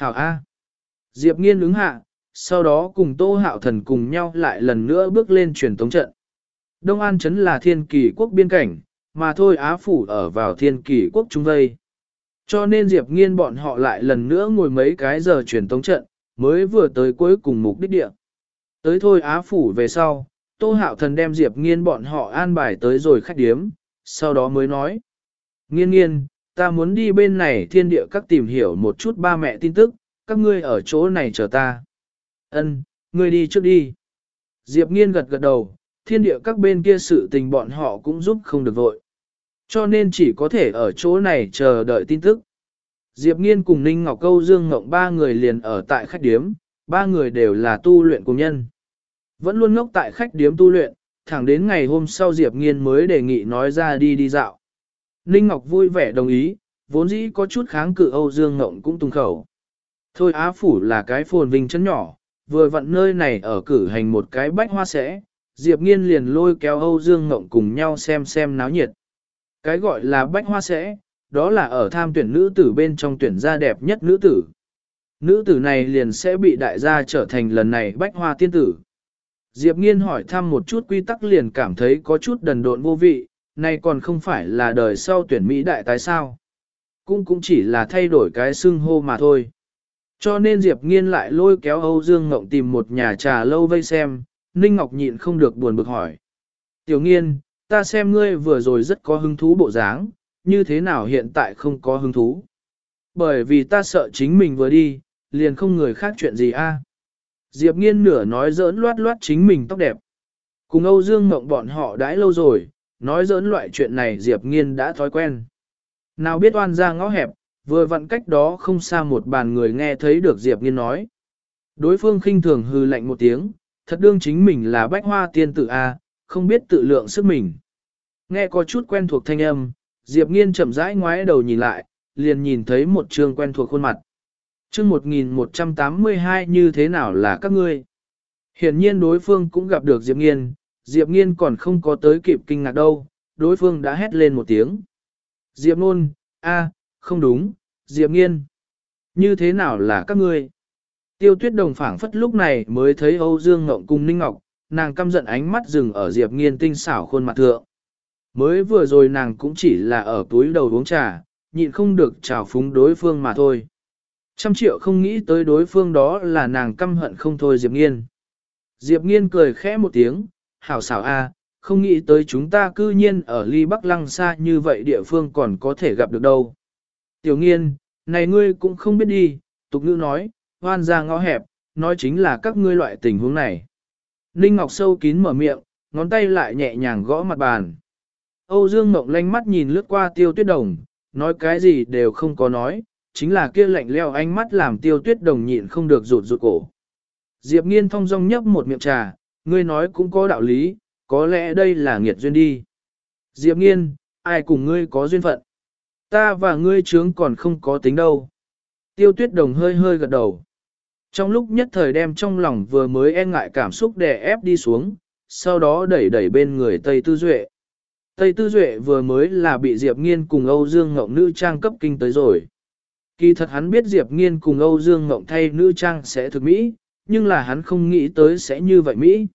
Hảo A. Diệp nghiên ứng hạ, sau đó cùng Tô Hạo Thần cùng nhau lại lần nữa bước lên truyền tống trận. Đông An Trấn là thiên kỳ quốc biên cảnh, mà thôi Á Phủ ở vào thiên kỳ quốc trung vây. Cho nên Diệp nghiên bọn họ lại lần nữa ngồi mấy cái giờ truyền tống trận, mới vừa tới cuối cùng mục đích địa. Tới thôi Á Phủ về sau, Tô Hạo Thần đem Diệp nghiên bọn họ an bài tới rồi khách điếm, sau đó mới nói. Nghiên nghiên, ta muốn đi bên này thiên địa các tìm hiểu một chút ba mẹ tin tức, các ngươi ở chỗ này chờ ta. Ân, ngươi đi trước đi. Diệp nghiên gật gật đầu, thiên địa các bên kia sự tình bọn họ cũng giúp không được vội. Cho nên chỉ có thể ở chỗ này chờ đợi tin tức. Diệp nghiên cùng Ninh Ngọc Câu Dương Ngộng ba người liền ở tại khách điếm, ba người đều là tu luyện cùng nhân. Vẫn luôn ngốc tại khách điếm tu luyện, thẳng đến ngày hôm sau Diệp nghiên mới đề nghị nói ra đi đi dạo. Ninh Ngọc vui vẻ đồng ý, vốn dĩ có chút kháng cự Âu Dương Ngộng cũng tung khẩu. Thôi Á Phủ là cái phồn vinh chấn nhỏ, vừa vặn nơi này ở cử hành một cái bách hoa sẽ, Diệp Nghiên liền lôi kéo Âu Dương Ngộng cùng nhau xem xem náo nhiệt. Cái gọi là bách hoa sẽ, đó là ở tham tuyển nữ tử bên trong tuyển gia đẹp nhất nữ tử. Nữ tử này liền sẽ bị đại gia trở thành lần này bách hoa tiên tử. Diệp Nghiên hỏi thăm một chút quy tắc liền cảm thấy có chút đần độn vô vị, nay còn không phải là đời sau tuyển Mỹ đại tái sao. Cũng cũng chỉ là thay đổi cái xưng hô mà thôi. Cho nên Diệp Nghiên lại lôi kéo Âu Dương Ngộng tìm một nhà trà lâu vây xem, Ninh Ngọc nhịn không được buồn bực hỏi. Tiểu Nghiên, ta xem ngươi vừa rồi rất có hứng thú bộ dáng, như thế nào hiện tại không có hứng thú? Bởi vì ta sợ chính mình vừa đi, liền không người khác chuyện gì a. Diệp Nghiên nửa nói giỡn loát loát chính mình tóc đẹp. Cùng Âu Dương Ngộng bọn họ đãi lâu rồi, nói dỡn loại chuyện này Diệp Nghiên đã thói quen. Nào biết oan ra ngõ hẹp, vừa vặn cách đó không xa một bàn người nghe thấy được Diệp Nghiên nói. Đối phương khinh thường hư lạnh một tiếng, thật đương chính mình là bách hoa tiên tử A, không biết tự lượng sức mình. Nghe có chút quen thuộc thanh âm, Diệp Nghiên chậm rãi ngoái đầu nhìn lại, liền nhìn thấy một trường quen thuộc khuôn mặt. chương 1182 như thế nào là các ngươi? Hiển nhiên đối phương cũng gặp được Diệp Nghiên, Diệp Nghiên còn không có tới kịp kinh ngạc đâu, đối phương đã hét lên một tiếng. Diệp Nôn, a, không đúng, Diệp Nghiên. Như thế nào là các ngươi? Tiêu tuyết đồng phảng phất lúc này mới thấy Âu Dương Ngộng cùng Ninh Ngọc, nàng căm giận ánh mắt dừng ở Diệp Nghiên tinh xảo khuôn mặt thượng. Mới vừa rồi nàng cũng chỉ là ở túi đầu uống trà, nhịn không được trào phúng đối phương mà thôi. Trăm triệu không nghĩ tới đối phương đó là nàng căm hận không thôi Diệp Nghiên. Diệp Nghiên cười khẽ một tiếng, hảo xảo a, không nghĩ tới chúng ta cư nhiên ở ly Bắc Lăng xa như vậy địa phương còn có thể gặp được đâu. Tiểu nghiên, này ngươi cũng không biết đi, tục ngữ nói, hoan ra ngõ hẹp, nói chính là các ngươi loại tình huống này. Ninh Ngọc sâu kín mở miệng, ngón tay lại nhẹ nhàng gõ mặt bàn. Âu Dương Mộng lanh mắt nhìn lướt qua tiêu tuyết đồng, nói cái gì đều không có nói, chính là kia lạnh leo ánh mắt làm tiêu tuyết đồng nhịn không được rụt rụt cổ. Diệp nghiên thong dong nhấp một miệng trà, ngươi nói cũng có đạo lý, có lẽ đây là nghiệt duyên đi. Diệp nghiên, ai cùng ngươi có duyên phận? Ta và ngươi trướng còn không có tính đâu. Tiêu tuyết đồng hơi hơi gật đầu. Trong lúc nhất thời đem trong lòng vừa mới e ngại cảm xúc đè ép đi xuống, sau đó đẩy đẩy bên người Tây Tư Duệ. Tây Tư Duệ vừa mới là bị Diệp Nghiên cùng Âu Dương Ngộng nữ trang cấp kinh tới rồi. Kỳ thật hắn biết Diệp Nghiên cùng Âu Dương Ngộng thay nữ trang sẽ thực mỹ, nhưng là hắn không nghĩ tới sẽ như vậy mỹ.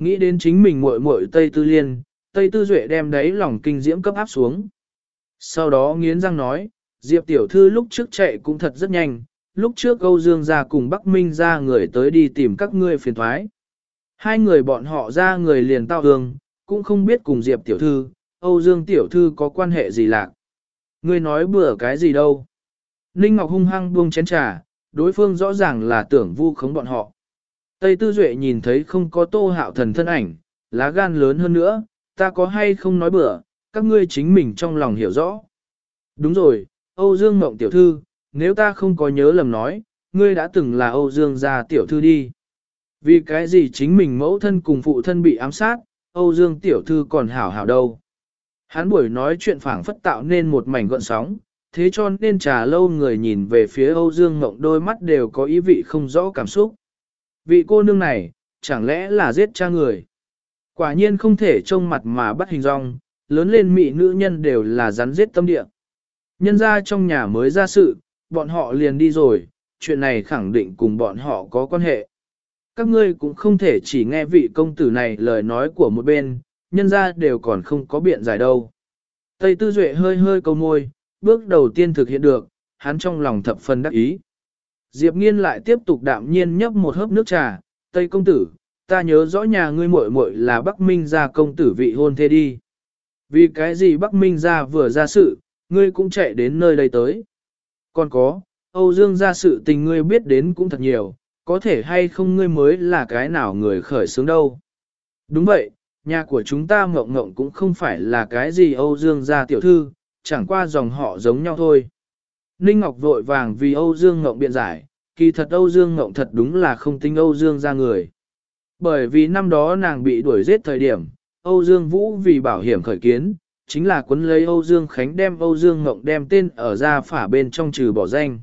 Nghĩ đến chính mình muội muội Tây Tư Liên, Tây Tư Duệ đem đấy lòng kinh diễm cấp áp xuống. Sau đó nghiến răng nói, Diệp tiểu thư lúc trước chạy cũng thật rất nhanh, lúc trước Âu Dương ra cùng Bắc Minh ra người tới đi tìm các ngươi phiền thoái. Hai người bọn họ ra người liền tao hương, cũng không biết cùng Diệp tiểu thư, Âu Dương tiểu thư có quan hệ gì lạc. Ngươi nói bừa cái gì đâu. Ninh Ngọc hung hăng buông chén trà, đối phương rõ ràng là tưởng vu khống bọn họ. Tây Tư Duệ nhìn thấy không có tô hạo thần thân ảnh, lá gan lớn hơn nữa, ta có hay không nói bừa, các ngươi chính mình trong lòng hiểu rõ. Đúng rồi, Âu Dương Mộng tiểu thư, nếu ta không có nhớ lầm nói, ngươi đã từng là Âu Dương gia tiểu thư đi. Vì cái gì chính mình mẫu thân cùng phụ thân bị ám sát, Âu Dương tiểu thư còn hảo hảo đâu. Hắn buổi nói chuyện phảng phất tạo nên một mảnh gọn sóng, thế cho nên trà lâu người nhìn về phía Âu Dương Mộng đôi mắt đều có ý vị không rõ cảm xúc. Vị cô nương này, chẳng lẽ là giết cha người? Quả nhiên không thể trông mặt mà bắt hình rong, lớn lên mị nữ nhân đều là rắn giết tâm địa. Nhân ra trong nhà mới ra sự, bọn họ liền đi rồi, chuyện này khẳng định cùng bọn họ có quan hệ. Các ngươi cũng không thể chỉ nghe vị công tử này lời nói của một bên, nhân ra đều còn không có biện giải đâu. Tây Tư Duệ hơi hơi câu môi, bước đầu tiên thực hiện được, hắn trong lòng thập phần đắc ý. Diệp Nghiên lại tiếp tục đạm nhiên nhấp một hớp nước trà, Tây công tử, ta nhớ rõ nhà ngươi muội muội là Bắc Minh gia công tử vị hôn thê đi. Vì cái gì Bắc Minh gia vừa ra sự, ngươi cũng chạy đến nơi đây tới. Còn có, Âu Dương gia sự tình ngươi biết đến cũng thật nhiều, có thể hay không ngươi mới là cái nào người khởi xướng đâu. Đúng vậy, nhà của chúng ta ngộng ngộng cũng không phải là cái gì Âu Dương gia tiểu thư, chẳng qua dòng họ giống nhau thôi. Ninh Ngọc vội vàng vì Âu Dương Ngộng biện giải, kỳ thật Âu Dương Ngộng thật đúng là không tính Âu Dương ra người. Bởi vì năm đó nàng bị đuổi giết thời điểm, Âu Dương Vũ vì bảo hiểm khởi kiến, chính là quấn lấy Âu Dương Khánh đem Âu Dương Ngộng đem tên ở ra phả bên trong trừ bỏ danh.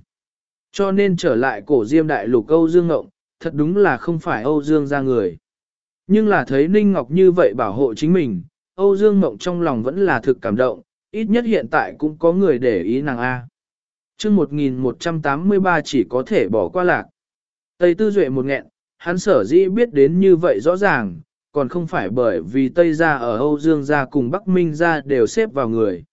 Cho nên trở lại cổ diêm đại lục Âu Dương Ngộng, thật đúng là không phải Âu Dương ra người. Nhưng là thấy Ninh Ngọc như vậy bảo hộ chính mình, Âu Dương Ngộng trong lòng vẫn là thực cảm động, ít nhất hiện tại cũng có người để ý nàng A chương 1183 chỉ có thể bỏ qua lạc. Tây Tư Duệ một nghẹn, hắn sở dĩ biết đến như vậy rõ ràng, còn không phải bởi vì Tây gia ở Âu Dương gia cùng Bắc Minh gia đều xếp vào người.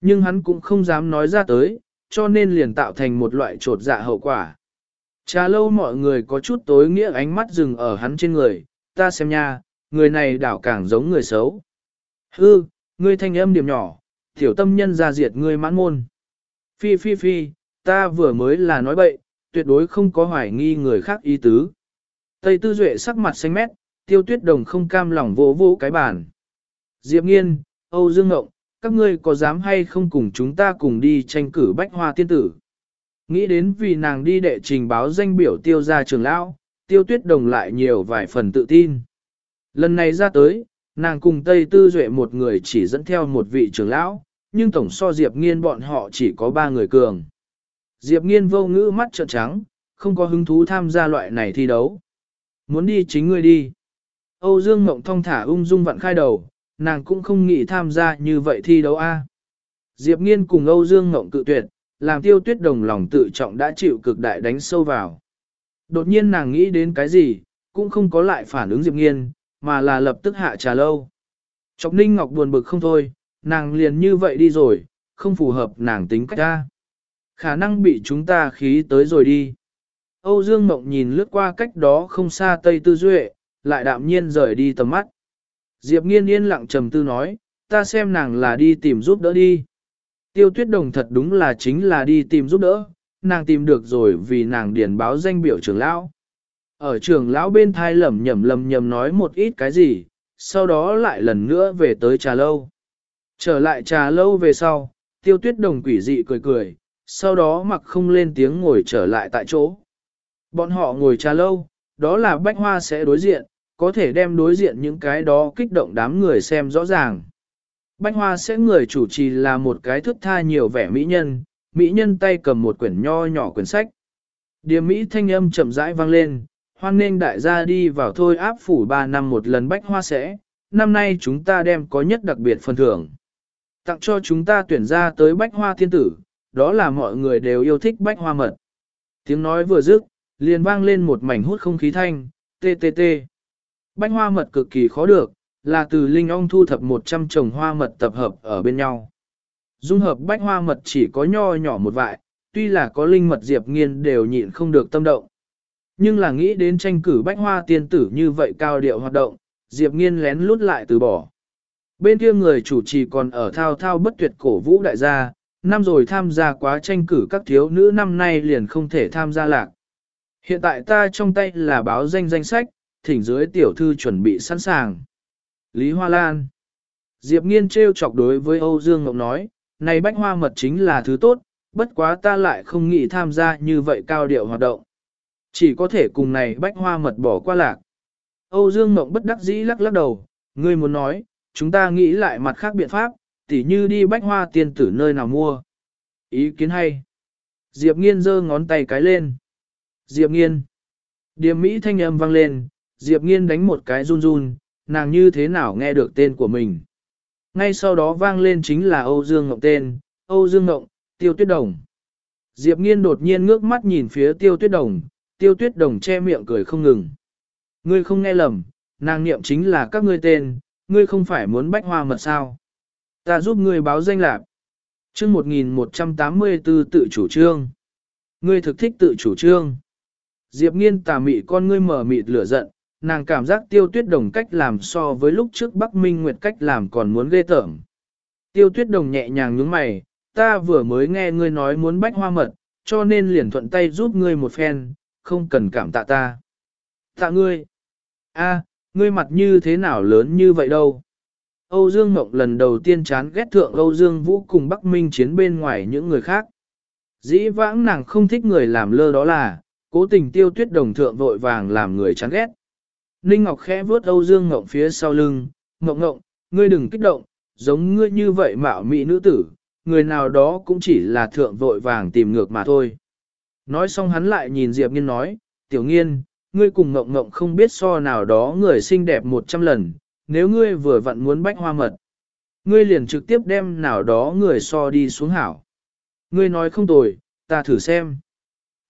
Nhưng hắn cũng không dám nói ra tới, cho nên liền tạo thành một loại trột dạ hậu quả. Trà lâu mọi người có chút tối nghĩa ánh mắt dừng ở hắn trên người, ta xem nha, người này đảo càng giống người xấu. Hư, ngươi thanh âm điểm nhỏ, tiểu tâm nhân ra diệt ngươi mãn môn. Phi phi phi, ta vừa mới là nói bậy, tuyệt đối không có hoài nghi người khác ý tứ. Tây Tư Duệ sắc mặt xanh mét, tiêu tuyết đồng không cam lòng vỗ vỗ cái bàn. Diệp Nghiên, Âu Dương Ngộng, các ngươi có dám hay không cùng chúng ta cùng đi tranh cử bách hoa tiên tử? Nghĩ đến vì nàng đi đệ trình báo danh biểu tiêu ra trường lão, tiêu tuyết đồng lại nhiều vài phần tự tin. Lần này ra tới, nàng cùng Tây Tư Duệ một người chỉ dẫn theo một vị trưởng lão, nhưng tổng so Diệp Nghiên bọn họ chỉ có ba người cường. Diệp Nghiên vô ngữ mắt trợn trắng, không có hứng thú tham gia loại này thi đấu. Muốn đi chính ngươi đi. Âu Dương Mộng thong thả ung dung vặn khai đầu, nàng cũng không nghĩ tham gia như vậy thi đấu a. Diệp Nghiên cùng Âu Dương Mộng cự tuyệt, làm tiêu tuyết đồng lòng tự trọng đã chịu cực đại đánh sâu vào. Đột nhiên nàng nghĩ đến cái gì, cũng không có lại phản ứng Diệp Nghiên, mà là lập tức hạ trà lâu. Trọc Ninh Ngọc buồn bực không thôi, nàng liền như vậy đi rồi, không phù hợp nàng tính cách Ta Khả năng bị chúng ta khí tới rồi đi. Âu Dương Mộng nhìn lướt qua cách đó không xa Tây Tư Duệ, lại đạm nhiên rời đi tầm mắt. Diệp nghiên yên lặng trầm tư nói, ta xem nàng là đi tìm giúp đỡ đi. Tiêu tuyết đồng thật đúng là chính là đi tìm giúp đỡ, nàng tìm được rồi vì nàng điền báo danh biểu trưởng lão. Ở trường lão bên thai lẩm nhẩm lầm nhầm nói một ít cái gì, sau đó lại lần nữa về tới trà lâu. Trở lại trà lâu về sau, tiêu tuyết đồng quỷ dị cười cười, sau đó mặc không lên tiếng ngồi trở lại tại chỗ. Bọn họ ngồi trà lâu, đó là bách hoa sẽ đối diện, có thể đem đối diện những cái đó kích động đám người xem rõ ràng. Bách hoa sẽ người chủ trì là một cái thức tha nhiều vẻ mỹ nhân, mỹ nhân tay cầm một quyển nho nhỏ quyển sách. Điềm mỹ thanh âm chậm rãi vang lên, hoan nên đại gia đi vào thôi áp phủ 3 năm một lần bách hoa sẽ, năm nay chúng ta đem có nhất đặc biệt phần thưởng tặng cho chúng ta tuyển ra tới bách hoa thiên tử, đó là mọi người đều yêu thích bách hoa mật. Tiếng nói vừa dứt, liền vang lên một mảnh hút không khí thanh, tê tê tê. Bách hoa mật cực kỳ khó được, là từ linh ong thu thập 100 trồng hoa mật tập hợp ở bên nhau. Dung hợp bách hoa mật chỉ có nho nhỏ một vại, tuy là có linh mật diệp nghiên đều nhịn không được tâm động. Nhưng là nghĩ đến tranh cử bách hoa tiên tử như vậy cao điệu hoạt động, diệp nghiên lén lút lại từ bỏ. Bên kia người chủ trì còn ở thao thao bất tuyệt cổ vũ đại gia, năm rồi tham gia quá tranh cử các thiếu nữ năm nay liền không thể tham gia lạc. Hiện tại ta trong tay là báo danh danh sách, thỉnh dưới tiểu thư chuẩn bị sẵn sàng. Lý Hoa Lan Diệp Nghiên trêu chọc đối với Âu Dương Ngọc nói, này bách hoa mật chính là thứ tốt, bất quá ta lại không nghĩ tham gia như vậy cao điệu hoạt động. Chỉ có thể cùng này bách hoa mật bỏ qua lạc. Âu Dương Ngọc bất đắc dĩ lắc lắc đầu, ngươi muốn nói, chúng ta nghĩ lại mặt khác biện pháp, tỉ như đi bách hoa tiên tử nơi nào mua. Ý kiến hay. Diệp nghiên giơ ngón tay cái lên. Diệp nghiên. Điềm Mỹ thanh âm vang lên, Diệp nghiên đánh một cái run run, nàng như thế nào nghe được tên của mình. Ngay sau đó vang lên chính là Âu Dương Ngọc tên, Âu Dương Ngọc, Tiêu Tuyết Đồng. Diệp nghiên đột nhiên ngước mắt nhìn phía tiêu tuyết đồng, tiêu tuyết đồng che miệng cười không ngừng. Ngươi không nghe lầm, nàng niệm chính là các ngươi tên, ngươi không phải muốn bách hoa mật sao. Ta giúp ngươi báo danh lạc. chương 1184 tự chủ trương. Ngươi thực thích tự chủ trương. Diệp nghiên tà mị con ngươi mở mịt lửa giận, nàng cảm giác tiêu tuyết đồng cách làm so với lúc trước Bắc Minh Nguyệt cách làm còn muốn ghê tởm. Tiêu tuyết đồng nhẹ nhàng nhướng mày, ta vừa mới nghe ngươi nói muốn bách hoa mật, cho nên liền thuận tay giúp ngươi một phen, không cần cảm tạ ta. Tạ ngươi. a, ngươi mặt như thế nào lớn như vậy đâu. Âu Dương Ngọc lần đầu tiên chán ghét thượng Âu Dương Vũ cùng Bắc Minh chiến bên ngoài những người khác. Dĩ vãng nàng không thích người làm lơ đó là, cố tình tiêu tuyết đồng thượng vội vàng làm người chán ghét. Ninh Ngọc khẽ vuốt Âu Dương Ngọc phía sau lưng, Ngọc Ngọc, ngươi đừng kích động, giống ngươi như vậy mạo mị nữ tử, người nào đó cũng chỉ là thượng vội vàng tìm ngược mà thôi. Nói xong hắn lại nhìn Diệp Nghiên nói, tiểu nghiên, ngươi cùng Ngộng Ngộng không biết so nào đó người xinh đẹp một trăm lần, nếu ngươi vừa vặn muốn bách hoa mật. Ngươi liền trực tiếp đem nào đó người so đi xuống hảo. Ngươi nói không tồi, ta thử xem.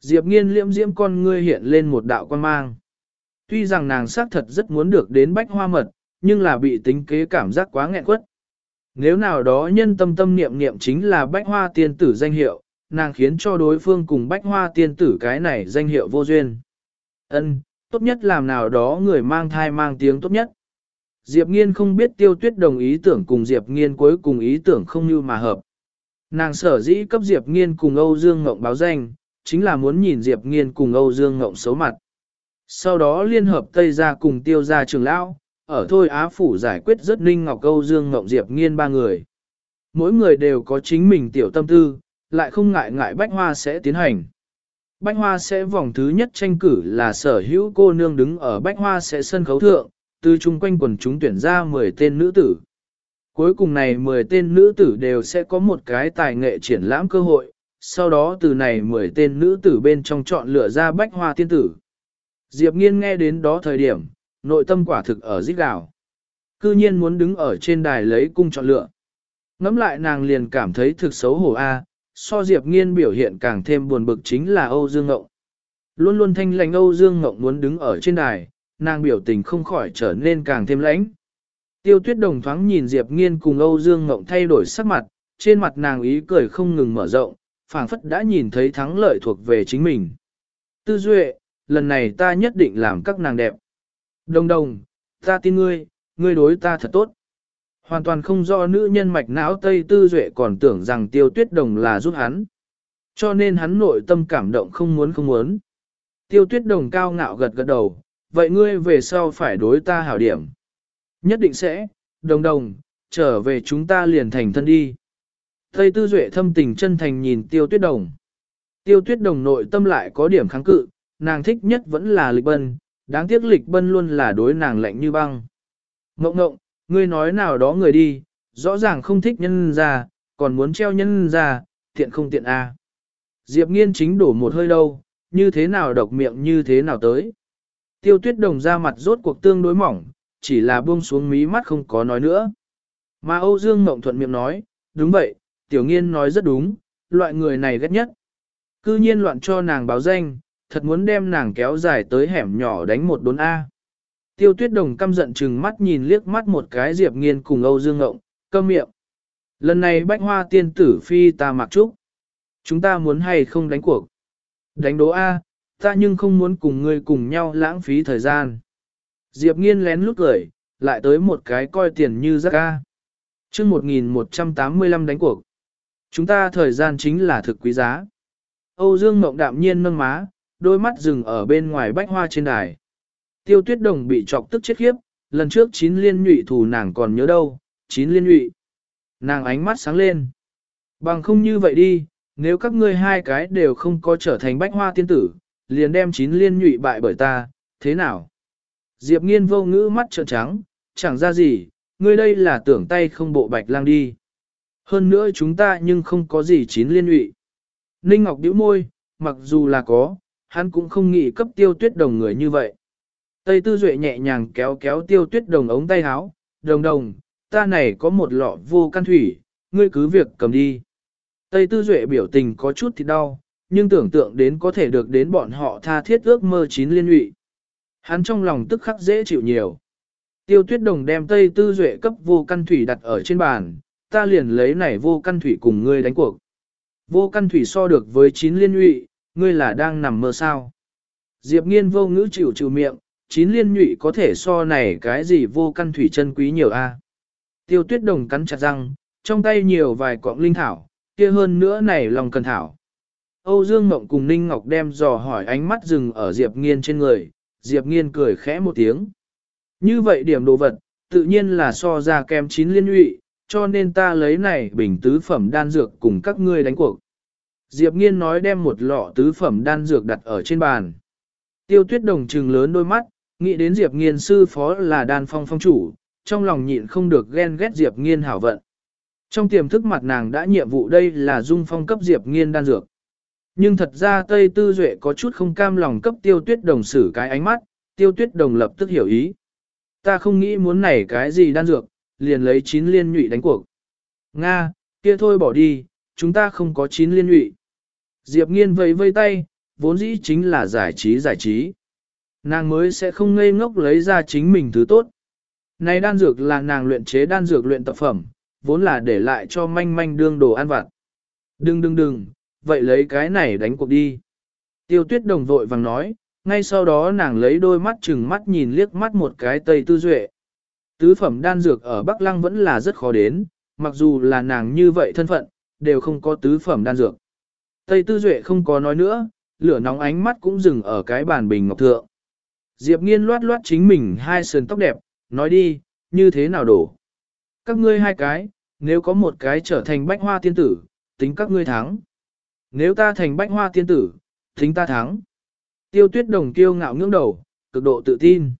Diệp nghiên liễm diễm con ngươi hiện lên một đạo quan mang. Tuy rằng nàng xác thật rất muốn được đến bách hoa mật, nhưng là bị tính kế cảm giác quá nghẹn quất. Nếu nào đó nhân tâm tâm niệm niệm chính là bách hoa tiên tử danh hiệu, nàng khiến cho đối phương cùng bách hoa tiên tử cái này danh hiệu vô duyên. Ân, tốt nhất làm nào đó người mang thai mang tiếng tốt nhất. Diệp Nghiên không biết tiêu tuyết đồng ý tưởng cùng Diệp Nghiên cuối cùng ý tưởng không như mà hợp. Nàng sở dĩ cấp Diệp Nghiên cùng Âu Dương Ngộng báo danh, chính là muốn nhìn Diệp Nghiên cùng Âu Dương Ngộng xấu mặt. Sau đó liên hợp Tây gia cùng tiêu gia trường lão, ở Thôi Á Phủ giải quyết rất Ninh Ngọc Âu Dương Ngộng Diệp Nghiên ba người. Mỗi người đều có chính mình tiểu tâm tư, lại không ngại ngại Bách Hoa sẽ tiến hành. Bách Hoa sẽ vòng thứ nhất tranh cử là sở hữu cô nương đứng ở Bách Hoa sẽ sân khấu thượng, từ chung quanh quần chúng tuyển ra 10 tên nữ tử. Cuối cùng này 10 tên nữ tử đều sẽ có một cái tài nghệ triển lãm cơ hội, sau đó từ này 10 tên nữ tử bên trong chọn lựa ra bách hoa tiên tử. Diệp nghiên nghe đến đó thời điểm, nội tâm quả thực ở rít gào. Cư nhiên muốn đứng ở trên đài lấy cung chọn lựa. Ngắm lại nàng liền cảm thấy thực xấu hổ a so Diệp nghiên biểu hiện càng thêm buồn bực chính là Âu Dương Ngộng. Luôn luôn thanh lãnh Âu Dương Ngộng muốn đứng ở trên đài, nàng biểu tình không khỏi trở nên càng thêm lãnh. Tiêu tuyết đồng thoáng nhìn Diệp nghiên cùng Âu Dương Ngộng thay đổi sắc mặt, trên mặt nàng ý cười không ngừng mở rộng, phảng phất đã nhìn thấy thắng lợi thuộc về chính mình. Tư Duệ, lần này ta nhất định làm các nàng đẹp. Đồng đồng, ta tin ngươi, ngươi đối ta thật tốt. Hoàn toàn không do nữ nhân mạch não Tây Tư Duệ còn tưởng rằng tiêu tuyết đồng là giúp hắn. Cho nên hắn nội tâm cảm động không muốn không muốn. Tiêu tuyết đồng cao ngạo gật gật đầu, vậy ngươi về sau phải đối ta hảo điểm. Nhất định sẽ, đồng đồng, trở về chúng ta liền thành thân đi. Tây Tư Duệ thâm tình chân thành nhìn Tiêu Tuyết Đồng. Tiêu Tuyết Đồng nội tâm lại có điểm kháng cự, nàng thích nhất vẫn là Lịch Bân, đáng tiếc Lịch Bân luôn là đối nàng lạnh như băng. Ngộng ngộng, ngươi nói nào đó người đi, rõ ràng không thích nhân ra, còn muốn treo nhân ra, tiện không tiện a. À. Diệp Nghiên chính đổ một hơi đâu, như thế nào độc miệng như thế nào tới. Tiêu Tuyết Đồng ra mặt rốt cuộc tương đối mỏng, chỉ là buông xuống mí mắt không có nói nữa. Mà Âu Dương Mộng thuận miệng nói, đúng vậy, tiểu nghiên nói rất đúng, loại người này ghét nhất. Cư nhiên loạn cho nàng báo danh, thật muốn đem nàng kéo dài tới hẻm nhỏ đánh một đốn A. Tiêu tuyết đồng căm giận chừng mắt nhìn liếc mắt một cái Diệp Nghiên cùng Âu Dương Ngộng, cơm miệng. Lần này bách hoa tiên tử phi ta mặc trúc. Chúng ta muốn hay không đánh cuộc? Đánh đố A, ta nhưng không muốn cùng ngươi cùng nhau lãng phí thời gian. Diệp Nghiên lén lút cười, lại tới một cái coi tiền như rác A. chương 1185 đánh cuộc. Chúng ta thời gian chính là thực quý giá. Âu Dương Ngộng đạm nhiên nâng má, đôi mắt dừng ở bên ngoài bách hoa trên đài. Tiêu tuyết đồng bị chọc tức chết khiếp, lần trước chín liên nhụy thù nàng còn nhớ đâu, chín liên nhụy. Nàng ánh mắt sáng lên. Bằng không như vậy đi, nếu các ngươi hai cái đều không có trở thành bách hoa tiên tử, liền đem chín liên nhụy bại bởi ta, thế nào? Diệp nghiên vô ngữ mắt trợn trắng, chẳng ra gì, ngươi đây là tưởng tay không bộ bạch lang đi. Hơn nữa chúng ta nhưng không có gì chín liên Nhụy. Ninh Ngọc điếu môi, mặc dù là có, hắn cũng không nghĩ cấp tiêu tuyết đồng người như vậy. Tây Tư Duệ nhẹ nhàng kéo kéo tiêu tuyết đồng ống tay áo, đồng đồng, ta này có một lọ vô can thủy, ngươi cứ việc cầm đi. Tây Tư Duệ biểu tình có chút thì đau, nhưng tưởng tượng đến có thể được đến bọn họ tha thiết ước mơ chín liên lụy. Hắn trong lòng tức khắc dễ chịu nhiều. Tiêu tuyết đồng đem tây tư duệ cấp vô căn thủy đặt ở trên bàn, ta liền lấy này vô căn thủy cùng ngươi đánh cuộc. Vô căn thủy so được với chín liên lụy, ngươi là đang nằm mơ sao. Diệp nghiên vô ngữ chịu chịu miệng, chín liên nhụy có thể so này cái gì vô căn thủy chân quý nhiều a. Tiêu tuyết đồng cắn chặt răng, trong tay nhiều vài cọng linh thảo, kia hơn nữa này lòng cần thảo. Âu Dương Mộng cùng Ninh Ngọc đem dò hỏi ánh mắt dừng ở Diệp Nghiên trên người, Diệp Nghiên cười khẽ một tiếng. Như vậy điểm đồ vật, tự nhiên là so ra kem chín liên nhụy, cho nên ta lấy này bình tứ phẩm đan dược cùng các ngươi đánh cuộc. Diệp Nghiên nói đem một lọ tứ phẩm đan dược đặt ở trên bàn. Tiêu tuyết đồng trừng lớn đôi mắt, nghĩ đến Diệp Nghiên sư phó là đan phong phong chủ, trong lòng nhịn không được ghen ghét Diệp Nghiên hảo vận. Trong tiềm thức mặt nàng đã nhiệm vụ đây là dung phong cấp Diệp Nghiên đan dược. Nhưng thật ra Tây Tư Duệ có chút không cam lòng cấp tiêu tuyết đồng xử cái ánh mắt, tiêu tuyết đồng lập tức hiểu ý. Ta không nghĩ muốn này cái gì đan dược, liền lấy chín liên nhụy đánh cuộc. Nga, kia thôi bỏ đi, chúng ta không có chín liên nhụy. Diệp nghiên vẫy vây tay, vốn dĩ chính là giải trí giải trí. Nàng mới sẽ không ngây ngốc lấy ra chính mình thứ tốt. Này đan dược là nàng luyện chế đan dược luyện tập phẩm, vốn là để lại cho manh manh đương đồ ăn vặt. Đừng đừng đừng, vậy lấy cái này đánh cuộc đi. Tiêu tuyết đồng vội vàng nói, ngay sau đó nàng lấy đôi mắt chừng mắt nhìn liếc mắt một cái tây tư duệ. Tứ phẩm đan dược ở Bắc Lăng vẫn là rất khó đến, mặc dù là nàng như vậy thân phận, đều không có tứ phẩm đan dược. Tây tư duệ không có nói nữa, lửa nóng ánh mắt cũng dừng ở cái bàn bình ngọc thượng. Diệp nghiên loát loát chính mình hai sườn tóc đẹp, nói đi, như thế nào đổ. Các ngươi hai cái, nếu có một cái trở thành bách hoa tiên tử, tính các ngươi thắng. Nếu ta thành bách hoa tiên tử, tính ta thắng. Tiêu tuyết đồng kiêu ngạo ngưỡng đầu, cực độ tự tin.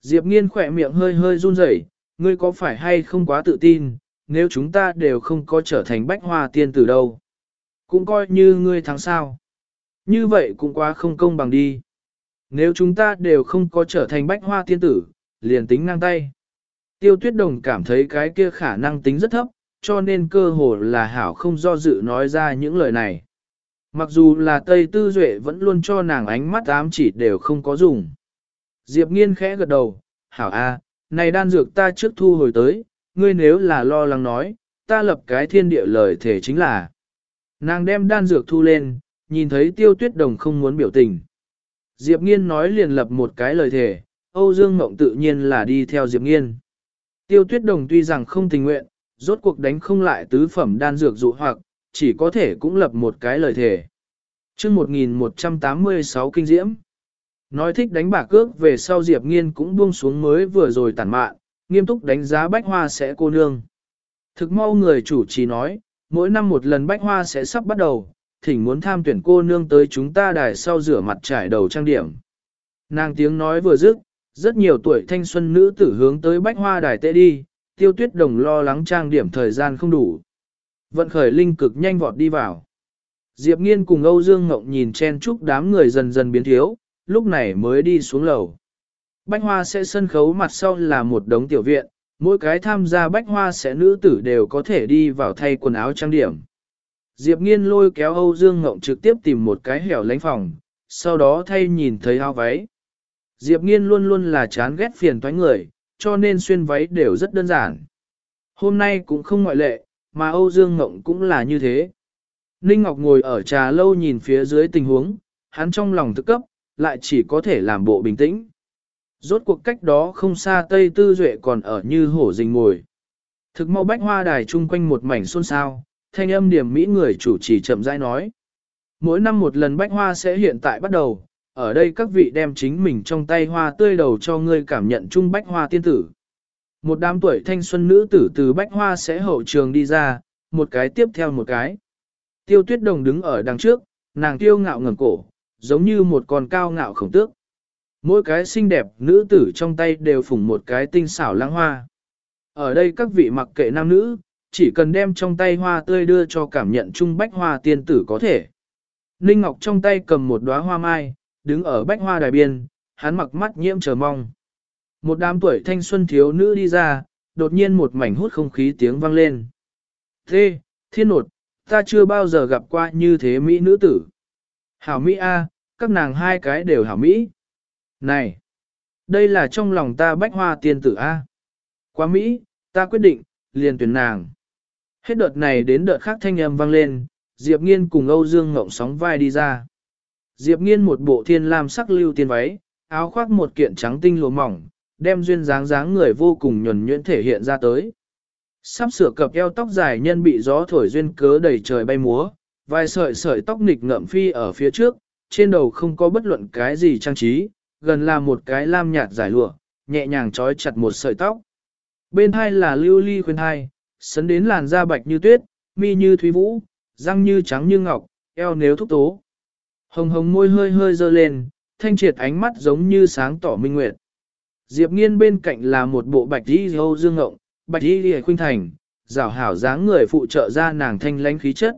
Diệp nghiên khỏe miệng hơi hơi run rẩy, ngươi có phải hay không quá tự tin, nếu chúng ta đều không có trở thành bách hoa tiên tử đâu. Cũng coi như ngươi thắng sao. Như vậy cũng quá không công bằng đi. Nếu chúng ta đều không có trở thành bách hoa tiên tử, liền tính ngang tay. Tiêu tuyết đồng cảm thấy cái kia khả năng tính rất thấp, cho nên cơ hồ là hảo không do dự nói ra những lời này. Mặc dù là Tây Tư Duệ vẫn luôn cho nàng ánh mắt ám chỉ đều không có dùng. Diệp nghiên khẽ gật đầu, hảo a, này đan dược ta trước thu hồi tới, ngươi nếu là lo lắng nói, ta lập cái thiên địa lời thể chính là. Nàng đem đan dược thu lên, nhìn thấy tiêu tuyết đồng không muốn biểu tình. Diệp nghiên nói liền lập một cái lời thể, Âu Dương Ngộng tự nhiên là đi theo Diệp nghiên. Tiêu tuyết đồng tuy rằng không tình nguyện, rốt cuộc đánh không lại tứ phẩm đan dược dụ hoặc, chỉ có thể cũng lập một cái lời thề. chương 1186 kinh diễm. Nói thích đánh bạc cước về sau Diệp Nghiên cũng buông xuống mới vừa rồi tản mạn, nghiêm túc đánh giá bách hoa sẽ cô nương. Thực mau người chủ trì nói, mỗi năm một lần bách hoa sẽ sắp bắt đầu, thỉnh muốn tham tuyển cô nương tới chúng ta đài sau rửa mặt trải đầu trang điểm. Nàng tiếng nói vừa dứt, rất nhiều tuổi thanh xuân nữ tử hướng tới bách hoa đài tệ đi, tiêu tuyết đồng lo lắng trang điểm thời gian không đủ. Vận khởi linh cực nhanh vọt đi vào. Diệp Nghiên cùng Âu Dương Ngộng nhìn chen chúc đám người dần dần biến thiếu, lúc này mới đi xuống lầu. Bách hoa sẽ sân khấu mặt sau là một đống tiểu viện, mỗi cái tham gia bách hoa sẽ nữ tử đều có thể đi vào thay quần áo trang điểm. Diệp Nghiên lôi kéo Âu Dương Ngộng trực tiếp tìm một cái hẻo lánh phòng, sau đó thay nhìn thấy áo váy. Diệp Nghiên luôn luôn là chán ghét phiền toái người, cho nên xuyên váy đều rất đơn giản. Hôm nay cũng không ngoại lệ, mà Âu Dương Ngộng cũng là như thế. Ninh Ngọc ngồi ở trà lâu nhìn phía dưới tình huống, hắn trong lòng tức cấp, lại chỉ có thể làm bộ bình tĩnh. Rốt cuộc cách đó không xa Tây Tư Duệ còn ở như hổ rình ngồi. Thực mau bách hoa đài chung quanh một mảnh xôn xao, thanh âm điểm mỹ người chủ trì chậm rãi nói. Mỗi năm một lần bách hoa sẽ hiện tại bắt đầu, ở đây các vị đem chính mình trong tay hoa tươi đầu cho ngươi cảm nhận chung bách hoa tiên tử. Một đám tuổi thanh xuân nữ tử từ bách hoa sẽ hậu trường đi ra, một cái tiếp theo một cái. Tiêu tuyết đồng đứng ở đằng trước, nàng tiêu ngạo ngẩng cổ, giống như một con cao ngạo khổng tước. Mỗi cái xinh đẹp nữ tử trong tay đều phủng một cái tinh xảo lãng hoa. Ở đây các vị mặc kệ nam nữ, chỉ cần đem trong tay hoa tươi đưa cho cảm nhận chung bách hoa tiên tử có thể. Ninh Ngọc trong tay cầm một đóa hoa mai, đứng ở bách hoa đài biên, hắn mặc mắt nhiễm chờ mong. Một đám tuổi thanh xuân thiếu nữ đi ra, đột nhiên một mảnh hút không khí tiếng vang lên. Thế, thiên nột, ta chưa bao giờ gặp qua như thế mỹ nữ tử. Hảo Mỹ A, các nàng hai cái đều hảo Mỹ. Này, đây là trong lòng ta bách hoa tiên tử A. Quá Mỹ, ta quyết định, liền tuyển nàng. Hết đợt này đến đợt khác thanh âm vang lên, Diệp Nghiên cùng Âu Dương Ngộng sóng vai đi ra. Diệp Nghiên một bộ thiên lam sắc lưu tiên váy, áo khoác một kiện trắng tinh lụa mỏng, đem duyên dáng dáng người vô cùng nhuần nhuyễn thể hiện ra tới. Sắp sửa cập eo tóc dài nhân bị gió thổi duyên cớ đầy trời bay múa, vài sợi sợi tóc nịch ngậm phi ở phía trước, trên đầu không có bất luận cái gì trang trí, gần là một cái lam nhạt dài lụa, nhẹ nhàng trói chặt một sợi tóc. Bên hai là lưu ly khuyên hai, sấn đến làn da bạch như tuyết, mi như thúy vũ, răng như trắng như ngọc, eo nếu thúc tố. Hồng hồng môi hơi hơi dơ lên, thanh triệt ánh mắt giống như sáng tỏ minh nguyệt. Diệp nghiên bên cạnh là một bộ bạch đi hâu dương ngộng, bạch đi lìa khuynh thành, rào hảo dáng người phụ trợ ra nàng thanh lãnh khí chất.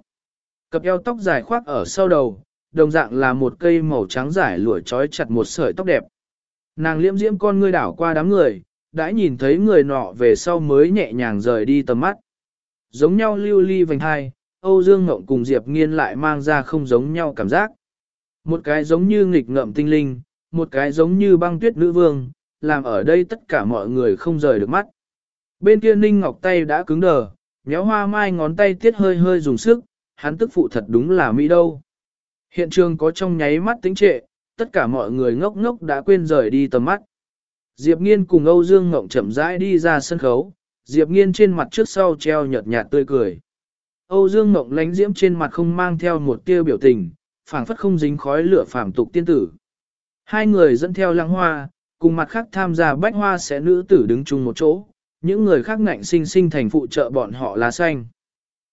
Cặp eo tóc dài khoác ở sau đầu, đồng dạng là một cây màu trắng dài lụa trói chặt một sợi tóc đẹp. Nàng liễm diễm con ngươi đảo qua đám người, đã nhìn thấy người nọ về sau mới nhẹ nhàng rời đi tầm mắt. Giống nhau lưu ly vành hai, Âu Dương Ngộng cùng Diệp Nghiên lại mang ra không giống nhau cảm giác. Một cái giống như nghịch ngợm tinh linh, một cái giống như băng tuyết nữ vương, làm ở đây tất cả mọi người không rời được mắt. Bên kia Ninh Ngọc tay đã cứng đờ, nhéo hoa mai ngón tay tiết hơi hơi dùng sức, hắn tức phụ thật đúng là Mỹ đâu. Hiện trường có trong nháy mắt tính trệ, tất cả mọi người ngốc ngốc đã quên rời đi tầm mắt. Diệp Nghiên cùng Âu Dương Ngộng chậm rãi đi ra sân khấu, Diệp Nghiên trên mặt trước sau treo nhợt nhạt tươi cười. Âu Dương Ngộng lánh diễm trên mặt không mang theo một tia biểu tình, phảng phất không dính khói lửa phàm tục tiên tử. Hai người dẫn theo lăng hoa, cùng mặt khác tham gia bách hoa sẽ nữ tử đứng chung một chỗ, những người khác ngạnh sinh sinh thành phụ trợ bọn họ lá xanh.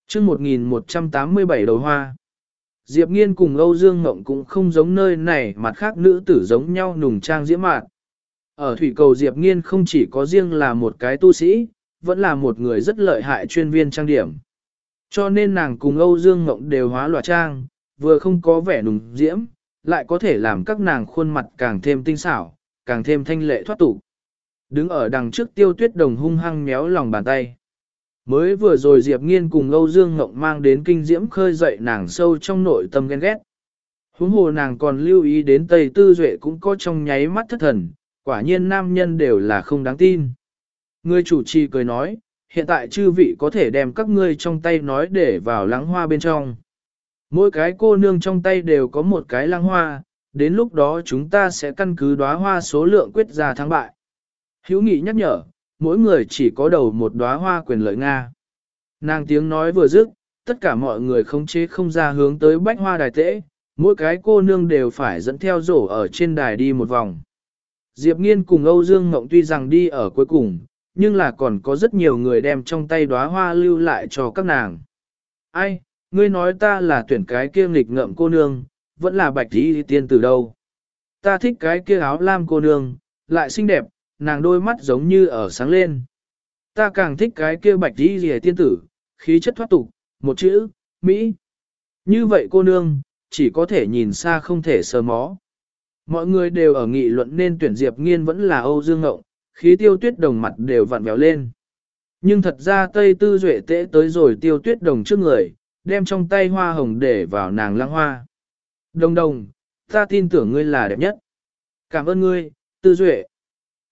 chương 1187 đầu hoa, Diệp Nghiên cùng Âu Dương Ngộng cũng không giống nơi này mặt khác nữ tử giống nhau nùng trang diễm mạn. Ở thủy cầu Diệp Nghiên không chỉ có riêng là một cái tu sĩ, vẫn là một người rất lợi hại chuyên viên trang điểm. Cho nên nàng cùng Âu Dương Ngộng đều hóa lòa trang, vừa không có vẻ nùng diễm, lại có thể làm các nàng khuôn mặt càng thêm tinh xảo, càng thêm thanh lệ thoát tục. Đứng ở đằng trước tiêu tuyết đồng hung hăng méo lòng bàn tay. Mới vừa rồi Diệp Nghiên cùng Âu Dương Ngộng mang đến kinh diễm khơi dậy nàng sâu trong nội tâm ghen ghét. Huống hồ nàng còn lưu ý đến Tây Tư Duệ cũng có trong nháy mắt thất thần, quả nhiên nam nhân đều là không đáng tin. Người chủ trì cười nói, hiện tại chư vị có thể đem các ngươi trong tay nói để vào lắng hoa bên trong. Mỗi cái cô nương trong tay đều có một cái lăng hoa, đến lúc đó chúng ta sẽ căn cứ đóa hoa số lượng quyết ra thắng bại. Hữu nghị nhắc nhở, mỗi người chỉ có đầu một đóa hoa quyền lợi Nga. Nàng tiếng nói vừa dứt, tất cả mọi người không chế không ra hướng tới bách hoa đài tễ, mỗi cái cô nương đều phải dẫn theo rổ ở trên đài đi một vòng. Diệp Nghiên cùng Âu Dương Ngộng tuy rằng đi ở cuối cùng, nhưng là còn có rất nhiều người đem trong tay đóa hoa lưu lại cho các nàng. Ai, ngươi nói ta là tuyển cái kia nghịch ngợm cô nương, vẫn là bạch tí tiên từ đâu. Ta thích cái kia áo lam cô nương, lại xinh đẹp, nàng đôi mắt giống như ở sáng lên. Ta càng thích cái kia bạch tí rìa tiên tử, khí chất thoát tục, một chữ, Mỹ. Như vậy cô nương, chỉ có thể nhìn xa không thể sờ mó. Mọi người đều ở nghị luận nên tuyển Diệp Nghiên vẫn là Âu Dương Ngộng, khí tiêu tuyết đồng mặt đều vặn béo lên. Nhưng thật ra Tây Tư Duệ tễ tới rồi tiêu tuyết đồng trước người, đem trong tay hoa hồng để vào nàng lăng hoa. Đồng đồng, ta tin tưởng ngươi là đẹp nhất. Cảm ơn ngươi, Tư Duệ.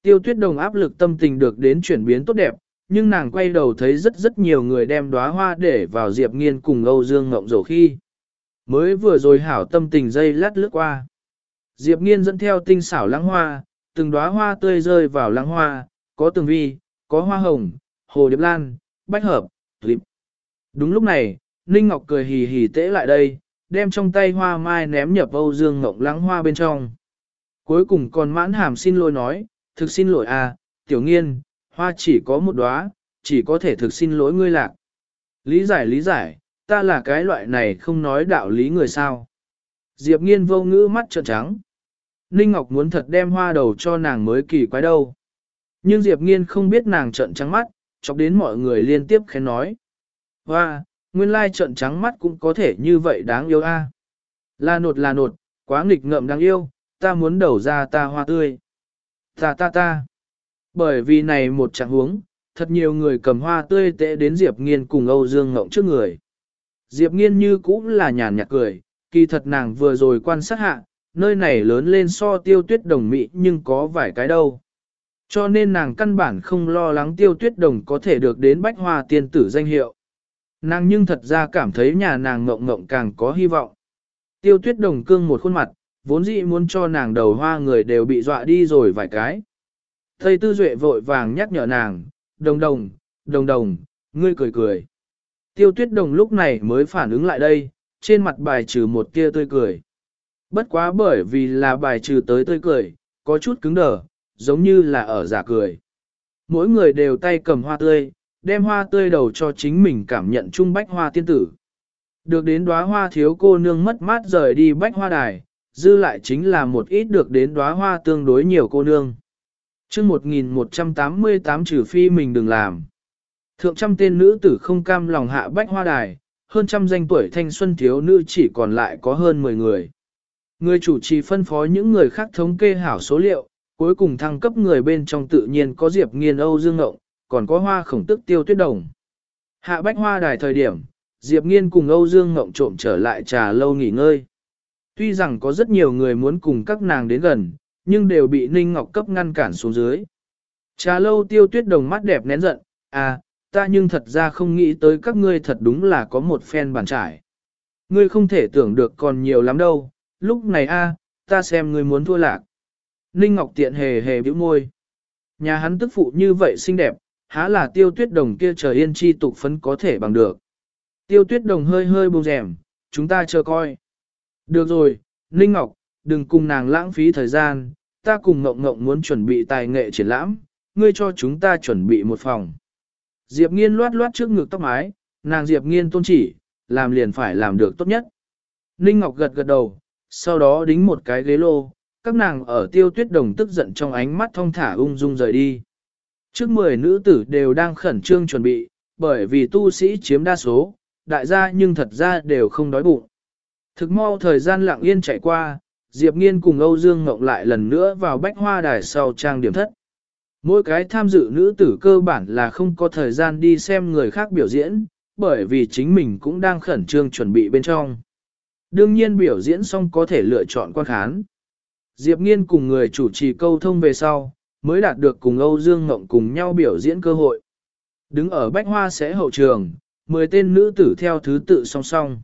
Tiêu tuyết đồng áp lực tâm tình được đến chuyển biến tốt đẹp, nhưng nàng quay đầu thấy rất rất nhiều người đem đóa hoa để vào Diệp Nghiên cùng Âu Dương Ngộng Dầu khi. Mới vừa rồi hảo tâm tình dây lát lướt qua. Diệp Nghiên dẫn theo tinh xảo lãng hoa, từng đóa hoa tươi rơi vào lãng hoa, có tường vi, có hoa hồng, hồ điệp lan, bách hợp, tulip. Đúng lúc này, Ninh Ngọc cười hì hì tễ lại đây, đem trong tay hoa mai ném nhập Âu Dương Ngọc lãng hoa bên trong. Cuối cùng còn mãn hàm xin lỗi nói, thực xin lỗi à, tiểu nghiên, hoa chỉ có một đóa, chỉ có thể thực xin lỗi ngươi lạc. Lý giải lý giải, ta là cái loại này không nói đạo lý người sao. Diệp nghiên vô ngữ mắt trợn trắng. Ninh Ngọc muốn thật đem hoa đầu cho nàng mới kỳ quái đâu. Nhưng Diệp nghiên không biết nàng trợn trắng mắt, chọc đến mọi người liên tiếp khen nói. Hoa, nguyên lai trợn trắng mắt cũng có thể như vậy đáng yêu a. À. Là nột là nột, quá nghịch ngợm đáng yêu, ta muốn đầu ra ta hoa tươi. Ta ta ta. Bởi vì này một trạng huống, thật nhiều người cầm hoa tươi tệ đến Diệp Nghiên cùng Âu Dương Ngộng trước người. Diệp Nghiên như cũng là nhàn nhạt cười, kỳ thật nàng vừa rồi quan sát hạ, nơi này lớn lên so tiêu tuyết đồng mỹ nhưng có vài cái đâu. Cho nên nàng căn bản không lo lắng tiêu tuyết đồng có thể được đến bách hoa tiên tử danh hiệu. Nàng nhưng thật ra cảm thấy nhà nàng ngộng ngộng càng có hy vọng. Tiêu tuyết đồng cương một khuôn mặt, vốn dĩ muốn cho nàng đầu hoa người đều bị dọa đi rồi vài cái. Thầy tư duệ vội vàng nhắc nhở nàng, đồng đồng, đồng đồng, ngươi cười cười. Tiêu tuyết đồng lúc này mới phản ứng lại đây, trên mặt bài trừ một tia tươi cười. Bất quá bởi vì là bài trừ tới tươi cười, có chút cứng đờ, giống như là ở giả cười. Mỗi người đều tay cầm hoa tươi, đem hoa tươi đầu cho chính mình cảm nhận chung bách hoa tiên tử. Được đến đóa hoa thiếu cô nương mất mát rời đi bách hoa đài, dư lại chính là một ít được đến đóa hoa tương đối nhiều cô nương. chương 1188 trừ phi mình đừng làm. Thượng trăm tên nữ tử không cam lòng hạ bách hoa đài, hơn trăm danh tuổi thanh xuân thiếu nữ chỉ còn lại có hơn 10 người. Người chủ trì phân phối những người khác thống kê hảo số liệu, cuối cùng thăng cấp người bên trong tự nhiên có Diệp Nghiên Âu Dương Ngộng, còn có hoa khổng tức tiêu tuyết đồng. Hạ bách hoa đài thời điểm, Diệp Nghiên cùng Âu Dương Ngộng trộm trở lại trà lâu nghỉ ngơi. Tuy rằng có rất nhiều người muốn cùng các nàng đến gần, nhưng đều bị Ninh Ngọc cấp ngăn cản xuống dưới. Trà lâu tiêu tuyết đồng mắt đẹp nén giận, à, ta nhưng thật ra không nghĩ tới các ngươi thật đúng là có một phen bàn trải. Ngươi không thể tưởng được còn nhiều lắm đâu, lúc này a, ta xem ngươi muốn thua lạc. Ninh Ngọc tiện hề hề bĩu môi. Nhà hắn tức phụ như vậy xinh đẹp, há là tiêu tuyết đồng kia trời yên chi tục phấn có thể bằng được. Tiêu tuyết đồng hơi hơi buông rèm, chúng ta chờ coi. Được rồi, Ninh Ngọc, đừng cùng nàng lãng phí thời gian, ta cùng Ngộng Ngộng muốn chuẩn bị tài nghệ triển lãm, ngươi cho chúng ta chuẩn bị một phòng. Diệp Nghiên loát loát trước ngực tóc mái, nàng Diệp Nghiên tôn chỉ, làm liền phải làm được tốt nhất. Ninh Ngọc gật gật đầu, sau đó đính một cái ghế lô, các nàng ở tiêu tuyết đồng tức giận trong ánh mắt thong thả ung dung rời đi. Trước 10 nữ tử đều đang khẩn trương chuẩn bị, bởi vì tu sĩ chiếm đa số, đại gia nhưng thật ra đều không đói bụng. Thực mau thời gian lặng yên chạy qua, Diệp Nghiên cùng Âu Dương Ngọc lại lần nữa vào bách hoa đài sau trang điểm thất. Mỗi cái tham dự nữ tử cơ bản là không có thời gian đi xem người khác biểu diễn, bởi vì chính mình cũng đang khẩn trương chuẩn bị bên trong. Đương nhiên biểu diễn xong có thể lựa chọn quan khán. Diệp Nghiên cùng người chủ trì câu thông về sau, mới đạt được cùng Âu Dương Ngộng cùng nhau biểu diễn cơ hội. Đứng ở bách hoa sẽ hậu trường, 10 tên nữ tử theo thứ tự song song.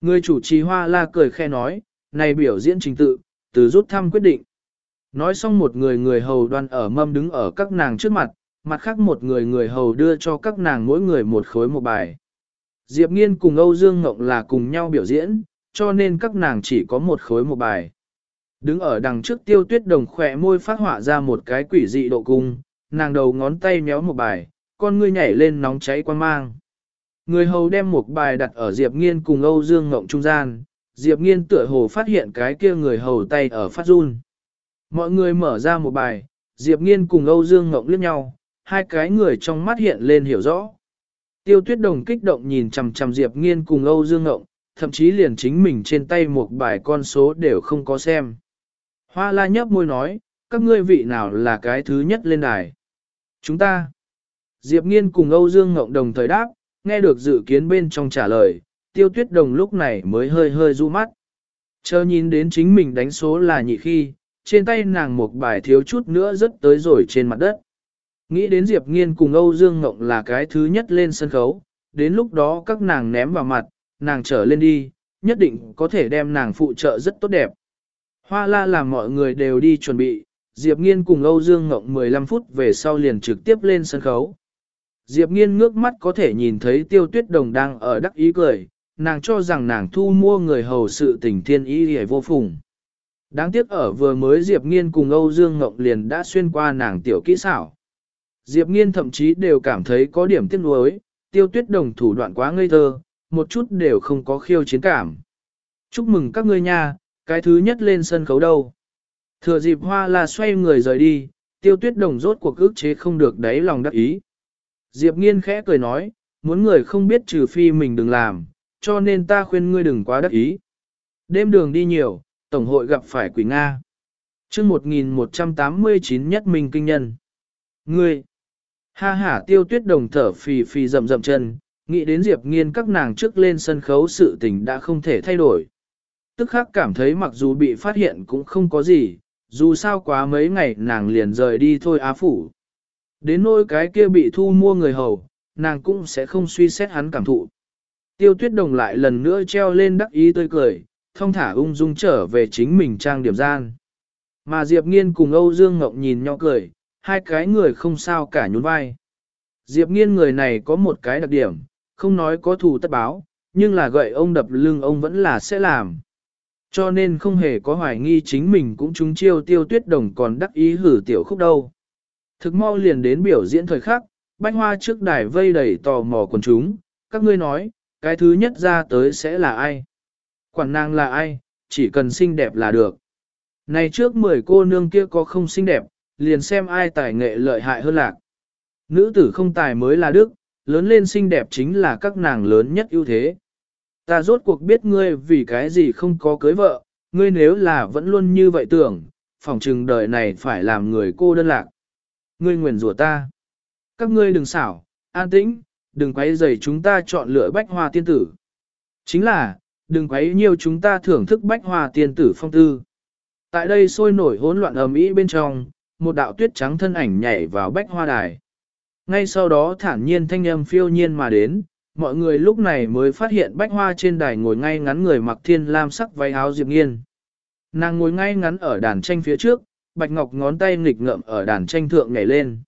Người chủ trì hoa la cười khe nói, này biểu diễn trình tự, từ rút thăm quyết định. Nói xong một người người hầu đoan ở mâm đứng ở các nàng trước mặt, mặt khác một người người hầu đưa cho các nàng mỗi người một khối một bài. Diệp Nghiên cùng Âu Dương Ngộng là cùng nhau biểu diễn, cho nên các nàng chỉ có một khối một bài. Đứng ở đằng trước tiêu tuyết đồng khỏe môi phát họa ra một cái quỷ dị độ cung, nàng đầu ngón tay méo một bài, con ngươi nhảy lên nóng cháy quan mang. Người hầu đem một bài đặt ở Diệp Nghiên cùng Âu Dương Ngộng trung gian, Diệp Nghiên tựa hồ phát hiện cái kia người hầu tay ở phát run. Mọi người mở ra một bài, Diệp Nghiên cùng Âu Dương Ngộng liếc nhau, hai cái người trong mắt hiện lên hiểu rõ. Tiêu tuyết đồng kích động nhìn chằm chằm Diệp Nghiên cùng Âu Dương Ngộng, thậm chí liền chính mình trên tay một bài con số đều không có xem. Hoa la nhấp môi nói, các ngươi vị nào là cái thứ nhất lên đài? Chúng ta. Diệp Nghiên cùng Âu Dương Ngộng đồng thời đáp, nghe được dự kiến bên trong trả lời, tiêu tuyết đồng lúc này mới hơi hơi du mắt. Chờ nhìn đến chính mình đánh số là nhị khi, trên tay nàng một bài thiếu chút nữa rất tới rồi trên mặt đất. Nghĩ đến Diệp Nghiên cùng Âu Dương Ngộng là cái thứ nhất lên sân khấu, đến lúc đó các nàng ném vào mặt, nàng trở lên đi, nhất định có thể đem nàng phụ trợ rất tốt đẹp. Hoa la làm mọi người đều đi chuẩn bị, Diệp Nghiên cùng Âu Dương Ngộng 15 phút về sau liền trực tiếp lên sân khấu. Diệp Nghiên ngước mắt có thể nhìn thấy tiêu tuyết đồng đang ở đắc ý cười, nàng cho rằng nàng thu mua người hầu sự tình thiên ý hề vô phùng. Đáng tiếc ở vừa mới Diệp Nghiên cùng Âu Dương Ngộng liền đã xuyên qua nàng tiểu kỹ xảo. Diệp Nghiên thậm chí đều cảm thấy có điểm tiếc nuối, tiêu tuyết đồng thủ đoạn quá ngây thơ, một chút đều không có khiêu chiến cảm. Chúc mừng các ngươi nha, cái thứ nhất lên sân khấu đâu. Thừa dịp hoa là xoay người rời đi, tiêu tuyết đồng rốt cuộc ức chế không được đáy lòng đắc ý. Diệp nghiên khẽ cười nói, muốn người không biết trừ phi mình đừng làm, cho nên ta khuyên ngươi đừng quá đắc ý. Đêm đường đi nhiều, Tổng hội gặp phải quỷ Nga. chương 1189 nhất mình kinh nhân. Ngươi! Ha ha tiêu tuyết đồng thở phì phì rậm rậm chân, nghĩ đến Diệp nghiên các nàng trước lên sân khấu sự tình đã không thể thay đổi. Tức khắc cảm thấy mặc dù bị phát hiện cũng không có gì, dù sao quá mấy ngày nàng liền rời đi thôi á phủ. Đến nỗi cái kia bị thu mua người hầu, nàng cũng sẽ không suy xét hắn cảm thụ. Tiêu tuyết đồng lại lần nữa treo lên đắc ý tươi cười, thông thả ung dung trở về chính mình trang điểm gian. Mà Diệp Nghiên cùng Âu Dương Ngọc nhìn nhau cười, hai cái người không sao cả nhún vai. Diệp Nghiên người này có một cái đặc điểm, không nói có thù tất báo, nhưng là gậy ông đập lưng ông vẫn là sẽ làm. Cho nên không hề có hoài nghi chính mình cũng trúng chiêu tiêu tuyết đồng còn đắc ý hử tiểu khúc đâu. Thực mau liền đến biểu diễn thời khắc, bánh hoa trước đài vây đầy tò mò quần chúng, các ngươi nói, cái thứ nhất ra tới sẽ là ai? Quản nàng là ai, chỉ cần xinh đẹp là được. Này trước 10 cô nương kia có không xinh đẹp, liền xem ai tài nghệ lợi hại hơn lạc. Nữ tử không tài mới là đức, lớn lên xinh đẹp chính là các nàng lớn nhất ưu thế. Ta rốt cuộc biết ngươi vì cái gì không có cưới vợ, ngươi nếu là vẫn luôn như vậy tưởng, phòng trừng đời này phải làm người cô đơn lạc. Ngươi nguyền rủa ta. Các ngươi đừng xảo, an tĩnh, đừng quấy rầy chúng ta chọn lựa bách hoa tiên tử. Chính là, đừng quấy nhiều chúng ta thưởng thức bách hoa tiên tử phong tư. Tại đây sôi nổi hỗn loạn ầm ĩ bên trong, một đạo tuyết trắng thân ảnh nhảy vào bách hoa đài. Ngay sau đó thản nhiên thanh âm phiêu nhiên mà đến, mọi người lúc này mới phát hiện bách hoa trên đài ngồi ngay ngắn người mặc thiên lam sắc váy áo diệp nghiên. Nàng ngồi ngay ngắn ở đàn tranh phía trước, bạch ngọc ngón tay nghịch ngợm ở đàn tranh thượng nhảy lên.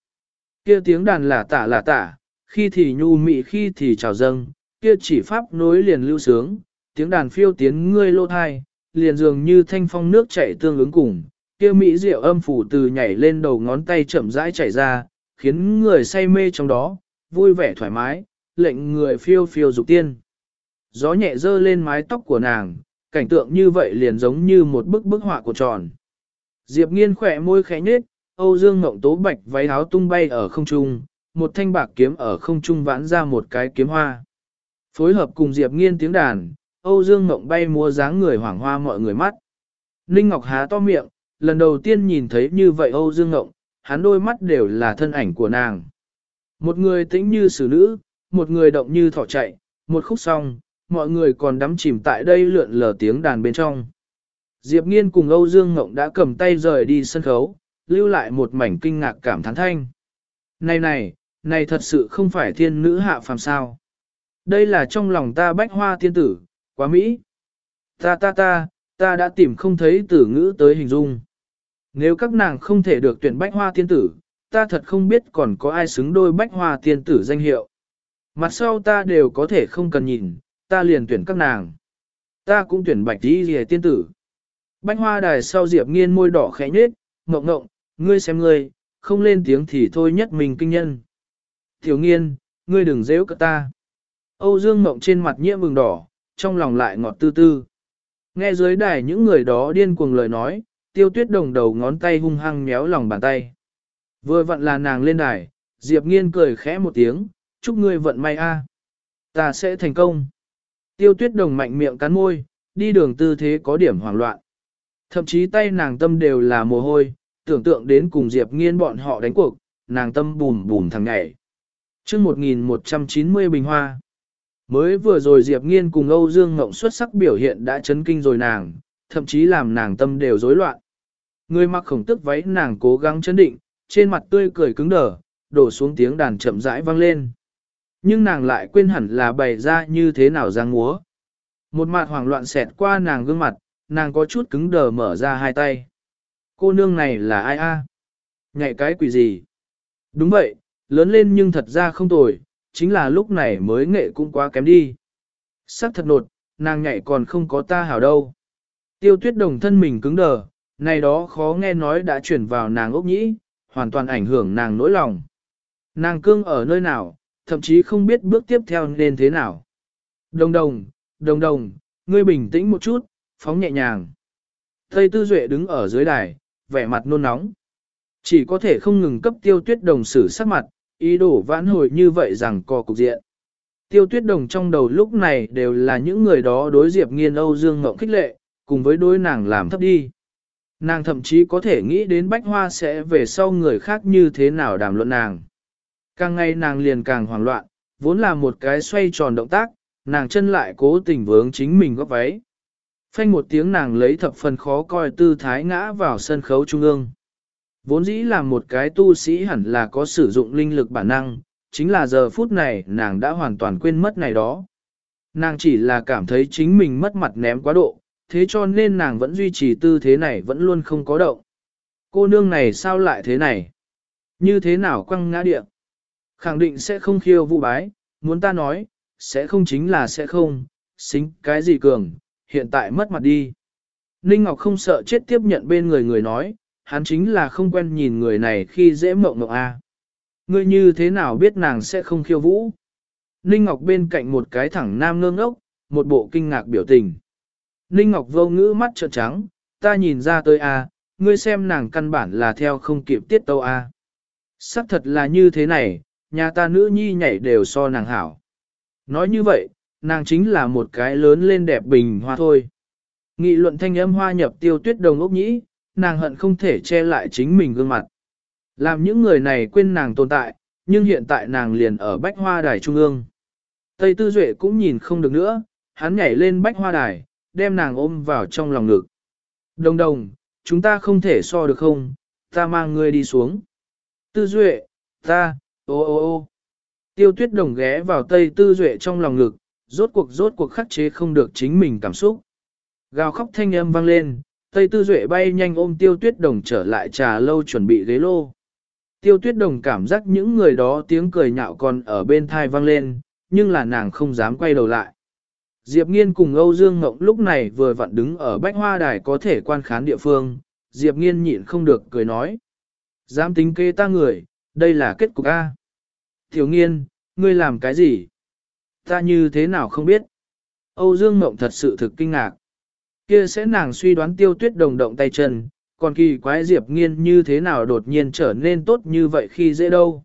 Kia tiếng đàn là tả là tả, khi thì nhu mị khi thì trào dâng, kia chỉ pháp nối liền lưu sướng, tiếng đàn phiêu tiến ngươi lô thai, liền dường như thanh phong nước chảy tương ứng cùng, kia mỹ diệu âm phủ từ nhảy lên đầu ngón tay chậm rãi chảy ra, khiến người say mê trong đó, vui vẻ thoải mái, lệnh người phiêu phiêu dục tiên. Gió nhẹ dơ lên mái tóc của nàng, cảnh tượng như vậy liền giống như một bức bức họa của tròn. Diệp nghiên khỏe môi khẽ nhết, Âu Dương Ngộng tố bạch váy áo tung bay ở không trung, một thanh bạc kiếm ở không trung vãn ra một cái kiếm hoa. Phối hợp cùng Diệp nghiên tiếng đàn, Âu Dương Ngộng bay múa dáng người hoảng hoa mọi người mắt. Ninh Ngọc há to miệng, lần đầu tiên nhìn thấy như vậy Âu Dương Ngộng, hắn đôi mắt đều là thân ảnh của nàng. Một người tĩnh như xử nữ, một người động như thỏ chạy, một khúc xong, mọi người còn đắm chìm tại đây lượn lờ tiếng đàn bên trong. Diệp Nghiên cùng Âu Dương Ngộng đã cầm tay rời đi sân khấu, lưu lại một mảnh kinh ngạc cảm thán thanh. Này này, này thật sự không phải thiên nữ hạ phàm sao. Đây là trong lòng ta bách hoa tiên tử, quá Mỹ. Ta ta ta, ta đã tìm không thấy từ ngữ tới hình dung. Nếu các nàng không thể được tuyển bách hoa tiên tử, ta thật không biết còn có ai xứng đôi bách hoa tiên tử danh hiệu. Mặt sau ta đều có thể không cần nhìn, ta liền tuyển các nàng. Ta cũng tuyển bạch đi rìa tiên tử. Bách hoa đài sau diệp nghiên môi đỏ khẽ nhết, ngộng ngộng, ngươi xem ngươi, không lên tiếng thì thôi nhất mình kinh nhân. Tiểu nghiên, ngươi đừng dễ cỡ ta. Âu Dương Ngộng trên mặt nhiễm vừng đỏ, trong lòng lại ngọt tư tư. Nghe dưới đài những người đó điên cuồng lời nói, tiêu tuyết đồng đầu ngón tay hung hăng méo lòng bàn tay. Vừa vặn là nàng lên đài, Diệp Nghiên cười khẽ một tiếng, chúc ngươi vận may a, Ta sẽ thành công. Tiêu tuyết đồng mạnh miệng cắn môi, đi đường tư thế có điểm hoảng loạn. Thậm chí tay nàng tâm đều là mồ hôi, tưởng tượng đến cùng Diệp Nghiên bọn họ đánh cuộc, nàng tâm bùm bùm thằng nhảy. chương 1190 bình hoa. Mới vừa rồi Diệp Nghiên cùng Âu Dương Ngộng xuất sắc biểu hiện đã chấn kinh rồi nàng, thậm chí làm nàng tâm đều rối loạn. Người mặc khổng tức váy nàng cố gắng chấn định, trên mặt tươi cười cứng đờ, đổ xuống tiếng đàn chậm rãi vang lên. Nhưng nàng lại quên hẳn là bày ra như thế nào giang múa. Một mặt hoảng loạn xẹt qua nàng gương mặt, nàng có chút cứng đờ mở ra hai tay. Cô nương này là ai a? Nhảy cái quỷ gì? Đúng vậy, lớn lên nhưng thật ra không tồi, chính là lúc này mới nghệ cũng quá kém đi. Sắc thật nột, nàng nhảy còn không có ta hảo đâu. Tiêu tuyết đồng thân mình cứng đờ, này đó khó nghe nói đã chuyển vào nàng ốc nhĩ, hoàn toàn ảnh hưởng nàng nỗi lòng. Nàng cương ở nơi nào, thậm chí không biết bước tiếp theo nên thế nào. Đồng đồng, đồng đồng, ngươi bình tĩnh một chút, phóng nhẹ nhàng. Tây Tư Duệ đứng ở dưới đài, vẻ mặt nôn nóng. Chỉ có thể không ngừng cấp tiêu tuyết đồng xử sắc mặt, ý đồ vãn hồi như vậy rằng co cục diện. Tiêu tuyết đồng trong đầu lúc này đều là những người đó đối diệp nghiên Âu Dương Ngộng khích lệ, cùng với đối nàng làm thấp đi. Nàng thậm chí có thể nghĩ đến bách hoa sẽ về sau người khác như thế nào đàm luận nàng. Càng ngày nàng liền càng hoảng loạn, vốn là một cái xoay tròn động tác, nàng chân lại cố tình vướng chính mình góp váy. Phanh một tiếng nàng lấy thập phần khó coi tư thái ngã vào sân khấu trung ương. Vốn dĩ là một cái tu sĩ hẳn là có sử dụng linh lực bản năng, chính là giờ phút này nàng đã hoàn toàn quên mất này đó. Nàng chỉ là cảm thấy chính mình mất mặt ném quá độ, thế cho nên nàng vẫn duy trì tư thế này vẫn luôn không có động. Cô nương này sao lại thế này? Như thế nào quăng ngã địa? Khẳng định sẽ không khiêu vụ bái, muốn ta nói, sẽ không chính là sẽ không, xính cái gì cường, hiện tại mất mặt đi. Ninh Ngọc không sợ chết tiếp nhận bên người người nói, hắn chính là không quen nhìn người này khi dễ mộng mộng a. Ngươi như thế nào biết nàng sẽ không khiêu vũ? Ninh Ngọc bên cạnh một cái thẳng nam ngơ ngốc, một bộ kinh ngạc biểu tình. Ninh Ngọc vô ngữ mắt trợn trắng, ta nhìn ra tới a, ngươi xem nàng căn bản là theo không kịp tiết tâu a. À. Sắc thật là như thế này, nhà ta nữ nhi nhảy đều so nàng hảo. Nói như vậy, nàng chính là một cái lớn lên đẹp bình hoa thôi. Nghị luận thanh âm hoa nhập tiêu tuyết đồng ốc nhĩ, nàng hận không thể che lại chính mình gương mặt. Làm những người này quên nàng tồn tại, nhưng hiện tại nàng liền ở bách hoa đài trung ương. Tây Tư Duệ cũng nhìn không được nữa, hắn nhảy lên bách hoa đài, đem nàng ôm vào trong lòng ngực. Đồng đồng, chúng ta không thể so được không, ta mang ngươi đi xuống. Tư Duệ, ta, ô ô ô. Tiêu tuyết đồng ghé vào Tây Tư Duệ trong lòng ngực, rốt cuộc rốt cuộc khắc chế không được chính mình cảm xúc. Gào khóc thanh âm vang lên, Tây Tư Duệ bay nhanh ôm Tiêu Tuyết Đồng trở lại trà lâu chuẩn bị ghế lô. Tiêu Tuyết Đồng cảm giác những người đó tiếng cười nhạo còn ở bên thai vang lên, nhưng là nàng không dám quay đầu lại. Diệp Nghiên cùng Âu Dương Ngộng lúc này vừa vặn đứng ở Bách Hoa Đài có thể quan khán địa phương, Diệp Nghiên nhịn không được cười nói. Dám tính kê ta người, đây là kết cục A. Tiểu Nghiên, ngươi làm cái gì? Ta như thế nào không biết? Âu Dương Ngộng thật sự thực kinh ngạc. Kia sẽ nàng suy đoán tiêu tuyết đồng động tay chân, còn kỳ quái Diệp Nghiên như thế nào đột nhiên trở nên tốt như vậy khi dễ đâu.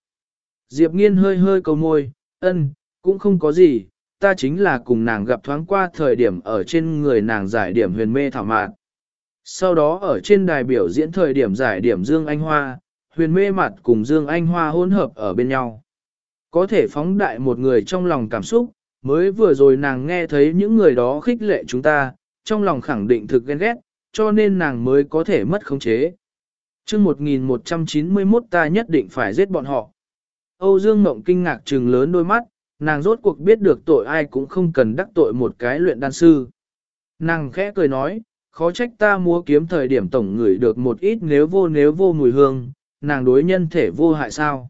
Diệp Nghiên hơi hơi cầu môi, ân, cũng không có gì, ta chính là cùng nàng gặp thoáng qua thời điểm ở trên người nàng giải điểm huyền mê thảo mạn. Sau đó ở trên đài biểu diễn thời điểm giải điểm Dương Anh Hoa, huyền mê mặt cùng Dương Anh Hoa hỗn hợp ở bên nhau. Có thể phóng đại một người trong lòng cảm xúc, mới vừa rồi nàng nghe thấy những người đó khích lệ chúng ta, trong lòng khẳng định thực ghen ghét, cho nên nàng mới có thể mất khống chế. chương 1191 ta nhất định phải giết bọn họ. Âu Dương Mộng kinh ngạc trừng lớn đôi mắt, nàng rốt cuộc biết được tội ai cũng không cần đắc tội một cái luyện đan sư. Nàng khẽ cười nói, khó trách ta mua kiếm thời điểm tổng ngửi được một ít nếu vô nếu vô mùi hương, nàng đối nhân thể vô hại sao.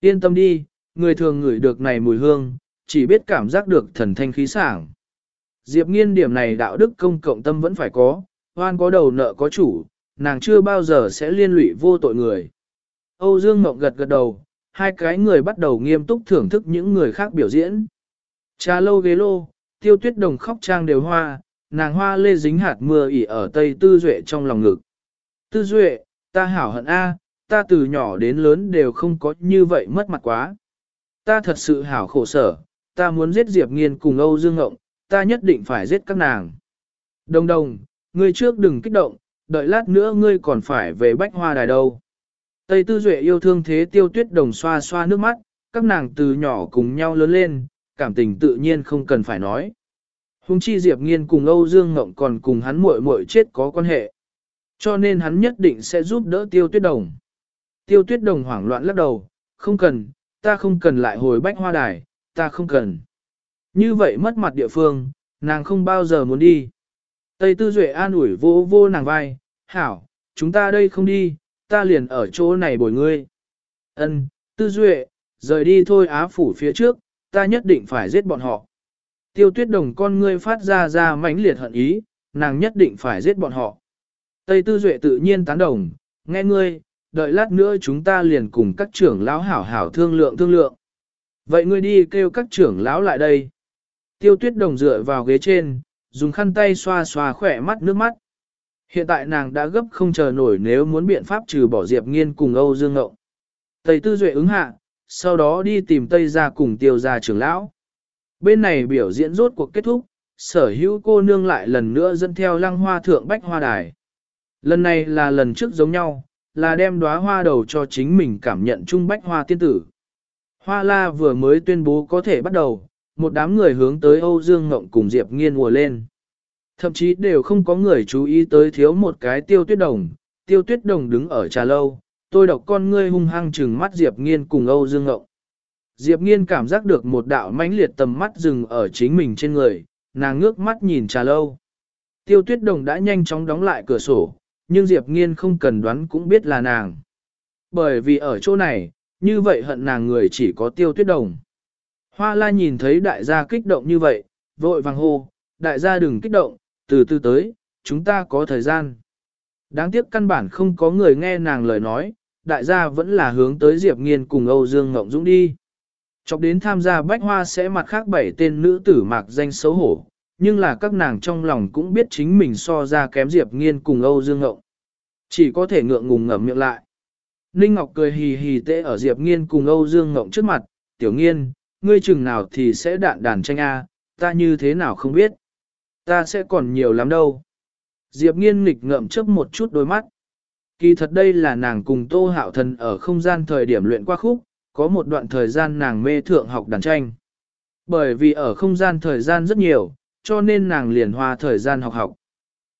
Yên tâm đi, người thường ngửi được này mùi hương, chỉ biết cảm giác được thần thanh khí sảng. Diệp nghiên điểm này đạo đức công cộng tâm vẫn phải có, hoan có đầu nợ có chủ, nàng chưa bao giờ sẽ liên lụy vô tội người. Âu Dương Ngọc gật gật đầu, hai cái người bắt đầu nghiêm túc thưởng thức những người khác biểu diễn. Trà lâu ghế lô, tiêu tuyết đồng khóc trang đều hoa, nàng hoa lê dính hạt mưa ỉ ở tây tư duệ trong lòng ngực. Tư duệ, ta hảo hận A, ta từ nhỏ đến lớn đều không có như vậy mất mặt quá. Ta thật sự hảo khổ sở, ta muốn giết Diệp Nghiên cùng Âu Dương Ngộng, ta nhất định phải giết các nàng. Đồng đồng, ngươi trước đừng kích động, đợi lát nữa ngươi còn phải về bách hoa đài đâu. Tây Tư Duệ yêu thương thế tiêu tuyết đồng xoa xoa nước mắt, các nàng từ nhỏ cùng nhau lớn lên, cảm tình tự nhiên không cần phải nói. Hùng chi Diệp Nghiên cùng Âu Dương Ngộng còn cùng hắn muội muội chết có quan hệ. Cho nên hắn nhất định sẽ giúp đỡ tiêu tuyết đồng. Tiêu tuyết đồng hoảng loạn lắc đầu, không cần, ta không cần lại hồi bách hoa đài, ta không cần. Như vậy mất mặt địa phương, nàng không bao giờ muốn đi. Tây Tư Duệ an ủi vô vô nàng vai, hảo, chúng ta đây không đi, ta liền ở chỗ này bồi ngươi. Ân, Tư Duệ, rời đi thôi Á Phủ phía trước, ta nhất định phải giết bọn họ. Tiêu tuyết đồng con ngươi phát ra ra mãnh liệt hận ý, nàng nhất định phải giết bọn họ. Tây Tư Duệ tự nhiên tán đồng, nghe ngươi, đợi lát nữa chúng ta liền cùng các trưởng lão hảo hảo thương lượng thương lượng. Vậy ngươi đi kêu các trưởng lão lại đây. Tiêu tuyết đồng dựa vào ghế trên, dùng khăn tay xoa xoa khỏe mắt nước mắt. Hiện tại nàng đã gấp không chờ nổi nếu muốn biện pháp trừ bỏ Diệp Nghiên cùng Âu Dương Ngộng. Tây Tư Duệ ứng hạ, sau đó đi tìm Tây ra cùng tiêu ra trưởng lão. Bên này biểu diễn rốt cuộc kết thúc, sở hữu cô nương lại lần nữa dẫn theo lăng hoa thượng bách hoa đài. Lần này là lần trước giống nhau, là đem đóa hoa đầu cho chính mình cảm nhận chung bách hoa tiên tử. Hoa la vừa mới tuyên bố có thể bắt đầu, một đám người hướng tới Âu Dương Ngộng cùng Diệp Nghiên mùa lên. Thậm chí đều không có người chú ý tới thiếu một cái tiêu tuyết đồng, tiêu tuyết đồng đứng ở trà lâu, tôi đọc con ngươi hung hăng trừng mắt Diệp Nghiên cùng Âu Dương Ngộng. Diệp Nghiên cảm giác được một đạo mãnh liệt tầm mắt dừng ở chính mình trên người, nàng ngước mắt nhìn trà lâu. Tiêu tuyết đồng đã nhanh chóng đóng lại cửa sổ, nhưng Diệp Nghiên không cần đoán cũng biết là nàng. Bởi vì ở chỗ này, như vậy hận nàng người chỉ có tiêu tuyết đồng. Hoa la nhìn thấy đại gia kích động như vậy, vội vàng hô, đại gia đừng kích động, từ từ tới, chúng ta có thời gian. Đáng tiếc căn bản không có người nghe nàng lời nói, đại gia vẫn là hướng tới Diệp Nghiên cùng Âu Dương Ngộng Dũng đi. Chọc đến tham gia bách hoa sẽ mặt khác bảy tên nữ tử mạc danh xấu hổ, nhưng là các nàng trong lòng cũng biết chính mình so ra kém Diệp Nghiên cùng Âu Dương Ngộng. Chỉ có thể ngượng ngùng ngậm miệng lại. Ninh Ngọc cười hì hì tê ở Diệp Nghiên cùng Âu Dương Ngộng trước mặt, tiểu nghiên, ngươi chừng nào thì sẽ đạn đàn tranh A, ta như thế nào không biết. Ta sẽ còn nhiều lắm đâu. Diệp Nghiên nghịch ngậm chớp một chút đôi mắt. Kỳ thật đây là nàng cùng Tô Hạo Thần ở không gian thời điểm luyện qua khúc, có một đoạn thời gian nàng mê thượng học đàn tranh. Bởi vì ở không gian thời gian rất nhiều, cho nên nàng liền hoa thời gian học học.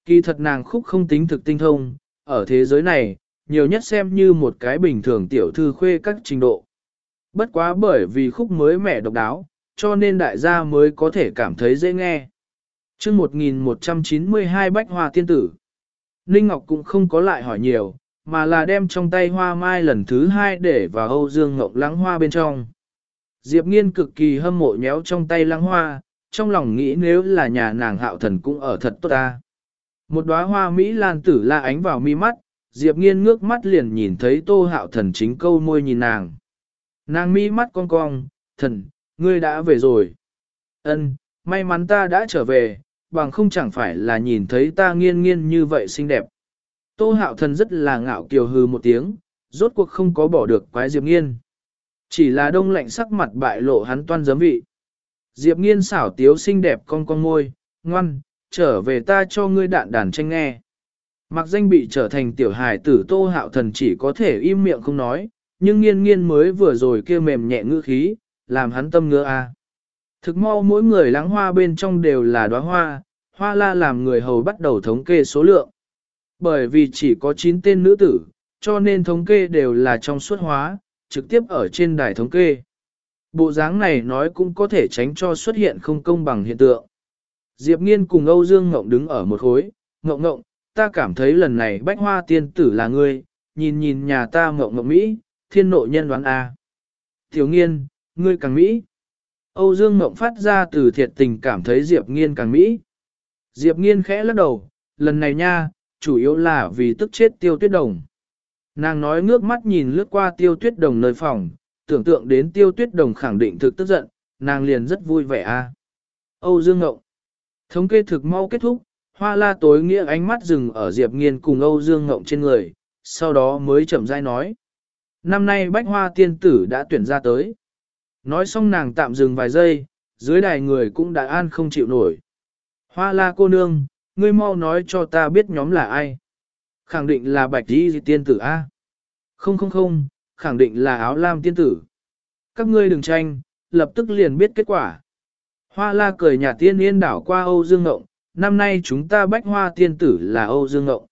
Kỳ thật nàng khúc không tính thực tinh thông, ở thế giới này, nhiều nhất xem như một cái bình thường tiểu thư khuê các trình độ. Bất quá bởi vì khúc mới mẻ độc đáo, cho nên đại gia mới có thể cảm thấy dễ nghe chương 1192 Bách Hoa Tiên Tử Ninh Ngọc cũng không có lại hỏi nhiều, mà là đem trong tay hoa mai lần thứ hai để vào Âu Dương Ngọc lắng hoa bên trong. Diệp Nghiên cực kỳ hâm mộ nhéo trong tay lắng hoa, trong lòng nghĩ nếu là nhà nàng hạo thần cũng ở thật tốt ta. Một đóa hoa Mỹ lan tử la ánh vào mi mắt, Diệp Nghiên ngước mắt liền nhìn thấy tô hạo thần chính câu môi nhìn nàng. Nàng mi mắt cong cong, thần, ngươi đã về rồi. Ân, may mắn ta đã trở về, bằng không chẳng phải là nhìn thấy ta nghiên nghiên như vậy xinh đẹp. Tô hạo thần rất là ngạo kiều hư một tiếng, rốt cuộc không có bỏ được quái Diệp nghiên. Chỉ là đông lạnh sắc mặt bại lộ hắn toan giấm vị. Diệp nghiên xảo tiếu xinh đẹp con con môi, ngoan, trở về ta cho ngươi đạn đàn tranh nghe. Mặc danh bị trở thành tiểu hài tử tô hạo thần chỉ có thể im miệng không nói, nhưng nghiên nghiên mới vừa rồi kia mềm nhẹ ngữ khí, làm hắn tâm ngứa a. Thực mau mỗi người lắng hoa bên trong đều là đóa hoa, hoa la làm người hầu bắt đầu thống kê số lượng. Bởi vì chỉ có 9 tên nữ tử, cho nên thống kê đều là trong suốt hóa, trực tiếp ở trên đài thống kê. Bộ dáng này nói cũng có thể tránh cho xuất hiện không công bằng hiện tượng. Diệp Nghiên cùng Âu Dương Ngộng đứng ở một khối, Ngộng Ngộng, ta cảm thấy lần này bách hoa tiên tử là ngươi, nhìn nhìn nhà ta Ngộng Ngộng Mỹ, thiên nội nhân đoán A. Tiểu Nghiên, ngươi càng Mỹ. Âu Dương Mộng phát ra từ thiệt tình cảm thấy Diệp Nghiên càng Mỹ. Diệp Nghiên khẽ lắc đầu, lần này nha, chủ yếu là vì tức chết tiêu tuyết đồng. Nàng nói ngước mắt nhìn lướt qua tiêu tuyết đồng nơi phòng, tưởng tượng đến tiêu tuyết đồng khẳng định thực tức giận, nàng liền rất vui vẻ a. Âu Dương Ngộng Thống kê thực mau kết thúc, hoa la tối nghĩa ánh mắt dừng ở Diệp Nghiên cùng Âu Dương Ngộng trên người, sau đó mới chậm rãi nói. Năm nay bách hoa tiên tử đã tuyển ra tới. Nói xong nàng tạm dừng vài giây, dưới đài người cũng đã an không chịu nổi. Hoa la cô nương, ngươi mau nói cho ta biết nhóm là ai. Khẳng định là bạch đi tiên tử A. Không không không, khẳng định là áo lam tiên tử. Các ngươi đừng tranh, lập tức liền biết kết quả. Hoa la cười nhà tiên yên đảo qua Âu Dương Ngộng, năm nay chúng ta bách hoa tiên tử là Âu Dương Ngộng.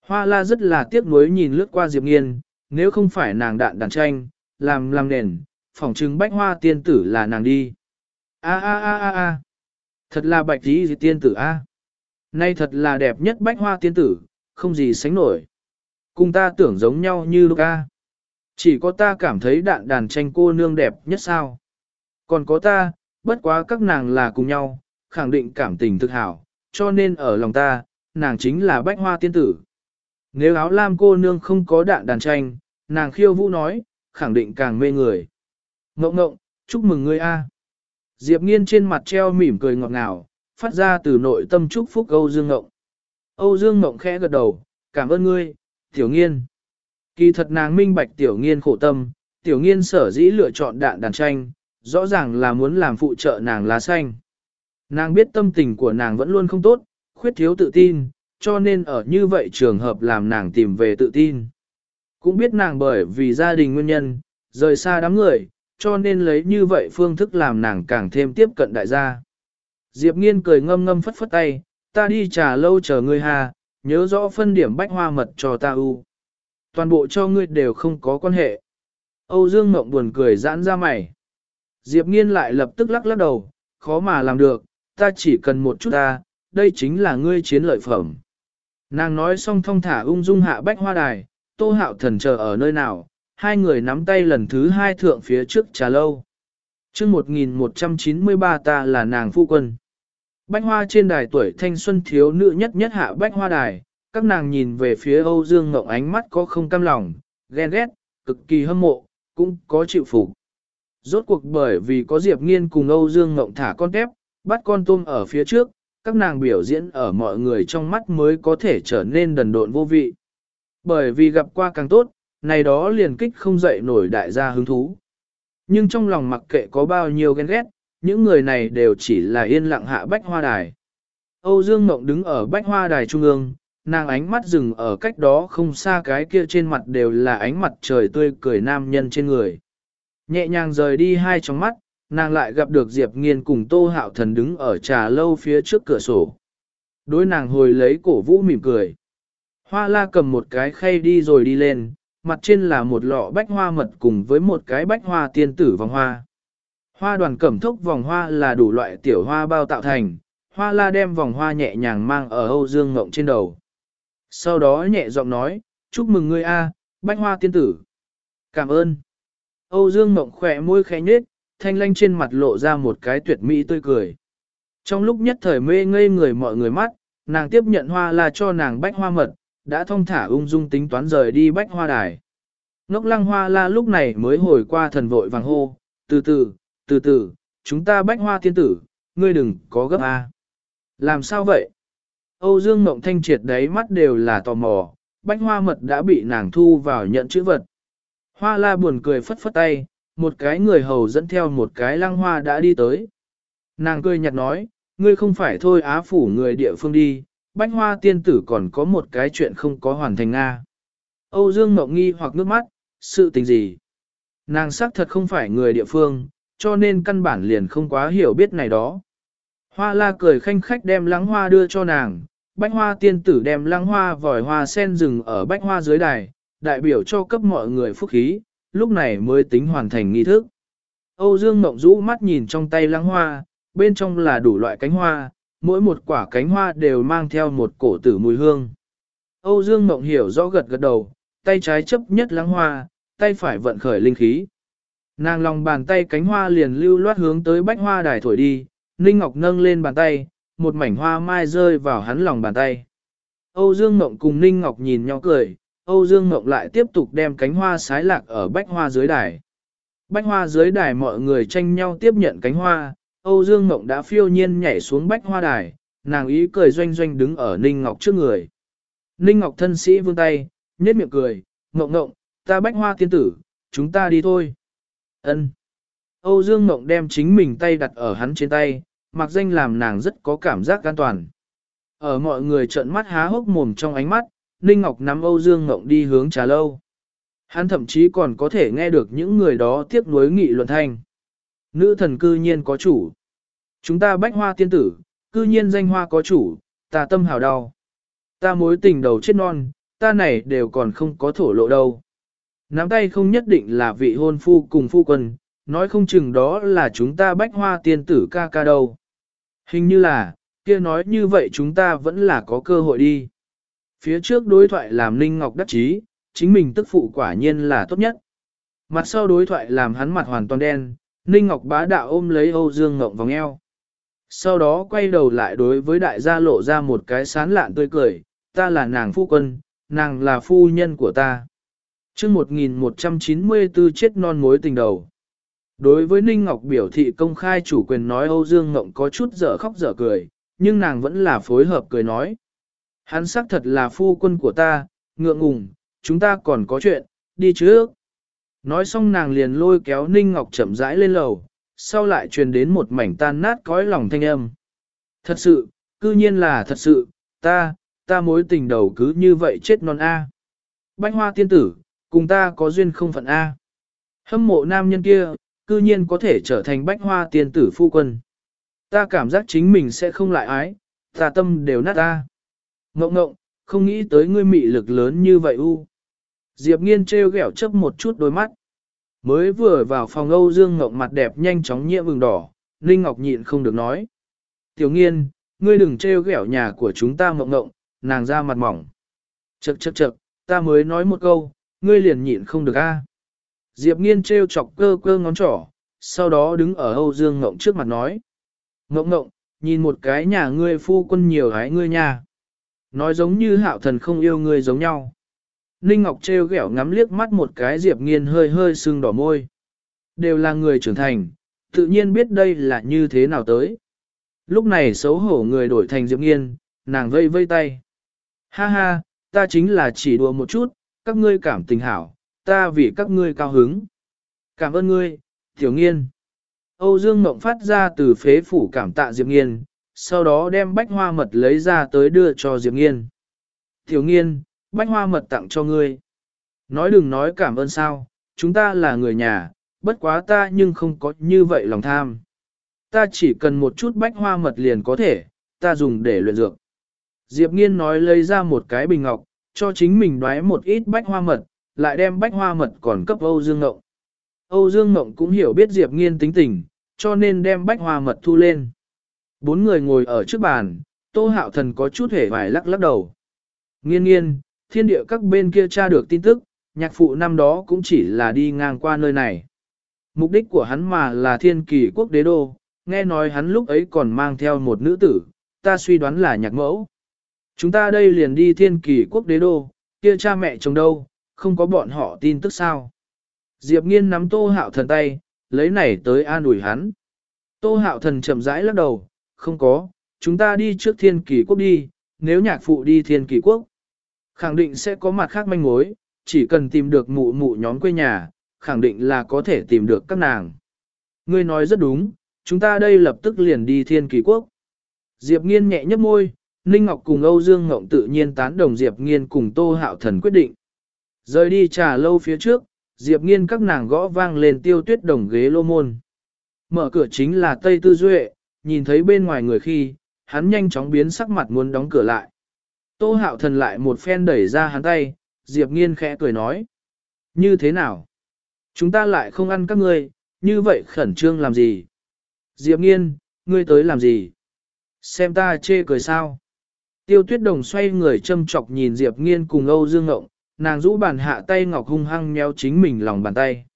Hoa la rất là tiếc nuối nhìn lướt qua Diệp Nghiên, nếu không phải nàng đạn đàn tranh, làm làm nền, phỏng chứng bách hoa tiên tử là nàng đi. A a a a a, thật là bạch tí tiên tử a. Nay thật là đẹp nhất bách hoa tiên tử, không gì sánh nổi. Cùng ta tưởng giống nhau như lúc a. Chỉ có ta cảm thấy đạn đàn tranh cô nương đẹp nhất sao. Còn có ta, bất quá các nàng là cùng nhau, khẳng định cảm tình thực hảo, cho nên ở lòng ta, nàng chính là bách hoa tiên tử. Nếu áo lam cô nương không có đạn đàn tranh, nàng khiêu vũ nói, khẳng định càng mê người. Ngộng ngộng, chúc mừng ngươi a. Diệp nghiên trên mặt treo mỉm cười ngọt ngào, phát ra từ nội tâm chúc phúc Âu Dương Ngộng. Âu Dương Ngộng khẽ gật đầu, cảm ơn ngươi, tiểu nghiên. Kỳ thật nàng minh bạch tiểu nghiên khổ tâm, tiểu nghiên sở dĩ lựa chọn đạn đàn tranh, rõ ràng là muốn làm phụ trợ nàng lá xanh. Nàng biết tâm tình của nàng vẫn luôn không tốt, khuyết thiếu tự tin, cho nên ở như vậy trường hợp làm nàng tìm về tự tin. Cũng biết nàng bởi vì gia đình nguyên nhân, rời xa đám người, cho nên lấy như vậy phương thức làm nàng càng thêm tiếp cận đại gia. Diệp nghiên cười ngâm ngâm phất phất tay, ta đi trà lâu chờ ngươi hà, nhớ rõ phân điểm bách hoa mật cho ta u. Toàn bộ cho ngươi đều không có quan hệ. Âu Dương Mộng buồn cười giãn ra mày. Diệp Nghiên lại lập tức lắc lắc đầu, khó mà làm được, ta chỉ cần một chút ta, đây chính là ngươi chiến lợi phẩm. Nàng nói xong thong thả ung dung hạ bách hoa đài, tô hạo thần chờ ở nơi nào, hai người nắm tay lần thứ hai thượng phía trước trà lâu. chương 1193 ta là nàng phu quân. Bách hoa trên đài tuổi thanh xuân thiếu nữ nhất nhất hạ bách hoa đài, các nàng nhìn về phía Âu Dương Ngọc ánh mắt có không cam lòng, ghen ghét, cực kỳ hâm mộ, cũng có chịu phục. Rốt cuộc bởi vì có Diệp Nghiên cùng Âu Dương Ngọc thả con tép, bắt con tôm ở phía trước, các nàng biểu diễn ở mọi người trong mắt mới có thể trở nên đần độn vô vị. Bởi vì gặp qua càng tốt, này đó liền kích không dậy nổi đại gia hứng thú. Nhưng trong lòng mặc kệ có bao nhiêu ghen ghét, những người này đều chỉ là yên lặng hạ bách hoa đài. Âu Dương Mộng đứng ở bách hoa đài trung ương, nàng ánh mắt dừng ở cách đó không xa cái kia trên mặt đều là ánh mặt trời tươi cười nam nhân trên người. Nhẹ nhàng rời đi hai trong mắt, nàng lại gặp được Diệp Nghiên cùng Tô Hạo Thần đứng ở trà lâu phía trước cửa sổ. Đối nàng hồi lấy cổ vũ mỉm cười. Hoa la cầm một cái khay đi rồi đi lên, mặt trên là một lọ bách hoa mật cùng với một cái bách hoa tiên tử vòng hoa. Hoa đoàn cẩm thốc vòng hoa là đủ loại tiểu hoa bao tạo thành, hoa la đem vòng hoa nhẹ nhàng mang ở Âu Dương Ngộng trên đầu. Sau đó nhẹ giọng nói, chúc mừng ngươi a, bách hoa tiên tử. Cảm ơn. Âu Dương Ngộng khỏe môi khẽ nhếch, thanh lanh trên mặt lộ ra một cái tuyệt mỹ tươi cười. Trong lúc nhất thời mê ngây người mọi người mắt, nàng tiếp nhận hoa la cho nàng bách hoa mật, đã thông thả ung dung tính toán rời đi bách hoa đài. Ngốc lăng hoa la lúc này mới hồi qua thần vội vàng hô, từ từ, từ từ, chúng ta bách hoa tiên tử, ngươi đừng có gấp a. Làm sao vậy? Âu Dương Mộng Thanh triệt đấy mắt đều là tò mò, bách hoa mật đã bị nàng thu vào nhận chữ vật. Hoa la buồn cười phất phất tay, một cái người hầu dẫn theo một cái lăng hoa đã đi tới. Nàng cười nhạt nói, ngươi không phải thôi á phủ người địa phương đi, bách hoa tiên tử còn có một cái chuyện không có hoàn thành Nga. Âu Dương Mộng nghi hoặc nước mắt, sự tình gì? Nàng xác thật không phải người địa phương, cho nên căn bản liền không quá hiểu biết này đó. Hoa la cười khanh khách đem lắng hoa đưa cho nàng, bách hoa tiên tử đem lăng hoa vòi hoa sen rừng ở bách hoa dưới đài, đại biểu cho cấp mọi người phúc khí, lúc này mới tính hoàn thành nghi thức. Âu Dương Mộng rũ mắt nhìn trong tay lăng hoa, bên trong là đủ loại cánh hoa, mỗi một quả cánh hoa đều mang theo một cổ tử mùi hương. Âu Dương Mộng hiểu rõ gật gật đầu, tay trái chấp nhất lắng hoa, tay phải vận khởi linh khí. Nàng lòng bàn tay cánh hoa liền lưu loát hướng tới bách hoa đài thổi đi, Ninh Ngọc nâng lên bàn tay, một mảnh hoa mai rơi vào hắn lòng bàn tay. Âu Dương Mộng cùng Ninh Ngọc nhìn nhau cười, Âu Dương Mộng lại tiếp tục đem cánh hoa sái lạc ở bách hoa dưới đài. Bách hoa dưới đài mọi người tranh nhau tiếp nhận cánh hoa, Âu Dương Ngộng đã phiêu nhiên nhảy xuống bách hoa đài, nàng ý cười doanh doanh đứng ở Ninh Ngọc trước người. Ninh Ngọc thân sĩ vươn tay, nhếch miệng cười, Ngộng Ngộng, ta bách hoa tiên tử, chúng ta đi thôi. Ân. Âu Dương Mộng đem chính mình tay đặt ở hắn trên tay, mặc danh làm nàng rất có cảm giác an toàn. Ở mọi người trợn mắt há hốc mồm trong ánh mắt, Ninh Ngọc nắm Âu Dương Mộng đi hướng trà lâu. Hắn thậm chí còn có thể nghe được những người đó tiếp nối nghị luận thanh. Nữ thần cư nhiên có chủ. Chúng ta bách hoa tiên tử, cư nhiên danh hoa có chủ, ta tâm hào đau. Ta mối tình đầu chết non, ta này đều còn không có thổ lộ đâu. Nắm tay không nhất định là vị hôn phu cùng phu quân, nói không chừng đó là chúng ta bách hoa tiên tử ca ca đâu. Hình như là, kia nói như vậy chúng ta vẫn là có cơ hội đi. Phía trước đối thoại làm Ninh Ngọc đắc chí, chính mình tức phụ quả nhiên là tốt nhất. Mặt sau đối thoại làm hắn mặt hoàn toàn đen, Ninh Ngọc bá đạo ôm lấy Âu Dương Ngộng vòng eo. Sau đó quay đầu lại đối với đại gia lộ ra một cái sán lạn tươi cười, ta là nàng phu quân, nàng là phu nhân của ta. chương 1194 chết non mối tình đầu. Đối với Ninh Ngọc biểu thị công khai chủ quyền nói Âu Dương Ngộng có chút dở khóc dở cười, nhưng nàng vẫn là phối hợp cười nói. Hắn xác thật là phu quân của ta, ngượng ngùng, chúng ta còn có chuyện, đi trước. Nói xong nàng liền lôi kéo Ninh Ngọc chậm rãi lên lầu, sau lại truyền đến một mảnh tan nát cõi lòng thanh âm. Thật sự, cư nhiên là thật sự, ta, ta mối tình đầu cứ như vậy chết non A. Bánh hoa tiên tử, cùng ta có duyên không phận A. Hâm mộ nam nhân kia, cư nhiên có thể trở thành bách hoa tiên tử phu quân. Ta cảm giác chính mình sẽ không lại ái, Ta tâm đều nát ta. Ngộng ngộng, không nghĩ tới ngươi mị lực lớn như vậy u. Diệp nghiên trêu ghẹo chấp một chút đôi mắt. Mới vừa vào phòng Âu Dương Ngọc mặt đẹp nhanh chóng nhiễm vừng đỏ, Linh Ngọc nhịn không được nói. Tiểu nghiên, ngươi đừng trêu ghẹo nhà của chúng ta Ngộng Ngộng, nàng ra mặt mỏng. Chậc chậc chậc, ta mới nói một câu, ngươi liền nhịn không được a. Diệp nghiên trêu chọc cơ cơ ngón trỏ, sau đó đứng ở Âu Dương Ngộng trước mặt nói. Ngộng Ngộng, nhìn một cái nhà ngươi phu quân nhiều hái ngươi nha. Nói giống như hạo thần không yêu ngươi giống nhau. Ninh Ngọc trêu ghẹo ngắm liếc mắt một cái Diệp Nghiên hơi hơi sưng đỏ môi. Đều là người trưởng thành, tự nhiên biết đây là như thế nào tới. Lúc này xấu hổ người đổi thành Diệp Nghiên, nàng vây vây tay. Ha ha, ta chính là chỉ đùa một chút, các ngươi cảm tình hảo, ta vì các ngươi cao hứng. Cảm ơn ngươi, Tiểu Nghiên. Âu Dương Mộng phát ra từ phế phủ cảm tạ Diệp Nghiên, sau đó đem bách hoa mật lấy ra tới đưa cho Diệp Nghiên. Tiểu Nghiên, bách hoa mật tặng cho ngươi. Nói đừng nói cảm ơn sao, chúng ta là người nhà, bất quá ta nhưng không có như vậy lòng tham. Ta chỉ cần một chút bách hoa mật liền có thể, ta dùng để luyện dược. Diệp Nghiên nói lấy ra một cái bình ngọc, cho chính mình đoái một ít bách hoa mật, lại đem bách hoa mật còn cấp Âu Dương Ngộng. Âu Dương Ngộng cũng hiểu biết Diệp Nghiên tính tình, cho nên đem bách hoa mật thu lên. Bốn người ngồi ở trước bàn, Tô Hạo Thần có chút hề vài lắc lắc đầu. Nghiên nghiên, thiên địa các bên kia tra được tin tức, nhạc phụ năm đó cũng chỉ là đi ngang qua nơi này. Mục đích của hắn mà là thiên kỳ quốc đế đô, nghe nói hắn lúc ấy còn mang theo một nữ tử, ta suy đoán là nhạc mẫu. Chúng ta đây liền đi thiên kỳ quốc đế đô, kia cha mẹ chồng đâu, không có bọn họ tin tức sao. Diệp nghiên nắm tô hạo thần tay, lấy này tới an ủi hắn. Tô hạo thần chậm rãi lắc đầu, không có, chúng ta đi trước thiên kỳ quốc đi, nếu nhạc phụ đi thiên kỳ quốc. Khẳng định sẽ có mặt khác manh mối, chỉ cần tìm được mụ mụ nhóm quê nhà, khẳng định là có thể tìm được các nàng. Ngươi nói rất đúng, chúng ta đây lập tức liền đi thiên kỳ quốc. Diệp nghiên nhẹ nhấp môi, Ninh Ngọc cùng Âu Dương Ngộng tự nhiên tán đồng Diệp nghiên cùng Tô Hạo Thần quyết định. Rời đi trà lâu phía trước, Diệp nghiên các nàng gõ vang lên tiêu tuyết đồng ghế lô môn. Mở cửa chính là Tây Tư Duệ, nhìn thấy bên ngoài người khi, hắn nhanh chóng biến sắc mặt muốn đóng cửa lại. Tô hạo thần lại một phen đẩy ra hắn tay, Diệp nghiên khẽ cười nói. Như thế nào? Chúng ta lại không ăn các ngươi, như vậy khẩn trương làm gì? Diệp nghiên, ngươi tới làm gì? Xem ta chê cười sao? Tiêu tuyết đồng xoay người châm chọc nhìn Diệp nghiên cùng Âu Dương Ngộng, nàng rũ bàn hạ tay ngọc hung hăng nheo chính mình lòng bàn tay.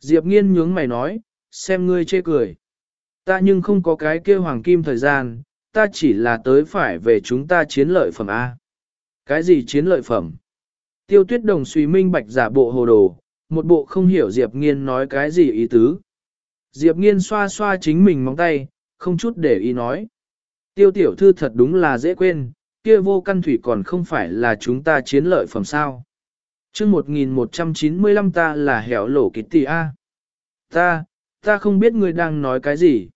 Diệp nghiên nhướng mày nói, xem ngươi chê cười. Ta nhưng không có cái kia hoàng kim thời gian, ta chỉ là tới phải về chúng ta chiến lợi phẩm A. Cái gì chiến lợi phẩm? Tiêu tuyết đồng suy minh bạch giả bộ hồ đồ, một bộ không hiểu Diệp Nghiên nói cái gì ý tứ. Diệp Nghiên xoa xoa chính mình móng tay, không chút để ý nói. Tiêu tiểu thư thật đúng là dễ quên, kia vô căn thủy còn không phải là chúng ta chiến lợi phẩm sao. chương 1195 ta là hẻo lổ kịch tỷ A. Ta, ta không biết ngươi đang nói cái gì.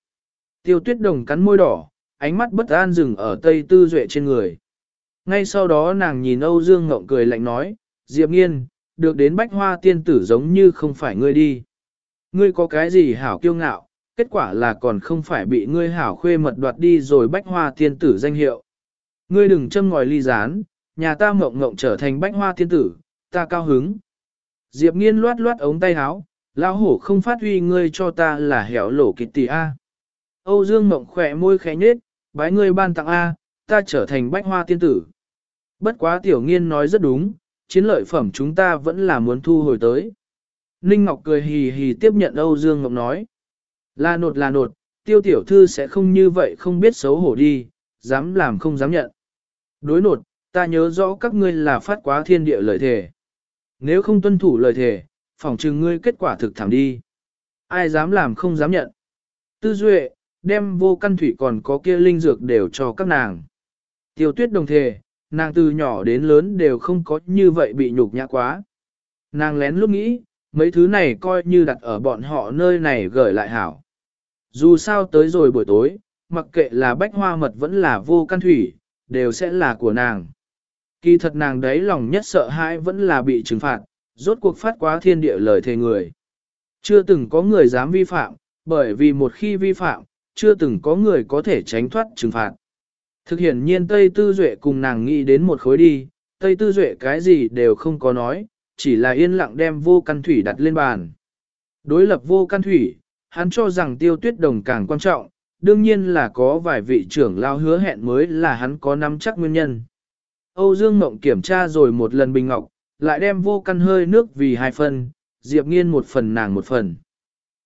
Tiêu tuyết đồng cắn môi đỏ, ánh mắt bất an dừng ở Tây Tư Duệ trên người. Ngay sau đó nàng nhìn Âu Dương Ngộng cười lạnh nói, Diệp Nghiên, được đến bách hoa tiên tử giống như không phải ngươi đi. Ngươi có cái gì hảo kiêu ngạo, kết quả là còn không phải bị ngươi hảo khuê mật đoạt đi rồi bách hoa tiên tử danh hiệu. Ngươi đừng châm ngòi ly gián, nhà ta ngộng ngộng trở thành bách hoa tiên tử, ta cao hứng. Diệp Nghiên loát loát ống tay áo, lão hổ không phát huy ngươi cho ta là hẻo lổ kịch tỷ A. Âu Dương mộng khỏe môi khẽ nhết, bái ngươi ban tặng A, ta trở thành bách hoa tiên tử. Bất quá tiểu nghiên nói rất đúng, chiến lợi phẩm chúng ta vẫn là muốn thu hồi tới. Ninh Ngọc cười hì hì tiếp nhận Âu Dương Ngọc nói. Là nột là nột, tiêu tiểu thư sẽ không như vậy không biết xấu hổ đi, dám làm không dám nhận. Đối nột, ta nhớ rõ các ngươi là phát quá thiên địa lời thề. Nếu không tuân thủ lời thề, phỏng trừng ngươi kết quả thực thảm đi. Ai dám làm không dám nhận. Tư duệ, đem vô căn thủy còn có kia linh dược đều cho các nàng. Tiêu tuyết đồng thề, nàng từ nhỏ đến lớn đều không có như vậy bị nhục nhã quá. Nàng lén lúc nghĩ, mấy thứ này coi như đặt ở bọn họ nơi này gửi lại hảo. Dù sao tới rồi buổi tối, mặc kệ là bách hoa mật vẫn là vô căn thủy, đều sẽ là của nàng. Kỳ thật nàng đấy lòng nhất sợ hãi vẫn là bị trừng phạt, rốt cuộc phát quá thiên địa lời thề người. Chưa từng có người dám vi phạm, bởi vì một khi vi phạm, chưa từng có người có thể tránh thoát trừng phạt. Thực hiện nhiên Tây Tư Duệ cùng nàng nghĩ đến một khối đi, Tây Tư Duệ cái gì đều không có nói, chỉ là yên lặng đem vô căn thủy đặt lên bàn. Đối lập vô căn thủy, hắn cho rằng tiêu tuyết đồng càng quan trọng, đương nhiên là có vài vị trưởng lao hứa hẹn mới là hắn có nắm chắc nguyên nhân. Âu Dương Mộng kiểm tra rồi một lần bình ngọc, lại đem vô căn hơi nước vì hai phần, Diệp Nghiên một phần nàng một phần.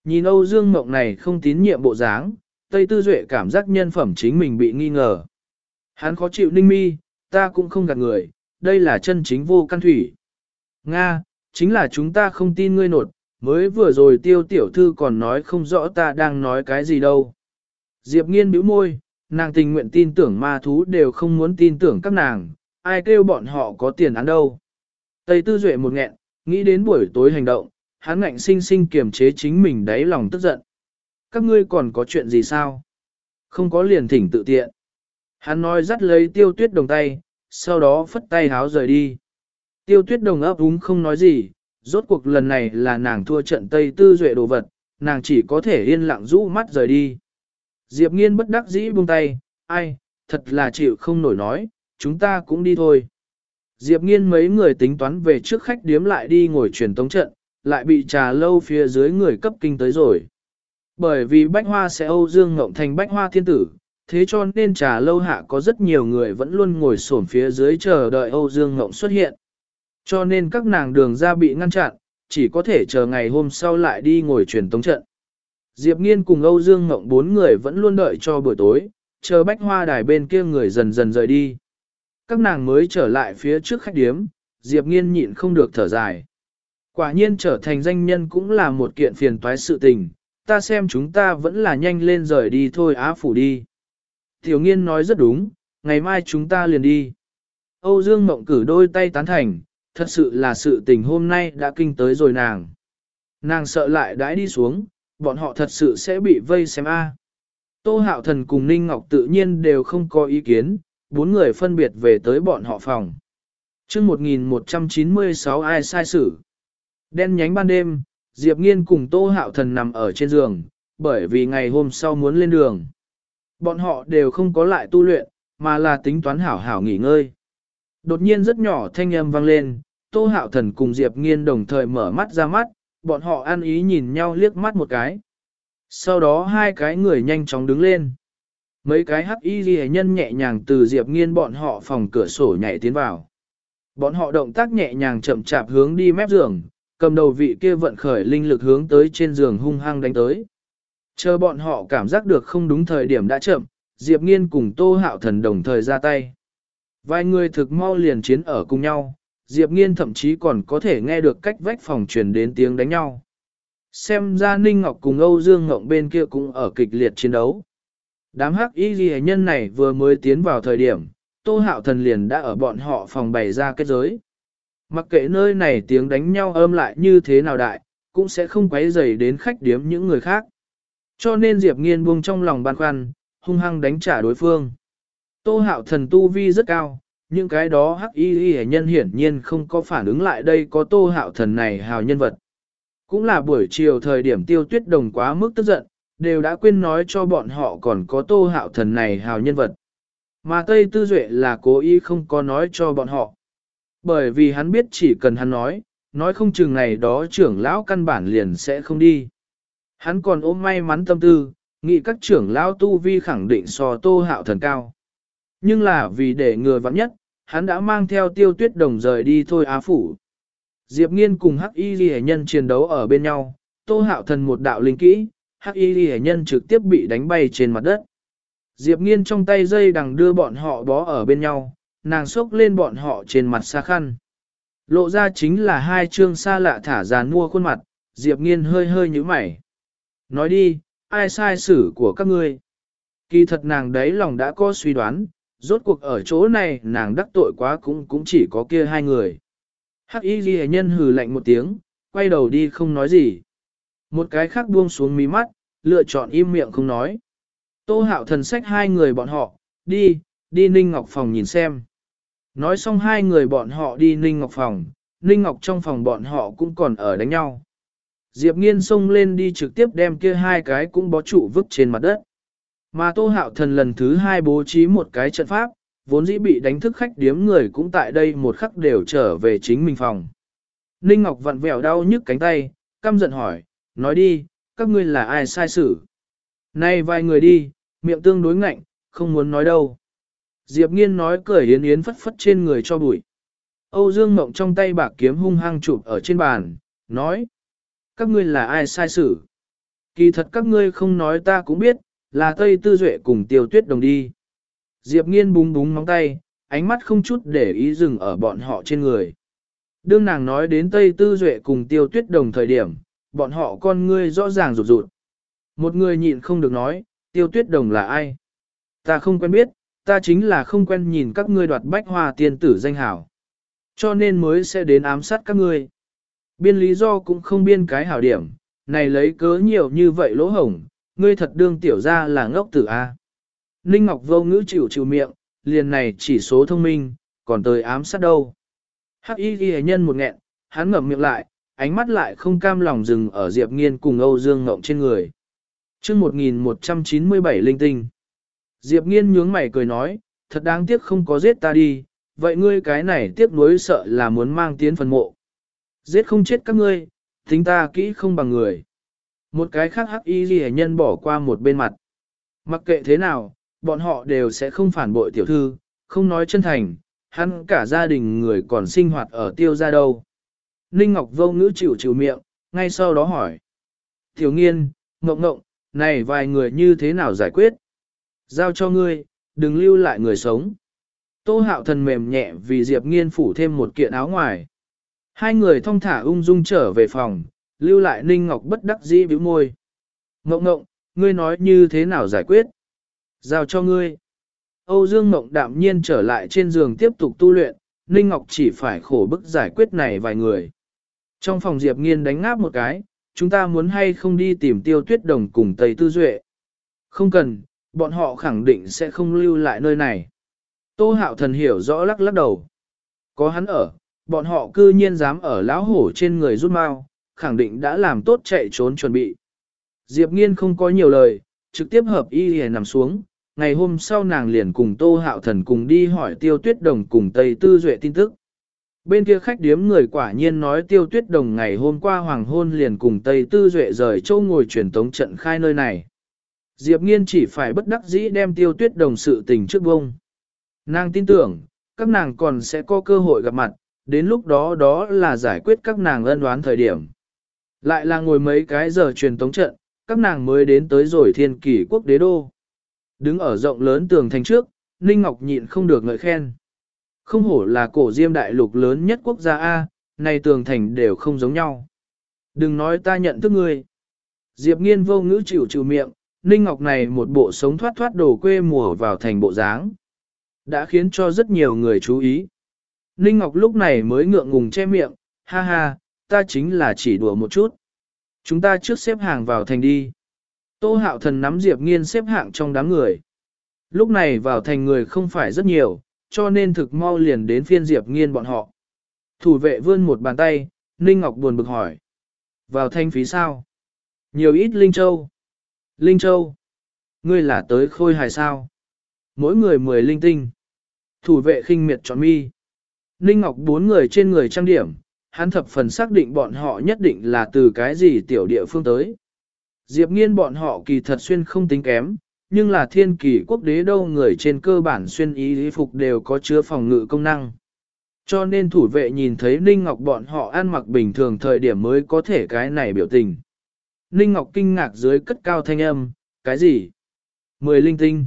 Nhìn Âu Dương Mộng này không tín nhiệm bộ dáng, Tây Tư Duệ cảm giác nhân phẩm chính mình bị nghi ngờ. Hắn khó chịu ninh mi, ta cũng không gạt người, đây là chân chính vô căn thủy. Nga, chính là chúng ta không tin ngươi nột, mới vừa rồi tiêu tiểu thư còn nói không rõ ta đang nói cái gì đâu. Diệp nghiên bĩu môi, nàng tình nguyện tin tưởng ma thú đều không muốn tin tưởng các nàng, ai kêu bọn họ có tiền án đâu. Tây Tư Duệ một nghẹn, nghĩ đến buổi tối hành động, hắn ngạnh sinh sinh kiềm chế chính mình đáy lòng tức giận. Các ngươi còn có chuyện gì sao? Không có liền thỉnh tự tiện. Hắn nói dắt lấy tiêu tuyết đồng tay, sau đó phất tay háo rời đi. Tiêu tuyết đồng ấp úng không nói gì, rốt cuộc lần này là nàng thua trận Tây Tư Duệ đồ vật, nàng chỉ có thể yên lặng rũ mắt rời đi. Diệp nghiên bất đắc dĩ buông tay, ai, thật là chịu không nổi nói, chúng ta cũng đi thôi. Diệp nghiên mấy người tính toán về trước khách điếm lại đi ngồi truyền tống trận, lại bị trà lâu phía dưới người cấp kinh tới rồi. Bởi vì bách hoa sẽ Âu Dương Ngộng thành bách hoa thiên tử, thế cho nên trà lâu hạ có rất nhiều người vẫn luôn ngồi xổm phía dưới chờ đợi Âu Dương Ngộng xuất hiện. Cho nên các nàng đường ra bị ngăn chặn, chỉ có thể chờ ngày hôm sau lại đi ngồi truyền tống trận. Diệp Nghiên cùng Âu Dương Ngộng bốn người vẫn luôn đợi cho buổi tối, chờ bách hoa đài bên kia người dần dần rời đi. Các nàng mới trở lại phía trước khách điếm, Diệp Nghiên nhịn không được thở dài. Quả nhiên trở thành danh nhân cũng là một kiện phiền toái sự tình, ta xem chúng ta vẫn là nhanh lên rời đi thôi á phủ đi. Tiểu Nghiên nói rất đúng, ngày mai chúng ta liền đi. Âu Dương Mộng cử đôi tay tán thành, thật sự là sự tình hôm nay đã kinh tới rồi nàng. Nàng sợ lại đãi đi xuống, bọn họ thật sự sẽ bị vây xem a. Tô Hạo Thần cùng Ninh Ngọc tự nhiên đều không có ý kiến, bốn người phân biệt về tới bọn họ phòng. chương 1196 ai sai xử. Đen nhánh ban đêm, Diệp Nghiên cùng Tô Hạo Thần nằm ở trên giường, bởi vì ngày hôm sau muốn lên đường. Bọn họ đều không có lại tu luyện, mà là tính toán hảo hảo nghỉ ngơi. Đột nhiên rất nhỏ thanh âm vang lên, Tô Hạo Thần cùng Diệp Nghiên đồng thời mở mắt ra mắt, bọn họ ăn ý nhìn nhau liếc mắt một cái. Sau đó hai cái người nhanh chóng đứng lên. Mấy cái hắc y ghi nhân nhẹ nhàng từ Diệp Nghiên bọn họ phòng cửa sổ nhảy tiến vào. Bọn họ động tác nhẹ nhàng chậm chạp hướng đi mép giường, cầm đầu vị kia vận khởi linh lực hướng tới trên giường hung hăng đánh tới. Chờ bọn họ cảm giác được không đúng thời điểm đã chậm, Diệp Nghiên cùng Tô Hạo Thần đồng thời ra tay. Vài người thực mau liền chiến ở cùng nhau, Diệp Nghiên thậm chí còn có thể nghe được cách vách phòng truyền đến tiếng đánh nhau. Xem ra Ninh Ngọc cùng Âu Dương Ngọc bên kia cũng ở kịch liệt chiến đấu. Đám hắc y ghi nhân này vừa mới tiến vào thời điểm, Tô Hạo Thần liền đã ở bọn họ phòng bày ra kết giới. Mặc kệ nơi này tiếng đánh nhau ôm lại như thế nào đại, cũng sẽ không quấy rầy đến khách điếm những người khác. Cho nên Diệp Nghiên buông trong lòng băn khoăn, hung hăng đánh trả đối phương. Tô hạo thần tu vi rất cao, những cái đó hắc y y nhân hiển nhiên không có phản ứng lại đây có tô hạo thần này hào nhân vật. Cũng là buổi chiều thời điểm tiêu tuyết đồng quá mức tức giận, đều đã quên nói cho bọn họ còn có tô hạo thần này hào nhân vật. Mà Tây Tư Duệ là cố ý không có nói cho bọn họ. Bởi vì hắn biết chỉ cần hắn nói, nói không chừng này đó trưởng lão căn bản liền sẽ không đi. Hắn còn ôm may mắn tâm tư, nghĩ các trưởng lão tu vi khẳng định so tô hạo thần cao. Nhưng là vì để ngừa vắng nhất, hắn đã mang theo tiêu tuyết đồng rời đi thôi á phủ. Diệp nghiên cùng hắc y ghi nhân chiến đấu ở bên nhau, tô hạo thần một đạo linh kỹ, hắc y ghi nhân trực tiếp bị đánh bay trên mặt đất. Diệp nghiên trong tay dây đằng đưa bọn họ bó ở bên nhau, nàng xốc lên bọn họ trên mặt xa khăn. Lộ ra chính là hai chương xa lạ thả giàn mua khuôn mặt, Diệp nghiên hơi hơi như mày. Nói đi, ai sai xử của các ngươi? Kỳ thật nàng đấy lòng đã có suy đoán, rốt cuộc ở chỗ này nàng đắc tội quá cũng cũng chỉ có kia hai người. Hắc y ghi nhân hừ lạnh một tiếng, quay đầu đi không nói gì. Một cái khác buông xuống mí mắt, lựa chọn im miệng không nói. Tô hạo thần sách hai người bọn họ, đi, đi Ninh Ngọc phòng nhìn xem. Nói xong hai người bọn họ đi Ninh Ngọc phòng, Ninh Ngọc trong phòng bọn họ cũng còn ở đánh nhau. Diệp nghiên xông lên đi trực tiếp đem kia hai cái cũng bó trụ vứt trên mặt đất. Mà Tô Hạo Thần lần thứ hai bố trí một cái trận pháp, vốn dĩ bị đánh thức khách điếm người cũng tại đây một khắc đều trở về chính mình phòng. Ninh Ngọc vặn vẹo đau nhức cánh tay, căm giận hỏi, nói đi, các ngươi là ai sai xử? Nay vài người đi, miệng tương đối ngạnh, không muốn nói đâu. Diệp Nghiên nói cười yến yến phất phất trên người cho bụi. Âu Dương Mộng trong tay bạc kiếm hung hăng chụp ở trên bàn, nói. Các ngươi là ai sai xử? Kỳ thật các ngươi không nói ta cũng biết, là Tây Tư Duệ cùng Tiêu Tuyết Đồng đi. Diệp Nghiên búng búng móng tay, ánh mắt không chút để ý dừng ở bọn họ trên người. Đương nàng nói đến Tây Tư Duệ cùng Tiêu Tuyết Đồng thời điểm, bọn họ con ngươi rõ ràng rụt rụt. Một người nhịn không được nói, Tiêu Tuyết Đồng là ai? Ta không quen biết, ta chính là không quen nhìn các ngươi đoạt bách hoa tiên tử danh hảo. Cho nên mới sẽ đến ám sát các ngươi. Biên lý do cũng không biên cái hảo điểm, này lấy cớ nhiều như vậy lỗ hổng, ngươi thật đương tiểu ra là ngốc tử A. Ninh Ngọc vô ngữ chịu chịu miệng, liền này chỉ số thông minh, còn tới ám sát đâu. Hắc y ghi nhân một nghẹn, hắn ngậm miệng lại, ánh mắt lại không cam lòng dừng ở Diệp Nghiên cùng Âu Dương Ngộng trên người. chương 1197 linh tinh. Diệp Nghiên nhướng mày cười nói, thật đáng tiếc không có giết ta đi, vậy ngươi cái này tiếc nuối sợ là muốn mang tiến phần mộ. Giết không chết các ngươi, tính ta kỹ không bằng người. Một cái khác hắc y ghi nhân bỏ qua một bên mặt. Mặc kệ thế nào, bọn họ đều sẽ không phản bội tiểu thư, không nói chân thành, hắn cả gia đình người còn sinh hoạt ở tiêu gia đâu. Ninh Ngọc vô ngữ chịu chịu miệng, ngay sau đó hỏi. Tiểu nghiên, ngộng ngộng, này vài người như thế nào giải quyết? Giao cho ngươi, đừng lưu lại người sống. Tô hạo thần mềm nhẹ vì Diệp nghiên phủ thêm một kiện áo ngoài. Hai người thong thả ung dung trở về phòng, lưu lại Ninh Ngọc bất đắc dĩ bĩu môi. Ngộng ngộng, ngươi nói như thế nào giải quyết? Giao cho ngươi. Âu Dương Ngộng đạm nhiên trở lại trên giường tiếp tục tu luyện, Ninh Ngọc chỉ phải khổ bức giải quyết này vài người. Trong phòng Diệp Nghiên đánh ngáp một cái, chúng ta muốn hay không đi tìm tiêu tuyết đồng cùng Tây Tư Duệ. Không cần, bọn họ khẳng định sẽ không lưu lại nơi này. Tô hạo thần hiểu rõ lắc lắc đầu. Có hắn ở, bọn họ cư nhiên dám ở lão hổ trên người rút mau, khẳng định đã làm tốt chạy trốn chuẩn bị. Diệp nghiên không có nhiều lời, trực tiếp hợp y hề nằm xuống. Ngày hôm sau nàng liền cùng Tô Hạo Thần cùng đi hỏi Tiêu Tuyết Đồng cùng Tây Tư Duệ tin tức. Bên kia khách điếm người quả nhiên nói Tiêu Tuyết Đồng ngày hôm qua hoàng hôn liền cùng Tây Tư Duệ rời châu ngồi truyền tống trận khai nơi này. Diệp Nghiên chỉ phải bất đắc dĩ đem Tiêu Tuyết Đồng sự tình trước bông. Nàng tin tưởng, các nàng còn sẽ có cơ hội gặp mặt, đến lúc đó đó là giải quyết các nàng ân đoán thời điểm. Lại là ngồi mấy cái giờ truyền tống trận, các nàng mới đến tới rồi thiên kỷ quốc đế đô. Đứng ở rộng lớn tường thành trước, Ninh Ngọc nhịn không được ngợi khen. Không hổ là cổ diêm đại lục lớn nhất quốc gia A, này tường thành đều không giống nhau. Đừng nói ta nhận thức ngươi. Diệp nghiên vô ngữ chịu chịu miệng, Ninh Ngọc này một bộ sống thoát thoát đồ quê mùa vào thành bộ dáng. Đã khiến cho rất nhiều người chú ý. Ninh Ngọc lúc này mới ngượng ngùng che miệng, ha ha, ta chính là chỉ đùa một chút. Chúng ta trước xếp hàng vào thành đi. Tô hạo thần nắm Diệp nghiên xếp hạng trong đám người. Lúc này vào thành người không phải rất nhiều, cho nên thực mau liền đến phiên Diệp nghiên bọn họ. Thủ vệ vươn một bàn tay, Ninh Ngọc buồn bực hỏi. Vào thanh phí sao? Nhiều ít Linh Châu. Linh Châu. Ngươi là tới khôi hài sao? Mỗi người mười linh tinh. Thủ vệ khinh miệt tròn mi. Ninh Ngọc bốn người trên người trang điểm, hắn thập phần xác định bọn họ nhất định là từ cái gì tiểu địa phương tới. Diệp nghiên bọn họ kỳ thật xuyên không tính kém, nhưng là thiên kỳ quốc đế đâu người trên cơ bản xuyên ý lý phục đều có chứa phòng ngự công năng. Cho nên thủ vệ nhìn thấy Ninh Ngọc bọn họ ăn mặc bình thường thời điểm mới có thể cái này biểu tình. Ninh Ngọc kinh ngạc dưới cất cao thanh âm, cái gì? Mười linh tinh.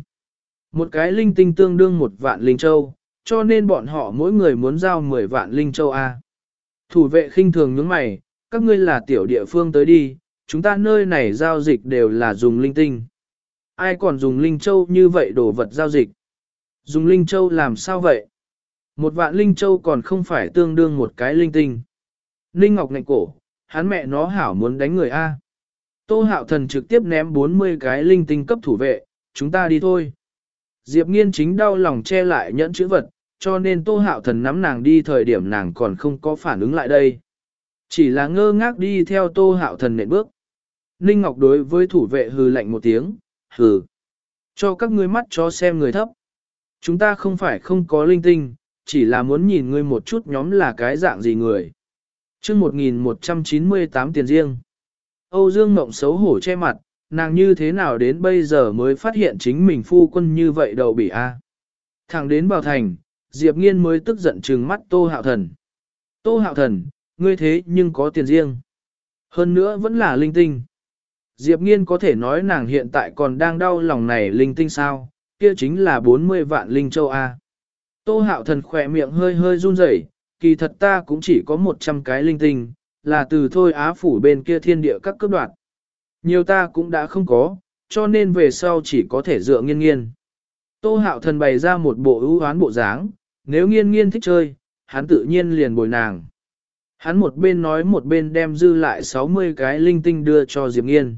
Một cái linh tinh tương đương một vạn linh châu, cho nên bọn họ mỗi người muốn giao mười vạn linh châu A. Thủ vệ khinh thường nhướng mày, các ngươi là tiểu địa phương tới đi, chúng ta nơi này giao dịch đều là dùng linh tinh. Ai còn dùng linh châu như vậy đồ vật giao dịch? Dùng linh châu làm sao vậy? Một vạn linh châu còn không phải tương đương một cái linh tinh. Linh Ngọc ngạnh cổ, hắn mẹ nó hảo muốn đánh người A. Tô hạo thần trực tiếp ném 40 cái linh tinh cấp thủ vệ, chúng ta đi thôi. Diệp nghiên chính đau lòng che lại nhẫn chữ vật, cho nên tô hạo thần nắm nàng đi thời điểm nàng còn không có phản ứng lại đây. Chỉ là ngơ ngác đi theo tô hạo thần nện bước. Ninh Ngọc đối với thủ vệ hừ lạnh một tiếng, hừ. Cho các ngươi mắt cho xem người thấp. Chúng ta không phải không có linh tinh, chỉ là muốn nhìn ngươi một chút nhóm là cái dạng gì người. chương 1198 tiền riêng. Âu Dương Mộng xấu hổ che mặt, nàng như thế nào đến bây giờ mới phát hiện chính mình phu quân như vậy đầu bị a Thẳng đến Bảo Thành, Diệp Nghiên mới tức giận trừng mắt Tô Hạo Thần. Tô Hạo Thần, ngươi thế nhưng có tiền riêng. Hơn nữa vẫn là linh tinh. Diệp Nghiên có thể nói nàng hiện tại còn đang đau lòng này linh tinh sao, kia chính là 40 vạn linh châu A. Tô hạo thần khỏe miệng hơi hơi run rẩy, kỳ thật ta cũng chỉ có 100 cái linh tinh, là từ thôi á phủ bên kia thiên địa các cấp đoạn. Nhiều ta cũng đã không có, cho nên về sau chỉ có thể dựa nghiên nghiên. Tô hạo thần bày ra một bộ ưu hoán bộ dáng, nếu nghiên nghiên thích chơi, hắn tự nhiên liền bồi nàng. Hắn một bên nói một bên đem dư lại 60 cái linh tinh đưa cho Diệp Nghiên.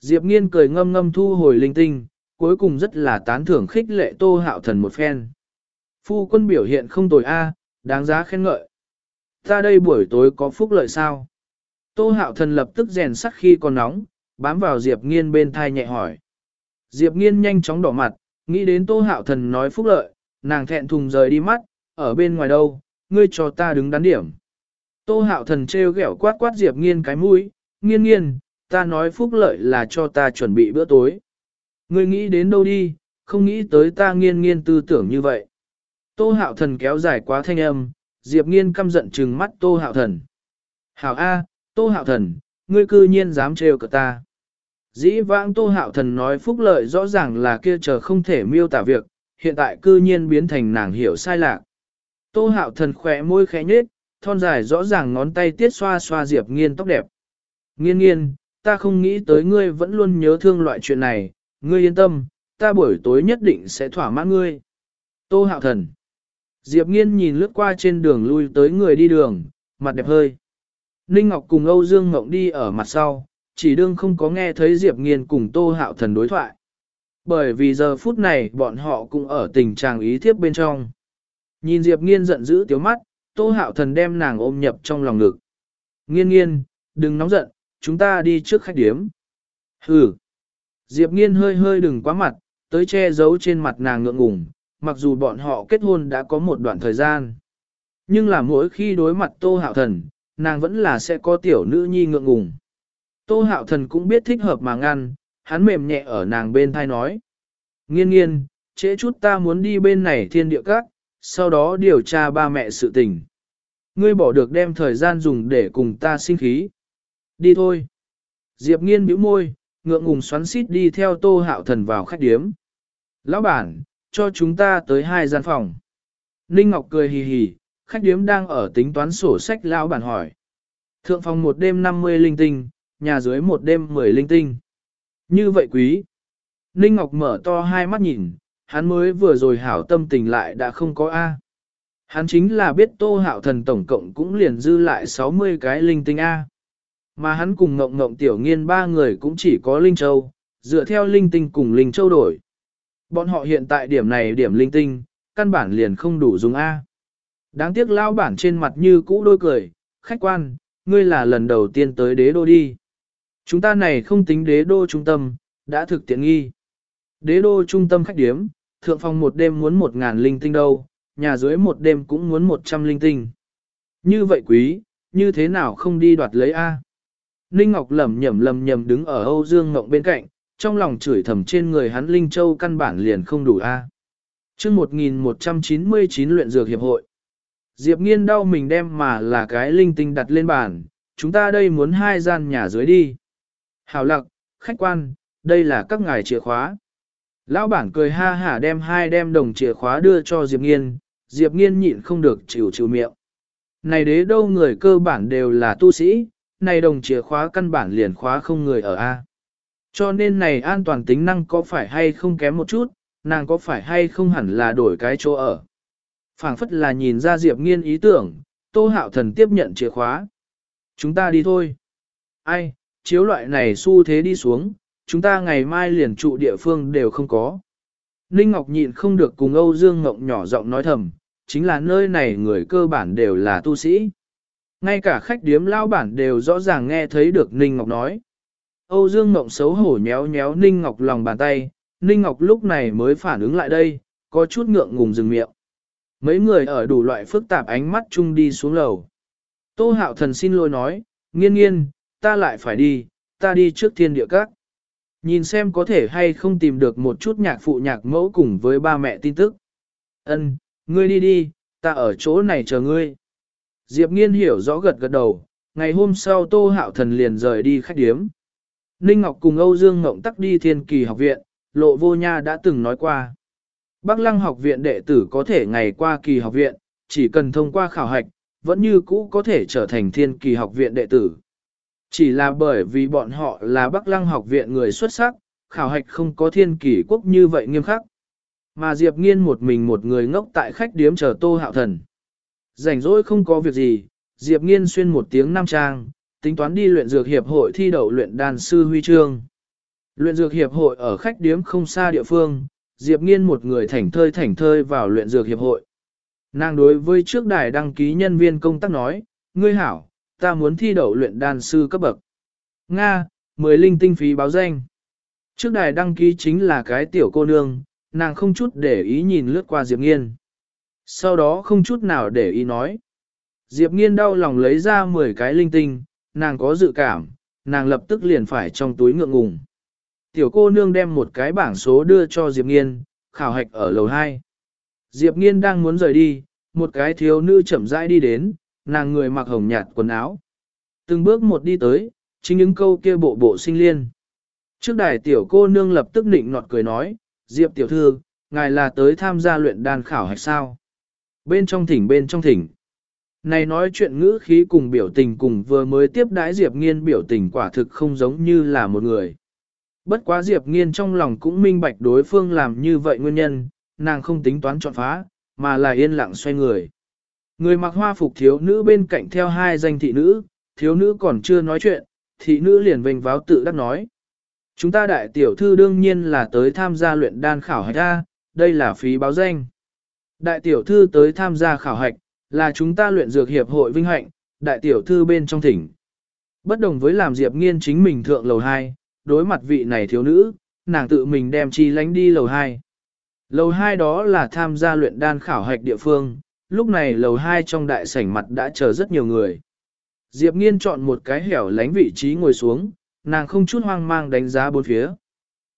Diệp Nghiên cười ngâm ngâm thu hồi linh tinh, cuối cùng rất là tán thưởng khích lệ Tô Hạo Thần một phen. Phu quân biểu hiện không tồi a, đáng giá khen ngợi. Ta đây buổi tối có phúc lợi sao? Tô Hạo Thần lập tức rèn sắt khi còn nóng, bám vào Diệp Nghiên bên thai nhẹ hỏi. Diệp Nghiên nhanh chóng đỏ mặt, nghĩ đến Tô Hạo Thần nói phúc lợi, nàng thẹn thùng rời đi mắt, ở bên ngoài đâu, ngươi cho ta đứng đắn điểm. Tô Hạo Thần trêu ghẹo quát quát Diệp Nghiên cái mũi, nghiên nghiên, ta nói phúc lợi là cho ta chuẩn bị bữa tối. Ngươi nghĩ đến đâu đi, không nghĩ tới ta nghiên nghiên tư tưởng như vậy. Tô hạo thần kéo dài quá thanh âm, Diệp nghiên căm giận trừng mắt tô hạo thần. Hảo A, tô hạo thần, ngươi cư nhiên dám trêu cợt ta. Dĩ vãng tô hạo thần nói phúc lợi rõ ràng là kia chờ không thể miêu tả việc, hiện tại cư nhiên biến thành nàng hiểu sai lạc. Tô hạo thần khỏe môi khẽ nhếch, thon dài rõ ràng ngón tay tiết xoa xoa Diệp nghiên tóc đẹp. Nghiên nghiên, ta không nghĩ tới ngươi vẫn luôn nhớ thương loại chuyện này, ngươi yên tâm, ta buổi tối nhất định sẽ thỏa mãn ngươi. Tô hạo thần. Diệp nghiên nhìn lướt qua trên đường lui tới người đi đường, mặt đẹp hơi. Ninh Ngọc cùng Âu Dương Ngộng đi ở mặt sau, chỉ đương không có nghe thấy Diệp nghiên cùng Tô hạo thần đối thoại. Bởi vì giờ phút này bọn họ cũng ở tình trạng ý thiếp bên trong. Nhìn Diệp nghiên giận dữ tiếu mắt, Tô hạo thần đem nàng ôm nhập trong lòng ngực. Nghiên nghiên, đừng nóng giận, chúng ta đi trước khách điếm. Hừ. Diệp nghiên hơi hơi đừng quá mặt, tới che giấu trên mặt nàng ngượng ngùng, mặc dù bọn họ kết hôn đã có một đoạn thời gian. Nhưng là mỗi khi đối mặt Tô Hạo Thần, nàng vẫn là sẽ có tiểu nữ nhi ngượng ngùng. Tô Hạo Thần cũng biết thích hợp mà ngăn, hắn mềm nhẹ ở nàng bên thai nói. Nghiên nghiên, trễ chút ta muốn đi bên này thiên địa các, sau đó điều tra ba mẹ sự tình. Ngươi bỏ được đem thời gian dùng để cùng ta sinh khí. Đi thôi. Diệp nghiên bĩu môi, ngượng ngùng xoắn xít đi theo tô hạo thần vào khách điếm. Lão bản, cho chúng ta tới hai gian phòng. Ninh Ngọc cười hì hì, khách điếm đang ở tính toán sổ sách lão bản hỏi. Thượng phòng một đêm 50 linh tinh, nhà dưới một đêm 10 linh tinh. Như vậy quý. Ninh Ngọc mở to hai mắt nhìn, hắn mới vừa rồi hảo tâm tình lại đã không có A. Hắn chính là biết tô hạo thần tổng cộng cũng liền dư lại 60 cái linh tinh A. Mà hắn cùng ngộng ngộng tiểu nghiên ba người cũng chỉ có Linh Châu, dựa theo linh tinh cùng Linh Châu đổi. Bọn họ hiện tại điểm này điểm linh tinh, căn bản liền không đủ dùng A. Đáng tiếc lao bản trên mặt như cũ đôi cười, khách quan, ngươi là lần đầu tiên tới đế đô đi. Chúng ta này không tính đế đô trung tâm, đã thực tiện nghi. Đế đô trung tâm khách điếm, thượng phòng một đêm muốn một ngàn linh tinh đâu, nhà dưới một đêm cũng muốn một trăm linh tinh. Như vậy quý, như thế nào không đi đoạt lấy A? Ninh Ngọc lẩm nhẩm lầm nhầm đứng ở Âu Dương Ngọc bên cạnh, trong lòng chửi thầm trên người hắn Linh Châu căn bản liền không đủ a. À. Chương 1199 luyện dược hiệp hội. Diệp Nghiên đau mình đem mà là cái linh tinh đặt lên bàn, chúng ta đây muốn hai gian nhà dưới đi. Hảo lặc, khách quan, đây là các ngài chìa khóa. Lão bản cười ha hả đem hai đem đồng chìa khóa đưa cho Diệp Nghiên, Diệp Nghiên nhịn không được chịu chịu miệng. Này đế đâu người cơ bản đều là tu sĩ, này đồng chìa khóa căn bản liền khóa không người ở A. Cho nên này an toàn tính năng có phải hay không kém một chút, nàng có phải hay không hẳn là đổi cái chỗ ở. phảng phất là nhìn ra Diệp Nghiên ý tưởng, Tô Hạo Thần tiếp nhận chìa khóa. Chúng ta đi thôi. Ai, chiếu loại này xu thế đi xuống, chúng ta ngày mai liền trụ địa phương đều không có. Ninh Ngọc nhịn không được cùng Âu Dương Ngọc nhỏ giọng nói thầm, chính là nơi này người cơ bản đều là tu sĩ. Ngay cả khách điếm lao bản đều rõ ràng nghe thấy được Ninh Ngọc nói. Âu Dương Ngộng xấu hổ nhéo nhéo Ninh Ngọc lòng bàn tay, Ninh Ngọc lúc này mới phản ứng lại đây, có chút ngượng ngùng dừng miệng. Mấy người ở đủ loại phức tạp ánh mắt chung đi xuống lầu. Tô hạo thần xin lỗi nói, nghiên nghiên, ta lại phải đi, ta đi trước thiên địa các. Nhìn xem có thể hay không tìm được một chút nhạc phụ nhạc mẫu cùng với ba mẹ tin tức. Ân, ngươi đi đi, ta ở chỗ này chờ ngươi. Diệp nghiên hiểu rõ gật gật đầu, ngày hôm sau Tô Hạo Thần liền rời đi khách điếm. Ninh Ngọc cùng Âu Dương Ngộng tắc đi thiên kỳ học viện, Lộ Vô Nha đã từng nói qua. Bắc Lăng học viện đệ tử có thể ngày qua kỳ học viện, chỉ cần thông qua khảo hạch, vẫn như cũ có thể trở thành thiên kỳ học viện đệ tử. Chỉ là bởi vì bọn họ là Bắc Lăng học viện người xuất sắc, khảo hạch không có thiên kỳ quốc như vậy nghiêm khắc. Mà Diệp Nghiên một mình một người ngốc tại khách điếm chờ Tô Hạo Thần. Rảnh rỗi không có việc gì, Diệp Nghiên xuyên một tiếng nam trang, tính toán đi luyện dược hiệp hội thi đậu luyện đan sư huy chương. Luyện dược hiệp hội ở khách điếm không xa địa phương, Diệp Nghiên một người thảnh thơi thảnh thơi vào luyện dược hiệp hội. Nàng đối với trước đài đăng ký nhân viên công tác nói, ngươi hảo, ta muốn thi đậu luyện đan sư cấp bậc. Nga, mười linh tinh phí báo danh. Trước đài đăng ký chính là cái tiểu cô nương, nàng không chút để ý nhìn lướt qua Diệp Nghiên. Sau đó không chút nào để ý nói. Diệp Nghiên đau lòng lấy ra 10 cái linh tinh, nàng có dự cảm, nàng lập tức liền phải trong túi ngượng ngùng. Tiểu cô nương đem một cái bảng số đưa cho Diệp Nghiên, khảo hạch ở lầu 2. Diệp Nghiên đang muốn rời đi, một cái thiếu nữ chậm rãi đi đến, nàng người mặc hồng nhạt quần áo. Từng bước một đi tới, chính những câu kia bộ bộ sinh liên. Trước đài tiểu cô nương lập tức nịnh nọt cười nói, Diệp tiểu thư, ngài là tới tham gia luyện đan khảo hạch sao? Bên trong thỉnh bên trong thỉnh. Này nói chuyện ngữ khí cùng biểu tình cùng vừa mới tiếp đãi Diệp Nghiên biểu tình quả thực không giống như là một người. Bất quá Diệp Nghiên trong lòng cũng minh bạch đối phương làm như vậy nguyên nhân, nàng không tính toán chọn phá, mà là yên lặng xoay người. Người mặc hoa phục thiếu nữ bên cạnh theo hai danh thị nữ, thiếu nữ còn chưa nói chuyện, thị nữ liền vênh váo tự đắc nói. Chúng ta đại tiểu thư đương nhiên là tới tham gia luyện đan khảo hạch ra, đây là phí báo danh. Đại tiểu thư tới tham gia khảo hạch, là chúng ta luyện dược hiệp hội vinh hạnh, đại tiểu thư bên trong thỉnh. Bất đồng với làm Diệp Nghiên chính mình thượng lầu 2, đối mặt vị này thiếu nữ, nàng tự mình đem chi lánh đi lầu 2. Lầu 2 đó là tham gia luyện đan khảo hạch địa phương, lúc này lầu 2 trong đại sảnh mặt đã chờ rất nhiều người. Diệp Nghiên chọn một cái hẻo lánh vị trí ngồi xuống, nàng không chút hoang mang đánh giá bốn phía.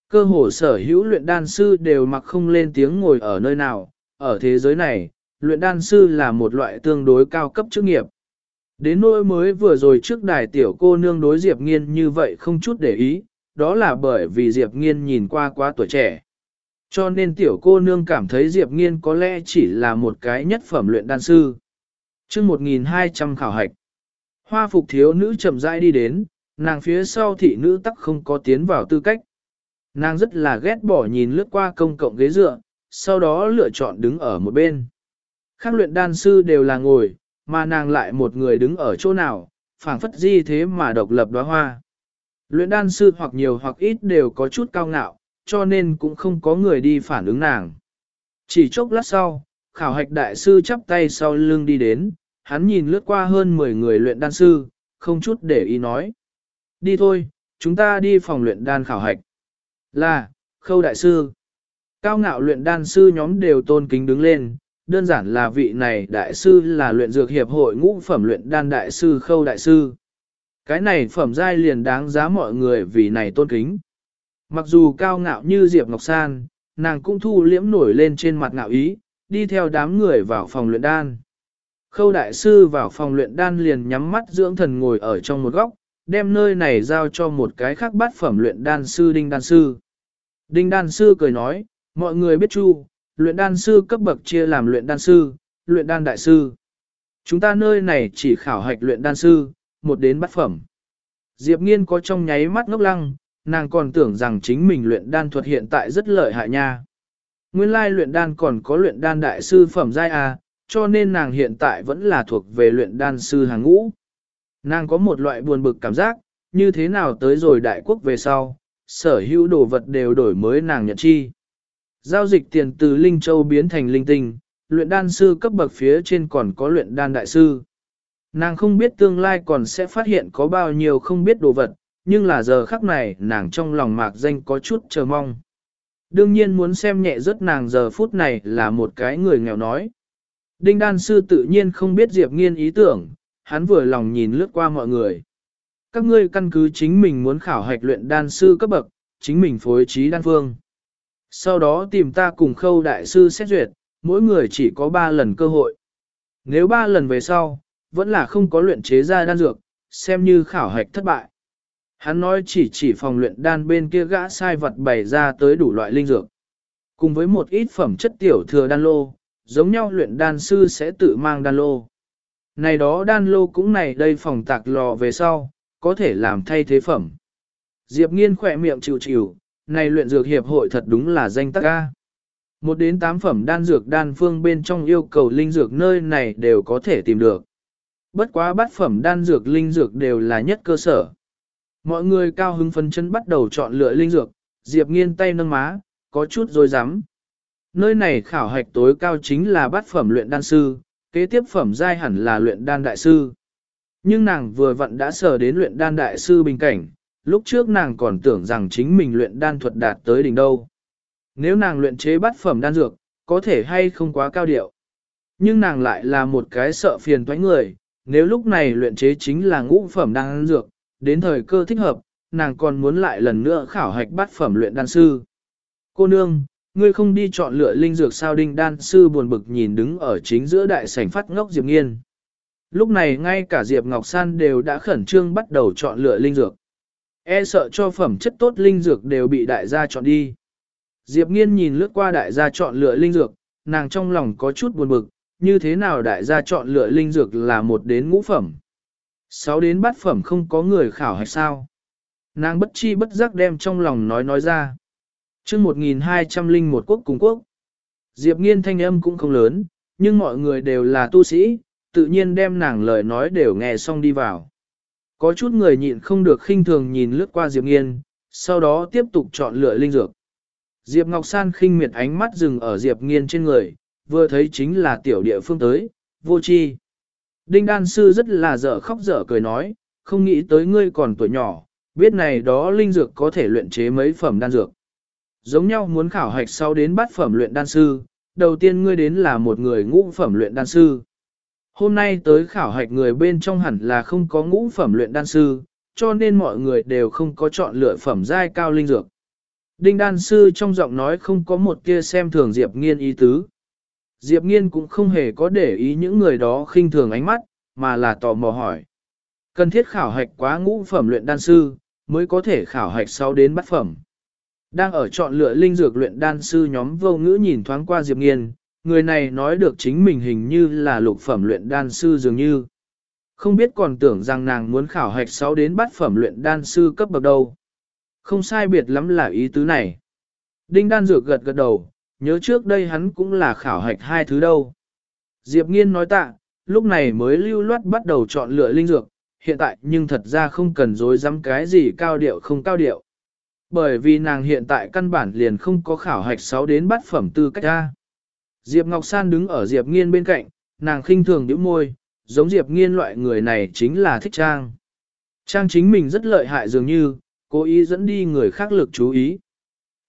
Cơ hồ sở hữu luyện đan sư đều mặc không lên tiếng ngồi ở nơi nào, ở thế giới này, luyện đan sư là một loại tương đối cao cấp chức nghiệp. Đến nỗi mới vừa rồi trước đài tiểu cô nương đối Diệp Nghiên như vậy không chút để ý, đó là bởi vì Diệp Nghiên nhìn qua quá tuổi trẻ. Cho nên tiểu cô nương cảm thấy Diệp Nghiên có lẽ chỉ là một cái nhất phẩm luyện đan sư. chương 1200 khảo hạch, hoa phục thiếu nữ chậm rãi đi đến, nàng phía sau thị nữ tắc không có tiến vào tư cách. Nàng rất là ghét bỏ nhìn lướt qua công cộng ghế dựa, sau đó lựa chọn đứng ở một bên. Khác luyện đan sư đều là ngồi, mà nàng lại một người đứng ở chỗ nào, phảng phất di thế mà độc lập đóa hoa. Luyện đan sư hoặc nhiều hoặc ít đều có chút cao ngạo, cho nên cũng không có người đi phản ứng nàng. Chỉ chốc lát sau, khảo hạch đại sư chắp tay sau lưng đi đến, hắn nhìn lướt qua hơn 10 người luyện đan sư, không chút để ý nói. Đi thôi, chúng ta đi phòng luyện đan khảo hạch. Là, khâu đại sư. Cao ngạo luyện đan sư nhóm đều tôn kính đứng lên, đơn giản là vị này đại sư là luyện dược hiệp hội ngũ phẩm luyện đan đại sư khâu đại sư. Cái này phẩm giai liền đáng giá mọi người vì này tôn kính. Mặc dù cao ngạo như Diệp Ngọc San, nàng cũng thu liễm nổi lên trên mặt ngạo ý, đi theo đám người vào phòng luyện đan. Khâu đại sư vào phòng luyện đan liền nhắm mắt dưỡng thần ngồi ở trong một góc, đem nơi này giao cho một cái khác bát phẩm luyện đan sư Đinh Đan Sư. Đinh Đan Sư cười nói, mọi người biết chu, luyện đan sư cấp bậc chia làm luyện đan sư, luyện đan đại sư. Chúng ta nơi này chỉ khảo hạch luyện đan sư, một đến bát phẩm. Diệp Nghiên có trong nháy mắt ngốc lăng, nàng còn tưởng rằng chính mình luyện đan thuật hiện tại rất lợi hại nha. Nguyên lai luyện đan còn có luyện đan đại sư phẩm giai A, cho nên nàng hiện tại vẫn là thuộc về luyện đan sư hàng ngũ. Nàng có một loại buồn bực cảm giác, như thế nào tới rồi đại quốc về sau, sở hữu đồ vật đều đổi mới nàng nhận chi. Giao dịch tiền từ Linh Châu biến thành linh tinh, luyện đan sư cấp bậc phía trên còn có luyện đan đại sư. Nàng không biết tương lai còn sẽ phát hiện có bao nhiêu không biết đồ vật, nhưng là giờ khắc này nàng trong lòng mạc danh có chút chờ mong. Đương nhiên muốn xem nhẹ rất nàng giờ phút này là một cái người nghèo nói. Đinh đan sư tự nhiên không biết Diệp nghiên ý tưởng, hắn vừa lòng nhìn lướt qua mọi người. Các ngươi căn cứ chính mình muốn khảo hạch luyện đan sư cấp bậc, chính mình phối trí đan phương. Sau đó tìm ta cùng khâu đại sư xét duyệt, mỗi người chỉ có 3 lần cơ hội. Nếu 3 lần về sau, vẫn là không có luyện chế ra đan dược, xem như khảo hạch thất bại. Hắn nói chỉ chỉ phòng luyện đan bên kia gã sai vật bày ra tới đủ loại linh dược. Cùng với một ít phẩm chất tiểu thừa đan lô, giống nhau luyện đan sư sẽ tự mang đan lô. Này đó đan lô cũng này đây phòng tạc lò về sau, có thể làm thay thế phẩm. Diệp nghiên khỏe miệng chịu chịu, này luyện dược hiệp hội thật đúng là danh tắc ca. Một đến tám phẩm đan dược đan phương bên trong yêu cầu linh dược nơi này đều có thể tìm được. Bất quá bát phẩm đan dược linh dược đều là nhất cơ sở. Mọi người cao hứng phấn chân bắt đầu chọn lựa linh dược, Diệp nghiên tay nâng má, có chút rồi rắm Nơi này khảo hạch tối cao chính là bát phẩm luyện đan sư, kế tiếp phẩm giai hẳn là luyện đan đại sư. Nhưng nàng vừa vặn đã sở đến luyện đan đại sư bình cảnh, lúc trước nàng còn tưởng rằng chính mình luyện đan thuật đạt tới đỉnh đâu. Nếu nàng luyện chế bát phẩm đan dược, có thể hay không quá cao điệu. Nhưng nàng lại là một cái sợ phiền toái người, nếu lúc này luyện chế chính là ngũ phẩm đan dược, đến thời cơ thích hợp, nàng còn muốn lại lần nữa khảo hạch bát phẩm luyện đan sư. Cô nương, ngươi không đi chọn lựa linh dược sao đinh đan sư buồn bực nhìn đứng ở chính giữa đại sảnh phát ngốc Diệp Nghiên. Lúc này ngay cả Diệp Ngọc San đều đã khẩn trương bắt đầu chọn lựa linh dược. E sợ cho phẩm chất tốt linh dược đều bị đại gia chọn đi. Diệp Nghiên nhìn lướt qua đại gia chọn lựa linh dược, nàng trong lòng có chút buồn bực, như thế nào đại gia chọn lựa linh dược là một đến ngũ phẩm. Sáu đến bát phẩm không có người khảo hay sao? Nàng bất chi bất giác đem trong lòng nói nói ra. chương 1201 quốc cùng quốc. Diệp nghiên thanh âm cũng không lớn, nhưng mọi người đều là tu sĩ, tự nhiên đem nàng lời nói đều nghe xong đi vào. Có chút người nhịn không được khinh thường nhìn lướt qua Diệp nghiên, sau đó tiếp tục chọn lựa linh dược. Diệp Ngọc San khinh miệt ánh mắt dừng ở Diệp nghiên trên người, vừa thấy chính là tiểu địa phương tới, vô chi. Đinh đan sư rất là dở khóc dở cười nói, không nghĩ tới ngươi còn tuổi nhỏ, biết này đó linh dược có thể luyện chế mấy phẩm đan dược. Giống nhau muốn khảo hạch sau đến bát phẩm luyện đan sư, đầu tiên ngươi đến là một người ngũ phẩm luyện đan sư. Hôm nay tới khảo hạch người bên trong hẳn là không có ngũ phẩm luyện đan sư, cho nên mọi người đều không có chọn lựa phẩm giai cao linh dược. Đinh đan sư trong giọng nói không có một kia xem thường Diệp nghiên ý tứ. Diệp nghiên cũng không hề có để ý những người đó khinh thường ánh mắt, mà là tò mò hỏi. Cần thiết khảo hạch quá ngũ phẩm luyện đan sư, mới có thể khảo hạch sau đến bắt phẩm. Đang ở chọn lựa linh dược luyện đan sư nhóm vô ngữ nhìn thoáng qua Diệp Nghiên, người này nói được chính mình hình như là lục phẩm luyện đan sư dường như. Không biết còn tưởng rằng nàng muốn khảo hạch 6 đến bát phẩm luyện đan sư cấp bậc đâu. Không sai biệt lắm là ý tứ này. Đinh đan dược gật gật đầu, nhớ trước đây hắn cũng là khảo hạch hai thứ đâu. Diệp Nghiên nói tạ, lúc này mới lưu loát bắt đầu chọn lựa linh dược, hiện tại nhưng thật ra không cần dối dám cái gì cao điệu không cao điệu. Bởi vì nàng hiện tại căn bản liền không có khảo hạch 6 đến bát phẩm tư cách ra. Diệp Ngọc San đứng ở Diệp Nghiên bên cạnh, nàng khinh thường nhíu môi, giống Diệp Nghiên loại người này chính là thích trang. Trang chính mình rất lợi hại dường như, cố ý dẫn đi người khác lực chú ý.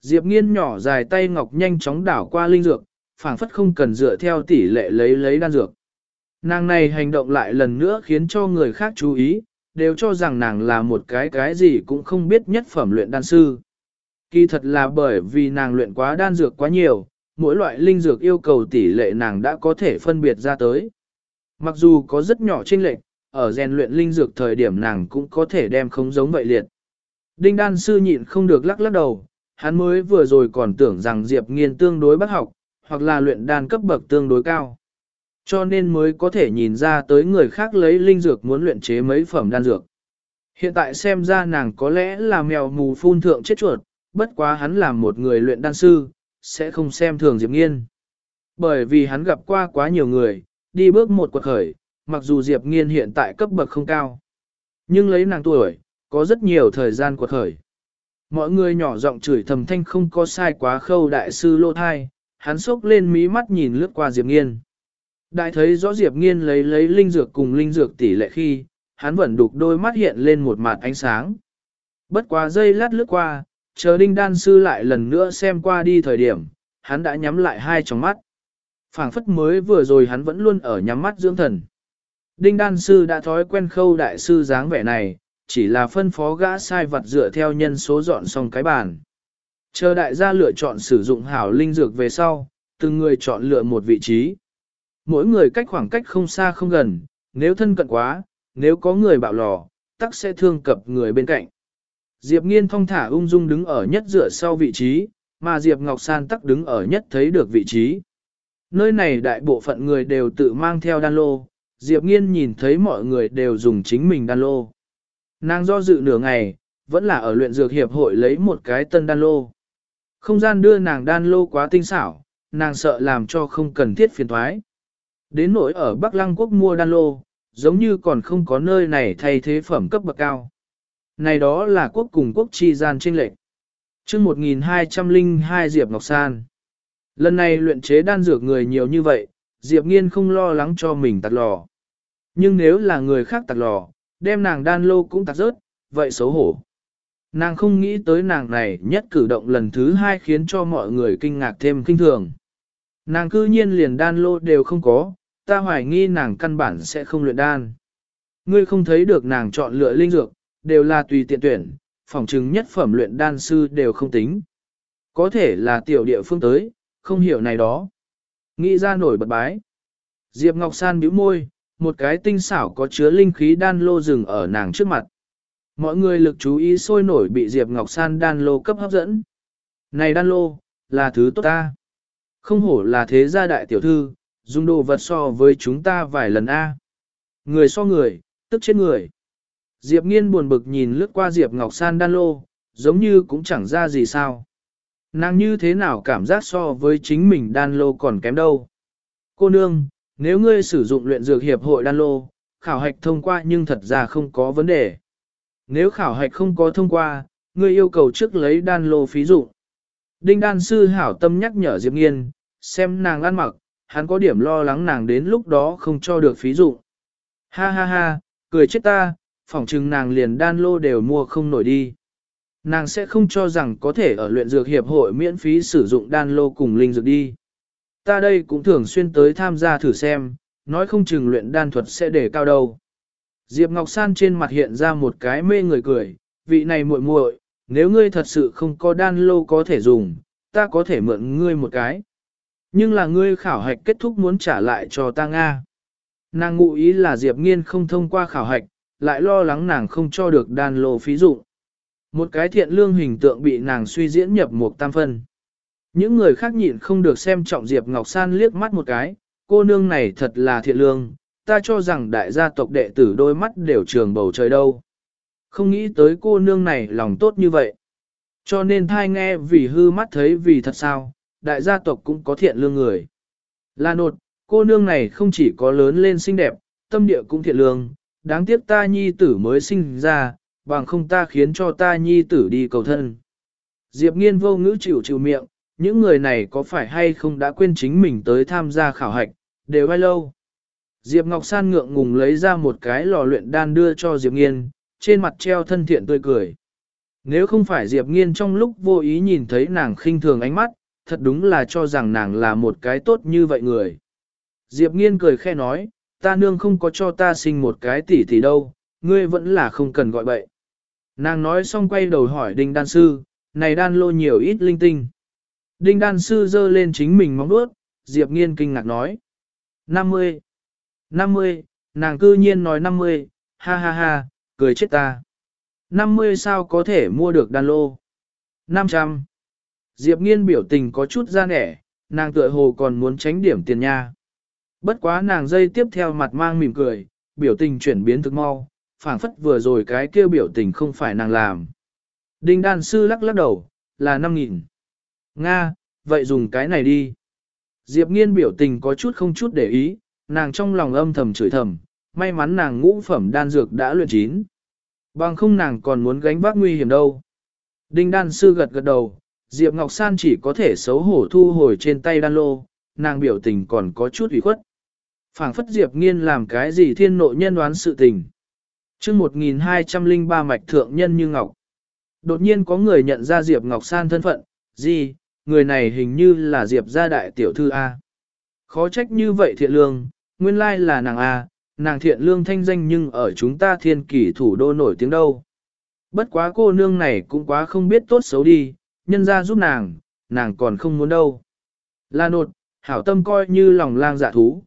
Diệp Nghiên nhỏ dài tay ngọc nhanh chóng đảo qua linh dược, phảng phất không cần dựa theo tỷ lệ lấy lấy đan dược. Nàng này hành động lại lần nữa khiến cho người khác chú ý, đều cho rằng nàng là một cái cái gì cũng không biết nhất phẩm luyện đan sư. Kỳ thật là bởi vì nàng luyện quá đan dược quá nhiều, mỗi loại linh dược yêu cầu tỷ lệ nàng đã có thể phân biệt ra tới. Mặc dù có rất nhỏ chênh lệch, ở rèn luyện linh dược thời điểm nàng cũng có thể đem không giống vậy liệt. Đinh đan sư nhịn không được lắc lắc đầu, hắn mới vừa rồi còn tưởng rằng Diệp Nghiên tương đối bắt học, hoặc là luyện đan cấp bậc tương đối cao. Cho nên mới có thể nhìn ra tới người khác lấy linh dược muốn luyện chế mấy phẩm đan dược. Hiện tại xem ra nàng có lẽ là mèo mù phun thượng chết chuột, bất quá hắn là một người luyện đan sư, sẽ không xem thường Diệp Nghiên. Bởi vì hắn gặp qua quá nhiều người, đi bước một quật khởi, mặc dù Diệp Nghiên hiện tại cấp bậc không cao. Nhưng lấy nàng tuổi, có rất nhiều thời gian quật khởi. Mọi người nhỏ giọng chửi thầm thanh không có sai quá khâu đại sư lô thai, hắn sốc lên mí mắt nhìn lướt qua Diệp Nghiên. Đại thấy rõ Diệp Nghiên lấy lấy linh dược cùng linh dược tỷ lệ khi, hắn vẫn đục đôi mắt hiện lên một mặt ánh sáng. Bất quá giây lát lướt qua, chờ đinh đan sư lại lần nữa xem qua đi thời điểm, hắn đã nhắm lại hai tròng mắt. phảng phất mới vừa rồi hắn vẫn luôn ở nhắm mắt dưỡng thần. Đinh đan sư đã thói quen khâu đại sư dáng vẻ này, chỉ là phân phó gã sai vật dựa theo nhân số dọn xong cái bàn. Chờ đại gia lựa chọn sử dụng hảo linh dược về sau, từng người chọn lựa một vị trí. Mỗi người cách khoảng cách không xa không gần, nếu thân cận quá, nếu có người bạo lò, tắc sẽ thương cập người bên cạnh. Diệp Nghiên thong thả ung dung đứng ở nhất dựa sau vị trí, mà Diệp Ngọc San tắc đứng ở nhất thấy được vị trí. Nơi này đại bộ phận người đều tự mang theo đan lô, Diệp Nghiên nhìn thấy mọi người đều dùng chính mình đan lô. Nàng do dự nửa ngày, vẫn là ở luyện dược hiệp hội lấy một cái tân đan lô. Không gian đưa nàng đan lô quá tinh xảo, nàng sợ làm cho không cần thiết phiền thoái. Đến nỗi ở Bắc Lăng Quốc mua đan lô, giống như còn không có nơi này thay thế phẩm cấp bậc cao. Này đó là quốc cùng quốc chi gian trinh lệnh. chương 1202 Diệp Ngọc San. Lần này luyện chế đan dược người nhiều như vậy, Diệp Nghiên không lo lắng cho mình tạt lò. Nhưng nếu là người khác tạt lò, đem nàng đan lô cũng tạt rớt, vậy xấu hổ. Nàng không nghĩ tới nàng này nhất cử động lần thứ hai khiến cho mọi người kinh ngạc thêm kinh thường. Nàng cư nhiên liền đan lô đều không có, ta hoài nghi nàng căn bản sẽ không luyện đan. Ngươi không thấy được nàng chọn lựa linh dược, đều là tùy tiện tuyển, phòng chứng nhất phẩm luyện đan sư đều không tính. Có thể là tiểu địa phương tới, không hiểu này đó. Nghĩ ra nổi bật bái. Diệp Ngọc San bĩu môi, một cái tinh xảo có chứa linh khí đan lô rừng ở nàng trước mặt. Mọi người lực chú ý sôi nổi bị Diệp Ngọc San đan lô cấp hấp dẫn. Này đan lô, là thứ tốt ta. Không hổ là thế gia đại tiểu thư, dùng đồ vật so với chúng ta vài lần A. Người so người, tức chết người. Diệp nghiên buồn bực nhìn lướt qua Diệp Ngọc San đan lô, giống như cũng chẳng ra gì sao. Nàng như thế nào cảm giác so với chính mình đan lô còn kém đâu. Cô nương, nếu ngươi sử dụng luyện dược hiệp hội đan lô, khảo hạch thông qua nhưng thật ra không có vấn đề. Nếu khảo hạch không có thông qua, ngươi yêu cầu trước lấy đan lô phí dụ. Đinh đan sư hảo tâm nhắc nhở Diệp Nghiên, xem nàng ăn mặc, hắn có điểm lo lắng nàng đến lúc đó không cho được phí dụ. Ha ha ha, cười chết ta, phỏng chừng nàng liền đan lô đều mua không nổi đi. Nàng sẽ không cho rằng có thể ở luyện dược hiệp hội miễn phí sử dụng đan lô cùng linh dược đi. Ta đây cũng thường xuyên tới tham gia thử xem, nói không chừng luyện đan thuật sẽ để cao đâu. Diệp Ngọc San trên mặt hiện ra một cái mê người cười, vị này muội muội, nếu ngươi thật sự không có đan lô có thể dùng, ta có thể mượn ngươi một cái. Nhưng là ngươi khảo hạch kết thúc muốn trả lại cho ta Nga. Nàng ngụ ý là Diệp Nghiên không thông qua khảo hạch, lại lo lắng nàng không cho được đan lô phí dụng. Một cái thiện lương hình tượng bị nàng suy diễn nhập một tam phân. Những người khác nhịn không được xem trọng Diệp Ngọc San liếc mắt một cái, cô nương này thật là thiện lương, ta cho rằng đại gia tộc đệ tử đôi mắt đều trường bầu trời đâu. Không nghĩ tới cô nương này lòng tốt như vậy. Cho nên thai nghe vì hư mắt thấy vì thật sao, đại gia tộc cũng có thiện lương người. Là nột, cô nương này không chỉ có lớn lên xinh đẹp, tâm địa cũng thiện lương, đáng tiếc ta nhi tử mới sinh ra, bằng không ta khiến cho ta nhi tử đi cầu thân. Diệp nghiên vô ngữ chịu chịu miệng, những người này có phải hay không đã quên chính mình tới tham gia khảo hạch, đều hay lâu. Diệp Ngọc San ngượng ngùng lấy ra một cái lò luyện đan đưa cho Diệp Nghiên, trên mặt treo thân thiện tươi cười. Nếu không phải Diệp Nghiên trong lúc vô ý nhìn thấy nàng khinh thường ánh mắt, thật đúng là cho rằng nàng là một cái tốt như vậy người. Diệp Nghiên cười khe nói, ta nương không có cho ta sinh một cái tỷ tỷ đâu, ngươi vẫn là không cần gọi bậy. Nàng nói xong quay đầu hỏi Đinh Đan Sư, này đan lô nhiều ít linh tinh. Đinh Đan Sư giơ lên chính mình móng đuốt, Diệp Nghiên kinh ngạc nói. 50. 50, nàng cư nhiên nói 50, ha ha ha, cười chết ta. 50 sao có thể mua được đan lô? 500. Diệp nghiên biểu tình có chút ra nẻ, nàng tựa hồ còn muốn tránh điểm tiền nha. Bất quá nàng dây tiếp theo mặt mang mỉm cười, biểu tình chuyển biến thực mau, phảng phất vừa rồi cái kia biểu tình không phải nàng làm. Đinh đan sư lắc lắc đầu, là 5.000. Nga, vậy dùng cái này đi. Diệp nghiên biểu tình có chút không chút để ý, nàng trong lòng âm thầm chửi thầm, may mắn nàng ngũ phẩm đan dược đã luyện chín. Bằng không nàng còn muốn gánh vác nguy hiểm đâu. Đinh đan sư gật gật đầu, Diệp Ngọc San chỉ có thể xấu hổ thu hồi trên tay đan lô, nàng biểu tình còn có chút ủy khuất phảng phất Diệp nghiên làm cái gì thiên nội nhân đoán sự tình. chương 1203 mạch thượng nhân như ngọc. Đột nhiên có người nhận ra Diệp Ngọc San thân phận, gì, người này hình như là Diệp gia đại tiểu thư A. Khó trách như vậy thiện lương, nguyên lai là nàng A, nàng thiện lương thanh danh nhưng ở chúng ta thiên kỷ thủ đô nổi tiếng đâu. Bất quá cô nương này cũng quá không biết tốt xấu đi, nhân ra giúp nàng, nàng còn không muốn đâu. La nột, hảo tâm coi như lòng lang dạ thú.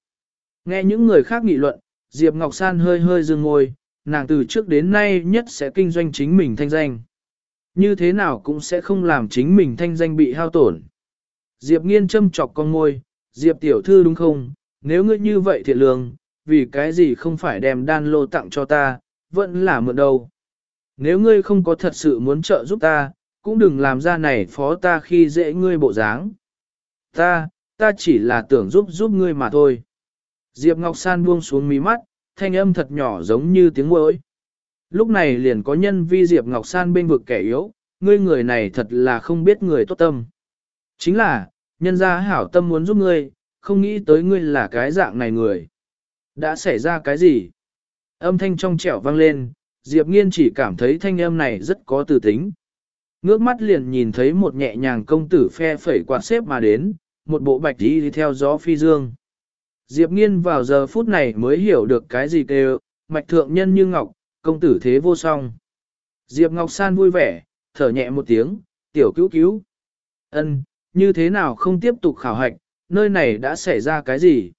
Nghe những người khác nghị luận, Diệp Ngọc San hơi hơi dương ngôi, nàng từ trước đến nay nhất sẽ kinh doanh chính mình thanh danh. Như thế nào cũng sẽ không làm chính mình thanh danh bị hao tổn. Diệp nghiên châm chọc con môi, Diệp tiểu thư đúng không, nếu ngươi như vậy thiệt lương, vì cái gì không phải đem đan lô tặng cho ta, vẫn là mượn đâu. Nếu ngươi không có thật sự muốn trợ giúp ta, cũng đừng làm ra này phó ta khi dễ ngươi bộ dáng. Ta, ta chỉ là tưởng giúp giúp ngươi mà thôi. Diệp Ngọc San buông xuống mí mắt, thanh âm thật nhỏ giống như tiếng môi. Lúc này liền có nhân vi Diệp Ngọc San bên vực kẻ yếu, ngươi người này thật là không biết người tốt tâm. Chính là, nhân gia hảo tâm muốn giúp ngươi, không nghĩ tới ngươi là cái dạng này người. Đã xảy ra cái gì? Âm thanh trong trẻo vang lên, Diệp Nghiên chỉ cảm thấy thanh âm này rất có từ tính. Ngước mắt liền nhìn thấy một nhẹ nhàng công tử phe phẩy quạt xếp mà đến, một bộ bạch đi theo gió phi dương. Diệp Nghiên vào giờ phút này mới hiểu được cái gì kêu, mạch thượng nhân như ngọc, công tử thế vô song. Diệp Ngọc San vui vẻ, thở nhẹ một tiếng, tiểu cứu cứu. ân như thế nào không tiếp tục khảo hạch, nơi này đã xảy ra cái gì?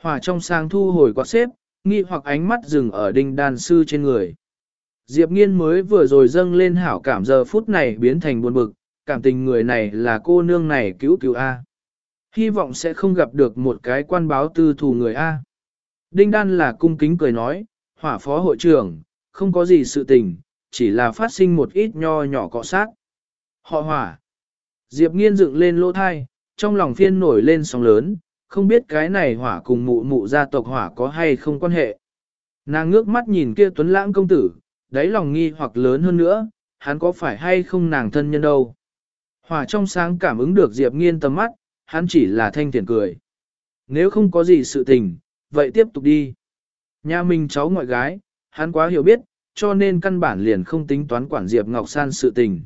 Hòa trong sang thu hồi quạt xếp, nghi hoặc ánh mắt dừng ở đinh đàn sư trên người. Diệp nghiên mới vừa rồi dâng lên hảo cảm giờ phút này biến thành buồn bực, cảm tình người này là cô nương này cứu cứu A. Hy vọng sẽ không gặp được một cái quan báo tư thù người A. Đinh đan là cung kính cười nói, hỏa phó hội trưởng, không có gì sự tình, chỉ là phát sinh một ít nho nhỏ cọ sát. Họ hỏa. Diệp nghiên dựng lên lỗ thai, trong lòng phiên nổi lên sóng lớn, không biết cái này hỏa cùng mụ mụ gia tộc hỏa có hay không quan hệ. Nàng ngước mắt nhìn kia tuấn lãng công tử, đáy lòng nghi hoặc lớn hơn nữa, hắn có phải hay không nàng thân nhân đâu. Hỏa trong sáng cảm ứng được Diệp nghiên tầm mắt, hắn chỉ là thanh tiền cười. Nếu không có gì sự tình, vậy tiếp tục đi. Nhà mình cháu ngoại gái, hắn quá hiểu biết, cho nên căn bản liền không tính toán quản Diệp Ngọc San sự tình.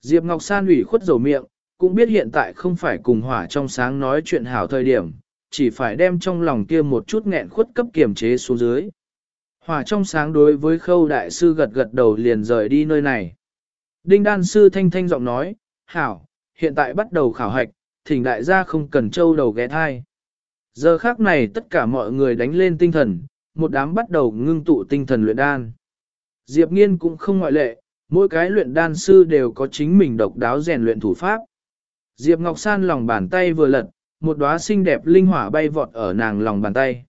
Diệp Ngọc San ủy khuất dầu miệng, cũng biết hiện tại không phải cùng hỏa trong sáng nói chuyện hảo thời điểm, chỉ phải đem trong lòng kia một chút nghẹn khuất cấp kiềm chế xuống dưới. Hỏa trong sáng đối với khâu đại sư gật gật đầu liền rời đi nơi này. Đinh đan sư thanh thanh giọng nói, hảo, hiện tại bắt đầu khảo hạch, thỉnh đại gia không cần trâu đầu ghé thai. Giờ khác này tất cả mọi người đánh lên tinh thần, một đám bắt đầu ngưng tụ tinh thần luyện đan. Diệp Nghiên cũng không ngoại lệ, mỗi cái luyện đan sư đều có chính mình độc đáo rèn luyện thủ pháp. Diệp Ngọc San lòng bàn tay vừa lật, một đóa xinh đẹp linh hỏa bay vọt ở nàng lòng bàn tay.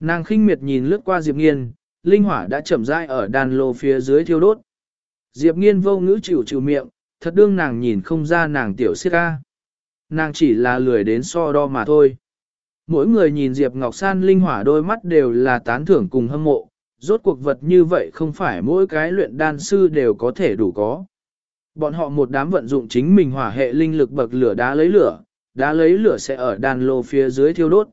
Nàng khinh miệt nhìn lướt qua Diệp Nghiên, linh hỏa đã chậm rãi ở đan lô phía dưới thiêu đốt. Diệp Nghiên vô ngữ chịu chịu miệng, thật đương nàng nhìn không ra nàng tiểu siết ca. Nàng chỉ là lười đến so đo mà thôi. Mỗi người nhìn Diệp Ngọc San linh hỏa đôi mắt đều là tán thưởng cùng hâm mộ, rốt cuộc vật như vậy không phải mỗi cái luyện đan sư đều có thể đủ có. Bọn họ một đám vận dụng chính mình hỏa hệ linh lực bậc lửa đá lấy lửa, đá lấy lửa sẽ ở đan lô phía dưới thiêu đốt.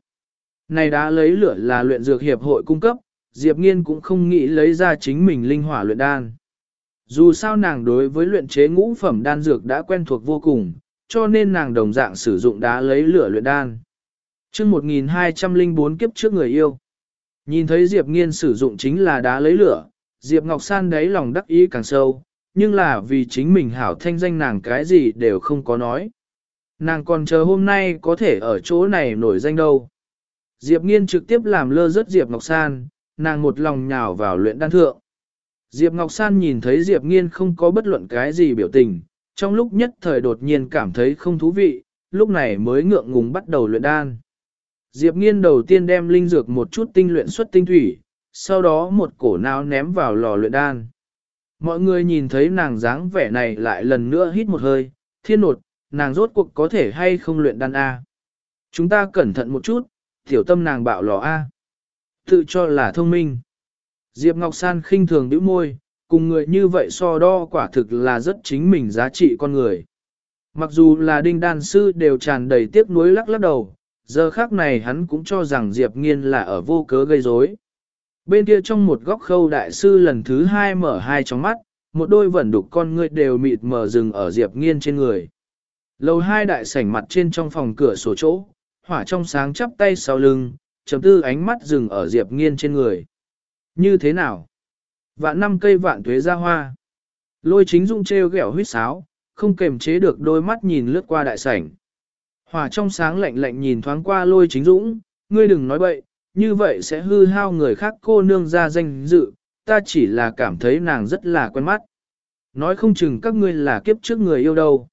Này đá lấy lửa là luyện dược hiệp hội cung cấp, Diệp Nghiên cũng không nghĩ lấy ra chính mình linh hỏa luyện đan. Dù sao nàng đối với luyện chế ngũ phẩm đan dược đã quen thuộc vô cùng, cho nên nàng đồng dạng sử dụng đá lấy lửa luyện đan. chương 1204 kiếp trước người yêu. Nhìn thấy Diệp Nghiên sử dụng chính là đá lấy lửa, Diệp Ngọc San đáy lòng đắc ý càng sâu, nhưng là vì chính mình hảo thanh danh nàng cái gì đều không có nói. Nàng còn chờ hôm nay có thể ở chỗ này nổi danh đâu. Diệp Nghiên trực tiếp làm lơ rớt Diệp Ngọc San, nàng một lòng nhào vào luyện đan thượng. Diệp Ngọc San nhìn thấy Diệp Nghiên không có bất luận cái gì biểu tình, trong lúc nhất thời đột nhiên cảm thấy không thú vị, lúc này mới ngượng ngùng bắt đầu luyện đan. Diệp Nghiên đầu tiên đem linh dược một chút tinh luyện xuất tinh thủy, sau đó một cổ nào ném vào lò luyện đan. Mọi người nhìn thấy nàng dáng vẻ này lại lần nữa hít một hơi, thiên nột, nàng rốt cuộc có thể hay không luyện đan A. Chúng ta cẩn thận một chút, tiểu tâm nàng bạo lò A. Tự cho là thông minh. Diệp Ngọc San khinh thường đứa môi, cùng người như vậy so đo quả thực là rất chính mình giá trị con người. Mặc dù là đinh đan sư đều tràn đầy tiếc nuối lắc lắc đầu, giờ khác này hắn cũng cho rằng Diệp Nghiên là ở vô cớ gây rối. Bên kia trong một góc khâu đại sư lần thứ hai mở hai tròng mắt, một đôi vẩn đục con ngươi đều mịt mờ rừng ở Diệp Nghiên trên người. Lầu hai đại sảnh mặt trên trong phòng cửa sổ chỗ, hỏa trong sáng chắp tay sau lưng, chấm tư ánh mắt dừng ở Diệp Nghiên trên người. Như thế nào? Vạn năm cây vạn tuế ra hoa. Lôi chính dung treo ghẹo huyết sáo, không kềm chế được đôi mắt nhìn lướt qua đại sảnh. hòa trong sáng lạnh lạnh nhìn thoáng qua lôi chính dũng, ngươi đừng nói bậy, như vậy sẽ hư hao người khác cô nương ra danh dự, ta chỉ là cảm thấy nàng rất là quen mắt. Nói không chừng các ngươi là kiếp trước người yêu đâu.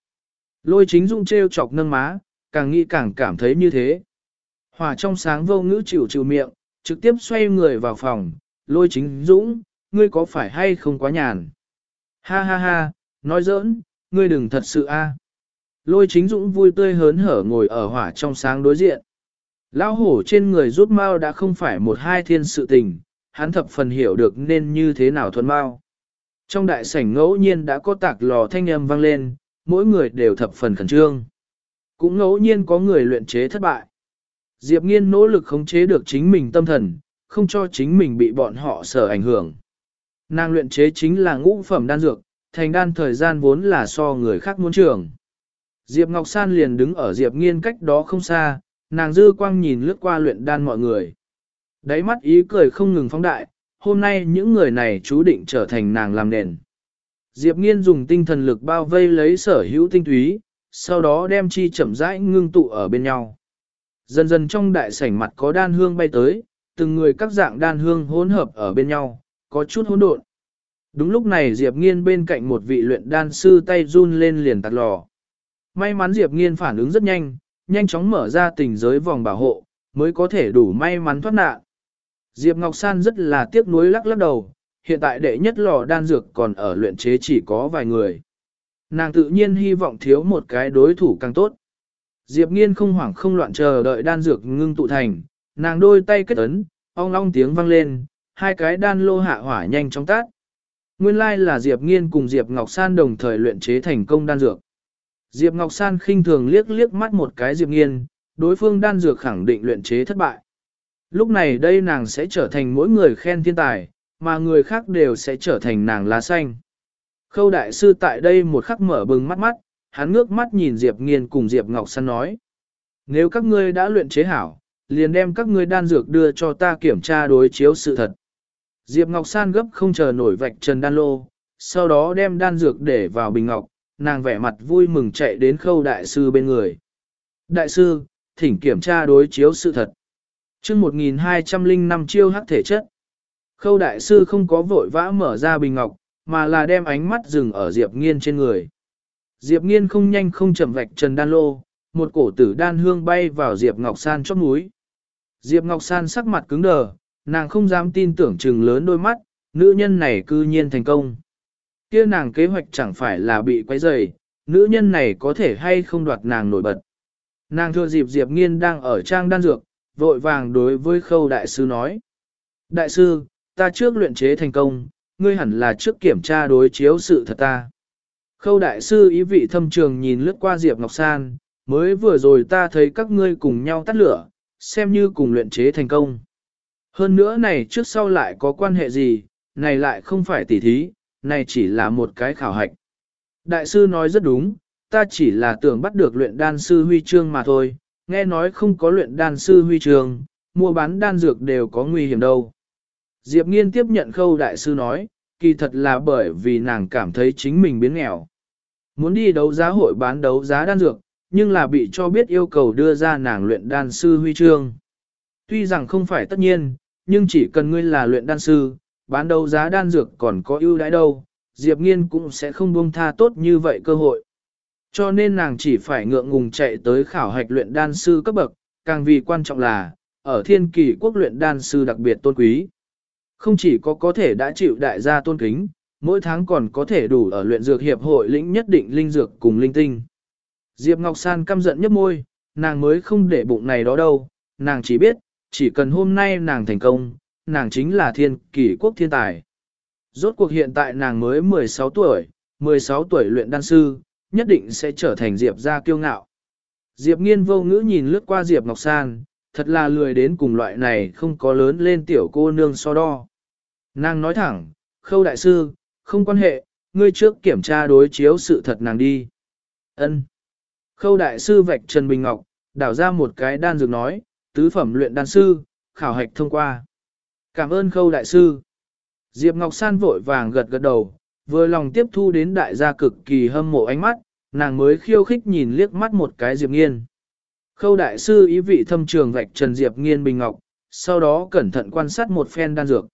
Lôi chính dung treo chọc nâng má, càng nghĩ càng cảm thấy như thế. hòa trong sáng vô ngữ chịu chịu miệng, trực tiếp xoay người vào phòng, lôi chính dũng, ngươi có phải hay không quá nhàn? Ha ha ha, nói giỡn, ngươi đừng thật sự a. Lôi chính dũng vui tươi hớn hở ngồi ở hỏa trong sáng đối diện. Lão hổ trên người rút mau đã không phải một hai thiên sự tình, hắn thập phần hiểu được nên như thế nào thuần mau. Trong đại sảnh ngẫu nhiên đã có tạc lò thanh âm vang lên, mỗi người đều thập phần khẩn trương. Cũng ngẫu nhiên có người luyện chế thất bại. Diệp nghiên nỗ lực khống chế được chính mình tâm thần, không cho chính mình bị bọn họ sở ảnh hưởng. Nàng luyện chế chính là ngũ phẩm đan dược, thành đan thời gian vốn là so người khác muốn trường. Diệp Ngọc San liền đứng ở Diệp Nghiên cách đó không xa, nàng dư quang nhìn lướt qua luyện đan mọi người. Đáy mắt ý cười không ngừng phóng đại, hôm nay những người này chú định trở thành nàng làm nền. Diệp Nghiên dùng tinh thần lực bao vây lấy sở hữu tinh túy, sau đó đem chi chậm rãi ngưng tụ ở bên nhau. Dần dần trong đại sảnh mặt có đan hương bay tới, từng người các dạng đan hương hỗn hợp ở bên nhau, có chút hỗn độn. Đúng lúc này Diệp Nghiên bên cạnh một vị luyện đan sư tay run lên liền tạt lò. May mắn Diệp Nghiên phản ứng rất nhanh, nhanh chóng mở ra tình giới vòng bảo hộ, mới có thể đủ may mắn thoát nạn. Diệp Ngọc San rất là tiếc nuối lắc lắc đầu, hiện tại đệ nhất lò đan dược còn ở luyện chế chỉ có vài người. Nàng tự nhiên hy vọng thiếu một cái đối thủ càng tốt. Diệp Nghiên không hoảng không loạn chờ đợi đan dược ngưng tụ thành, nàng đôi tay kết ấn, ong long tiếng vang lên, hai cái đan lô hạ hỏa nhanh chóng tát. Nguyên lai là Diệp Nghiên cùng Diệp Ngọc San đồng thời luyện chế thành công đan dược. Diệp Ngọc San khinh thường liếc liếc mắt một cái Diệp Nghiên, đối phương đan dược khẳng định luyện chế thất bại. Lúc này đây nàng sẽ trở thành mỗi người khen thiên tài, mà người khác đều sẽ trở thành nàng lá xanh. Khâu đại sư tại đây một khắc mở bừng mắt mắt, hắn ngước mắt nhìn Diệp Nghiên cùng Diệp Ngọc San nói. Nếu các ngươi đã luyện chế hảo, liền đem các ngươi đan dược đưa cho ta kiểm tra đối chiếu sự thật. Diệp Ngọc San gấp không chờ nổi vạch trần đan lô, sau đó đem đan dược để vào bình ngọc, nàng vẻ mặt vui mừng chạy đến khâu đại sư bên người. Đại sư, thỉnh kiểm tra đối chiếu sự thật. chương 1205 chiêu hắc thể chất. Khâu đại sư không có vội vã mở ra bình ngọc, mà là đem ánh mắt dừng ở Diệp Nghiên trên người. Diệp Nghiên không nhanh không chậm vạch trần đan lô, một cổ tử đan hương bay vào Diệp Ngọc San chót núi. Diệp Ngọc San sắc mặt cứng đờ, nàng không dám tin tưởng chừng lớn đôi mắt, nữ nhân này cư nhiên thành công. Kia nàng kế hoạch chẳng phải là bị quấy rầy, nữ nhân này có thể hay không đoạt nàng nổi bật. Nàng thừa dịp Diệp Nghiên đang ở trang đan dược, vội vàng đối với khâu đại sư nói. Đại sư, ta trước luyện chế thành công, ngươi hẳn là trước kiểm tra đối chiếu sự thật ta. Khâu đại sư ý vị thâm trường nhìn lướt qua Diệp Ngọc San, mới vừa rồi ta thấy các ngươi cùng nhau tắt lửa, xem như cùng luyện chế thành công. Hơn nữa này trước sau lại có quan hệ gì, này lại không phải tỉ thí, này chỉ là một cái khảo hạch. Đại sư nói rất đúng, ta chỉ là tưởng bắt được luyện đan sư huy chương mà thôi, nghe nói không có luyện đan sư huy chương, mua bán đan dược đều có nguy hiểm đâu. Diệp Nghiên tiếp nhận khâu đại sư nói, kỳ thật là bởi vì nàng cảm thấy chính mình biến nghèo. Muốn đi đấu giá hội bán đấu giá đan dược, nhưng là bị cho biết yêu cầu đưa ra nàng luyện đan sư huy chương. Tuy rằng không phải tất nhiên, nhưng chỉ cần ngươi là luyện đan sư, bán đấu giá đan dược còn có ưu đãi đâu, Diệp Nghiên cũng sẽ không buông tha tốt như vậy cơ hội. Cho nên nàng chỉ phải ngượng ngùng chạy tới khảo hạch luyện đan sư cấp bậc, càng vì quan trọng là, ở thiên kỳ quốc luyện đan sư đặc biệt tôn quý. Không chỉ có có thể đã chịu đại gia tôn kính, mỗi tháng còn có thể đủ ở luyện dược hiệp hội lĩnh nhất định linh dược cùng linh tinh. Diệp Ngọc San căm giận nhấp môi, nàng mới không để bụng này đó đâu, nàng chỉ biết, chỉ cần hôm nay nàng thành công, nàng chính là thiên kỷ quốc thiên tài. Rốt cuộc hiện tại nàng mới 16 tuổi, 16 tuổi luyện đan sư, nhất định sẽ trở thành Diệp gia kiêu ngạo. Diệp nghiên vô ngữ nhìn lướt qua Diệp Ngọc San, thật là lười đến cùng loại này không có lớn lên tiểu cô nương so đo. Nàng nói thẳng, khâu đại sư, không quan hệ, ngươi trước kiểm tra đối chiếu sự thật nàng đi. Ân. Khâu đại sư vạch Trần Bình Ngọc, đảo ra một cái đan dược nói, tứ phẩm luyện đan sư, khảo hạch thông qua. Cảm ơn khâu đại sư. Diệp Ngọc San vội vàng gật gật đầu, vừa lòng tiếp thu đến đại gia cực kỳ hâm mộ ánh mắt, nàng mới khiêu khích nhìn liếc mắt một cái Diệp Nghiên. Khâu đại sư ý vị thâm trường vạch Trần Diệp Nghiên Bình Ngọc, sau đó cẩn thận quan sát một phen đan dược.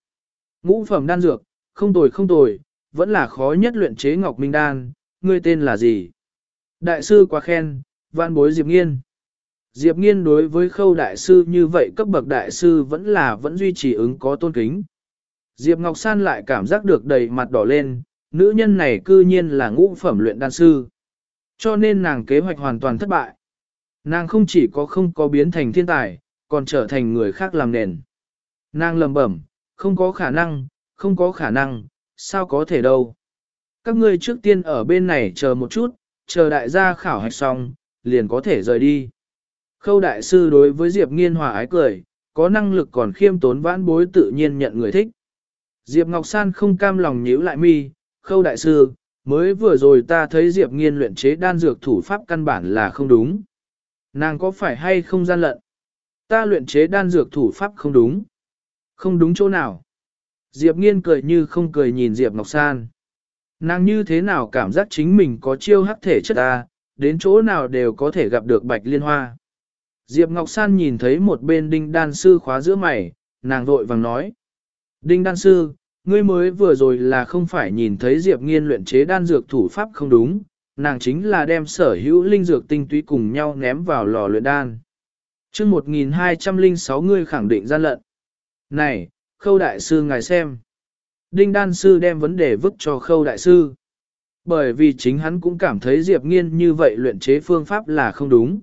Ngũ phẩm đan dược, không tồi không tồi, vẫn là khó nhất luyện chế Ngọc Minh Đan, ngươi tên là gì? Đại sư quá khen, vạn bối Diệp Nghiên. Diệp Nghiên đối với khâu đại sư như vậy cấp bậc đại sư vẫn là vẫn duy trì ứng có tôn kính. Diệp Ngọc San lại cảm giác được đầy mặt đỏ lên, nữ nhân này cư nhiên là ngũ phẩm luyện đan sư. Cho nên nàng kế hoạch hoàn toàn thất bại. Nàng không chỉ có không có biến thành thiên tài, còn trở thành người khác làm nền. Nàng lầm bẩm, không có khả năng, không có khả năng, sao có thể đâu. Các ngươi trước tiên ở bên này chờ một chút, chờ đại gia khảo hạch xong, liền có thể rời đi. Khâu đại sư đối với Diệp Nghiên hòa ái cười, có năng lực còn khiêm tốn vãn bối tự nhiên nhận người thích. Diệp Ngọc San không cam lòng nhíu lại mi, khâu đại sư, mới vừa rồi ta thấy Diệp Nghiên luyện chế đan dược thủ pháp căn bản là không đúng. Nàng có phải hay không gian lận? Ta luyện chế đan dược thủ pháp không đúng. Không đúng chỗ nào. Diệp Nghiên cười như không cười nhìn Diệp Ngọc San. Nàng như thế nào cảm giác chính mình có chiêu hắc thể chất ta, đến chỗ nào đều có thể gặp được bạch liên hoa. Diệp Ngọc San nhìn thấy một bên đinh đan sư khóa giữa mày, nàng vội vàng nói. Đinh đan sư, ngươi mới vừa rồi là không phải nhìn thấy Diệp nghiên luyện chế đan dược thủ pháp không đúng, nàng chính là đem sở hữu linh dược tinh túy cùng nhau ném vào lò luyện đan. chương 1206 ngươi khẳng định gian lận. Này, khâu đại sư ngài xem. Đinh đan sư đem vấn đề vứt cho khâu đại sư. Bởi vì chính hắn cũng cảm thấy Diệp nghiên như vậy luyện chế phương pháp là không đúng.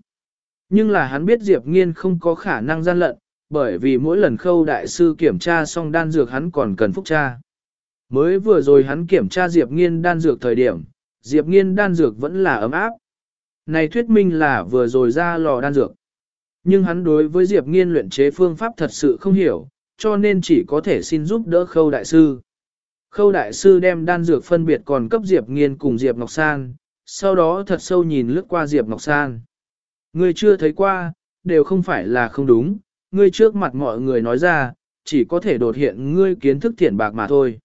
Nhưng là hắn biết Diệp Nghiên không có khả năng gian lận, bởi vì mỗi lần khâu đại sư kiểm tra xong đan dược hắn còn cần phúc tra. Mới vừa rồi hắn kiểm tra Diệp Nghiên đan dược thời điểm, Diệp Nghiên đan dược vẫn là ấm áp. Này thuyết minh là vừa rồi ra lò đan dược. Nhưng hắn đối với Diệp Nghiên luyện chế phương pháp thật sự không hiểu, cho nên chỉ có thể xin giúp đỡ khâu đại sư. Khâu đại sư đem đan dược phân biệt còn cấp Diệp Nghiên cùng Diệp Ngọc San, sau đó thật sâu nhìn lướt qua Diệp Ngọc San. Ngươi chưa thấy qua, đều không phải là không đúng, ngươi trước mặt mọi người nói ra, chỉ có thể đột hiện ngươi kiến thức thiển bạc mà thôi.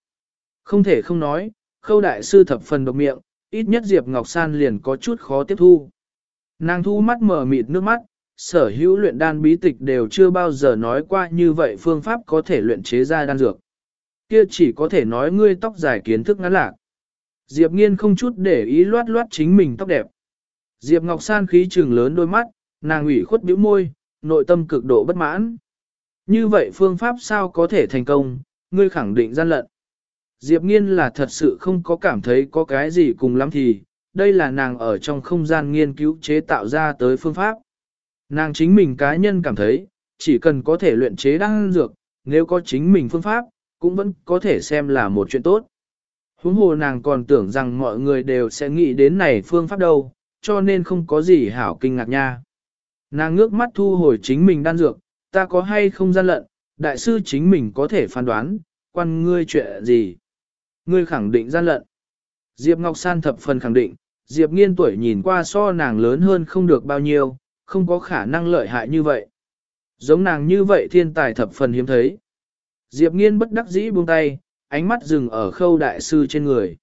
Không thể không nói, khâu đại sư thập phần độc miệng, ít nhất Diệp Ngọc San liền có chút khó tiếp thu. Nàng thu mắt mở mịt nước mắt, sở hữu luyện đan bí tịch đều chưa bao giờ nói qua như vậy phương pháp có thể luyện chế ra đan dược. Kia chỉ có thể nói ngươi tóc dài kiến thức ngắn lạc. Diệp nghiên không chút để ý loát loát chính mình tóc đẹp. Diệp Ngọc San khí trừng lớn đôi mắt, nàng ủy khuất bĩu môi, nội tâm cực độ bất mãn. Như vậy phương pháp sao có thể thành công, ngươi khẳng định gian lận. Diệp Nghiên là thật sự không có cảm thấy có cái gì cùng lắm thì, đây là nàng ở trong không gian nghiên cứu chế tạo ra tới phương pháp. Nàng chính mình cá nhân cảm thấy, chỉ cần có thể luyện chế đan dược, nếu có chính mình phương pháp, cũng vẫn có thể xem là một chuyện tốt. Huống hồ nàng còn tưởng rằng mọi người đều sẽ nghĩ đến này phương pháp đâu, cho nên không có gì hảo kinh ngạc nha. Nàng ngước mắt thu hồi chính mình đan dược, ta có hay không gian lận, đại sư chính mình có thể phán đoán, quan ngươi chuyện gì. Ngươi khẳng định gian lận. Diệp Ngọc San thập phần khẳng định, Diệp nghiên tuổi nhìn qua so nàng lớn hơn không được bao nhiêu, không có khả năng lợi hại như vậy. Giống nàng như vậy thiên tài thập phần hiếm thấy. Diệp nghiên bất đắc dĩ buông tay, ánh mắt dừng ở khâu đại sư trên người.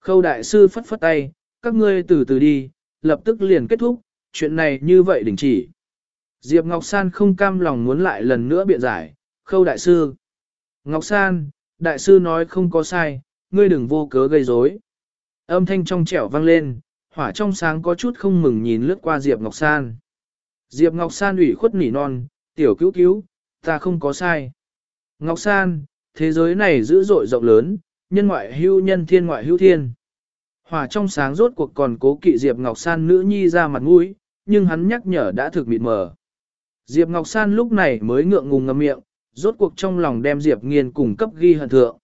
Khâu đại sư phất phất tay, các ngươi từ từ đi, lập tức liền kết thúc, chuyện này như vậy đình chỉ. Diệp Ngọc San không cam lòng muốn lại lần nữa biện giải, khâu đại sư. Ngọc San, đại sư nói không có sai, ngươi đừng vô cớ gây rối. Âm thanh trong trẻo vang lên, hỏa trong sáng có chút không mừng nhìn lướt qua Diệp Ngọc San. Diệp Ngọc San ủy khuất nỉ non, tiểu cứu cứu, ta không có sai. Ngọc San, thế giới này dữ dội rộng lớn, nhân ngoại hưu nhân thiên ngoại hưu thiên. Hỏa trong sáng rốt cuộc còn cố kỵ Diệp Ngọc San nữ nhi ra mặt mũi, nhưng hắn nhắc nhở đã thực mịt mờ. Diệp Ngọc San lúc này mới ngượng ngùng ngậm miệng, rốt cuộc trong lòng đem Diệp Nghiên cùng cấp ghi hận thượng.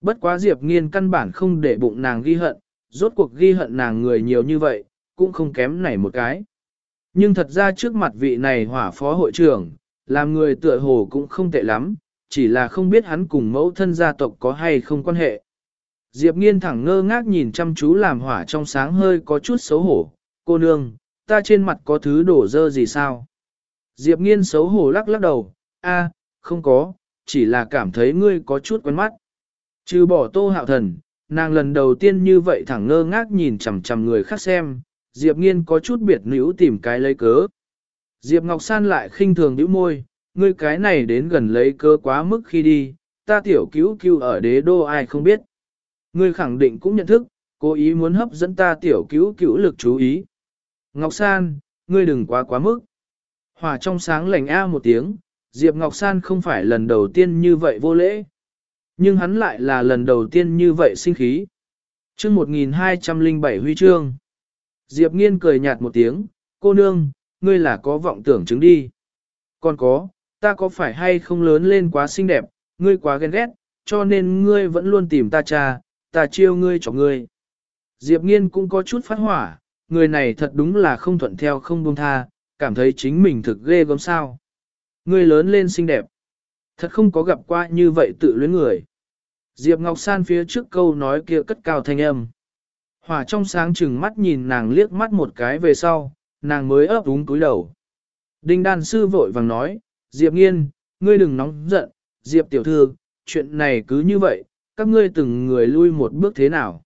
Bất quá Diệp Nghiên căn bản không để bụng nàng ghi hận, rốt cuộc ghi hận nàng người nhiều như vậy, cũng không kém này một cái. Nhưng thật ra trước mặt vị này hỏa phó hội trưởng, làm người tựa hồ cũng không tệ lắm, chỉ là không biết hắn cùng mẫu thân gia tộc có hay không quan hệ. Diệp nghiên thẳng ngơ ngác nhìn chăm chú làm hỏa trong sáng hơi có chút xấu hổ, cô nương, ta trên mặt có thứ đổ dơ gì sao? Diệp nghiên xấu hổ lắc lắc đầu, a, không có, chỉ là cảm thấy ngươi có chút quen mắt. Trừ bỏ tô hạo thần, nàng lần đầu tiên như vậy thẳng ngơ ngác nhìn chằm chằm người khác xem, Diệp nghiên có chút biệt nữ tìm cái lấy cớ. Diệp Ngọc San lại khinh thường nhíu môi, ngươi cái này đến gần lấy cớ quá mức khi đi, ta tiểu cứu cứu ở đế đô ai không biết. Ngươi khẳng định cũng nhận thức, cố ý muốn hấp dẫn ta tiểu cứu cứu lực chú ý. Ngọc San, ngươi đừng quá quá mức. Hòa trong sáng lành a một tiếng, Diệp Ngọc San không phải lần đầu tiên như vậy vô lễ. Nhưng hắn lại là lần đầu tiên như vậy sinh khí. chương 1207 huy chương. Diệp Nghiên cười nhạt một tiếng, cô nương, ngươi là có vọng tưởng chứng đi. Còn có, ta có phải hay không lớn lên quá xinh đẹp, ngươi quá ghen ghét, cho nên ngươi vẫn luôn tìm ta cha, ta chiêu ngươi cho ngươi. Diệp Nghiên cũng có chút phát hỏa, người này thật đúng là không thuận theo không buông tha, cảm thấy chính mình thực ghê gớm sao. Ngươi lớn lên xinh đẹp. Thật không có gặp qua như vậy tự luyến người. Diệp Ngọc San phía trước câu nói kia cất cao thanh âm. Hỏa trong sáng chừng mắt nhìn nàng liếc mắt một cái về sau, nàng mới ấp úng túi đầu. Đinh đan sư vội vàng nói, Diệp nghiên, ngươi đừng nóng giận, Diệp tiểu thư, chuyện này cứ như vậy, các ngươi từng người lui một bước thế nào.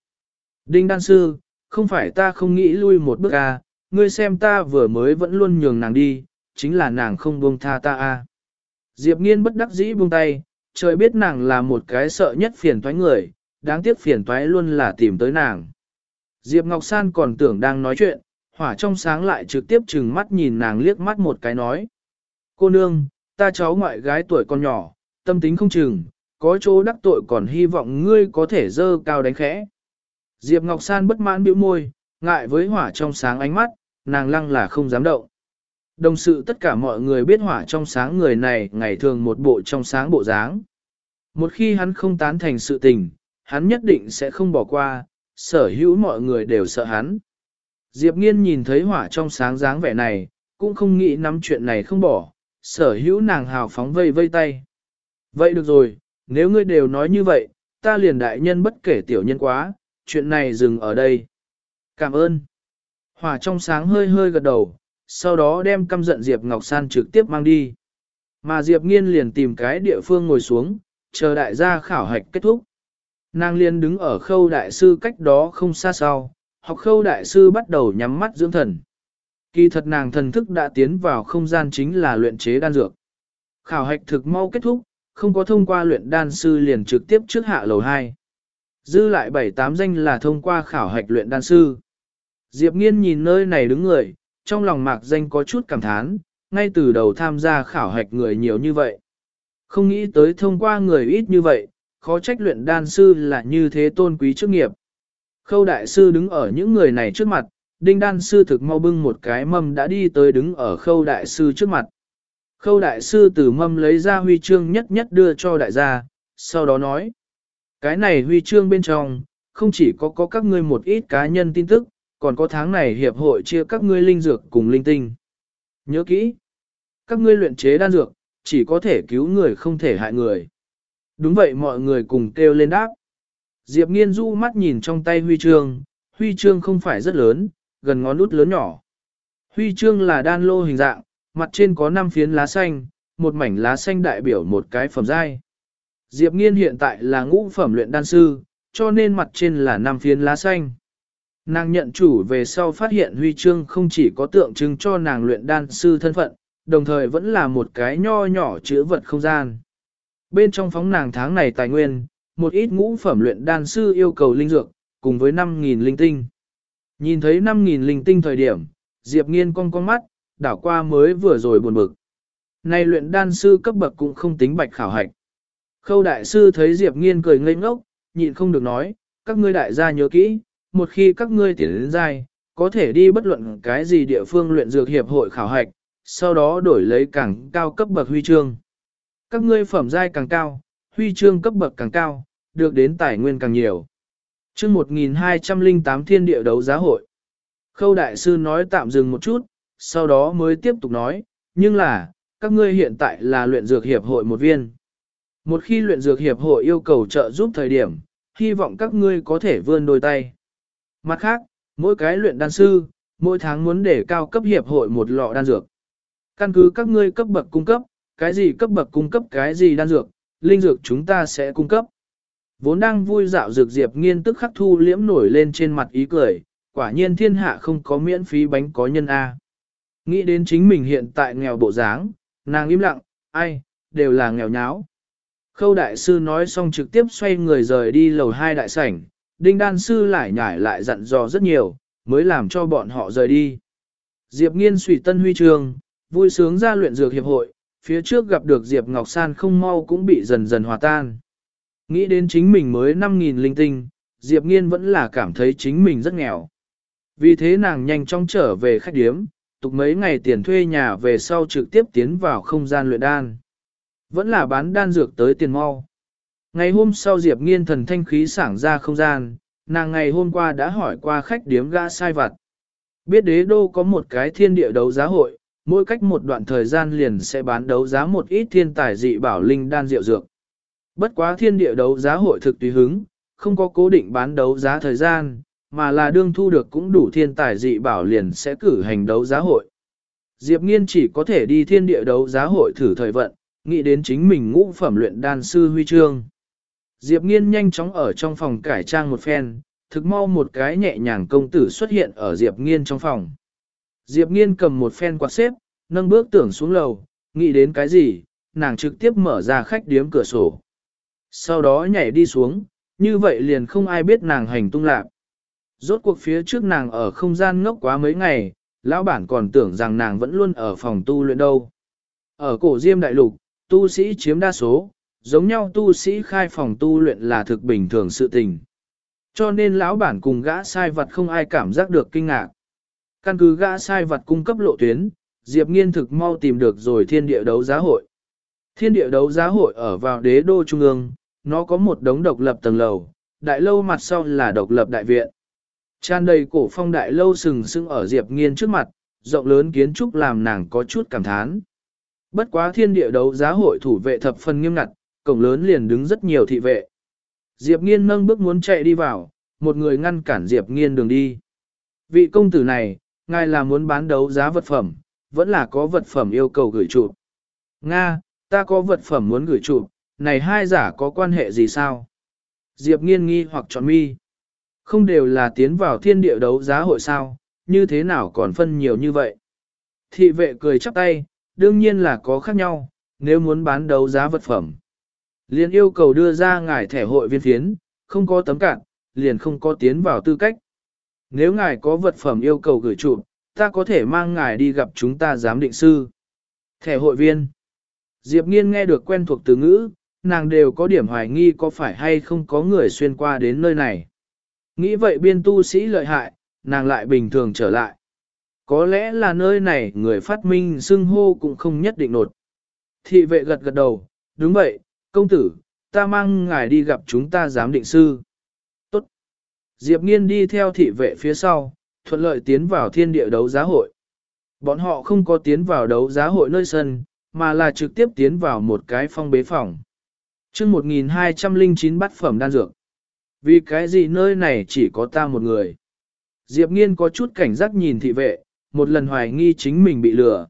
Đinh đan sư, không phải ta không nghĩ lui một bước à, ngươi xem ta vừa mới vẫn luôn nhường nàng đi, chính là nàng không buông tha ta à. Diệp nghiên bất đắc dĩ buông tay, trời biết nàng là một cái sợ nhất phiền toái người, đáng tiếc phiền toái luôn là tìm tới nàng. Diệp Ngọc San còn tưởng đang nói chuyện, hỏa trong sáng lại trực tiếp chừng mắt nhìn nàng liếc mắt một cái nói. Cô nương, ta cháu ngoại gái tuổi còn nhỏ, tâm tính không chừng, có chỗ đắc tội còn hy vọng ngươi có thể dơ cao đánh khẽ. Diệp Ngọc San bất mãn bĩu môi, ngại với hỏa trong sáng ánh mắt, nàng lăng là không dám động. Đồng sự tất cả mọi người biết hỏa trong sáng người này ngày thường một bộ trong sáng bộ dáng. Một khi hắn không tán thành sự tình, hắn nhất định sẽ không bỏ qua, sở hữu mọi người đều sợ hắn. Diệp nghiên nhìn thấy hỏa trong sáng dáng vẻ này, cũng không nghĩ nắm chuyện này không bỏ, sở hữu nàng hào phóng vây vây tay. Vậy được rồi, nếu ngươi đều nói như vậy, ta liền đại nhân bất kể tiểu nhân quá, chuyện này dừng ở đây. Cảm ơn. Hỏa trong sáng hơi hơi gật đầu, sau đó đem căm giận Diệp Ngọc San trực tiếp mang đi. Mà Diệp Nghiên liền tìm cái địa phương ngồi xuống, chờ đại gia khảo hạch kết thúc. Nàng liền đứng ở khâu đại sư cách đó không xa sau, học khâu đại sư bắt đầu nhắm mắt dưỡng thần. Kỳ thật nàng thần thức đã tiến vào không gian chính là luyện chế đan dược. Khảo hạch thực mau kết thúc, không có thông qua luyện đan sư liền trực tiếp trước hạ lầu 2. Dư lại 7-8 danh là thông qua khảo hạch luyện đan sư. Diệp nghiên nhìn nơi này đứng người, trong lòng mạc danh có chút cảm thán, ngay từ đầu tham gia khảo hạch người nhiều như vậy. Không nghĩ tới thông qua người ít như vậy, khó trách luyện đan sư là như thế tôn quý chức nghiệp. Khâu đại sư đứng ở những người này trước mặt, đinh đan sư thực mau bưng một cái mâm đã đi tới đứng ở khâu đại sư trước mặt. Khâu đại sư từ mâm lấy ra huy chương nhất nhất đưa cho đại gia, sau đó nói. Cái này huy chương bên trong, không chỉ có có các ngươi một ít cá nhân tin tức, còn có tháng này hiệp hội chia các ngươi linh dược cùng linh tinh. Nhớ kỹ, các ngươi luyện chế đan dược, chỉ có thể cứu người không thể hại người. Đúng vậy mọi người cùng kêu lên đáp. Diệp nghiên du mắt nhìn trong tay huy chương, huy chương không phải rất lớn, gần ngón út lớn nhỏ. Huy chương là đan lô hình dạng, mặt trên có 5 phiến lá xanh, một mảnh lá xanh đại biểu một cái phẩm giai. Diệp nghiên hiện tại là ngũ phẩm luyện đan sư, cho nên mặt trên là 5 phiến lá xanh. Nàng nhận chủ về sau phát hiện huy chương không chỉ có tượng trưng cho nàng luyện đan sư thân phận, đồng thời vẫn là một cái nho nhỏ chứa vật không gian. Bên trong phóng nàng tháng này tài nguyên, một ít ngũ phẩm luyện đan sư yêu cầu linh dược, cùng với 5.000 linh tinh. Nhìn thấy 5.000 linh tinh thời điểm, Diệp Nghiên cong con mắt, đảo qua mới vừa rồi buồn bực. Nay luyện đan sư cấp bậc cũng không tính bạch khảo hạch. Khâu đại sư thấy Diệp Nghiên cười ngây ngốc, nhịn không được nói, các ngươi đại gia nhớ kỹ, một khi các ngươi tiến đến giai, có thể đi bất luận cái gì địa phương luyện dược hiệp hội khảo hạch, sau đó đổi lấy càng cao cấp bậc huy chương. Các ngươi phẩm giai càng cao, huy chương cấp bậc càng cao, được đến tài nguyên càng nhiều. chương 1208 thiên địa đấu giá hội. Khâu đại sư nói tạm dừng một chút, sau đó mới tiếp tục nói, nhưng là, các ngươi hiện tại là luyện dược hiệp hội một viên. Một khi luyện dược hiệp hội yêu cầu trợ giúp thời điểm, hy vọng các ngươi có thể vươn đôi tay. Mặt khác, mỗi cái luyện đan sư, mỗi tháng muốn để cao cấp hiệp hội một lọ đan dược. Căn cứ các ngươi cấp bậc cung cấp, cái gì cấp bậc cung cấp cái gì đan dược, linh dược chúng ta sẽ cung cấp. Vốn đang vui dạo dược diệp nghiên tức khắc thu liễm nổi lên trên mặt ý cười, quả nhiên thiên hạ không có miễn phí bánh có nhân A. Nghĩ đến chính mình hiện tại nghèo bộ dáng, nàng im lặng, ai, đều là nghèo nháo. Khâu đại sư nói xong trực tiếp xoay người rời đi lầu hai đại sảnh, đinh đan sư lại nhải lại dặn dò rất nhiều, mới làm cho bọn họ rời đi. Diệp nghiên suy tân huy trường, vui sướng ra luyện dược hiệp hội, phía trước gặp được Diệp Ngọc San không mau cũng bị dần dần hòa tan. Nghĩ đến chính mình mới 5.000 linh tinh, Diệp Nghiên vẫn là cảm thấy chính mình rất nghèo. Vì thế nàng nhanh chóng trở về khách điếm, tục mấy ngày tiền thuê nhà về sau trực tiếp tiến vào không gian luyện đan. Vẫn là bán đan dược tới tiền mau. Ngày hôm sau Diệp Nghiên thần thanh khí sảng ra không gian, nàng ngày hôm qua đã hỏi qua khách điếm gã sai vặt. Biết đế đô có một cái thiên địa đấu giá hội, mỗi cách một đoạn thời gian liền sẽ bán đấu giá một ít thiên tài dị bảo linh đan rượu dược. Bất quá thiên địa đấu giá hội thực tùy hứng, không có cố định bán đấu giá thời gian, mà là đương thu được cũng đủ thiên tài dị bảo liền sẽ cử hành đấu giá hội. Diệp Nghiên chỉ có thể đi thiên địa đấu giá hội thử thời vận, nghĩ đến chính mình ngũ phẩm luyện đan sư huy chương. Diệp Nghiên nhanh chóng ở trong phòng cải trang một phen, thực mau một cái nhẹ nhàng công tử xuất hiện ở Diệp Nghiên trong phòng. Diệp Nghiên cầm một phen quạt xếp, nâng bước tưởng xuống lầu, nghĩ đến cái gì, nàng trực tiếp mở ra khách điếm cửa sổ. Sau đó nhảy đi xuống, như vậy liền không ai biết nàng hành tung lạc. Rốt cuộc phía trước nàng ở không gian ngốc quá mấy ngày, lão bản còn tưởng rằng nàng vẫn luôn ở phòng tu luyện đâu. Ở cổ diêm đại lục, tu sĩ chiếm đa số, giống nhau tu sĩ khai phòng tu luyện là thực bình thường sự tình. Cho nên lão bản cùng gã sai vật không ai cảm giác được kinh ngạc. Căn cứ gã sai vật cung cấp lộ tuyến, Diệp Nghiên thực mau tìm được rồi thiên địa đấu giá hội. Thiên địa đấu giá hội ở vào đế đô trung ương, nó có một đống độc lập tầng lầu, đại lâu mặt sau là độc lập đại viện. Tràn đầy cổ phong đại lâu sừng sững ở Diệp Nghiên trước mặt, rộng lớn kiến trúc làm nàng có chút cảm thán. Bất quá thiên địa đấu giá hội thủ vệ thập phần nghiêm ngặt, cổng lớn liền đứng rất nhiều thị vệ. Diệp Nghiên nâng bước muốn chạy đi vào, một người ngăn cản Diệp Nghiên đường đi. Vị công tử này, ngài là muốn bán đấu giá vật phẩm, vẫn là có vật phẩm yêu cầu gửi chụp. Nga, ta có vật phẩm muốn gửi chụp, này hai giả có quan hệ gì sao? Diệp nghiên nghi hoặc chọn mi. Không đều là tiến vào thiên địa đấu giá hội sao, như thế nào còn phân nhiều như vậy? Thị vệ cười chắp tay, đương nhiên là có khác nhau, nếu muốn bán đấu giá vật phẩm. Liền yêu cầu đưa ra ngài thẻ hội viên phiến, không có tấm cạn, liền không có tiến vào tư cách. Nếu ngài có vật phẩm yêu cầu gửi chụp, ta có thể mang ngài đi gặp chúng ta giám định sư. Thẻ hội viên. Diệp Nghiên nghe được quen thuộc từ ngữ, nàng đều có điểm hoài nghi có phải hay không có người xuyên qua đến nơi này. Nghĩ vậy biên tu sĩ lợi hại, nàng lại bình thường trở lại. Có lẽ là nơi này người phát minh xưng hô cũng không nhất định nột. Thị vệ gật gật đầu, đúng vậy, công tử, ta mang ngài đi gặp chúng ta giám định sư. Tốt. Diệp nghiên đi theo thị vệ phía sau, thuận lợi tiến vào thiên địa đấu giá hội. Bọn họ không có tiến vào đấu giá hội nơi sân, mà là trực tiếp tiến vào một cái phong bế phòng chương 1209 bát phẩm đan dược. Vì cái gì nơi này chỉ có ta một người? Diệp nghiên có chút cảnh giác nhìn thị vệ, một lần hoài nghi chính mình bị lừa.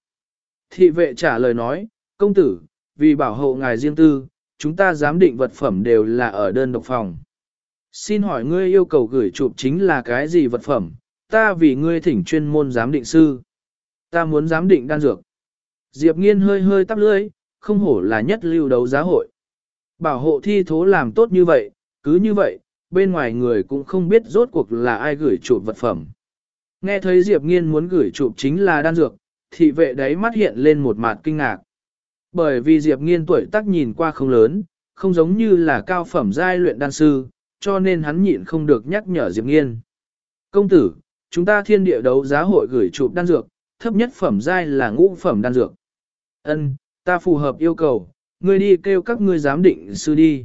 Thị vệ trả lời nói, công tử, vì bảo hộ ngài riêng tư, chúng ta giám định vật phẩm đều là ở đơn độc phòng. Xin hỏi ngươi yêu cầu gửi chụp chính là cái gì vật phẩm, ta vì ngươi thỉnh chuyên môn giám định sư. Ta muốn giám định đan dược. Diệp nghiên hơi hơi tắp lưỡi, không hổ là nhất lưu đấu giá hội. Bảo hộ thi thố làm tốt như vậy, cứ như vậy, bên ngoài người cũng không biết rốt cuộc là ai gửi chụp vật phẩm. Nghe thấy Diệp Nghiên muốn gửi chụp chính là đan dược, thị vệ đấy mắt hiện lên một mặt kinh ngạc. Bởi vì Diệp Nghiên tuổi tác nhìn qua không lớn, không giống như là cao phẩm giai luyện đan sư, cho nên hắn nhịn không được nhắc nhở Diệp Nghiên. Công tử, chúng ta thiên địa đấu giá hội gửi chụp đan dược, thấp nhất phẩm giai là ngũ phẩm đan dược. Ân, ta phù hợp yêu cầu, Ngươi đi kêu các ngươi giám định sư đi.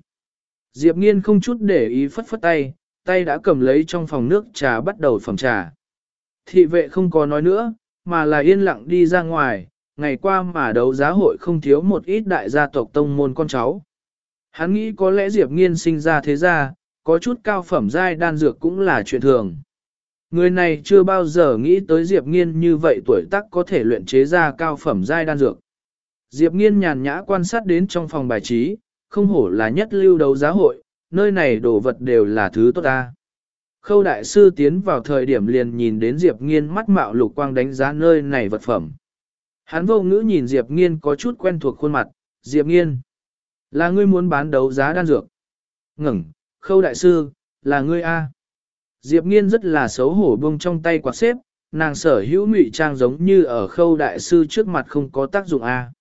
Diệp nghiên không chút để ý phất phất tay, tay đã cầm lấy trong phòng nước trà bắt đầu phẩm trà. Thị vệ không có nói nữa, mà là yên lặng đi ra ngoài, ngày qua mà đấu giá hội không thiếu một ít đại gia tộc tông môn con cháu. Hắn nghĩ có lẽ Diệp nghiên sinh ra thế gia, có chút cao phẩm giai đan dược cũng là chuyện thường. Người này chưa bao giờ nghĩ tới Diệp Nghiên như vậy tuổi tác có thể luyện chế ra cao phẩm giai đan dược. Diệp Nghiên nhàn nhã quan sát đến trong phòng bài trí, không hổ là nhất lưu đấu giá hội, nơi này đồ vật đều là thứ tốt ta. Khâu đại sư tiến vào thời điểm liền nhìn đến Diệp Nghiên mắt mạo lục quang đánh giá nơi này vật phẩm. Hắn vô ngữ nhìn Diệp Nghiên có chút quen thuộc khuôn mặt, Diệp Nghiên. Là ngươi muốn bán đấu giá đan dược. Ngừng, khâu đại sư, là ngươi A. Diệp Nghiên rất là xấu hổ buông trong tay quạt xếp, nàng sở hữu ngụy trang giống như ở khâu đại sư trước mặt không có tác dụng A.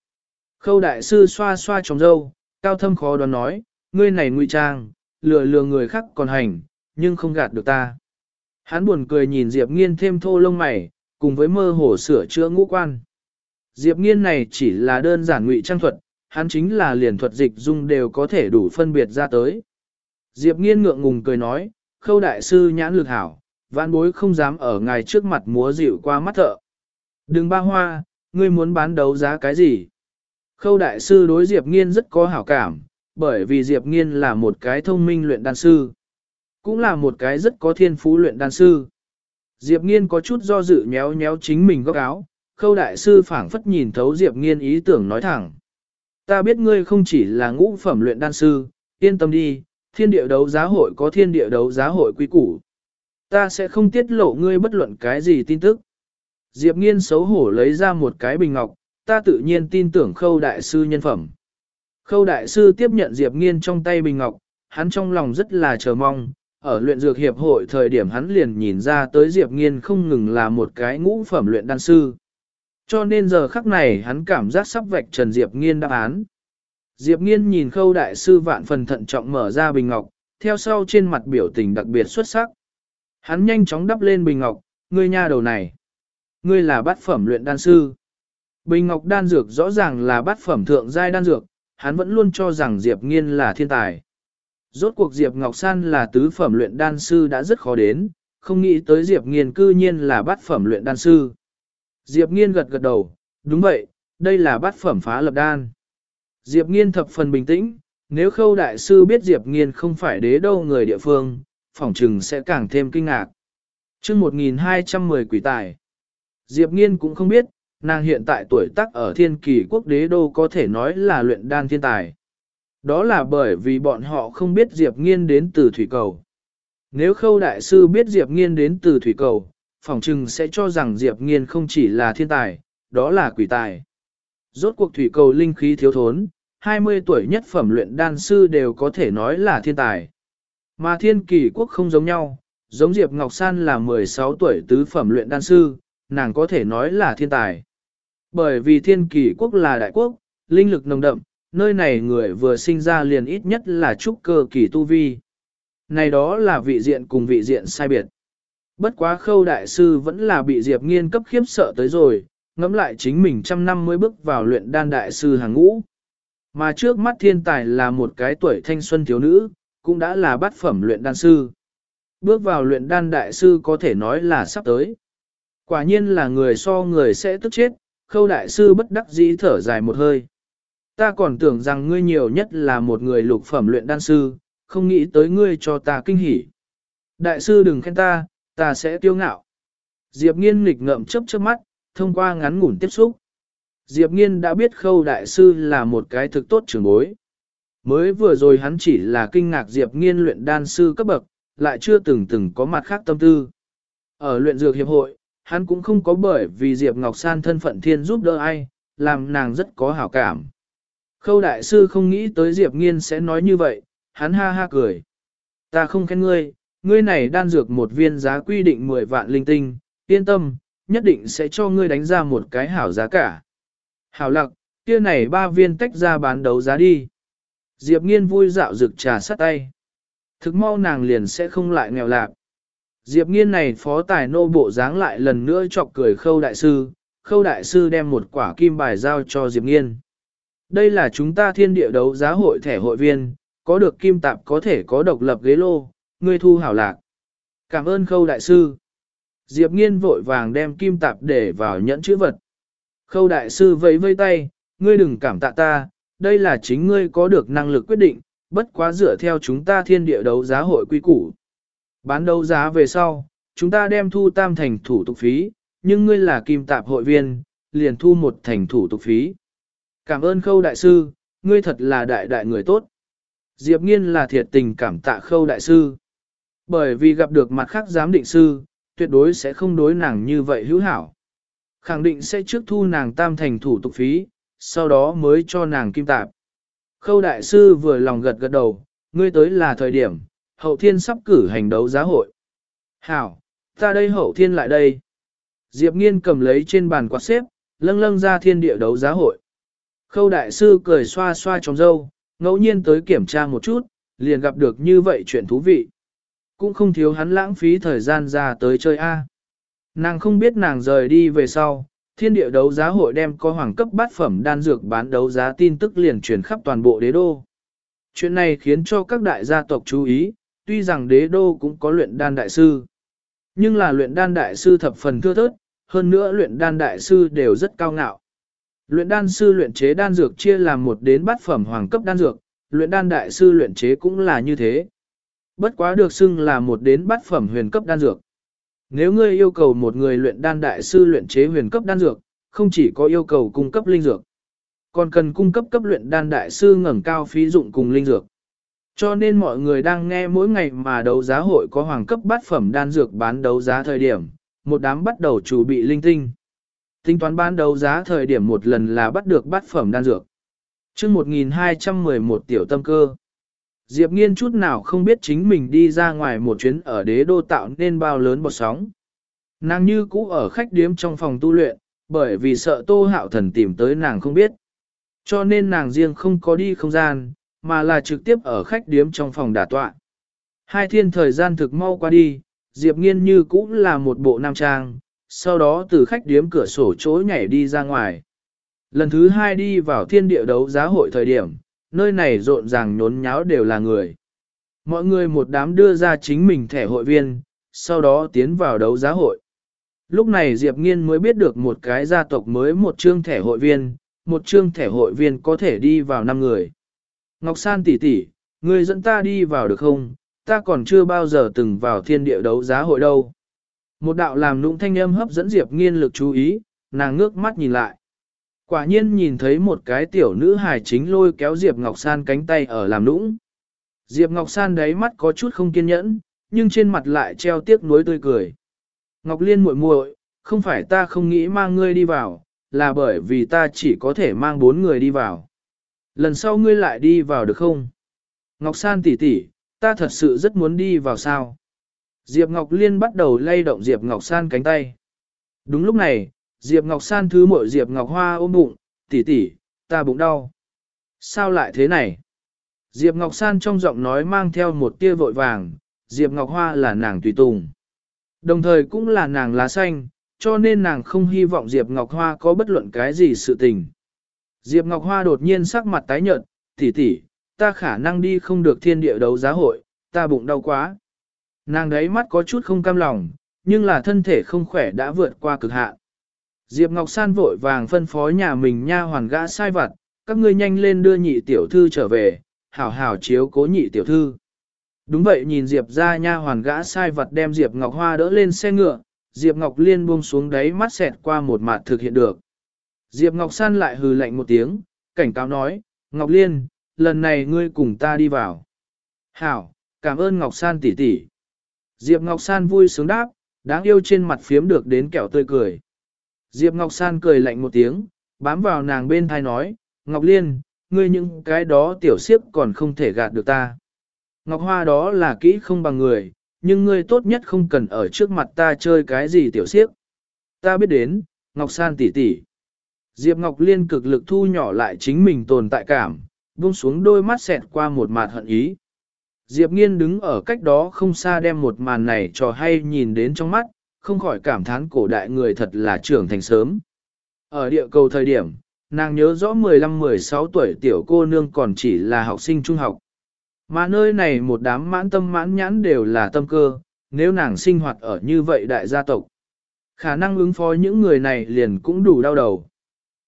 Khâu đại sư xoa xoa trong râu cao thâm khó đoán nói, ngươi này ngụy trang, lừa lừa người khác còn hành, nhưng không gạt được ta. Hắn buồn cười nhìn Diệp Nghiên thêm thô lông mày, cùng với mơ hồ sửa chữa ngũ quan. Diệp Nghiên này chỉ là đơn giản ngụy trang thuật, hắn chính là liền thuật dịch dung đều có thể đủ phân biệt ra tới. Diệp Nghiên ngượng ngùng cười nói, khâu đại sư nhãn lực hảo, vãn bối không dám ở ngài trước mặt múa dịu qua mắt thợ. Đừng ba hoa, ngươi muốn bán đấu giá cái gì? Khâu đại sư đối Diệp Nghiên rất có hảo cảm, bởi vì Diệp Nghiên là một cái thông minh luyện đan sư, cũng là một cái rất có thiên phú luyện đan sư. Diệp Nghiên có chút do dự nhéo nhéo chính mình góc áo, khâu đại sư phảng phất nhìn thấu Diệp Nghiên ý tưởng nói thẳng. Ta biết ngươi không chỉ là ngũ phẩm luyện đan sư, yên tâm đi, thiên địa đấu giá hội có thiên địa đấu giá hội quý củ. Ta sẽ không tiết lộ ngươi bất luận cái gì tin tức. Diệp Nghiên xấu hổ lấy ra một cái bình ngọc, ta tự nhiên tin tưởng khâu đại sư nhân phẩm. Khâu đại sư tiếp nhận Diệp Nghiên trong tay bình ngọc, hắn trong lòng rất là chờ mong, ở luyện dược hiệp hội thời điểm hắn liền nhìn ra tới Diệp Nghiên không ngừng là một cái ngũ phẩm luyện đan sư. Cho nên giờ khắc này hắn cảm giác sắp vạch trần Diệp Nghiên đáp án. Diệp Nghiên nhìn khâu đại sư vạn phần thận trọng mở ra bình ngọc, theo sau trên mặt biểu tình đặc biệt xuất sắc. Hắn nhanh chóng đắp lên bình ngọc, ngươi nha đầu này. Ngươi là bát phẩm luyện đan sư. Bình ngọc đan dược rõ ràng là bát phẩm thượng giai đan dược, hắn vẫn luôn cho rằng Diệp Nghiên là thiên tài. Rốt cuộc Diệp Ngọc San là tứ phẩm luyện đan sư đã rất khó đến, không nghĩ tới Diệp Nghiên cư nhiên là bát phẩm luyện đan sư. Diệp Nghiên gật gật đầu, đúng vậy, đây là bát phẩm phá lập đan. Diệp Nghiên thập phần bình tĩnh, nếu khâu đại sư biết Diệp Nghiên không phải đế đâu người địa phương, phỏng trừng sẽ càng thêm kinh ngạc. chương 1210 quỷ tài. Diệp Nghiên cũng không biết, nàng hiện tại tuổi tác ở thiên kỳ quốc đế đô có thể nói là luyện đan thiên tài. Đó là bởi vì bọn họ không biết Diệp Nghiên đến từ thủy cầu. Nếu khâu đại sư biết Diệp Nghiên đến từ thủy cầu, phỏng trừng sẽ cho rằng Diệp Nghiên không chỉ là thiên tài, đó là quỷ tài. Rốt cuộc thủy cầu linh khí thiếu thốn, 20 tuổi nhất phẩm luyện đan sư đều có thể nói là thiên tài. Mà thiên kỳ quốc không giống nhau, giống Diệp Ngọc San là 16 tuổi tứ phẩm luyện đan sư, nàng có thể nói là thiên tài. Bởi vì thiên kỳ quốc là đại quốc, linh lực nồng đậm, nơi này người vừa sinh ra liền ít nhất là trúc cơ kỳ tu vi. Này đó là vị diện cùng vị diện sai biệt. Bất quá khâu đại sư vẫn là bị Diệp Nghiên cấp khiếp sợ tới rồi, ngẫm lại chính mình trăm năm mới bước vào luyện đan đại sư hàng ngũ. Mà trước mắt thiên tài là một cái tuổi thanh xuân thiếu nữ, cũng đã là bát phẩm luyện đan sư. Bước vào luyện đan đại sư có thể nói là sắp tới. Quả nhiên là người so người sẽ tức chết, khâu đại sư bất đắc dĩ thở dài một hơi. Ta còn tưởng rằng ngươi nhiều nhất là một người lục phẩm luyện đan sư, không nghĩ tới ngươi cho ta kinh hỉ. Đại sư đừng khen ta, ta sẽ tiêu ngạo. Diệp nghiên nghịch ngậm chớp chớp mắt, thông qua ngắn ngủn tiếp xúc. Diệp nghiên đã biết khâu đại sư là một cái thực tốt trưởng bối. Mới vừa rồi hắn chỉ là kinh ngạc Diệp nghiên luyện đan sư cấp bậc, lại chưa từng từng có mặt khác tâm tư. Ở luyện dược hiệp hội, hắn cũng không có bởi vì Diệp Ngọc San thân phận thiên giúp đỡ ai, làm nàng rất có hảo cảm. Khâu đại sư không nghĩ tới Diệp Nghiên sẽ nói như vậy, hắn ha ha cười. Ta không khen ngươi, ngươi này đan dược một viên giá quy định 10 vạn linh tinh, yên tâm, nhất định sẽ cho ngươi đánh ra một cái hảo giá cả. Hảo lặc, kia này ba viên tách ra bán đấu giá đi. Diệp Nghiên vui dạo rực trà sắt tay. Thực mau nàng liền sẽ không lại nghèo lạc. Diệp Nghiên này phó tài nô bộ dáng lại lần nữa chọc cười khâu đại sư, khâu đại sư đem một quả kim bài giao cho Diệp Nghiên. Đây là chúng ta thiên địa đấu giá hội thẻ hội viên, có được kim tạp có thể có độc lập ghế lô, ngươi thu hảo lạc. Cảm ơn khâu đại sư. Diệp nghiên vội vàng đem kim tạp để vào nhẫn chữ vật. Khâu đại sư vẫy vây tay, ngươi đừng cảm tạ ta, đây là chính ngươi có được năng lực quyết định, bất quá dựa theo chúng ta thiên địa đấu giá hội quy củ. Bán đấu giá về sau, chúng ta đem thu tam thành thủ tục phí, nhưng ngươi là kim tạp hội viên, liền thu một thành thủ tục phí. Cảm ơn khâu đại sư, ngươi thật là đại đại người tốt. Diệp nghiên là thiệt tình cảm tạ khâu đại sư. Bởi vì gặp được mặt khác giám định sư, tuyệt đối sẽ không đối nàng như vậy hữu hảo. Khẳng định sẽ trước thu nàng tam thành thủ tục phí, sau đó mới cho nàng kim tạp. Khâu đại sư vừa lòng gật gật đầu, ngươi tới là thời điểm, hậu thiên sắp cử hành đấu giá hội. Hảo, ta đây hậu thiên lại đây. Diệp nghiên cầm lấy trên bàn quạt xếp, lâng lâng ra thiên địa đấu giá hội. Khâu đại sư cười xoa xoa trong râu, ngẫu nhiên tới kiểm tra một chút, liền gặp được như vậy chuyện thú vị. Cũng không thiếu hắn lãng phí thời gian ra tới chơi A. Nàng không biết nàng rời đi về sau, thiên địa đấu giá hội đem có hoàng cấp bát phẩm đan dược bán đấu giá tin tức liền truyền khắp toàn bộ đế đô. Chuyện này khiến cho các đại gia tộc chú ý, tuy rằng đế đô cũng có luyện đan đại sư. Nhưng là luyện đan đại sư thập phần thưa thớt, hơn nữa luyện đan đại sư đều rất cao ngạo. Luyện đan sư luyện chế đan dược chia làm một đến bát phẩm hoàng cấp đan dược, luyện đan đại sư luyện chế cũng là như thế. Bất quá được xưng là một đến bát phẩm huyền cấp đan dược. Nếu ngươi yêu cầu một người luyện đan đại sư luyện chế huyền cấp đan dược, không chỉ có yêu cầu cung cấp linh dược, còn cần cung cấp cấp luyện đan đại sư ngẩng cao phí dụng cùng linh dược. Cho nên mọi người đang nghe mỗi ngày mà đấu giá hội có hoàng cấp bát phẩm đan dược bán đấu giá thời điểm, một đám bắt đầu chuẩn bị linh tinh. Tính toán bán đấu giá thời điểm một lần là bắt được bát phẩm đan dược. chương 1211 tiểu tâm cơ. Diệp nghiên chút nào không biết chính mình đi ra ngoài một chuyến ở đế đô tạo nên bao lớn bọt sóng. Nàng như cũ ở khách điếm trong phòng tu luyện, bởi vì sợ tô hạo thần tìm tới nàng không biết. Cho nên nàng riêng không có đi không gian, mà là trực tiếp ở khách điếm trong phòng đả tọa. Hai thiên thời gian thực mau qua đi, Diệp nghiên như cũ là một bộ nam trang, sau đó từ khách điếm cửa sổ chối nhảy đi ra ngoài. Lần thứ hai đi vào thiên địa đấu giá hội thời điểm, nơi này rộn ràng nhốn nháo đều là người. Mọi người một đám đưa ra chính mình thẻ hội viên, sau đó tiến vào đấu giá hội. Lúc này Diệp Nghiên mới biết được một cái gia tộc mới một chương thẻ hội viên, một chương thẻ hội viên có thể đi vào 5 người. Ngọc San tỷ tỷ, người dẫn ta đi vào được không? Ta còn chưa bao giờ từng vào thiên địa đấu giá hội đâu. Một đạo làm nũng thanh âm hấp dẫn Diệp Nghiên lực chú ý, nàng ngước mắt nhìn lại. Quả nhiên nhìn thấy một cái tiểu nữ hài chính lôi kéo Diệp Ngọc San cánh tay ở làm nũng. Diệp Ngọc San đáy mắt có chút không kiên nhẫn, nhưng trên mặt lại treo tiếc nuối tươi cười. Ngọc Liên muội muội, không phải ta không nghĩ mang ngươi đi vào, là bởi vì ta chỉ có thể mang bốn người đi vào. Lần sau ngươi lại đi vào được không? Ngọc San tỷ tỷ, ta thật sự rất muốn đi vào sao? Diệp Ngọc Liên bắt đầu lay động Diệp Ngọc San cánh tay. Đúng lúc này, Diệp Ngọc San thứ mội Diệp Ngọc Hoa ôm bụng, tỷ tỷ, ta bụng đau. Sao lại thế này? Diệp Ngọc San trong giọng nói mang theo một tia vội vàng, Diệp Ngọc Hoa là nàng tùy tùng. Đồng thời cũng là nàng lá xanh, cho nên nàng không hy vọng Diệp Ngọc Hoa có bất luận cái gì sự tình. Diệp Ngọc Hoa đột nhiên sắc mặt tái nhợt, tỷ tỷ, ta khả năng đi không được thiên địa đấu giá hội, ta bụng đau quá. Nàng đấy mắt có chút không cam lòng, nhưng là thân thể không khỏe đã vượt qua cực hạn. Diệp Ngọc San vội vàng phân phó nhà mình nha hoàn gã sai vặt, các ngươi nhanh lên đưa nhị tiểu thư trở về, hảo hảo chiếu cố nhị tiểu thư. Đúng vậy nhìn Diệp ra nha hoàn gã sai vật đem Diệp Ngọc Hoa đỡ lên xe ngựa, Diệp Ngọc Liên buông xuống đáy mắt xẹt qua một mặt thực hiện được. Diệp Ngọc San lại hừ lạnh một tiếng, cảnh cáo nói, Ngọc Liên, lần này ngươi cùng ta đi vào. Hảo, cảm ơn Ngọc San tỷ tỷ. Diệp Ngọc San vui sướng đáp, đáng yêu trên mặt phiếm được đến kẹo tươi cười. Diệp Ngọc San cười lạnh một tiếng, bám vào nàng bên thai nói, Ngọc Liên, ngươi những cái đó tiểu siếp còn không thể gạt được ta. Ngọc Hoa đó là kỹ không bằng người, nhưng ngươi tốt nhất không cần ở trước mặt ta chơi cái gì tiểu siếp. Ta biết đến, Ngọc San tỷ tỷ. Diệp Ngọc Liên cực lực thu nhỏ lại chính mình tồn tại cảm, buông xuống đôi mắt xẹt qua một mặt hận ý. Diệp Nghiên đứng ở cách đó không xa đem một màn này cho hay nhìn đến trong mắt, không khỏi cảm thán cổ đại người thật là trưởng thành sớm. Ở địa cầu thời điểm, nàng nhớ rõ 15-16 tuổi tiểu cô nương còn chỉ là học sinh trung học. Mà nơi này một đám mãn tâm mãn nhãn đều là tâm cơ, nếu nàng sinh hoạt ở như vậy đại gia tộc. Khả năng ứng phó những người này liền cũng đủ đau đầu.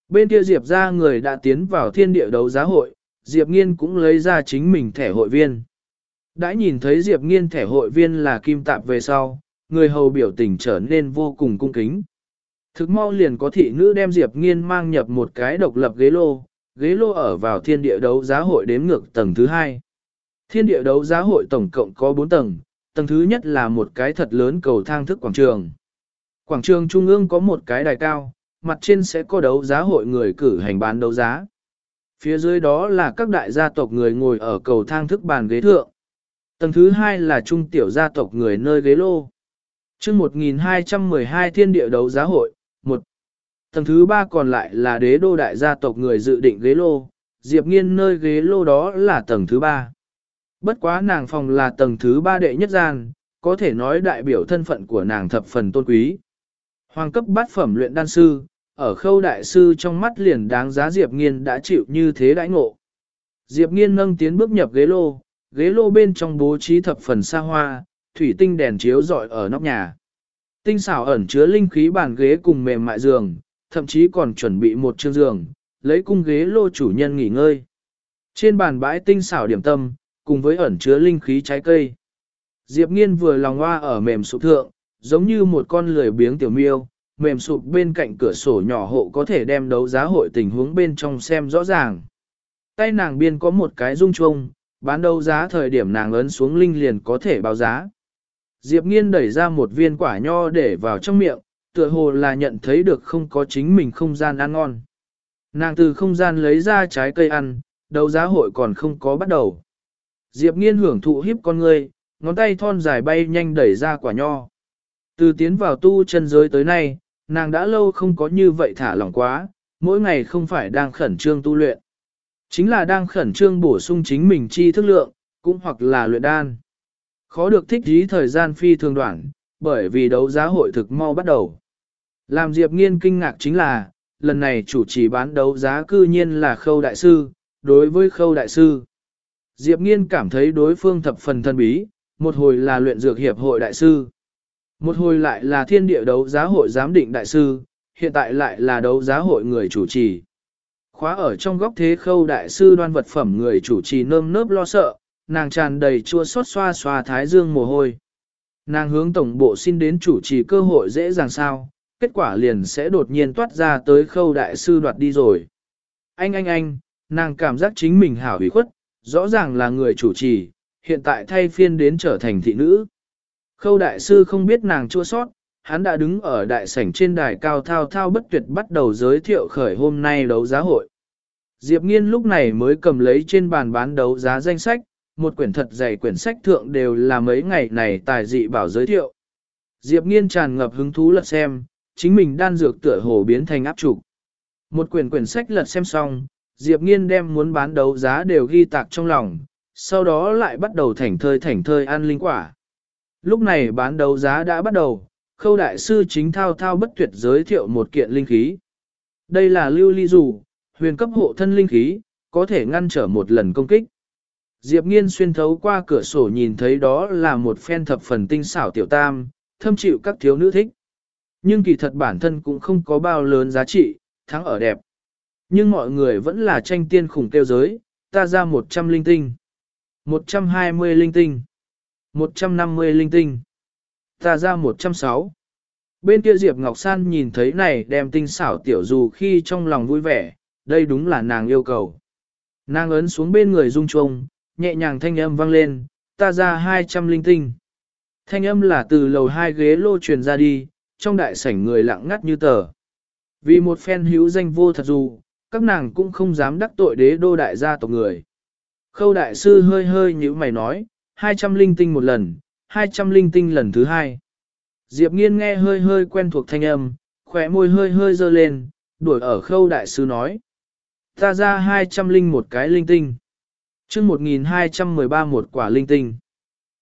Bên kia Diệp ra người đã tiến vào thiên địa đấu giá hội, Diệp Nghiên cũng lấy ra chính mình thẻ hội viên. Đã nhìn thấy Diệp Nghiên thẻ hội viên là kim tạp về sau, người hầu biểu tình trở nên vô cùng cung kính. Thực mau liền có thị nữ đem Diệp Nghiên mang nhập một cái độc lập ghế lô, ghế lô ở vào thiên địa đấu giá hội đếm ngược tầng thứ hai. Thiên địa đấu giá hội tổng cộng có 4 tầng, tầng thứ nhất là một cái thật lớn cầu thang thức quảng trường. Quảng trường trung ương có một cái đài cao, mặt trên sẽ có đấu giá hội người cử hành bán đấu giá. Phía dưới đó là các đại gia tộc người ngồi ở cầu thang thức bàn ghế thượng. Tầng thứ hai là trung tiểu gia tộc người nơi ghế lô. chương 1212 thiên địa đấu giá hội, 1. Tầng thứ ba còn lại là đế đô đại gia tộc người dự định ghế lô, Diệp Nghiên nơi ghế lô đó là tầng thứ ba. Bất quá nàng phòng là tầng thứ ba đệ nhất gian, có thể nói đại biểu thân phận của nàng thập phần tôn quý. Hoàng cấp bát phẩm luyện đan sư, ở khâu đại sư trong mắt liền đáng giá Diệp Nghiên đã chịu như thế đãi ngộ. Diệp Nghiên nâng tiến bước nhập ghế lô, ghế lô bên trong bố trí thập phần xa hoa, thủy tinh đèn chiếu rọi ở nóc nhà. Tinh xảo ẩn chứa linh khí bàn ghế cùng mềm mại giường, thậm chí còn chuẩn bị một chiếc giường, lấy cung ghế lô chủ nhân nghỉ ngơi. Trên bàn bãi tinh xảo điểm tâm, cùng với ẩn chứa linh khí trái cây. Diệp Nghiên vừa lòng hoa ở mềm sụp thượng, giống như một con lười biếng tiểu miêu, mềm sụp bên cạnh cửa sổ nhỏ hộ có thể đem đấu giá hội tình huống bên trong xem rõ ràng. Tay nàng biên có một cái rung chuông, bán đấu giá thời điểm nàng ấn xuống linh liền có thể báo giá. Diệp Nghiên đẩy ra một viên quả nho để vào trong miệng, tựa hồ là nhận thấy được không có chính mình không gian ăn ngon. Nàng từ không gian lấy ra trái cây ăn, đấu giá hội còn không có bắt đầu. Diệp Nghiên hưởng thụ hiếp con người, ngón tay thon dài bay nhanh đẩy ra quả nho. Từ tiến vào tu chân giới tới nay, nàng đã lâu không có như vậy thả lỏng quá, mỗi ngày không phải đang khẩn trương tu luyện. Chính là đang khẩn trương bổ sung chính mình chi thức lượng, cũng hoặc là luyện đan. Khó được thích ý thời gian phi thường đoạn, bởi vì đấu giá hội thực mau bắt đầu. Làm Diệp Nghiên kinh ngạc chính là, lần này chủ trì bán đấu giá cư nhiên là khâu đại sư, đối với khâu đại sư. Diệp Nghiên cảm thấy đối phương thập phần thân bí, một hồi là luyện dược hiệp hội đại sư. Một hồi lại là thiên địa đấu giá hội giám định đại sư, hiện tại lại là đấu giá hội người chủ trì. Khóa ở trong góc thế khâu đại sư đoan vật phẩm người chủ trì nơm nớp lo sợ, nàng tràn đầy chua xót xoa xoa thái dương mồ hôi. Nàng hướng tổng bộ xin đến chủ trì cơ hội dễ dàng sao, kết quả liền sẽ đột nhiên toát ra tới khâu đại sư đoạt đi rồi. Anh anh anh, nàng cảm giác chính mình hảo hủy khuất, rõ ràng là người chủ trì, hiện tại thay phiên đến trở thành thị nữ. Khâu đại sư không biết nàng chua sót, hắn đã đứng ở đại sảnh trên đài cao thao thao bất tuyệt bắt đầu giới thiệu khởi hôm nay đấu giá hội. Diệp Nghiên lúc này mới cầm lấy trên bàn bán đấu giá danh sách, một quyển thật dày quyển sách thượng đều là mấy ngày này tài dị bảo giới thiệu. Diệp Nghiên tràn ngập hứng thú lật xem, chính mình đan dược tựa hồ biến thành áp trục. Một quyển quyển sách lật xem xong, Diệp Nghiên đem muốn bán đấu giá đều ghi tạc trong lòng, sau đó lại bắt đầu thảnh thơi thảnh thơi ăn linh quả. Lúc này bán đấu giá đã bắt đầu, khâu đại sư chính thao thao bất tuyệt giới thiệu một kiện linh khí. Đây là lưu ly dù, huyền cấp hộ thân linh khí, có thể ngăn trở một lần công kích. Diệp nghiên xuyên thấu qua cửa sổ nhìn thấy đó là một phen thập phần tinh xảo tiểu tam, thâm chịu các thiếu nữ thích. Nhưng kỳ thật bản thân cũng không có bao lớn giá trị, thắng ở đẹp. Nhưng mọi người vẫn là tranh tiên khủng tiêu giới, ta ra 100 linh tinh, 120 linh tinh, 150 linh tinh, ta ra 106. Bên kia Diệp Ngọc San nhìn thấy này đem tinh xảo tiểu dù khi trong lòng vui vẻ, đây đúng là nàng yêu cầu. Nàng ấn xuống bên người rung trông, nhẹ nhàng thanh âm vang lên, ta ra 200 linh tinh. Thanh âm là từ lầu hai ghế lô truyền ra đi, trong đại sảnh người lặng ngắt như tờ. Vì một phen hữu danh vô thật dù, các nàng cũng không dám đắc tội đế đô đại gia tộc người. Khâu đại sư hơi hơi như mày nói, 200 linh tinh một lần, 200 linh tinh lần thứ hai. Diệp nghiên nghe hơi hơi quen thuộc thanh âm, khỏe môi hơi hơi dơ lên, đuổi ở khâu đại sư nói. Ta ra 200 linh một cái linh tinh. chương 1213 một quả linh tinh.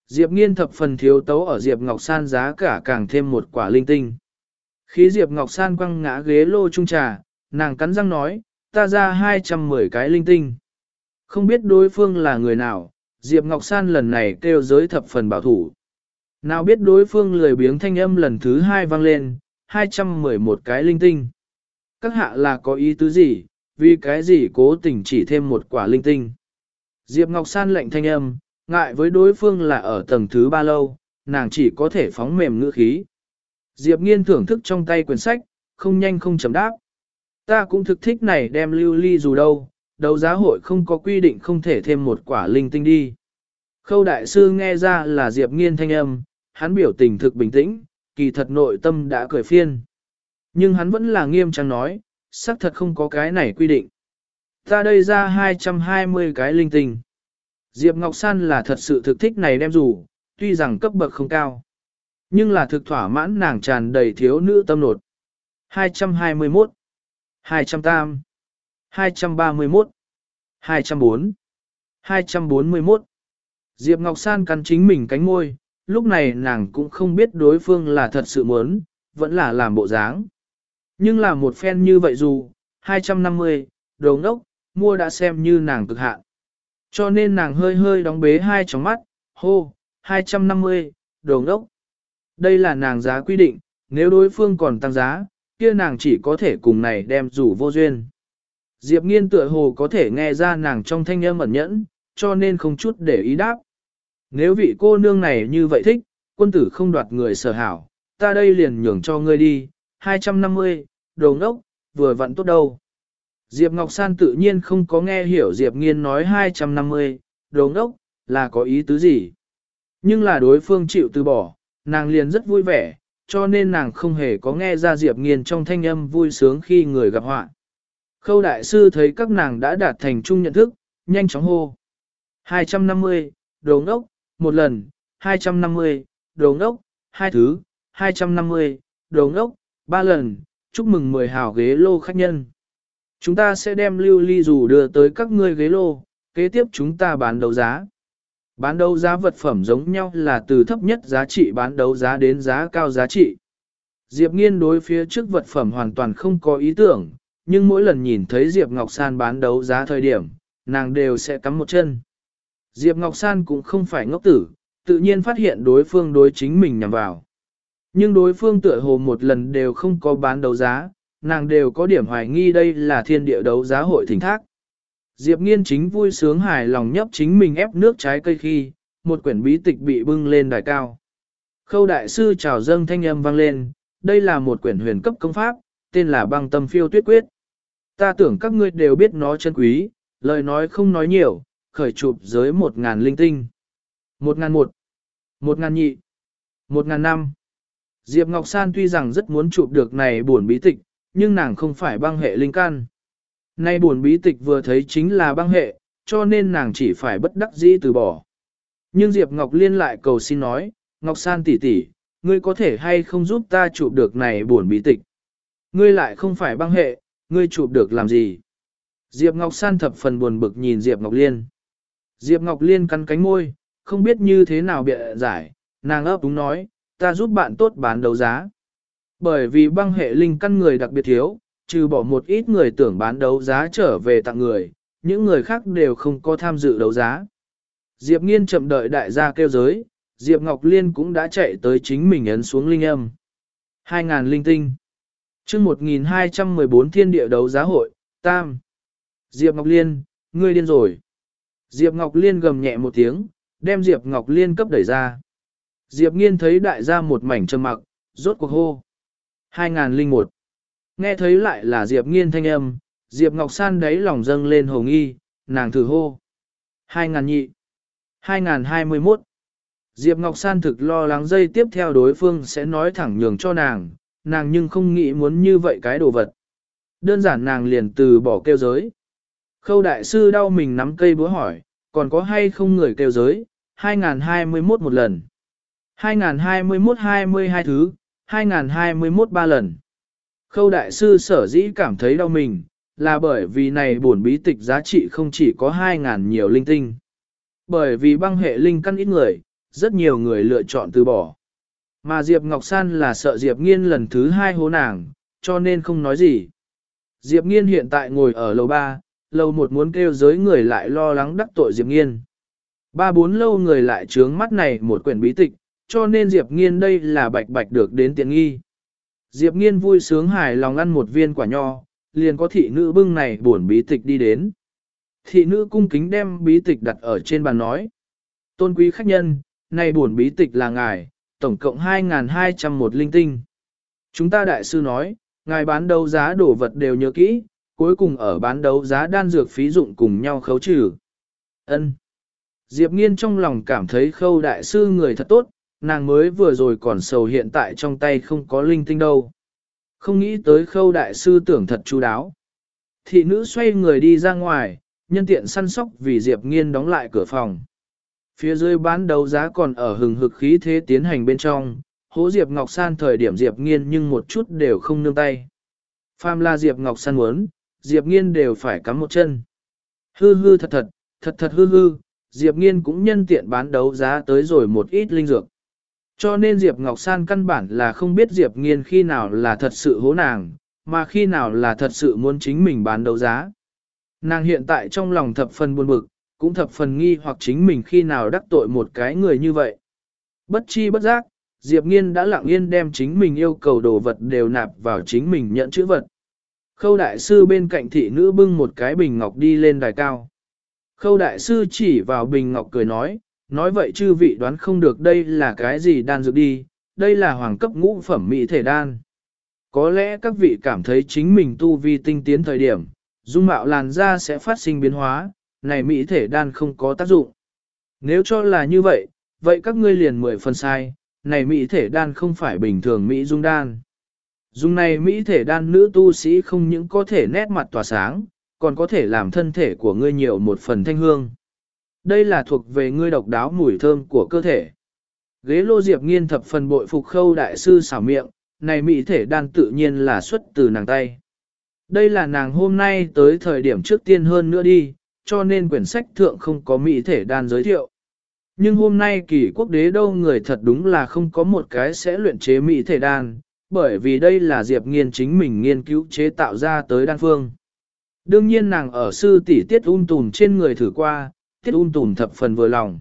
Diệp nghiên thập phần thiếu tấu ở Diệp Ngọc San giá cả càng thêm một quả linh tinh. Khi Diệp Ngọc San quăng ngã ghế lô trung trà, nàng cắn răng nói, ta ra 210 cái linh tinh. Không biết đối phương là người nào, Diệp Ngọc San lần này kêu giới thập phần bảo thủ. Nào biết đối phương lười biếng thanh âm lần thứ hai vang lên, 211 cái linh tinh. Các hạ là có ý tứ gì, vì cái gì cố tình chỉ thêm một quả linh tinh. Diệp Ngọc San lệnh thanh âm, ngại với đối phương là ở tầng thứ ba lâu, nàng chỉ có thể phóng mềm ngữ khí. Diệp Nghiên thưởng thức trong tay quyển sách, không nhanh không chấm đáp. Ta cũng thực thích này đem lưu ly dù đâu, đấu giá hội không có quy định không thể thêm một quả linh tinh đi. Khâu đại sư nghe ra là Diệp Nghiên thanh âm, hắn biểu tình thực bình tĩnh, kỳ thật nội tâm đã cười phiên. Nhưng hắn vẫn là nghiêm trang nói, xác thật không có cái này quy định. Ta đây ra 220 cái linh tinh. Diệp Ngọc San là thật sự thực thích này đem rủ, tuy rằng cấp bậc không cao. Nhưng là thực thỏa mãn nàng tràn đầy thiếu nữ tâm nột. 221 200 231 204 241 Diệp Ngọc San cắn chính mình cánh môi, lúc này nàng cũng không biết đối phương là thật sự muốn, vẫn là làm bộ dáng. Nhưng là một phen như vậy dù, 250, đồ ngốc, mua đã xem như nàng cực hạn. Cho nên nàng hơi hơi đóng bế hai tròng mắt, hô, 250, đồ ngốc. Đây là nàng giá quy định, nếu đối phương còn tăng giá, kia nàng chỉ có thể cùng này đem rủ vô duyên. Diệp nghiên tựa hồ có thể nghe ra nàng trong thanh âm ẩn nhẫn, cho nên không chút để ý đáp. Nếu vị cô nương này như vậy thích, quân tử không đoạt người sở hảo, ta đây liền nhường cho ngươi đi, 250, đồ ngốc, vừa vặn tốt đâu. Diệp Ngọc San tự nhiên không có nghe hiểu Diệp Nghiên nói 250, đồ ngốc, là có ý tứ gì. Nhưng là đối phương chịu từ bỏ, nàng liền rất vui vẻ, cho nên nàng không hề có nghe ra Diệp Nghiên trong thanh âm vui sướng khi người gặp họa. Khâu đại sư thấy các nàng đã đạt thành chung nhận thức, nhanh chóng hô. 250, đồ ngốc, một lần, 250, đồ ngốc, hai thứ, 250, đồ ngốc, ba lần, chúc mừng 10 hào ghế lô khách nhân. Chúng ta sẽ đem lưu ly dù đưa tới các ngươi ghế lô, kế tiếp chúng ta bán đấu giá. Bán đấu giá vật phẩm giống nhau là từ thấp nhất giá trị bán đấu giá đến giá cao giá trị. Diệp nghiên đối phía trước vật phẩm hoàn toàn không có ý tưởng, nhưng mỗi lần nhìn thấy Diệp Ngọc San bán đấu giá thời điểm, nàng đều sẽ cắm một chân. Diệp Ngọc San cũng không phải ngốc tử, tự nhiên phát hiện đối phương đối chính mình nhằm vào. Nhưng đối phương tựa hồ một lần đều không có bán đấu giá, nàng đều có điểm hoài nghi đây là thiên địa đấu giá hội thỉnh thác. Diệp nghiên chính vui sướng hài lòng nhấp chính mình ép nước trái cây khi, một quyển bí tịch bị bưng lên đài cao. Khâu đại sư chào dâng thanh âm vang lên, đây là một quyển huyền cấp công pháp, tên là băng tâm phiêu tuyết quyết. Ta tưởng các ngươi đều biết nó chân quý, lời nói không nói nhiều, khởi chụp giới một ngàn linh tinh. Một ngàn một, một ngàn nhị, một ngàn năm. Diệp Ngọc San tuy rằng rất muốn chụp được này buồn bí tịch, nhưng nàng không phải băng hệ linh căn. Nay buồn bí tịch vừa thấy chính là băng hệ, cho nên nàng chỉ phải bất đắc dĩ từ bỏ. Nhưng Diệp Ngọc Liên lại cầu xin nói, Ngọc San tỷ tỷ, ngươi có thể hay không giúp ta chụp được này buồn bí tịch. Ngươi lại không phải băng hệ, ngươi chụp được làm gì? Diệp Ngọc San thập phần buồn bực nhìn Diệp Ngọc Liên. Diệp Ngọc Liên cắn cánh môi, không biết như thế nào bịa giải, nàng ấp đúng nói, ta giúp bạn tốt bán đấu giá. Bởi vì băng hệ linh căn người đặc biệt thiếu, trừ bỏ một ít người tưởng bán đấu giá trở về tặng người, những người khác đều không có tham dự đấu giá. Diệp Nghiên chậm đợi đại gia kêu giới, Diệp Ngọc Liên cũng đã chạy tới chính mình ấn xuống linh âm. 2.000 linh tinh chương 1214 thiên địa đấu giá hội, Tam. Diệp Ngọc Liên, ngươi điên rồi. Diệp Ngọc Liên gầm nhẹ một tiếng, đem Diệp Ngọc Liên cấp đẩy ra. Diệp Nghiên thấy đại gia một mảnh trầm mặc, rốt cuộc hô. 2001. Nghe thấy lại là Diệp Nghiên thanh âm, Diệp Ngọc San đáy lòng dâng lên hồ nghi, nàng thử hô. 2000 nhị. 2021. Diệp Ngọc San thực lo lắng dây tiếp theo đối phương sẽ nói thẳng nhường cho nàng, nàng nhưng không nghĩ muốn như vậy cái đồ vật. Đơn giản nàng liền từ bỏ kêu giới. Khâu đại sư đau mình nắm cây búa hỏi, còn có hay không người kêu giới, 2021 một lần. 2021 22 thứ, 2021 ba lần. Khâu đại sư sở dĩ cảm thấy đau mình, là bởi vì này bổn bí tịch giá trị không chỉ có 2.000 nhiều linh tinh. Bởi vì băng hệ linh căn ít người, rất nhiều người lựa chọn từ bỏ. Mà Diệp Ngọc San là sợ Diệp Nghiên lần thứ hai hố nàng, cho nên không nói gì. Diệp Nghiên hiện tại ngồi ở lầu 3, lầu 1 muốn kêu giới người lại lo lắng đắc tội Diệp Nghiên. Ba bốn lâu người lại trướng mắt này một quyển bí tịch, cho nên Diệp Nghiên đây là bạch bạch được đến tiện nghi. Diệp Nghiên vui sướng hài lòng ăn một viên quả nho, liền có thị nữ bưng này buồn bí tịch đi đến. Thị nữ cung kính đem bí tịch đặt ở trên bàn nói. Tôn quý khách nhân, này buồn bí tịch là ngài, tổng cộng 2.200 một linh tinh. Chúng ta đại sư nói, ngài bán đấu giá đồ vật đều nhớ kỹ, cuối cùng ở bán đấu giá đan dược phí dụng cùng nhau khấu trừ. Ân. Diệp Nghiên trong lòng cảm thấy khâu đại sư người thật tốt, nàng mới vừa rồi còn sầu hiện tại trong tay không có linh tinh đâu. Không nghĩ tới khâu đại sư tưởng thật chú đáo. Thị nữ xoay người đi ra ngoài, nhân tiện săn sóc vì Diệp Nghiên đóng lại cửa phòng. Phía dưới bán đấu giá còn ở hừng hực khí thế tiến hành bên trong, hố Diệp Ngọc San thời điểm Diệp Nghiên nhưng một chút đều không nương tay. Pham la Diệp Ngọc San muốn, Diệp Nghiên đều phải cắm một chân. Hư hư thật thật, thật thật hư hư, Diệp Nghiên cũng nhân tiện bán đấu giá tới rồi một ít linh dược. Cho nên Diệp Ngọc San căn bản là không biết Diệp Nghiên khi nào là thật sự hố nàng, mà khi nào là thật sự muốn chính mình bán đấu giá. Nàng hiện tại trong lòng thập phần buồn bực, cũng thập phần nghi hoặc chính mình khi nào đắc tội một cái người như vậy. Bất chi bất giác, Diệp Nghiên đã lặng yên đem chính mình yêu cầu đồ vật đều nạp vào chính mình nhận chữ vật. Khâu đại sư bên cạnh thị nữ bưng một cái bình ngọc đi lên đài cao. Khâu đại sư chỉ vào bình ngọc cười nói, nói vậy chư vị đoán không được đây là cái gì đan dược đi, đây là hoàng cấp ngũ phẩm mỹ thể đan. Có lẽ các vị cảm thấy chính mình tu vi tinh tiến thời điểm, dung mạo làn da sẽ phát sinh biến hóa, này mỹ thể đan không có tác dụng. Nếu cho là như vậy, vậy các ngươi liền mười phần sai, này mỹ thể đan không phải bình thường mỹ dung đan. Dung này mỹ thể đan nữ tu sĩ không những có thể nét mặt tỏa sáng, còn có thể làm thân thể của ngươi nhiều một phần thanh hương. Đây là thuộc về ngươi độc đáo mùi thơm của cơ thể. Ghế lô diệp nghiên thập phần bội phục khâu đại sư xảo miệng, này mỹ thể đan tự nhiên là xuất từ nàng tay. Đây là nàng hôm nay tới thời điểm trước tiên hơn nữa đi, cho nên quyển sách thượng không có mỹ thể đan giới thiệu. Nhưng hôm nay kỳ quốc đế đâu người thật đúng là không có một cái sẽ luyện chế mỹ thể đan, bởi vì đây là Diệp Nghiên chính mình nghiên cứu chế tạo ra tới đan phương. Đương nhiên nàng ở sư tỷ tiết un tùn trên người thử qua, tiết un tùn thập phần vừa lòng.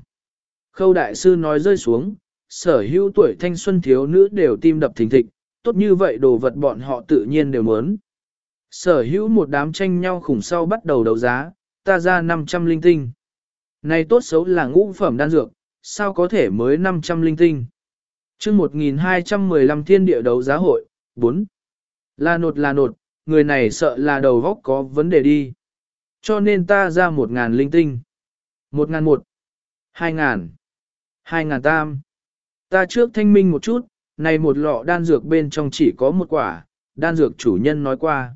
Khâu đại sư nói rơi xuống, sở hữu tuổi thanh xuân thiếu nữ đều tim đập thình thịch, tốt như vậy đồ vật bọn họ tự nhiên đều muốn. Sở hữu một đám tranh nhau khủng sau bắt đầu đấu giá, ta ra 500 linh tinh. Này tốt xấu là ngũ phẩm đan dược, sao có thể mới 500 linh tinh. chương 1215 thiên địa đấu giá hội, 4. Là nột là nột, người này sợ là đầu góc có vấn đề đi. Cho nên ta ra 1.000 linh tinh. 1.001, 2.000, 2.000 tam. Ta trước thanh minh một chút, này một lọ đan dược bên trong chỉ có một quả, đan dược chủ nhân nói qua.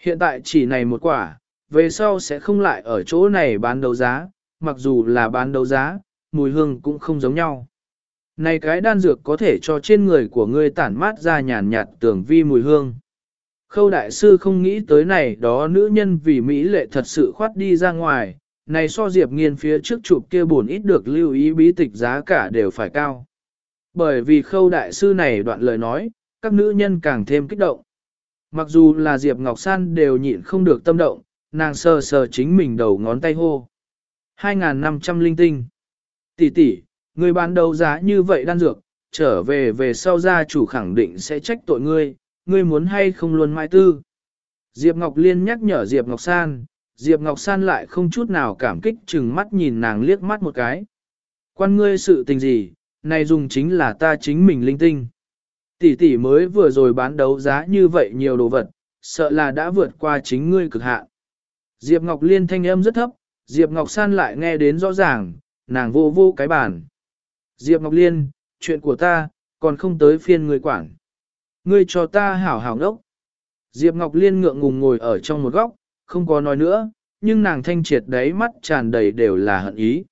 Hiện tại chỉ này một quả, về sau sẽ không lại ở chỗ này bán đấu giá, mặc dù là bán đấu giá, mùi hương cũng không giống nhau. Này cái đan dược có thể cho trên người của ngươi tản mát ra nhàn nhạt tưởng vi mùi hương. Khâu đại sư không nghĩ tới này đó nữ nhân vì Mỹ lệ thật sự khoát đi ra ngoài, này so diệp nghiên phía trước chụp kia buồn ít được lưu ý bí tịch giá cả đều phải cao. Bởi vì khâu đại sư này đoạn lời nói, các nữ nhân càng thêm kích động. Mặc dù là Diệp Ngọc San đều nhịn không được tâm động, nàng sờ sờ chính mình đầu ngón tay hô. 2.500 linh tinh. Tỷ tỷ, người bán đấu giá như vậy đan dược, trở về về sau gia chủ khẳng định sẽ trách tội ngươi, ngươi muốn hay không luôn mai tư. Diệp Ngọc Liên nhắc nhở Diệp Ngọc San, Diệp Ngọc San lại không chút nào cảm kích chừng mắt nhìn nàng liếc mắt một cái. Quan ngươi sự tình gì, này dùng chính là ta chính mình linh tinh. Tỷ tỷ mới vừa rồi bán đấu giá như vậy nhiều đồ vật, sợ là đã vượt qua chính ngươi cực hạn. Diệp Ngọc Liên thanh âm rất thấp, Diệp Ngọc San lại nghe đến rõ ràng, nàng vô vô cái bàn. Diệp Ngọc Liên, chuyện của ta, còn không tới phiên người quản. Ngươi cho ta hảo hảo ngốc. Diệp Ngọc Liên ngượng ngùng ngồi ở trong một góc, không có nói nữa, nhưng nàng thanh triệt đấy mắt tràn đầy đều là hận ý.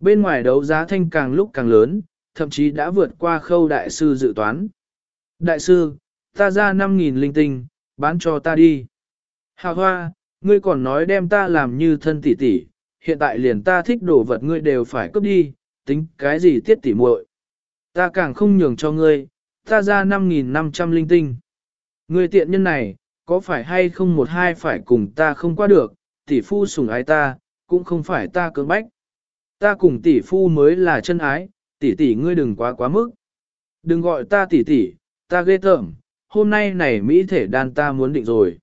Bên ngoài đấu giá thanh càng lúc càng lớn, thậm chí đã vượt qua khâu đại sư dự toán. Đại sư, ta ra 5.000 linh tinh, bán cho ta đi. Hào hoa, ngươi còn nói đem ta làm như thân tỷ tỷ, hiện tại liền ta thích đồ vật ngươi đều phải cướp đi, tính cái gì tiết tỷ muội. Ta càng không nhường cho ngươi, ta ra 5.500 linh tinh. Ngươi tiện nhân này, có phải hay không một hai phải cùng ta không qua được, tỷ phu sủng ái ta, cũng không phải ta cưỡng bách. Ta cùng tỷ phu mới là chân ái, tỷ tỷ ngươi đừng quá quá mức. Đừng gọi ta tỷ tỷ, ta ghê tởm, hôm nay này Mỹ thể đàn ta muốn định rồi.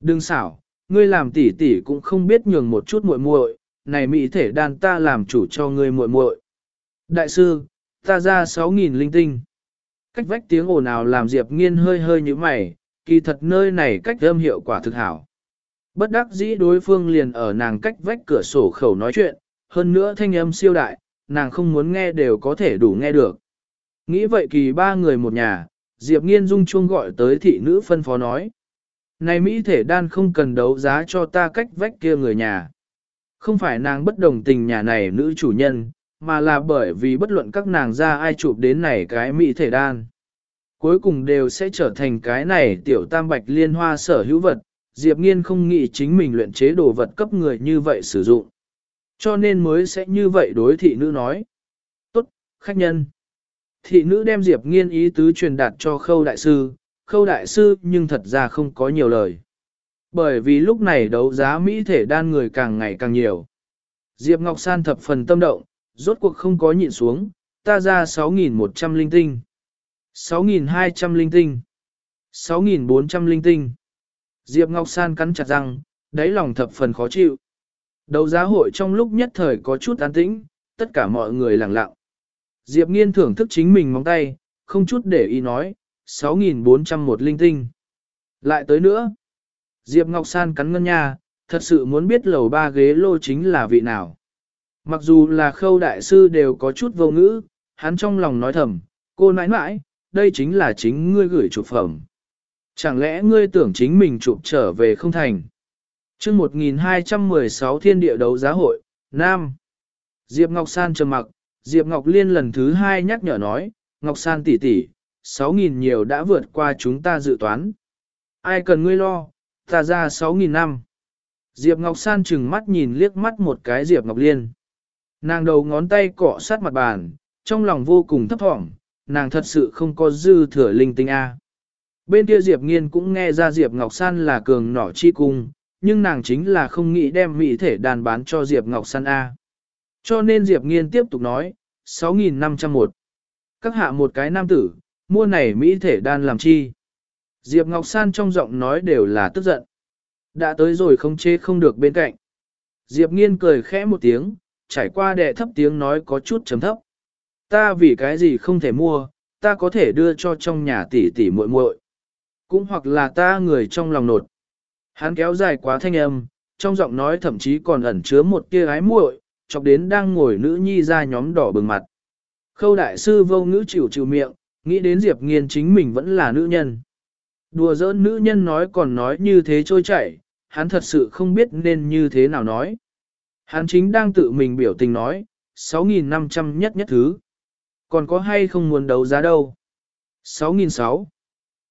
Đừng xảo, ngươi làm tỷ tỷ cũng không biết nhường một chút muội muội, này mỹ thể đan ta làm chủ cho ngươi muội muội. Đại sư, ta ra 6.000 linh tinh. Cách vách tiếng ồn ào làm Diệp Nghiên hơi hơi như mày, kỳ thật nơi này cách âm hiệu quả thực hảo. Bất đắc dĩ đối phương liền ở nàng cách vách cửa sổ khẩu nói chuyện, hơn nữa thanh âm siêu đại, nàng không muốn nghe đều có thể đủ nghe được. Nghĩ vậy kỳ ba người một nhà, Diệp Nghiên dung chuông gọi tới thị nữ phân phó nói. Này Mỹ thể đan không cần đấu giá cho ta cách vách kia người nhà. Không phải nàng bất đồng tình nhà này nữ chủ nhân, mà là bởi vì bất luận các nàng ra ai chụp đến này cái Mỹ thể đan. Cuối cùng đều sẽ trở thành cái này tiểu tam bạch liên hoa sở hữu vật, Diệp Nghiên không nghĩ chính mình luyện chế đồ vật cấp người như vậy sử dụng. Cho nên mới sẽ như vậy đối thị nữ nói. Tốt, khách nhân. Thị nữ đem Diệp Nghiên ý tứ truyền đạt cho khâu đại sư, khâu đại sư nhưng thật ra không có nhiều lời. Bởi vì lúc này đấu giá Mỹ thể đan người càng ngày càng nhiều. Diệp Ngọc San thập phần tâm động, rốt cuộc không có nhịn xuống, ta ra 6.100 linh tinh, 6.200 linh tinh, 6.400 linh tinh. Diệp Ngọc San cắn chặt răng, đáy lòng thập phần khó chịu. Đấu giá hội trong lúc nhất thời có chút an tĩnh, tất cả mọi người lặng lặng. Diệp Nghiên thưởng thức chính mình móng tay, không chút để ý nói, 6.401 linh tinh. Lại tới nữa. Diệp Ngọc San cắn ngân nha, thật sự muốn biết lầu ba ghế lô chính là vị nào. Mặc dù là khâu đại sư đều có chút vô ngữ, hắn trong lòng nói thầm, cô nãi nãi, đây chính là chính ngươi gửi chụp phẩm. Chẳng lẽ ngươi tưởng chính mình chụp trở về không thành? chương 1216 thiên địa đấu giá hội, Nam. Diệp Ngọc San trầm mặc, Diệp Ngọc Liên lần thứ hai nhắc nhở nói, Ngọc San tỷ tỷ, 6.000 nhiều đã vượt qua chúng ta dự toán. Ai cần ngươi lo, ta ra 6.000 năm. Diệp Ngọc San chừng mắt nhìn liếc mắt một cái Diệp Ngọc Liên. Nàng đầu ngón tay cọ sát mặt bàn, trong lòng vô cùng thấp thỏm, nàng thật sự không có dư thừa linh tinh A. Bên kia Diệp Nghiên cũng nghe ra Diệp Ngọc San là cường nỏ chi cung, nhưng nàng chính là không nghĩ đem mỹ thể đàn bán cho Diệp Ngọc San A. Cho nên Diệp Nghiên tiếp tục nói, 6.501. Các hạ một cái nam tử, mua này mỹ thể đan làm chi. Diệp Ngọc San trong giọng nói đều là tức giận. Đã tới rồi không chê không được bên cạnh. Diệp Nghiên cười khẽ một tiếng, trải qua đệ thấp tiếng nói có chút chấm thấp. Ta vì cái gì không thể mua, ta có thể đưa cho trong nhà tỷ tỷ muội muội, cũng hoặc là ta người trong lòng nột. Hắn kéo dài quá thanh âm, trong giọng nói thậm chí còn ẩn chứa một tia ái muội, chọc đến đang ngồi nữ nhi ra nhóm đỏ bừng mặt. Khâu đại sư vô ngữ chịu chịu miệng, nghĩ đến Diệp Nghiên chính mình vẫn là nữ nhân. Đùa giỡn nữ nhân nói còn nói như thế trôi chảy, hắn thật sự không biết nên như thế nào nói. Hắn chính đang tự mình biểu tình nói, 6.500 nhất nhất thứ. Còn có hay không muốn đấu giá đâu? 6.600.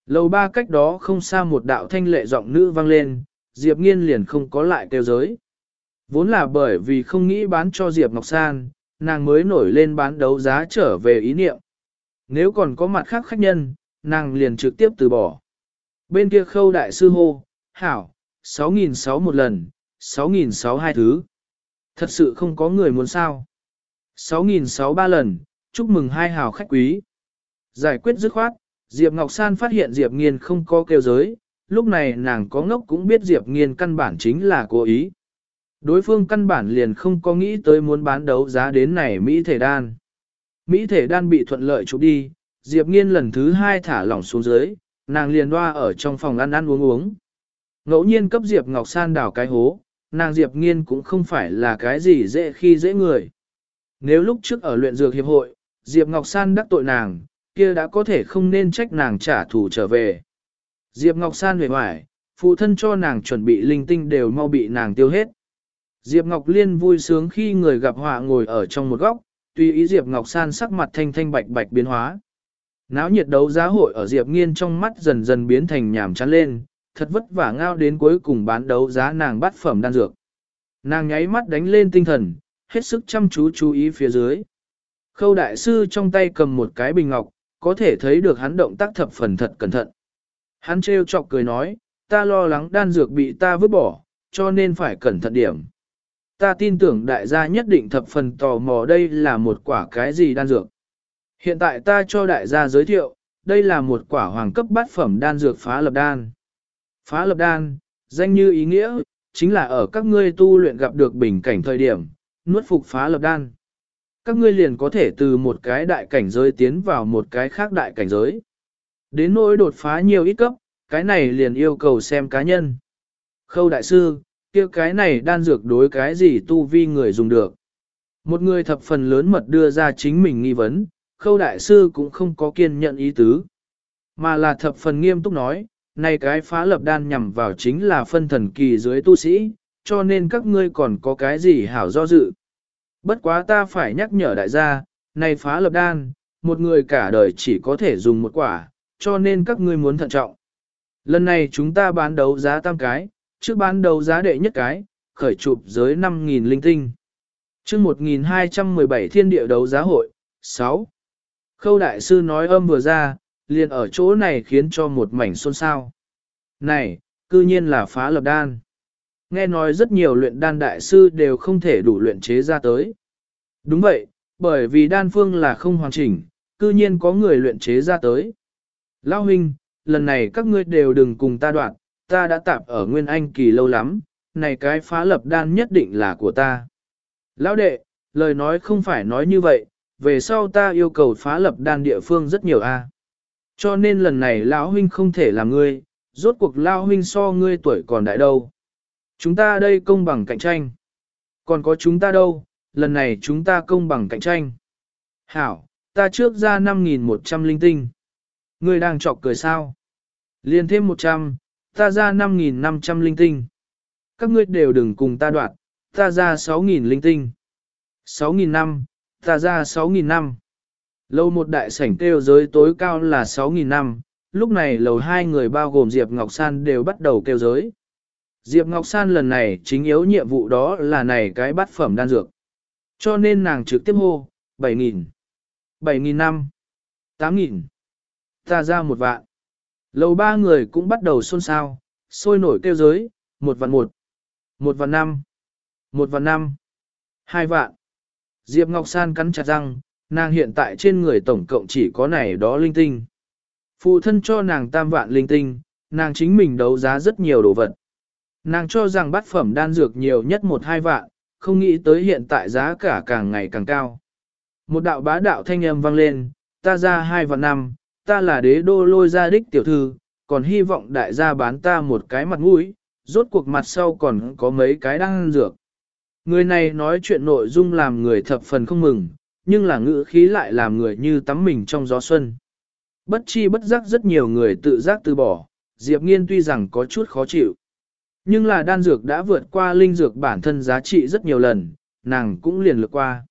Lầu ba cách đó không xa một đạo thanh lệ giọng nữ vang lên, Diệp Nghiên liền không có lại kêu giới. Vốn là bởi vì không nghĩ bán cho Diệp Ngọc San, nàng mới nổi lên bán đấu giá trở về ý niệm. Nếu còn có mặt khác khách nhân, nàng liền trực tiếp từ bỏ. Bên kia khâu đại sư hô, hảo, 6.600 một lần, 6.600 hai thứ. Thật sự không có người muốn sao. 6.600 ba lần, chúc mừng hai hào khách quý. Giải quyết dứt khoát, Diệp Ngọc San phát hiện Diệp Nghiên không có kêu giới, lúc này nàng có ngốc cũng biết Diệp Nghiên căn bản chính là cố ý. Đối phương căn bản liền không có nghĩ tới muốn bán đấu giá đến này Mỹ thể đan. Mỹ thể đan bị thuận lợi chụp đi, Diệp Nghiên lần thứ hai thả lỏng xuống dưới, nàng liền loa ở trong phòng ăn ăn uống uống. Ngẫu nhiên cấp Diệp Ngọc San đào cái hố, nàng Diệp Nghiên cũng không phải là cái gì dễ khi dễ người. Nếu lúc trước ở luyện dược hiệp hội, Diệp Ngọc San đắc tội nàng, kia đã có thể không nên trách nàng trả thù trở về. Diệp Ngọc San về ngoài, phụ thân cho nàng chuẩn bị linh tinh đều mau bị nàng tiêu hết. Diệp Ngọc Liên vui sướng khi người gặp họa ngồi ở trong một góc, tùy ý Diệp Ngọc San sắc mặt thanh thanh bạch bạch biến hóa. Náo nhiệt đấu giá hội ở Diệp Nghiên trong mắt dần dần biến thành nhảm chán lên, thật vất vả ngao đến cuối cùng bán đấu giá nàng bắt phẩm đan dược. Nàng nháy mắt đánh lên tinh thần, hết sức chăm chú chú ý phía dưới. Khâu đại sư trong tay cầm một cái bình ngọc, có thể thấy được hắn động tác thập phần thật cẩn thận. Hắn trêu chọc cười nói, ta lo lắng đan dược bị ta vứt bỏ, cho nên phải cẩn thận điểm. Ta tin tưởng đại gia nhất định thập phần tò mò đây là một quả cái gì đan dược. Hiện tại ta cho đại gia giới thiệu, đây là một quả hoàng cấp bát phẩm đan dược phá lập đan. Phá lập đan, danh như ý nghĩa, chính là ở các ngươi tu luyện gặp được bình cảnh thời điểm, nuốt phục phá lập đan. Các ngươi liền có thể từ một cái đại cảnh giới tiến vào một cái khác đại cảnh giới. Đến nỗi đột phá nhiều ít cấp, cái này liền yêu cầu xem cá nhân. Khâu đại sư, kia cái này đan dược đối cái gì tu vi người dùng được. Một người thập phần lớn mật đưa ra chính mình nghi vấn, khâu đại sư cũng không có kiên nhận ý tứ. Mà là thập phần nghiêm túc nói, này cái phá lập đan nhằm vào chính là phân thần kỳ dưới tu sĩ, cho nên các ngươi còn có cái gì hảo do dự. Bất quá ta phải nhắc nhở đại gia, này phá lập đan, một người cả đời chỉ có thể dùng một quả, cho nên các ngươi muốn thận trọng. Lần này chúng ta bán đấu giá tam cái, trước bán đầu giá đệ nhất cái, khởi chụp giới 5.000 linh tinh. trước 1217 thiên địa đấu giá hội, 6. Khâu đại sư nói âm vừa ra, liền ở chỗ này khiến cho một mảnh xôn xao. Này, cư nhiên là phá lập đan. Nghe nói rất nhiều luyện đan đại sư đều không thể đủ luyện chế ra tới. Đúng vậy, bởi vì đan phương là không hoàn chỉnh, cư nhiên có người luyện chế ra tới. Lao huynh, lần này các ngươi đều đừng cùng ta đoạn, ta đã tạp ở Nguyên Anh kỳ lâu lắm, này cái phá lập đan nhất định là của ta. Lão đệ, lời nói không phải nói như vậy, về sau ta yêu cầu phá lập đan địa phương rất nhiều a. Cho nên lần này lão huynh không thể làm ngươi, rốt cuộc lão huynh so ngươi tuổi còn đại đâu. Chúng ta đây công bằng cạnh tranh. Còn có chúng ta đâu, lần này chúng ta công bằng cạnh tranh. Hảo, ta trước ra 5.100 linh tinh. Ngươi đang chọc cười sao? Liên thêm 100, ta ra 5.500 linh tinh. Các ngươi đều đừng cùng ta đoạt, ta ra 6.000 linh tinh. 6.000 năm, ta ra 6.000 năm. Lầu một đại sảnh kêu giới tối cao là 6.000 năm, lúc này lầu hai người bao gồm Diệp Ngọc San đều bắt đầu kêu giới. Diệp Ngọc San lần này chính yếu nhiệm vụ đó là này cái bát phẩm đan dược. Cho nên nàng trực tiếp hô, 7.000, 7.000 năm, 8.000, ta ra một vạn. Lầu ba người cũng bắt đầu xôn xao, sôi nổi kêu giới, một vạn một, một vạn năm, một vạn năm, hai vạn. Diệp Ngọc San cắn chặt răng, nàng hiện tại trên người tổng cộng chỉ có này đó linh tinh. Phụ thân cho nàng tam vạn linh tinh, nàng chính mình đấu giá rất nhiều đồ vật. Nàng cho rằng bát phẩm đan dược nhiều nhất một hai vạn, không nghĩ tới hiện tại giá cả càng ngày càng cao. Một đạo bá đạo thanh âm vang lên, ta ra hai vạn năm, ta là đế đô lôi gia đích tiểu thư, còn hy vọng đại gia bán ta một cái mặt mũi, rốt cuộc mặt sau còn có mấy cái đang dược. Người này nói chuyện nội dung làm người thập phần không mừng, nhưng là ngữ khí lại làm người như tắm mình trong gió xuân. Bất chi bất giác rất nhiều người tự giác từ bỏ, Diệp Nghiên tuy rằng có chút khó chịu. Nhưng là đan dược đã vượt qua linh dược bản thân giá trị rất nhiều lần, nàng cũng liền lược qua.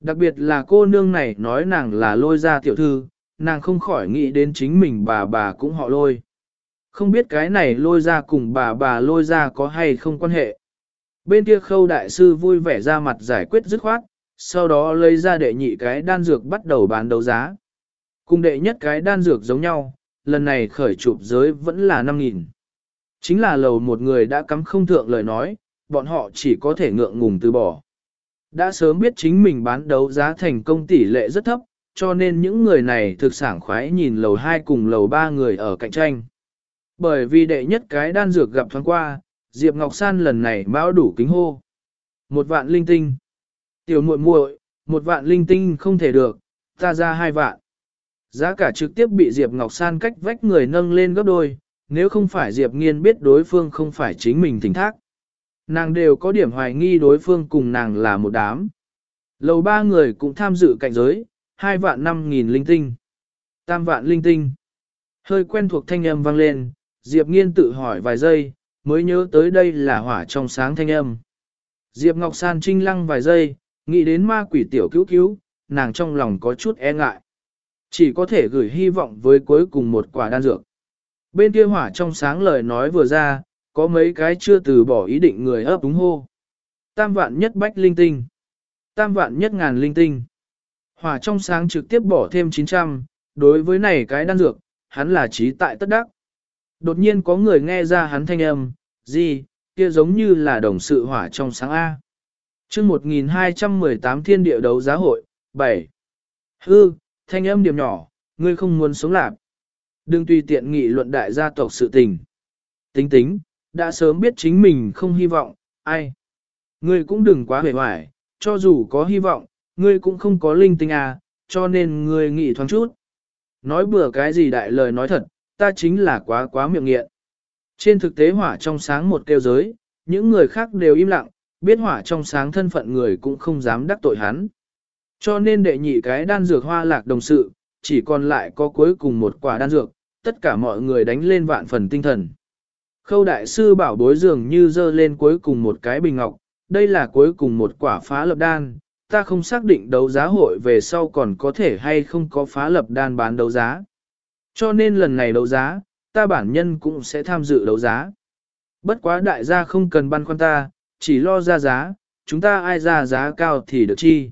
Đặc biệt là cô nương này nói nàng là lôi ra tiểu thư, nàng không khỏi nghĩ đến chính mình bà bà cũng họ lôi. Không biết cái này lôi ra cùng bà bà lôi ra có hay không quan hệ. Bên kia khâu đại sư vui vẻ ra mặt giải quyết dứt khoát, sau đó lấy ra đệ nhị cái đan dược bắt đầu bán đấu giá. Cùng đệ nhất cái đan dược giống nhau, lần này khởi chụp giới vẫn là 5.000. Chính là lầu một người đã cắm không thượng lời nói, bọn họ chỉ có thể ngượng ngùng từ bỏ. Đã sớm biết chính mình bán đấu giá thành công tỷ lệ rất thấp, cho nên những người này thực sản khoái nhìn lầu 2 cùng lầu 3 người ở cạnh tranh. Bởi vì đệ nhất cái đan dược gặp thoáng qua, Diệp Ngọc San lần này mão đủ kính hô. Một vạn linh tinh. Tiểu muội muội, một vạn linh tinh không thể được, ta ra hai vạn. Giá cả trực tiếp bị Diệp Ngọc San cách vách người nâng lên gấp đôi, nếu không phải Diệp Nghiên biết đối phương không phải chính mình thỉnh thác. Nàng đều có điểm hoài nghi đối phương cùng nàng là một đám. Lầu ba người cũng tham dự cạnh giới, hai vạn năm nghìn linh tinh. Tam vạn linh tinh. Hơi quen thuộc thanh âm vang lên, Diệp Nghiên tự hỏi vài giây, mới nhớ tới đây là hỏa trong sáng thanh âm. Diệp Ngọc San trinh lăng vài giây, nghĩ đến ma quỷ tiểu cứu cứu, nàng trong lòng có chút e ngại. Chỉ có thể gửi hy vọng với cuối cùng một quả đan dược. Bên kia hỏa trong sáng lời nói vừa ra, có mấy cái chưa từ bỏ ý định người ấp đúng hô. Tam vạn nhất bách linh tinh. Tam vạn nhất ngàn linh tinh. Hỏa trong sáng trực tiếp bỏ thêm 900, đối với này cái đan dược, hắn là trí tại tất đắc. Đột nhiên có người nghe ra hắn thanh âm, gì, kia giống như là đồng sự hỏa trong sáng A. chương 1218 thiên địa đấu giá hội, 7. Hư, thanh âm điểm nhỏ, ngươi không muốn sống lạc. Đừng tùy tiện nghị luận đại gia tộc sự tình. Tính tính, đã sớm biết chính mình không hy vọng, ai. Ngươi cũng đừng quá hề hoài, cho dù có hy vọng, ngươi cũng không có linh tinh à, cho nên ngươi nghĩ thoáng chút. Nói bừa cái gì đại lời nói thật, ta chính là quá quá miệng nghiện. Trên thực tế hỏa trong sáng một kêu giới, những người khác đều im lặng, biết hỏa trong sáng thân phận người cũng không dám đắc tội hắn. Cho nên đệ nhị cái đan dược hoa lạc đồng sự, chỉ còn lại có cuối cùng một quả đan dược, tất cả mọi người đánh lên vạn phần tinh thần. Khâu đại sư bảo bối dường như dơ lên cuối cùng một cái bình ngọc, đây là cuối cùng một quả phá lập đan, ta không xác định đấu giá hội về sau còn có thể hay không có phá lập đan bán đấu giá. Cho nên lần này đấu giá, ta bản nhân cũng sẽ tham dự đấu giá. Bất quá đại gia không cần băn khoăn ta, chỉ lo ra giá, chúng ta ai ra giá cao thì được chi.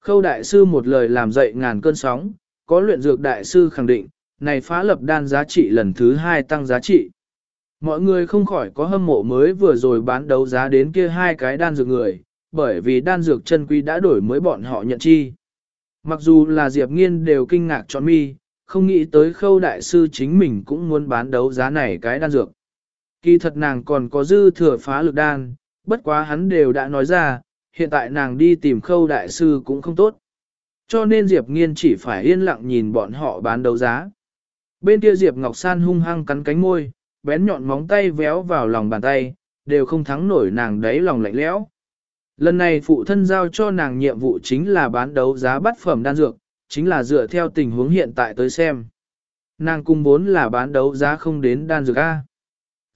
Khâu đại sư một lời làm dậy ngàn cơn sóng, có luyện dược đại sư khẳng định, này phá lập đan giá trị lần thứ hai tăng giá trị. Mọi người không khỏi có hâm mộ mới vừa rồi bán đấu giá đến kia hai cái đan dược người, bởi vì đan dược chân quý đã đổi mới bọn họ nhận chi. Mặc dù là Diệp Nghiên đều kinh ngạc trọn mi, không nghĩ tới khâu đại sư chính mình cũng muốn bán đấu giá này cái đan dược. Kỳ thật nàng còn có dư thừa phá lực đan, bất quá hắn đều đã nói ra, hiện tại nàng đi tìm khâu đại sư cũng không tốt. Cho nên Diệp Nghiên chỉ phải yên lặng nhìn bọn họ bán đấu giá. Bên kia Diệp Ngọc San hung hăng cắn cánh môi, bén nhọn móng tay véo vào lòng bàn tay, đều không thắng nổi nàng đấy lòng lạnh lẽo. Lần này phụ thân giao cho nàng nhiệm vụ chính là bán đấu giá bắt phẩm đan dược, chính là dựa theo tình huống hiện tại tới xem. Nàng cung vốn là bán đấu giá không đến đan dược A.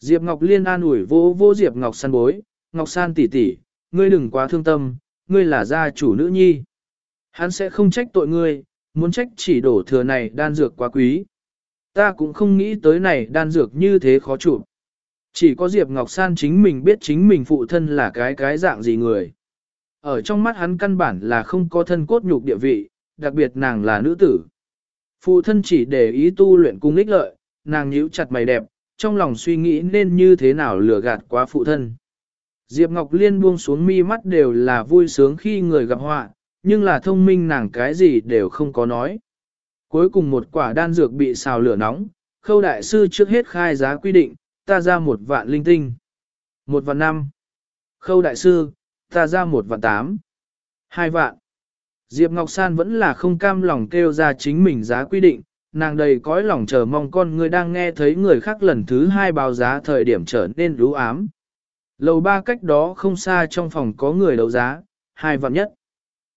Diệp Ngọc Liên an ủi vô vô Diệp Ngọc San bối, Ngọc San tỷ tỷ, ngươi đừng quá thương tâm, ngươi là gia chủ nữ nhi. Hắn sẽ không trách tội ngươi, muốn trách chỉ đổ thừa này đan dược quá quý. Ta cũng không nghĩ tới này đan dược như thế khó chụp. Chỉ có Diệp Ngọc San chính mình biết chính mình phụ thân là cái cái dạng gì người. Ở trong mắt hắn căn bản là không có thân cốt nhục địa vị, đặc biệt nàng là nữ tử. Phụ thân chỉ để ý tu luyện cung ích lợi, nàng nhíu chặt mày đẹp, trong lòng suy nghĩ nên như thế nào lừa gạt quá phụ thân. Diệp Ngọc Liên buông xuống mi mắt đều là vui sướng khi người gặp họa, nhưng là thông minh nàng cái gì đều không có nói. Cuối cùng một quả đan dược bị xào lửa nóng, khâu đại sư trước hết khai giá quy định, ta ra một vạn linh tinh. Một vạn năm. Khâu đại sư, ta ra một vạn tám. Hai vạn. Diệp Ngọc San vẫn là không cam lòng kêu ra chính mình giá quy định, nàng đầy cõi lòng chờ mong con người đang nghe thấy người khác lần thứ hai báo giá thời điểm trở nên rú ám. Lầu ba cách đó không xa trong phòng có người đấu giá, hai vạn nhất,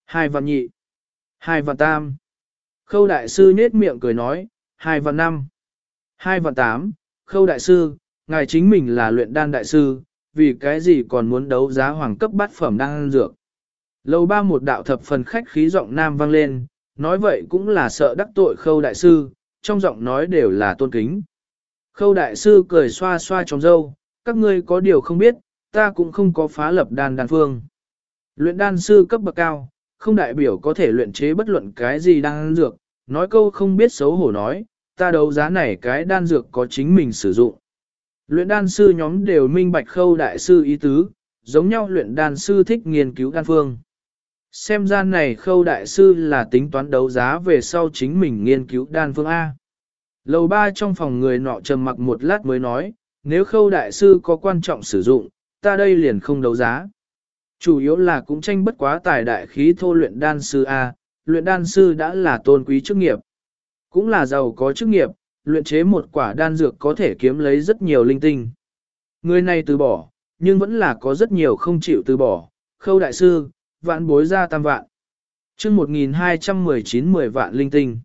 hai vạn nhị, hai vạn tam. Khâu đại sư nết miệng cười nói, hai vạn năm, hai vạn tám, khâu đại sư, ngài chính mình là luyện đan đại sư, vì cái gì còn muốn đấu giá hoàng cấp bát phẩm đan dược. Lầu ba một đạo thập phần khách khí giọng nam vang lên, nói vậy cũng là sợ đắc tội khâu đại sư, trong giọng nói đều là tôn kính. Khâu đại sư cười xoa xoa trong râu, các ngươi có điều không biết, ta cũng không có phá lập đan đan phương. Luyện đan sư cấp bậc cao, không đại biểu có thể luyện chế bất luận cái gì đan dược, nói câu không biết xấu hổ nói, ta đấu giá này cái đan dược có chính mình sử dụng. Luyện đan sư nhóm đều minh bạch khâu đại sư ý tứ, giống nhau luyện đan sư thích nghiên cứu đan phương. Xem ra này khâu đại sư là tính toán đấu giá về sau chính mình nghiên cứu đan phương A. Lầu ba trong phòng người nọ trầm mặc một lát mới nói, nếu khâu đại sư có quan trọng sử dụng, ta đây liền không đấu giá. Chủ yếu là cũng tranh bất quá tài đại khí thô luyện đan sư A, luyện đan sư đã là tôn quý chức nghiệp. Cũng là giàu có chức nghiệp, luyện chế một quả đan dược có thể kiếm lấy rất nhiều linh tinh. Người này từ bỏ, nhưng vẫn là có rất nhiều không chịu từ bỏ. Khâu đại sư, vạn bối ra tam vạn. chương 1219 10 vạn linh tinh.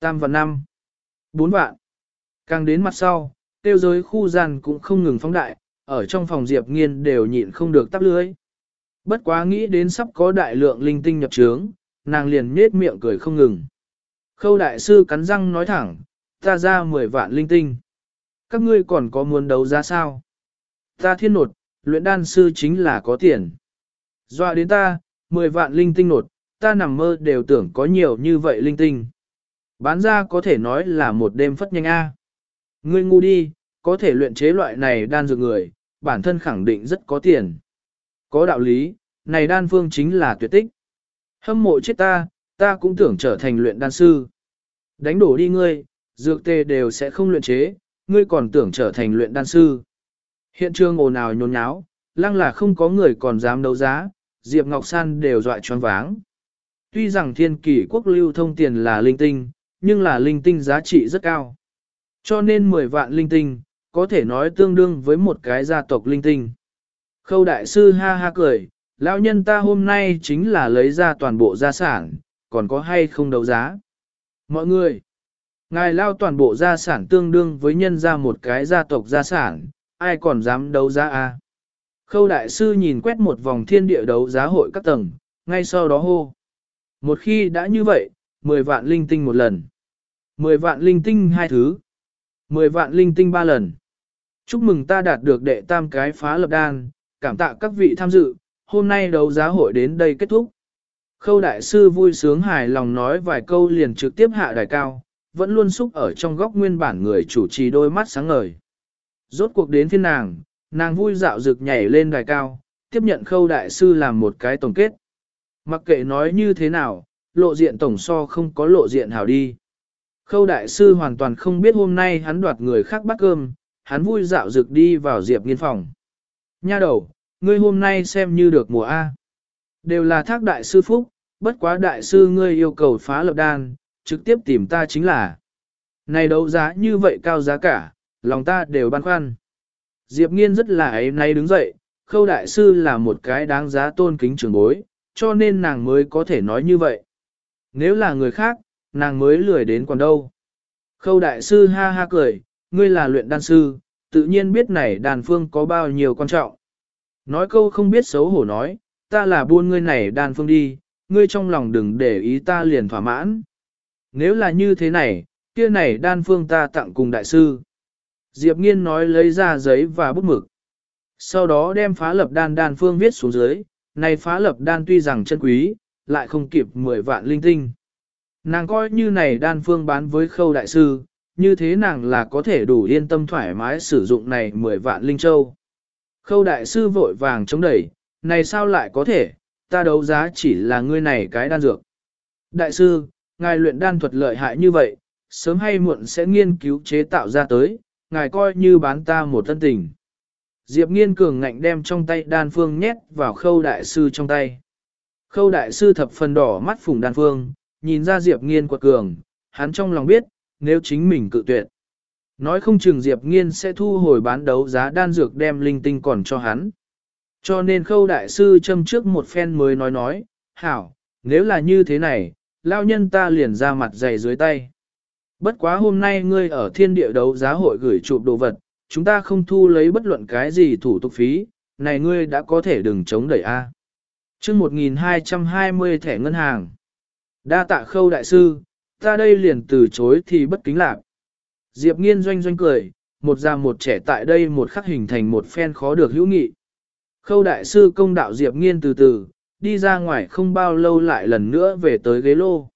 Tam vạn năm. bốn vạn. Càng đến mặt sau, tiêu giới khu gian cũng không ngừng phóng đại, ở trong phòng Diệp Nghiên đều nhịn không được tắp lưới. Bất quá nghĩ đến sắp có đại lượng linh tinh nhập trướng, nàng liền nết miệng cười không ngừng. Khâu đại sư cắn răng nói thẳng, ta ra 10 vạn linh tinh. Các ngươi còn có muốn đấu giá sao? Ta thiên nột, luyện đan sư chính là có tiền. Dọa đến ta, 10 vạn linh tinh nột, ta nằm mơ đều tưởng có nhiều như vậy linh tinh. Bán ra có thể nói là một đêm phất nhanh a. Ngươi ngu đi, có thể luyện chế loại này đan dược người, bản thân khẳng định rất có tiền. Có đạo lý, này đan phương chính là tuyệt tích. Hâm mộ chết ta, ta cũng tưởng trở thành luyện đan sư. Đánh đổ đi ngươi, dược tê đều sẽ không luyện chế, ngươi còn tưởng trở thành luyện đan sư. Hiện trường ồn ào nhốn nháo, lăng là không có người còn dám đấu giá, Diệp Ngọc San đều dọa choáng váng. Tuy rằng thiên kỷ quốc lưu thông tiền là linh tinh, nhưng là linh tinh giá trị rất cao. Cho nên 10 vạn linh tinh, có thể nói tương đương với một cái gia tộc linh tinh. Khâu đại sư ha ha cười, lão nhân ta hôm nay chính là lấy ra toàn bộ gia sản, còn có hay không đấu giá. Mọi người, ngài lao toàn bộ gia sản tương đương với nhân ra một cái gia tộc gia sản, ai còn dám đấu giá a? À? Khâu đại sư nhìn quét một vòng thiên địa đấu giá hội các tầng, ngay sau đó hô. Một khi đã như vậy, 10 vạn linh tinh một lần. 10 vạn linh tinh hai thứ. 10 vạn linh tinh ba lần. Chúc mừng ta đạt được đệ tam cái phá lập đan, cảm tạ các vị tham dự, hôm nay đấu giá hội đến đây kết thúc. Khâu đại sư vui sướng hài lòng nói vài câu liền trực tiếp hạ đài cao, vẫn luôn xúc ở trong góc nguyên bản người chủ trì đôi mắt sáng ngời. Rốt cuộc đến phiên nàng, nàng vui dạo rực nhảy lên đài cao, tiếp nhận khâu đại sư làm một cái tổng kết. Mặc kệ nói như thế nào, lộ diện tổng so không có lộ diện hảo đi. Khâu đại sư hoàn toàn không biết hôm nay hắn đoạt người khác bắt cơm, hắn vui dạo rực đi vào Diệp nghiên phòng. Nha đầu, ngươi hôm nay xem như được mùa A. Đều là thác đại sư phúc, bất quá đại sư ngươi yêu cầu phá lập đan, trực tiếp tìm ta chính là. Này đấu giá như vậy cao giá cả, lòng ta đều băn khoăn. Diệp nghiên rất là ấy nay đứng dậy, khâu đại sư là một cái đáng giá tôn kính trường bối, cho nên nàng mới có thể nói như vậy. Nếu là người khác, nàng mới lười đến còn đâu. Khâu đại sư ha ha cười, ngươi là luyện đan sư, tự nhiên biết này đàn phương có bao nhiêu quan trọng. Nói câu không biết xấu hổ nói, ta là buôn ngươi này đàn phương đi, ngươi trong lòng đừng để ý ta liền thỏa mãn. Nếu là như thế này, kia này đan phương ta tặng cùng đại sư. Diệp nghiên nói lấy ra giấy và bút mực. Sau đó đem phá lập đan đan phương viết xuống dưới, này phá lập đan tuy rằng chân quý, lại không kịp 10 vạn linh tinh. Nàng coi như này đan phương bán với khâu đại sư, như thế nàng là có thể đủ yên tâm thoải mái sử dụng này 10 vạn linh châu. Khâu đại sư vội vàng chống đẩy, này sao lại có thể, ta đấu giá chỉ là ngươi này cái đan dược. Đại sư, ngài luyện đan thuật lợi hại như vậy, sớm hay muộn sẽ nghiên cứu chế tạo ra tới, ngài coi như bán ta một thân tình. Diệp nghiên cường ngạnh đem trong tay đan phương nhét vào khâu đại sư trong tay. Khâu đại sư thập phần đỏ mắt phùng đan phương, nhìn ra Diệp nghiên quật cường, hắn trong lòng biết, nếu chính mình cự tuyệt. Nói không chừng Diệp nghiên sẽ thu hồi bán đấu giá đan dược đem linh tinh còn cho hắn. Cho nên khâu đại sư châm trước một phen mới nói nói, hảo, nếu là như thế này, lao nhân ta liền ra mặt dày dưới tay. Bất quá hôm nay ngươi ở thiên địa đấu giá hội gửi chụp đồ vật, chúng ta không thu lấy bất luận cái gì thủ tục phí, này ngươi đã có thể đừng chống đẩy A. Chương 1220 thẻ ngân hàng. Đa tạ khâu đại sư, ta đây liền từ chối thì bất kính lạc. Diệp nghiên doanh doanh cười, một già một trẻ tại đây một khắc hình thành một phen khó được hữu nghị. Khâu đại sư công đạo Diệp nghiên từ từ, đi ra ngoài không bao lâu lại lần nữa về tới ghế lô.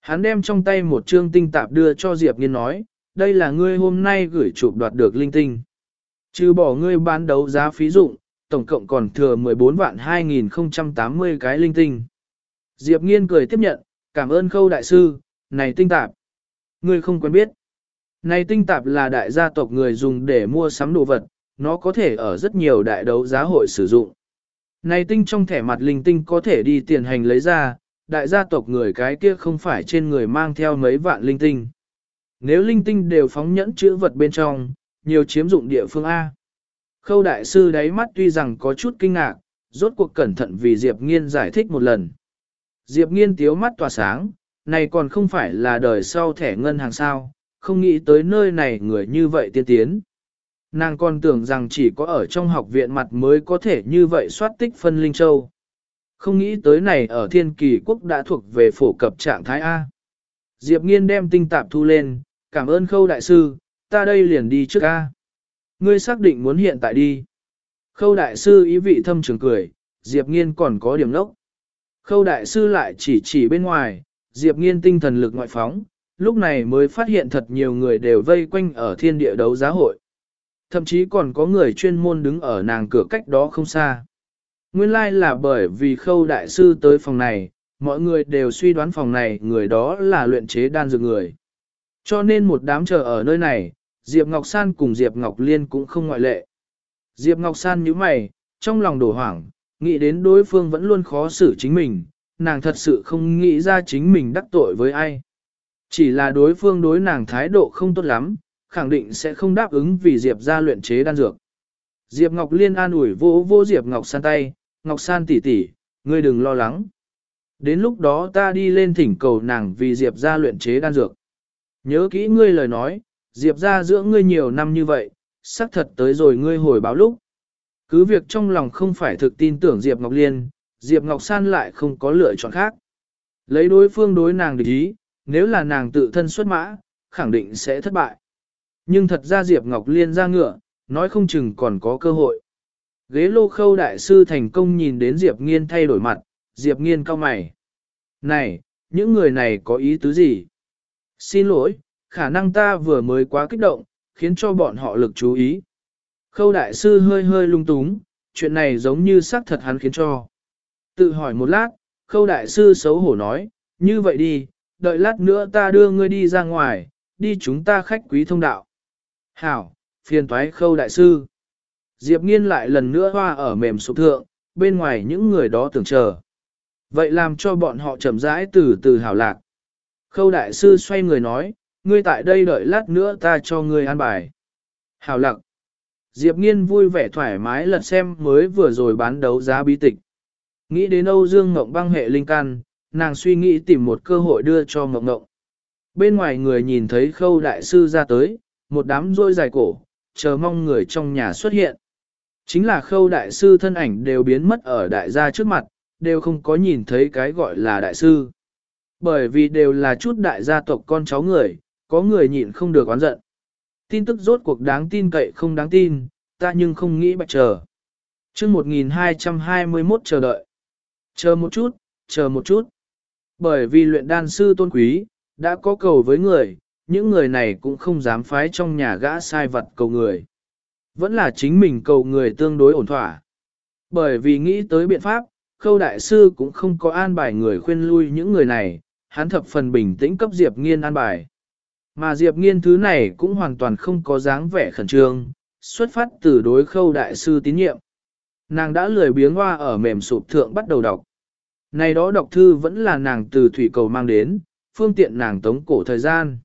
Hắn đem trong tay một trương tinh tạp đưa cho Diệp nghiên nói, đây là ngươi hôm nay gửi chụp đoạt được linh tinh. Trừ bỏ ngươi bán đấu giá phí dụng, tổng cộng còn thừa 14 vạn 2080 cái linh tinh. Diệp nghiên cười tiếp nhận, cảm ơn khâu đại sư, này tinh tạp. Ngươi không quen biết. Này tinh tạp là đại gia tộc người dùng để mua sắm đồ vật, nó có thể ở rất nhiều đại đấu giá hội sử dụng. Này tinh trong thẻ mặt linh tinh có thể đi tiền hành lấy ra, đại gia tộc người cái kia không phải trên người mang theo mấy vạn linh tinh. Nếu linh tinh đều phóng nhẫn chữ vật bên trong, nhiều chiếm dụng địa phương A. Khâu đại sư đáy mắt tuy rằng có chút kinh ngạc, rốt cuộc cẩn thận vì Diệp Nghiên giải thích một lần. Diệp Nghiên tiếu mắt tỏa sáng, này còn không phải là đời sau thẻ ngân hàng sao, không nghĩ tới nơi này người như vậy tiên tiến. Nàng còn tưởng rằng chỉ có ở trong học viện mặt mới có thể như vậy soát tích phân linh châu. Không nghĩ tới này ở thiên kỳ quốc đã thuộc về phổ cập trạng thái A. Diệp nghiên đem tinh tạp thu lên, cảm ơn khâu đại sư, ta đây liền đi trước A. Ngươi xác định muốn hiện tại đi. Khâu đại sư ý vị thâm trường cười, Diệp nghiên còn có điểm lốc, Khâu đại sư lại chỉ chỉ bên ngoài, Diệp nghiên tinh thần lực ngoại phóng, lúc này mới phát hiện thật nhiều người đều vây quanh ở thiên địa đấu giá hội. Thậm chí còn có người chuyên môn đứng ở nàng cửa cách đó không xa. Nguyên lai like là bởi vì khâu đại sư tới phòng này, mọi người đều suy đoán phòng này người đó là luyện chế đan dược người. Cho nên một đám chờ ở nơi này, Diệp Ngọc San cùng Diệp Ngọc Liên cũng không ngoại lệ. Diệp Ngọc San nhíu mày, trong lòng đổ hoảng, nghĩ đến đối phương vẫn luôn khó xử chính mình, nàng thật sự không nghĩ ra chính mình đắc tội với ai. Chỉ là đối phương đối nàng thái độ không tốt lắm, khẳng định sẽ không đáp ứng vì Diệp ra luyện chế đan dược. Diệp Ngọc Liên an ủi vô vô Diệp Ngọc San tay, Ngọc San tỷ tỷ, ngươi đừng lo lắng. Đến lúc đó ta đi lên thỉnh cầu nàng vì Diệp ra luyện chế đan dược. Nhớ kỹ ngươi lời nói, Diệp ra dưỡng ngươi nhiều năm như vậy, xác thật tới rồi ngươi hồi báo lúc. Cứ việc trong lòng không phải thực tin tưởng Diệp Ngọc Liên, Diệp Ngọc San lại không có lựa chọn khác. Lấy đối phương đối nàng địch ý, nếu là nàng tự thân xuất mã, khẳng định sẽ thất bại. Nhưng thật ra Diệp Ngọc Liên ra ngựa, nói không chừng còn có cơ hội. Ghế lô khâu đại sư thành công nhìn đến Diệp Nghiên thay đổi mặt, Diệp Nghiên cao mày. Này, những người này có ý tứ gì? Xin lỗi, khả năng ta vừa mới quá kích động, khiến cho bọn họ lực chú ý. Khâu đại sư hơi hơi lung túng, chuyện này giống như xác thật hắn khiến cho. Tự hỏi một lát, khâu đại sư xấu hổ nói, như vậy đi, đợi lát nữa ta đưa ngươi đi ra ngoài, đi chúng ta khách quý thông đạo. Hảo, phiền toái khâu đại sư. Diệp nghiên lại lần nữa hoa ở mềm sụp thượng, bên ngoài những người đó tưởng chờ. Vậy làm cho bọn họ chậm rãi từ từ hảo lạc. Khâu đại sư xoay người nói, ngươi tại đây đợi lát nữa ta cho ngươi ăn bài. Hảo lạc. Diệp nghiên vui vẻ thoải mái lật xem mới vừa rồi bán đấu giá bí tịch. Nghĩ đến Âu Dương Ngộng băng hệ linh can, nàng suy nghĩ tìm một cơ hội đưa cho Ngộng Ngộng. Bên ngoài người nhìn thấy khâu đại sư ra tới, một đám rôi dài cổ, chờ mong người trong nhà xuất hiện. Chính là khâu đại sư thân ảnh đều biến mất ở đại gia trước mặt, đều không có nhìn thấy cái gọi là đại sư. Bởi vì đều là chút đại gia tộc con cháu người, có người nhịn không được oán giận. Tin tức rốt cuộc đáng tin cậy không đáng tin, ta nhưng không nghĩ bạch chờ. chương 1221 chờ đợi. Chờ một chút, chờ một chút. Bởi vì luyện đan sư tôn quý, đã có cầu với người, những người này cũng không dám phái trong nhà gã sai vật cầu người. Vẫn là chính mình cầu người tương đối ổn thỏa. Bởi vì nghĩ tới biện pháp, khâu đại sư cũng không có an bài người khuyên lui những người này, hắn thập phần bình tĩnh cấp Diệp Nghiên an bài. Mà Diệp Nghiên thứ này cũng hoàn toàn không có dáng vẻ khẩn trương, xuất phát từ đối khâu đại sư tín nhiệm. Nàng đã lười biếng hoa ở mềm sụp thượng bắt đầu đọc. Này đó đọc thư vẫn là nàng từ thủy cầu mang đến, phương tiện nàng tống cổ thời gian.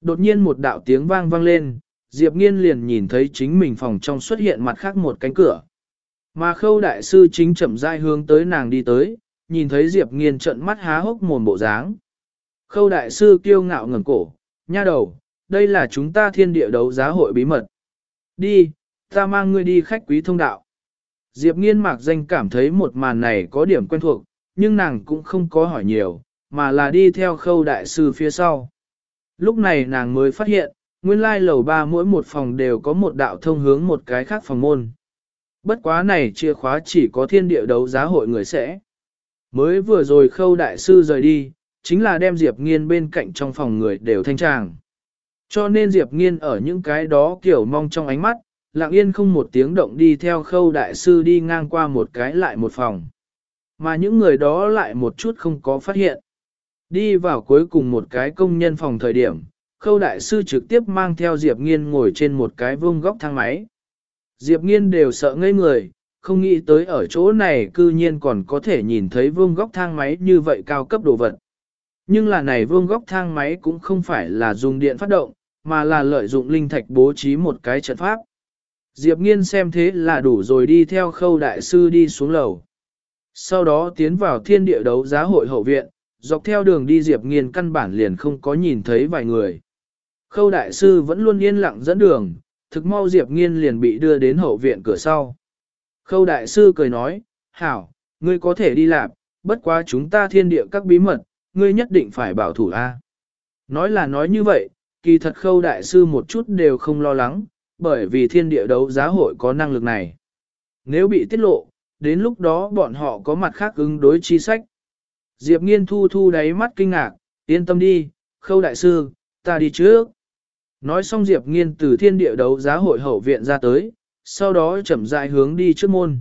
Đột nhiên một đạo tiếng vang vang lên, Diệp Nghiên liền nhìn thấy chính mình phòng trong xuất hiện mặt khác một cánh cửa. Mà khâu đại sư chính chậm rãi hướng tới nàng đi tới, nhìn thấy Diệp Nghiên trận mắt há hốc mồm bộ dáng. Khâu đại sư kiêu ngạo ngẩng cổ, nha đầu, đây là chúng ta thiên địa đấu giá hội bí mật. Đi, ta mang ngươi đi khách quý thông đạo. Diệp Nghiên mạc danh cảm thấy một màn này có điểm quen thuộc, nhưng nàng cũng không có hỏi nhiều, mà là đi theo khâu đại sư phía sau. Lúc này nàng mới phát hiện, nguyên lai lầu ba mỗi một phòng đều có một đạo thông hướng một cái khác phòng môn. Bất quá này chìa khóa chỉ có thiên địa đấu giá hội người sẽ. Mới vừa rồi khâu đại sư rời đi, chính là đem Diệp Nghiên bên cạnh trong phòng người đều thanh tràng. Cho nên Diệp Nghiên ở những cái đó kiểu mong trong ánh mắt, lặng yên không một tiếng động đi theo khâu đại sư đi ngang qua một cái lại một phòng. Mà những người đó lại một chút không có phát hiện. Đi vào cuối cùng một cái công nhân phòng thời điểm, khâu đại sư trực tiếp mang theo Diệp Nghiên ngồi trên một cái vuông góc thang máy. Diệp Nghiên đều sợ ngây người, không nghĩ tới ở chỗ này cư nhiên còn có thể nhìn thấy vuông góc thang máy như vậy cao cấp đồ vật. Nhưng là này vuông góc thang máy cũng không phải là dùng điện phát động, mà là lợi dụng linh thạch bố trí một cái trận pháp. Diệp Nghiên xem thế là đủ rồi đi theo khâu đại sư đi xuống lầu. Sau đó tiến vào thiên địa đấu giá hội hậu viện, dọc theo đường đi Diệp Nghiên căn bản liền không có nhìn thấy vài người. Khâu đại sư vẫn luôn yên lặng dẫn đường, thực mau Diệp Nghiên liền bị đưa đến hậu viện cửa sau. Khâu đại sư cười nói, hảo, ngươi có thể đi làm, bất quá chúng ta thiên địa các bí mật, ngươi nhất định phải bảo thủ A. Nói là nói như vậy, kỳ thật khâu đại sư một chút đều không lo lắng, bởi vì thiên địa đấu giá hội có năng lực này. Nếu bị tiết lộ, đến lúc đó bọn họ có mặt khác ứng đối chi sách. Diệp nghiên thu thu đáy mắt kinh ngạc, yên tâm đi, khâu đại sư, ta đi trước. Nói xong Diệp nghiên từ thiên địa đấu giá hội hậu viện ra tới, sau đó chậm rãi hướng đi trước môn.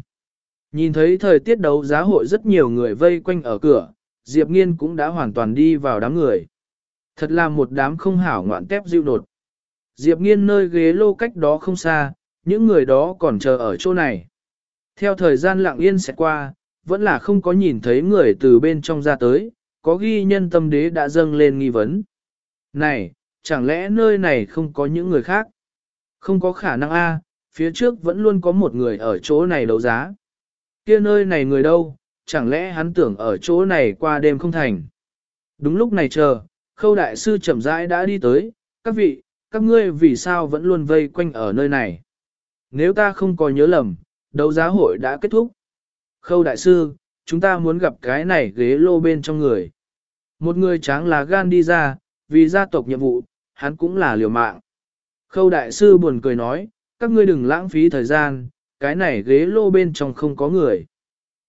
Nhìn thấy thời tiết đấu giá hội rất nhiều người vây quanh ở cửa, Diệp nghiên cũng đã hoàn toàn đi vào đám người. Thật là một đám không hảo ngoạn tép dịu đột. Diệp nghiên nơi ghế lô cách đó không xa, những người đó còn chờ ở chỗ này. Theo thời gian lặng yên sẽ qua, vẫn là không có nhìn thấy người từ bên trong ra tới, có ghi nhân tâm đế đã dâng lên nghi vấn. Này, chẳng lẽ nơi này không có những người khác? Không có khả năng a, phía trước vẫn luôn có một người ở chỗ này đấu giá. Kia nơi này người đâu, chẳng lẽ hắn tưởng ở chỗ này qua đêm không thành? Đúng lúc này chờ, khâu đại sư chậm rãi đã đi tới, các vị, các ngươi vì sao vẫn luôn vây quanh ở nơi này? Nếu ta không có nhớ lầm, đấu giá hội đã kết thúc. Khâu đại sư, chúng ta muốn gặp cái này ghế lô bên trong người. Một người tráng là gan đi ra, vì gia tộc nhiệm vụ, hắn cũng là liều mạng. Khâu đại sư buồn cười nói, các ngươi đừng lãng phí thời gian, cái này ghế lô bên trong không có người.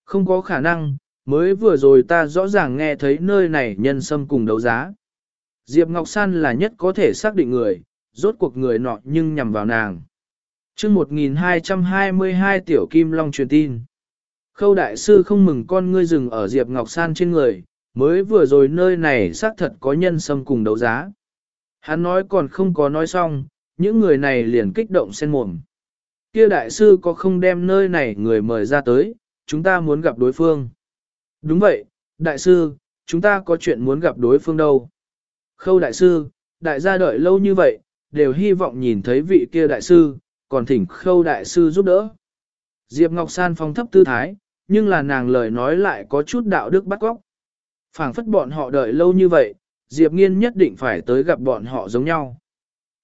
Không có khả năng, mới vừa rồi ta rõ ràng nghe thấy nơi này nhân sâm cùng đấu giá. Diệp Ngọc San là nhất có thể xác định người, rốt cuộc người nọ nhưng nhằm vào nàng. chương 1222 Tiểu Kim Long truyền tin. Khâu đại sư không mừng con ngươi rừng ở Diệp Ngọc San trên người, mới vừa rồi nơi này xác thật có nhân sâm cùng đấu giá. Hắn nói còn không có nói xong, những người này liền kích động sen mồm. Kia đại sư có không đem nơi này người mời ra tới, chúng ta muốn gặp đối phương. Đúng vậy, đại sư, chúng ta có chuyện muốn gặp đối phương đâu. Khâu đại sư, đại gia đợi lâu như vậy, đều hy vọng nhìn thấy vị kia đại sư, còn thỉnh khâu đại sư giúp đỡ. Diệp Ngọc San phong thấp tư thái, nhưng là nàng lời nói lại có chút đạo đức bắt góc. phảng phất bọn họ đợi lâu như vậy, Diệp Nghiên nhất định phải tới gặp bọn họ giống nhau.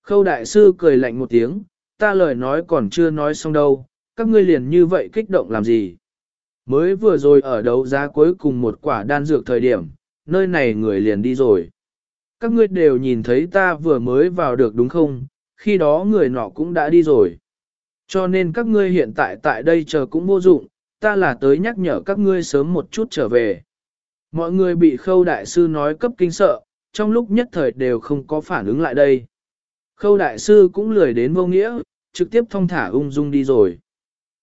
Khâu đại sư cười lạnh một tiếng, ta lời nói còn chưa nói xong đâu, các ngươi liền như vậy kích động làm gì. Mới vừa rồi ở đấu giá cuối cùng một quả đan dược thời điểm, nơi này người liền đi rồi. Các ngươi đều nhìn thấy ta vừa mới vào được đúng không, khi đó người nọ cũng đã đi rồi. Cho nên các ngươi hiện tại tại đây chờ cũng vô dụng, ta là tới nhắc nhở các ngươi sớm một chút trở về. Mọi người bị khâu đại sư nói cấp kinh sợ, trong lúc nhất thời đều không có phản ứng lại đây. Khâu đại sư cũng lười đến vô nghĩa, trực tiếp thông thả ung dung đi rồi.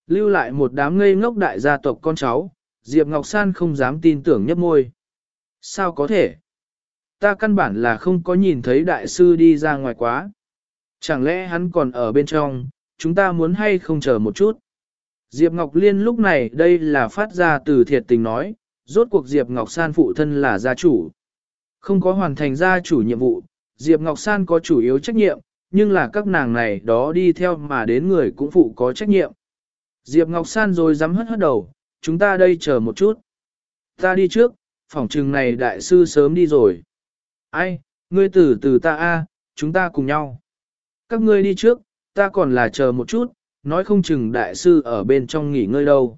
Lưu lại một đám ngây ngốc đại gia tộc con cháu, Diệp Ngọc San không dám tin tưởng nhấp môi. Sao có thể? Ta căn bản là không có nhìn thấy đại sư đi ra ngoài quá. Chẳng lẽ hắn còn ở bên trong, chúng ta muốn hay không chờ một chút? Diệp Ngọc Liên lúc này đây là phát ra từ thiệt tình nói, rốt cuộc Diệp Ngọc San phụ thân là gia chủ. Không có hoàn thành gia chủ nhiệm vụ, Diệp Ngọc San có chủ yếu trách nhiệm, nhưng là các nàng này đó đi theo mà đến người cũng phụ có trách nhiệm. Diệp Ngọc San rồi dám hất hất đầu, chúng ta đây chờ một chút. Ta đi trước, phòng trừng này đại sư sớm đi rồi. Ai, ngươi tử từ ta a, chúng ta cùng nhau. Các ngươi đi trước, ta còn là chờ một chút, nói không chừng đại sư ở bên trong nghỉ ngơi đâu.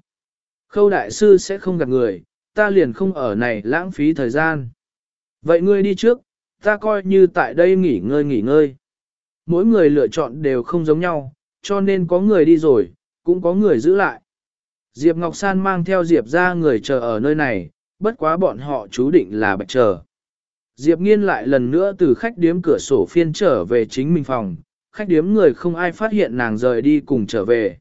Khâu đại sư sẽ không gặp người, ta liền không ở này lãng phí thời gian. Vậy ngươi đi trước, ta coi như tại đây nghỉ ngơi nghỉ ngơi. Mỗi người lựa chọn đều không giống nhau, cho nên có người đi rồi, cũng có người giữ lại. Diệp Ngọc San mang theo Diệp ra người chờ ở nơi này, bất quá bọn họ chú định là bạch chờ. Diệp Nghiên lại lần nữa từ khách điếm cửa sổ phiên trở về chính mình phòng, khách điếm người không ai phát hiện nàng rời đi cùng trở về.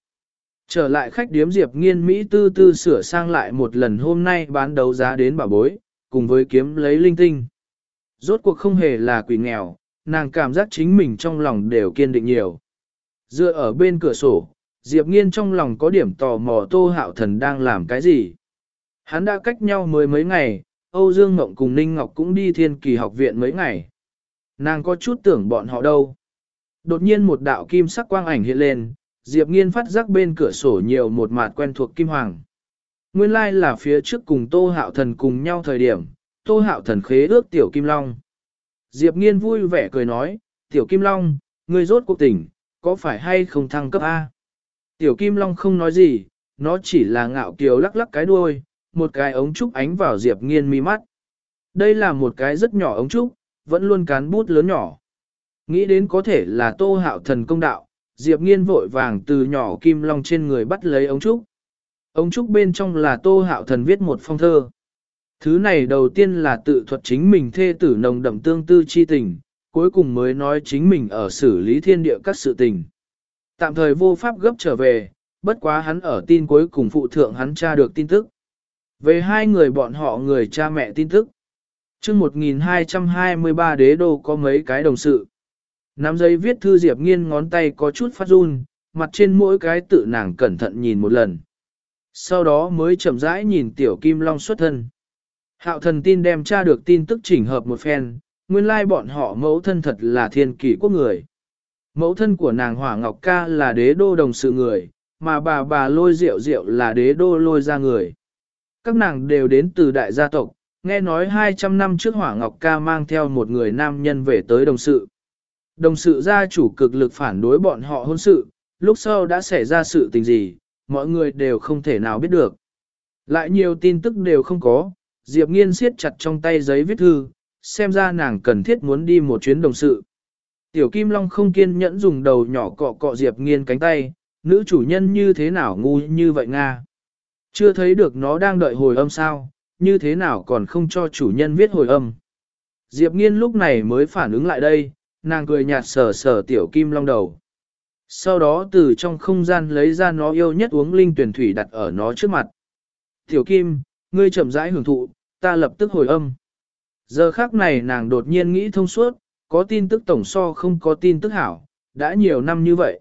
Trở lại khách điếm Diệp Nghiên Mỹ tư tư sửa sang lại một lần hôm nay bán đấu giá đến bà bối, cùng với kiếm lấy linh tinh. Rốt cuộc không hề là quỷ nghèo, nàng cảm giác chính mình trong lòng đều kiên định nhiều. Dựa ở bên cửa sổ, Diệp Nghiên trong lòng có điểm tò mò Tô Hạo Thần đang làm cái gì. Hắn đã cách nhau mới mấy ngày, Âu Dương Ngộng cùng Ninh Ngọc cũng đi thiên kỳ học viện mấy ngày. Nàng có chút tưởng bọn họ đâu. Đột nhiên một đạo kim sắc quang ảnh hiện lên, Diệp Nghiên phát giác bên cửa sổ nhiều một mặt quen thuộc kim hoàng. Nguyên lai like là phía trước cùng Tô Hạo Thần cùng nhau thời điểm, Tô Hạo Thần khế ước Tiểu Kim Long. Diệp Nghiên vui vẻ cười nói, Tiểu Kim Long, ngươi rốt cuộc tỉnh, có phải hay không thăng cấp A? Tiểu Kim Long không nói gì, nó chỉ là ngạo kiều lắc lắc cái đuôi, một cái ống trúc ánh vào Diệp Nghiên mi mắt. Đây là một cái rất nhỏ ống trúc, vẫn luôn cán bút lớn nhỏ. Nghĩ đến có thể là Tô Hạo Thần công đạo, Diệp Nghiên vội vàng từ nhỏ Kim Long trên người bắt lấy ống trúc. Ống trúc bên trong là Tô Hạo Thần viết một phong thơ. Thứ này đầu tiên là tự thuật chính mình thê tử nồng đậm tương tư chi tình, cuối cùng mới nói chính mình ở xử lý thiên địa các sự tình. Tạm thời vô pháp gấp trở về, bất quá hắn ở tin cuối cùng phụ thượng hắn tra được tin tức. Về hai người bọn họ người cha mẹ tin tức. chương 1223 đế đô có mấy cái đồng sự. Nắm giấy viết thư Diệp Nghiên ngón tay có chút phát run, mặt trên mỗi cái tự nàng cẩn thận nhìn một lần. Sau đó mới chậm rãi nhìn tiểu kim long xuất thân. Hạo thần tin đem tra được tin tức chỉnh hợp một phen, nguyên lai bọn họ mẫu thân thật là thiên kỷ quốc người. Mẫu thân của nàng Hỏa Ngọc Ca là đế đô đồng sự người, mà bà bà lôi rượu rượu là đế đô lôi ra người. Các nàng đều đến từ đại gia tộc, nghe nói 200 năm trước Hỏa Ngọc Ca mang theo một người nam nhân về tới đồng sự. Đồng sự gia chủ cực lực phản đối bọn họ hôn sự, lúc sau đã xảy ra sự tình gì, mọi người đều không thể nào biết được. Lại nhiều tin tức đều không có, Diệp Nghiên siết chặt trong tay giấy viết thư, xem ra nàng cần thiết muốn đi một chuyến đồng sự. Tiểu Kim Long không kiên nhẫn dùng đầu nhỏ cọ cọ Diệp Nghiên cánh tay, nữ chủ nhân như thế nào ngu như vậy Nga. Chưa thấy được nó đang đợi hồi âm sao, như thế nào còn không cho chủ nhân viết hồi âm. Diệp Nghiên lúc này mới phản ứng lại đây, nàng cười nhạt sờ sờ Tiểu Kim Long đầu. Sau đó từ trong không gian lấy ra nó yêu nhất uống linh tuyển thủy đặt ở nó trước mặt. Tiểu Kim, ngươi chậm rãi hưởng thụ, ta lập tức hồi âm. Giờ khác này nàng đột nhiên nghĩ thông suốt, có tin tức tổng so không có tin tức hảo, đã nhiều năm như vậy.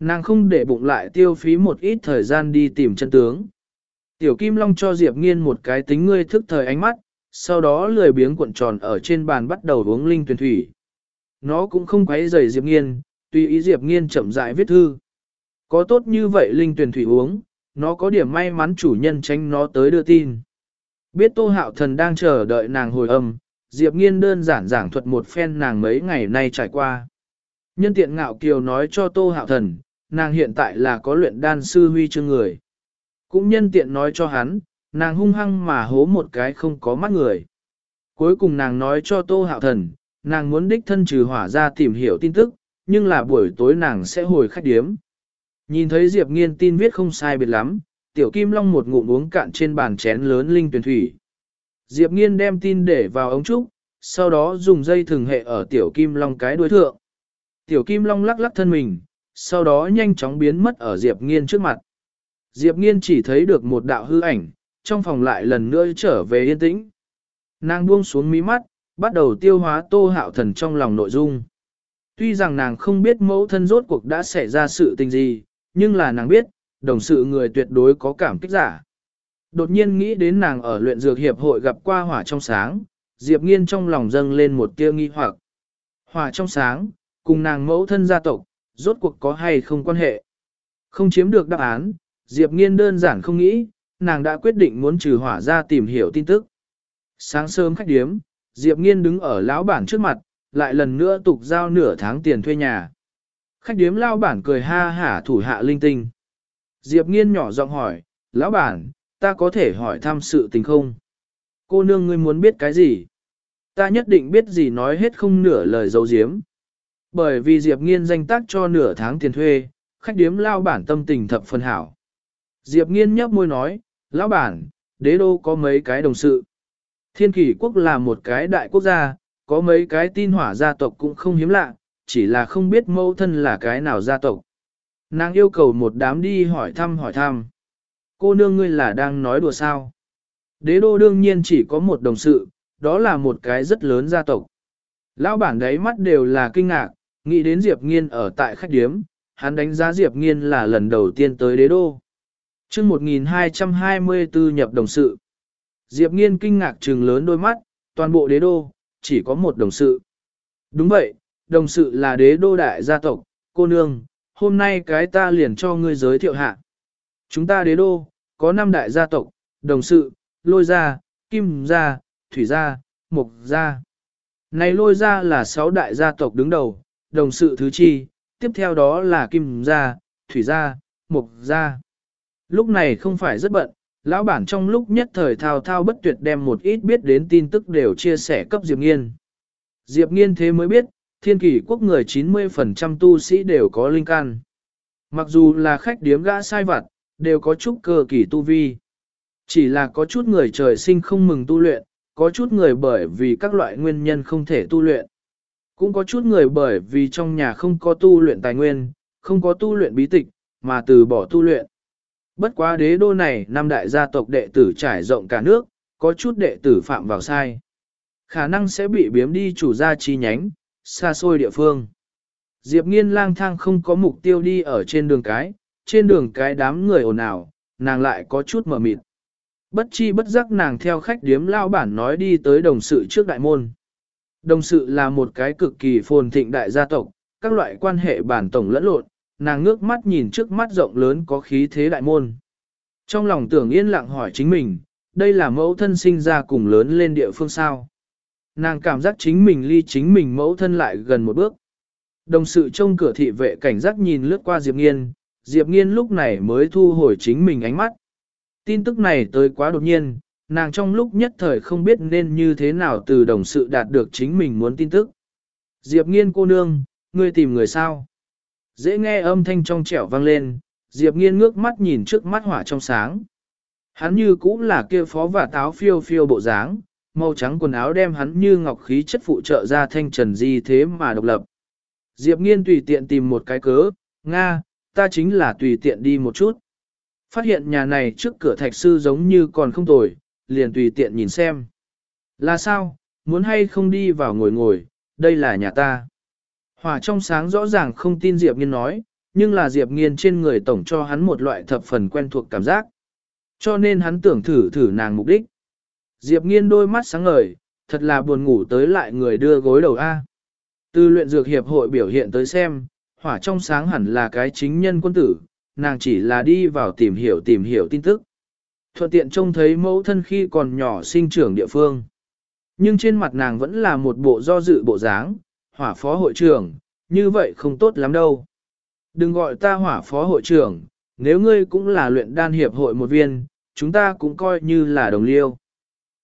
Nàng không để bụng lại tiêu phí một ít thời gian đi tìm chân tướng. Tiểu Kim Long cho Diệp Nghiên một cái tính ngươi thức thời ánh mắt, sau đó lười biếng cuộn tròn ở trên bàn bắt đầu uống linh tuyển thủy. Nó cũng không quấy rầy Diệp Nghiên, tùy ý Diệp Nghiên chậm rãi viết thư. Có tốt như vậy linh tuyển thủy uống, nó có điểm may mắn chủ nhân tránh nó tới đưa tin. Biết Tô Hạo Thần đang chờ đợi nàng hồi âm, Diệp Nghiên đơn giản giảng thuật một phen nàng mấy ngày nay trải qua. Nhân tiện ngạo kiều nói cho Tô Hạo Thần, nàng hiện tại là có luyện đan sư huy chương người. Cũng nhân tiện nói cho hắn, nàng hung hăng mà hố một cái không có mắt người. Cuối cùng nàng nói cho Tô Hạo Thần, nàng muốn đích thân trừ hỏa ra tìm hiểu tin tức, nhưng là buổi tối nàng sẽ hồi khách điếm. Nhìn thấy Diệp Nghiên tin viết không sai biệt lắm, Tiểu Kim Long một ngụm uống cạn trên bàn chén lớn linh tuyển thủy. Diệp Nghiên đem tin để vào ống trúc, sau đó dùng dây thừng hệ ở Tiểu Kim Long cái đối thượng. Tiểu Kim Long lắc lắc thân mình, sau đó nhanh chóng biến mất ở Diệp Nghiên trước mặt. Diệp Nghiên chỉ thấy được một đạo hư ảnh, trong phòng lại lần nữa trở về yên tĩnh. Nàng buông xuống mí mắt, bắt đầu tiêu hóa tô hạo thần trong lòng nội dung. Tuy rằng nàng không biết mẫu thân rốt cuộc đã xảy ra sự tình gì, nhưng là nàng biết, đồng sự người tuyệt đối có cảm kích giả. Đột nhiên nghĩ đến nàng ở luyện dược hiệp hội gặp qua hỏa trong sáng, Diệp Nghiên trong lòng dâng lên một tia nghi hoặc. Hỏa trong sáng, cùng nàng mẫu thân gia tộc, rốt cuộc có hay không quan hệ. Không chiếm được đáp án, Diệp Nghiên đơn giản không nghĩ, nàng đã quyết định muốn trừ hỏa ra tìm hiểu tin tức. Sáng sớm khách điếm, Diệp Nghiên đứng ở lão bản trước mặt, lại lần nữa tục giao nửa tháng tiền thuê nhà. Khách điếm Lão bản cười ha hả thủ hạ linh tinh. Diệp nghiên nhỏ giọng hỏi, lão bản, ta có thể hỏi thăm sự tình không? Cô nương ngươi muốn biết cái gì? Ta nhất định biết gì nói hết không nửa lời dấu diếm. Bởi vì Diệp nghiên danh tác cho nửa tháng tiền thuê, khách điếm lao bản tâm tình thập phần hảo. Diệp nghiên nhấp môi nói, lão bản, đế đô có mấy cái đồng sự. Thiên kỷ quốc là một cái đại quốc gia, có mấy cái tin hỏa gia tộc cũng không hiếm lạ, chỉ là không biết mẫu thân là cái nào gia tộc. Nàng yêu cầu một đám đi hỏi thăm hỏi thăm. Cô nương ngươi là đang nói đùa sao? Đế đô đương nhiên chỉ có một đồng sự, đó là một cái rất lớn gia tộc. Lão bản đấy mắt đều là kinh ngạc, nghĩ đến Diệp Nghiên ở tại khách điếm, hắn đánh giá Diệp Nghiên là lần đầu tiên tới đế đô. chương 1224 nhập đồng sự. Diệp Nghiên kinh ngạc trừng lớn đôi mắt, toàn bộ đế đô, chỉ có một đồng sự. Đúng vậy, đồng sự là đế đô đại gia tộc, cô nương, hôm nay cái ta liền cho ngươi giới thiệu hạ. Chúng ta đế đô, có 5 đại gia tộc, đồng sự, lôi gia, kim gia, thủy gia, mục gia. Này lôi gia là 6 đại gia tộc đứng đầu, đồng sự thứ chi, tiếp theo đó là kim gia, thủy gia, mục gia. Lúc này không phải rất bận, lão bản trong lúc nhất thời thao thao bất tuyệt đem một ít biết đến tin tức đều chia sẻ cấp Diệp Nghiên. Diệp Nghiên thế mới biết, thiên kỷ quốc người 90% tu sĩ đều có linh can. Mặc dù là khách điếm gã sai vặt, đều có chút cơ kỳ tu vi. Chỉ là có chút người trời sinh không mừng tu luyện, có chút người bởi vì các loại nguyên nhân không thể tu luyện. Cũng có chút người bởi vì trong nhà không có tu luyện tài nguyên, không có tu luyện bí tịch, mà từ bỏ tu luyện. Bất quá đế đô này năm đại gia tộc đệ tử trải rộng cả nước, có chút đệ tử phạm vào sai. Khả năng sẽ bị biếm đi chủ gia chi nhánh, xa xôi địa phương. Diệp nghiên lang thang không có mục tiêu đi ở trên đường cái, trên đường cái đám người ồn ào, nàng lại có chút mở mịt. Bất chi bất giác nàng theo khách điếm lao bản nói đi tới đồng sự trước đại môn. Đồng sự là một cái cực kỳ phồn thịnh đại gia tộc, các loại quan hệ bản tổng lẫn lộn, nàng ngước mắt nhìn trước mắt rộng lớn có khí thế đại môn. Trong lòng tưởng yên lặng hỏi chính mình, đây là mẫu thân sinh ra cùng lớn lên địa phương sao. Nàng cảm giác chính mình ly chính mình mẫu thân lại gần một bước. Đồng sự trông cửa thị vệ cảnh giác nhìn lướt qua Diệp Nghiên, Diệp Nghiên lúc này mới thu hồi chính mình ánh mắt. Tin tức này tới quá đột nhiên, nàng trong lúc nhất thời không biết nên như thế nào từ đồng sự đạt được chính mình muốn tin tức. Diệp Nghiên cô nương, ngươi tìm người sao? Dễ nghe âm thanh trong trẻo vang lên, Diệp Nghiên ngước mắt nhìn trước mắt hỏa trong sáng. Hắn như cũng là kia phó và táo phiêu phiêu bộ dáng, màu trắng quần áo đem hắn như ngọc khí chất phụ trợ ra thanh trần di thế mà độc lập. Diệp Nghiên tùy tiện tìm một cái cớ, Nga, ta chính là tùy tiện đi một chút. Phát hiện nhà này trước cửa thạch sư giống như còn không tồi, liền tùy tiện nhìn xem. Là sao, muốn hay không đi vào ngồi ngồi, đây là nhà ta. Hỏa trong sáng rõ ràng không tin Diệp Nghiên nói, nhưng là Diệp Nghiên trên người tổng cho hắn một loại thập phần quen thuộc cảm giác. Cho nên hắn tưởng thử thử nàng mục đích. Diệp Nghiên đôi mắt sáng ngời, thật là buồn ngủ tới lại người đưa gối đầu A. Từ luyện dược hiệp hội biểu hiện tới xem, hỏa trong sáng hẳn là cái chính nhân quân tử, nàng chỉ là đi vào tìm hiểu tìm hiểu tin tức. Thuận tiện trông thấy mẫu thân khi còn nhỏ sinh trưởng địa phương. Nhưng trên mặt nàng vẫn là một bộ do dự bộ dáng, hỏa phó hội trưởng, như vậy không tốt lắm đâu. Đừng gọi ta hỏa phó hội trưởng, nếu ngươi cũng là luyện đan hiệp hội một viên, chúng ta cũng coi như là đồng liêu.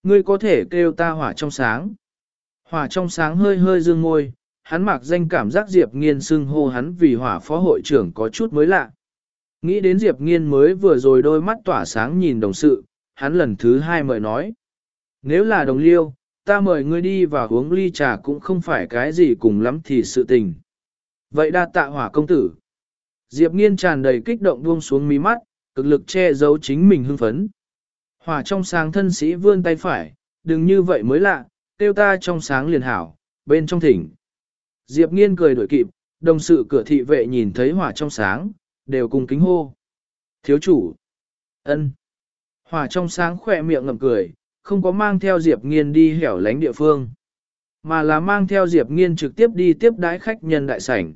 Ngươi có thể kêu ta hỏa trong sáng. Hỏa trong sáng hơi hơi dương ngôi, hắn mặc danh cảm giác Diệp Nghiên xưng hô hắn vì hỏa phó hội trưởng có chút mới lạ. Nghĩ đến Diệp Nghiên mới vừa rồi đôi mắt tỏa sáng nhìn đồng sự, hắn lần thứ hai mời nói. Nếu là đồng liêu, ta mời ngươi đi và uống ly trà cũng không phải cái gì cùng lắm thì sự tình. Vậy đa tạ hỏa công tử. Diệp Nghiên tràn đầy kích động buông xuống mí mắt, cực lực che giấu chính mình hưng phấn. Hỏa trong sáng thân sĩ vươn tay phải, đừng như vậy mới lạ, tiêu ta trong sáng liền hảo, bên trong thỉnh. Diệp Nghiên cười đổi kịp, đồng sự cửa thị vệ nhìn thấy hỏa trong sáng, đều cùng kính hô. Thiếu chủ. ân. Hỏa trong sáng khỏe miệng ngậm cười, không có mang theo Diệp Nghiên đi hẻo lánh địa phương, mà là mang theo Diệp Nghiên trực tiếp đi tiếp đái khách nhân đại sảnh.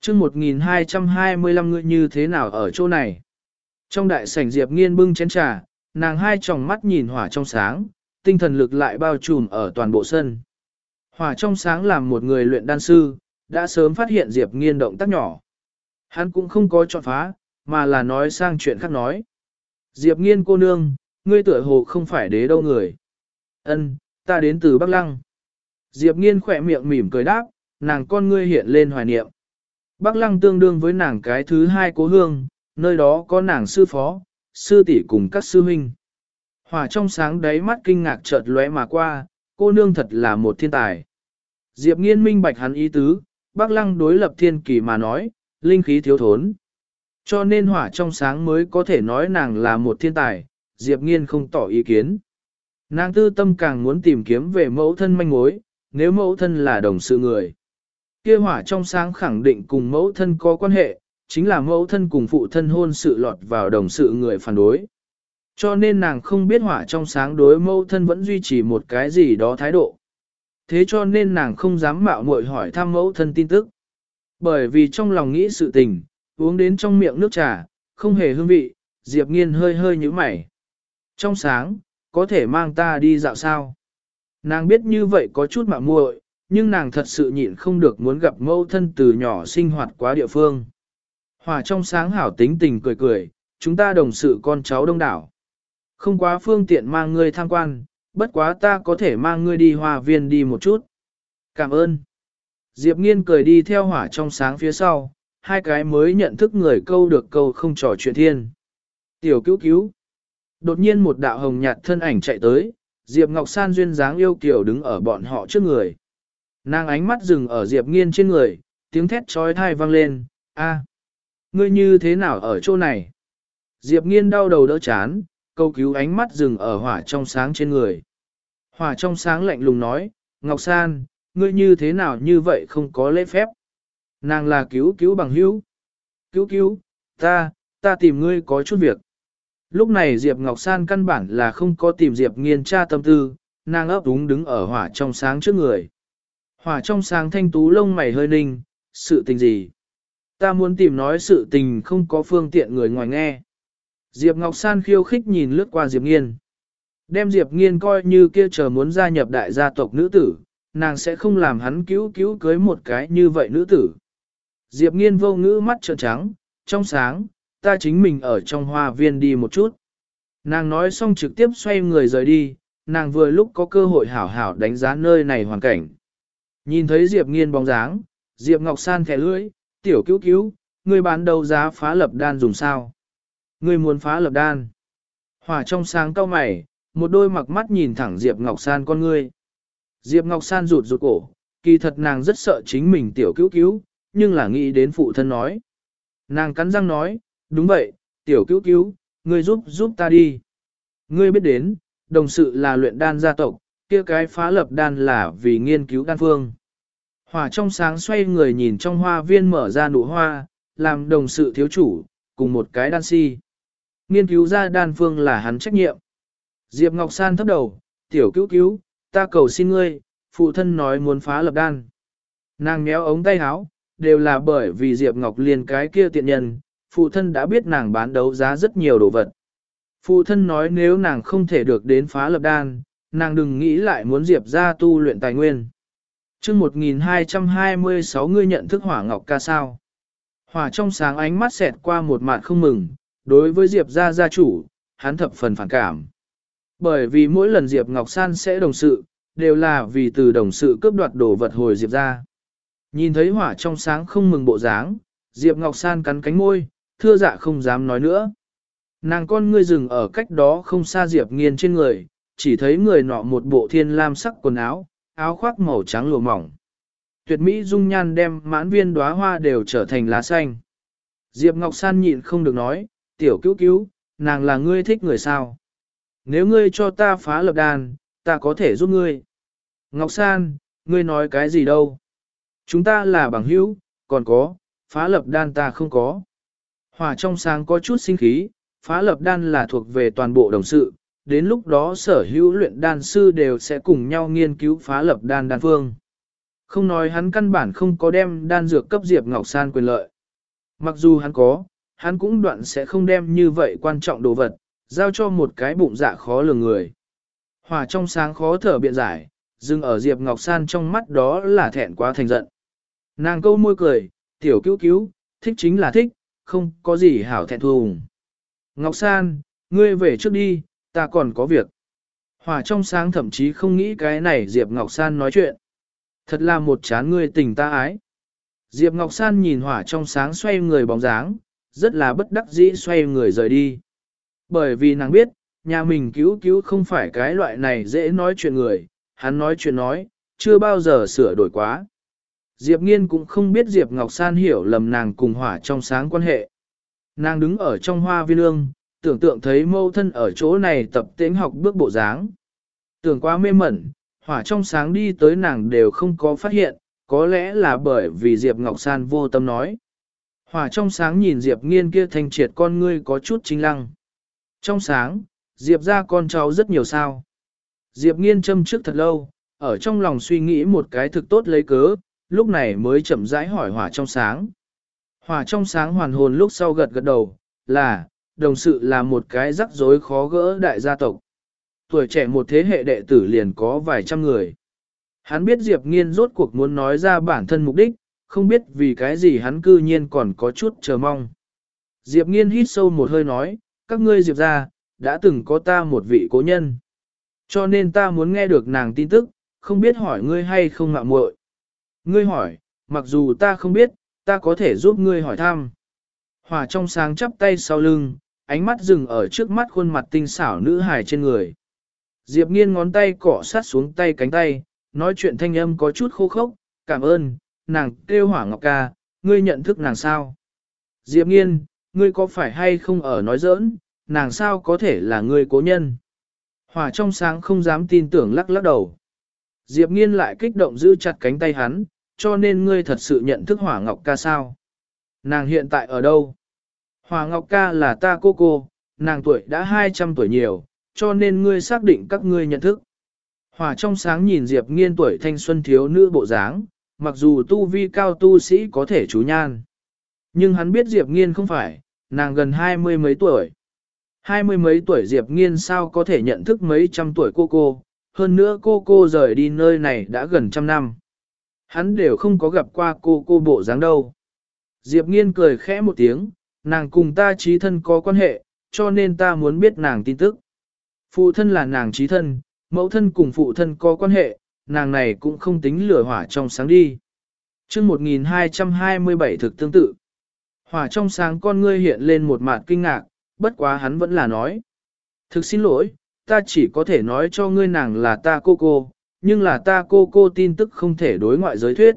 chương 1225 người như thế nào ở chỗ này? Trong đại sảnh Diệp Nghiên bưng chén trà, nàng hai tròng mắt nhìn hỏa trong sáng, tinh thần lực lại bao trùm ở toàn bộ sân. Hỏa trong sáng làm một người luyện đan sư, đã sớm phát hiện Diệp Nghiên động tác nhỏ. Hắn cũng không có chọn phá, mà là nói sang chuyện khác nói. Diệp Nghiên cô nương, ngươi tựa hồ không phải đế đâu người. Ân, ta đến từ Bắc Lăng. Diệp Nghiên khỏe miệng mỉm cười đáp, nàng con ngươi hiện lên hoài niệm. Bắc Lăng tương đương với nàng cái thứ hai cố hương, nơi đó có nàng sư phó, sư tỷ cùng các sư huynh. Hỏa trong sáng đáy mắt kinh ngạc chợt lóe mà qua, cô nương thật là một thiên tài. Diệp nghiên minh bạch hắn ý tứ, Bắc lăng đối lập thiên kỳ mà nói, linh khí thiếu thốn. Cho nên hỏa trong sáng mới có thể nói nàng là một thiên tài, Diệp nghiên không tỏ ý kiến. Nàng tư tâm càng muốn tìm kiếm về mẫu thân manh mối, nếu mẫu thân là đồng sự người. Kia hỏa trong sáng khẳng định cùng mẫu thân có quan hệ, chính là mẫu thân cùng phụ thân hôn sự lọt vào đồng sự người phản đối. Cho nên nàng không biết hỏa trong sáng đối mẫu thân vẫn duy trì một cái gì đó thái độ. Thế cho nên nàng không dám mạo muội hỏi thăm mẫu thân tin tức. Bởi vì trong lòng nghĩ sự tình, uống đến trong miệng nước trà, không hề hương vị, Diệp Nghiên hơi hơi như mày. Trong sáng, có thể mang ta đi dạo sao? Nàng biết như vậy có chút mạo muội, nhưng nàng thật sự nhịn không được muốn gặp mẫu thân từ nhỏ sinh hoạt quá địa phương. Hòa trong sáng hảo tính tình cười cười, chúng ta đồng sự con cháu đông đảo. Không quá phương tiện mang ngươi tham quan, bất quá ta có thể mang ngươi đi hòa viên đi một chút. Cảm ơn. Diệp nghiên cười đi theo hỏa trong sáng phía sau, hai cái mới nhận thức người câu được câu không trò chuyện thiên. Tiểu cứu cứu. Đột nhiên một đạo hồng nhạt thân ảnh chạy tới, Diệp Ngọc San duyên dáng yêu kiều đứng ở bọn họ trước người. Nàng ánh mắt dừng ở Diệp nghiên trên người, tiếng thét trói thai vang lên, a, ngươi như thế nào ở chỗ này? Diệp nghiên đau đầu đỡ chán, câu cứu ánh mắt dừng ở hỏa trong sáng trên người. Hỏa trong sáng lạnh lùng nói, Ngọc San, ngươi như thế nào như vậy không có lễ phép. Nàng là cứu cứu bằng hữu. Cứu cứu, ta, ta tìm ngươi có chút việc. Lúc này Diệp Ngọc San căn bản là không có tìm Diệp nghiên tra tâm tư, nàng ấp úng đứng ở hỏa trong sáng trước người. Hỏa trong sáng thanh tú lông mày hơi ninh, sự tình gì? Ta muốn tìm nói sự tình không có phương tiện người ngoài nghe. Diệp Ngọc San khiêu khích nhìn lướt qua Diệp Nghiên. Đem Diệp Nghiên coi như kia chờ muốn gia nhập đại gia tộc nữ tử, nàng sẽ không làm hắn cứu cứu cưới một cái như vậy nữ tử. Diệp Nghiên vô ngữ mắt trợn trắng, trong sáng, ta chính mình ở trong hoa viên đi một chút. Nàng nói xong trực tiếp xoay người rời đi, nàng vừa lúc có cơ hội hảo hảo đánh giá nơi này hoàn cảnh. Nhìn thấy Diệp Nghiên bóng dáng, Diệp Ngọc San khẽ lưỡi, tiểu cứu cứu, ngươi bán đầu giá phá lập đan dùng sao? Ngươi muốn phá lập đan. Hỏa trong sáng cao mày, một đôi mặc mắt nhìn thẳng Diệp Ngọc San con ngươi. Diệp Ngọc San rụt rụt cổ, kỳ thật nàng rất sợ chính mình tiểu cứu cứu, nhưng là nghĩ đến phụ thân nói. Nàng cắn răng nói, đúng vậy, tiểu cứu cứu, ngươi giúp giúp ta đi. Ngươi biết đến, đồng sự là luyện đan gia tộc, kia cái phá lập đan là vì nghiên cứu đan phương. Hỏa trong sáng xoay người nhìn trong hoa viên mở ra nụ hoa, làm đồng sự thiếu chủ, cùng một cái đan si. Nghiên cứu ra đan phương là hắn trách nhiệm. Diệp Ngọc San thấp đầu, tiểu cứu cứu, ta cầu xin ngươi, phụ thân nói muốn phá lập đan. Nàng méo ống tay áo, đều là bởi vì Diệp Ngọc Liên cái kia tiện nhân, phụ thân đã biết nàng bán đấu giá rất nhiều đồ vật. Phụ thân nói nếu nàng không thể được đến phá lập đan, nàng đừng nghĩ lại muốn Diệp ra tu luyện tài nguyên. chương 1226 ngươi nhận thức hỏa ngọc ca sao. Hỏa trong sáng ánh mắt xẹt qua một mặt không mừng, đối với Diệp gia gia chủ, hắn thập phần phản cảm. Bởi vì mỗi lần Diệp Ngọc San sẽ đồng sự, đều là vì từ đồng sự cướp đoạt đồ vật hồi Diệp ra. Nhìn thấy hỏa trong sáng không mừng bộ dáng, Diệp Ngọc San cắn cánh môi, thưa dạ không dám nói nữa. Nàng con ngươi dừng ở cách đó không xa Diệp nghiên trên người, chỉ thấy người nọ một bộ thiên lam sắc quần áo, áo khoác màu trắng lụa mỏng. Tuyệt mỹ dung nhan đem mãn viên đóa hoa đều trở thành lá xanh. Diệp Ngọc San nhịn không được nói, tiểu cứu cứu, nàng là ngươi thích người sao. Nếu ngươi cho ta phá lập đàn, ta có thể giúp ngươi. Ngọc San, ngươi nói cái gì đâu? Chúng ta là bằng hữu, còn có, phá lập đan ta không có. Hòa trong sáng có chút sinh khí, phá lập đan là thuộc về toàn bộ đồng sự, đến lúc đó sở hữu luyện đan sư đều sẽ cùng nhau nghiên cứu phá lập đan đan phương. Không nói hắn căn bản không có đem đan dược cấp Diệp Ngọc San quyền lợi. Mặc dù hắn có, hắn cũng đoạn sẽ không đem như vậy quan trọng đồ vật, giao cho một cái bụng dạ khó lường người. Hòa trong sáng khó thở biện giải, dừng ở Diệp Ngọc San trong mắt đó là thẹn quá thành giận. Nàng câu môi cười, tiểu cứu cứu, thích chính là thích, không có gì hảo thẹn thùng. Ngọc San, ngươi về trước đi, ta còn có việc. Hòa trong sáng thậm chí không nghĩ cái này Diệp Ngọc San nói chuyện. Thật là một chán ngươi tình ta ái. Diệp Ngọc San nhìn hỏa trong sáng xoay người bóng dáng, rất là bất đắc dĩ xoay người rời đi. Bởi vì nàng biết, nhà mình cứu cứu không phải cái loại này dễ nói chuyện người, hắn nói chuyện nói, chưa bao giờ sửa đổi quá. Diệp Nghiên cũng không biết Diệp Ngọc San hiểu lầm nàng cùng hỏa trong sáng quan hệ. Nàng đứng ở trong hoa viên Lương, tưởng tượng thấy mâu thân ở chỗ này tập tễnh học bước bộ dáng. Tưởng quá mê mẩn, hỏa trong sáng đi tới nàng đều không có phát hiện, có lẽ là bởi vì Diệp Ngọc San vô tâm nói. Hỏa trong sáng nhìn Diệp nghiên kia thanh triệt con ngươi có chút chính lăng. Trong sáng, Diệp ra con cháu rất nhiều sao. Diệp nghiên châm trước thật lâu, ở trong lòng suy nghĩ một cái thực tốt lấy cớ, lúc này mới chậm rãi hỏi hỏa trong sáng. Hỏa trong sáng hoàn hồn lúc sau gật gật đầu, là, đồng sự là một cái rắc rối khó gỡ đại gia tộc. Tuổi trẻ một thế hệ đệ tử liền có vài trăm người. Hắn biết Diệp Nghiên rốt cuộc muốn nói ra bản thân mục đích, không biết vì cái gì hắn cư nhiên còn có chút chờ mong. Diệp Nghiên hít sâu một hơi nói, các ngươi Diệp ra, đã từng có ta một vị cố nhân. Cho nên ta muốn nghe được nàng tin tức, không biết hỏi ngươi hay không mạo muội. Ngươi hỏi, mặc dù ta không biết, ta có thể giúp ngươi hỏi thăm. Hòa trong sáng chắp tay sau lưng, ánh mắt dừng ở trước mắt khuôn mặt tinh xảo nữ hài trên người. Diệp nghiên ngón tay cỏ sát xuống tay cánh tay, nói chuyện thanh âm có chút khô khốc, cảm ơn, nàng kêu hỏa ngọc ca, ngươi nhận thức nàng sao? Diệp nghiên, ngươi có phải hay không ở nói giỡn, nàng sao có thể là ngươi cố nhân? Hỏa trong sáng không dám tin tưởng lắc lắc đầu. Diệp nghiên lại kích động giữ chặt cánh tay hắn, cho nên ngươi thật sự nhận thức Hỏa Ngọc ca sao. Nàng hiện tại ở đâu? Hỏa Ngọc ca là ta cô cô, nàng tuổi đã 200 tuổi nhiều, cho nên ngươi xác định các ngươi nhận thức. Hỏa trong sáng nhìn Diệp nghiên tuổi thanh xuân thiếu nữ bộ dáng, mặc dù tu vi cao tu sĩ có thể chú nhan. Nhưng hắn biết Diệp nghiên không phải, nàng gần hai mươi mấy tuổi. Hai mươi mấy tuổi Diệp nghiên sao có thể nhận thức mấy trăm tuổi cô cô, hơn nữa cô cô rời đi nơi này đã gần trăm năm. Hắn đều không có gặp qua cô cô bộ dáng đâu. Diệp nghiên cười khẽ một tiếng, nàng cùng ta trí thân có quan hệ, cho nên ta muốn biết nàng tin tức. Phụ thân là nàng trí thân, mẫu thân cùng phụ thân có quan hệ, nàng này cũng không tính lửa hỏa trong sáng đi. chương 1227 thực tương tự. Hỏa trong sáng con ngươi hiện lên một mặt kinh ngạc, bất quá hắn vẫn là nói. Thực xin lỗi, ta chỉ có thể nói cho ngươi nàng là ta cô cô, nhưng là ta cô cô tin tức không thể đối ngoại giới thuyết.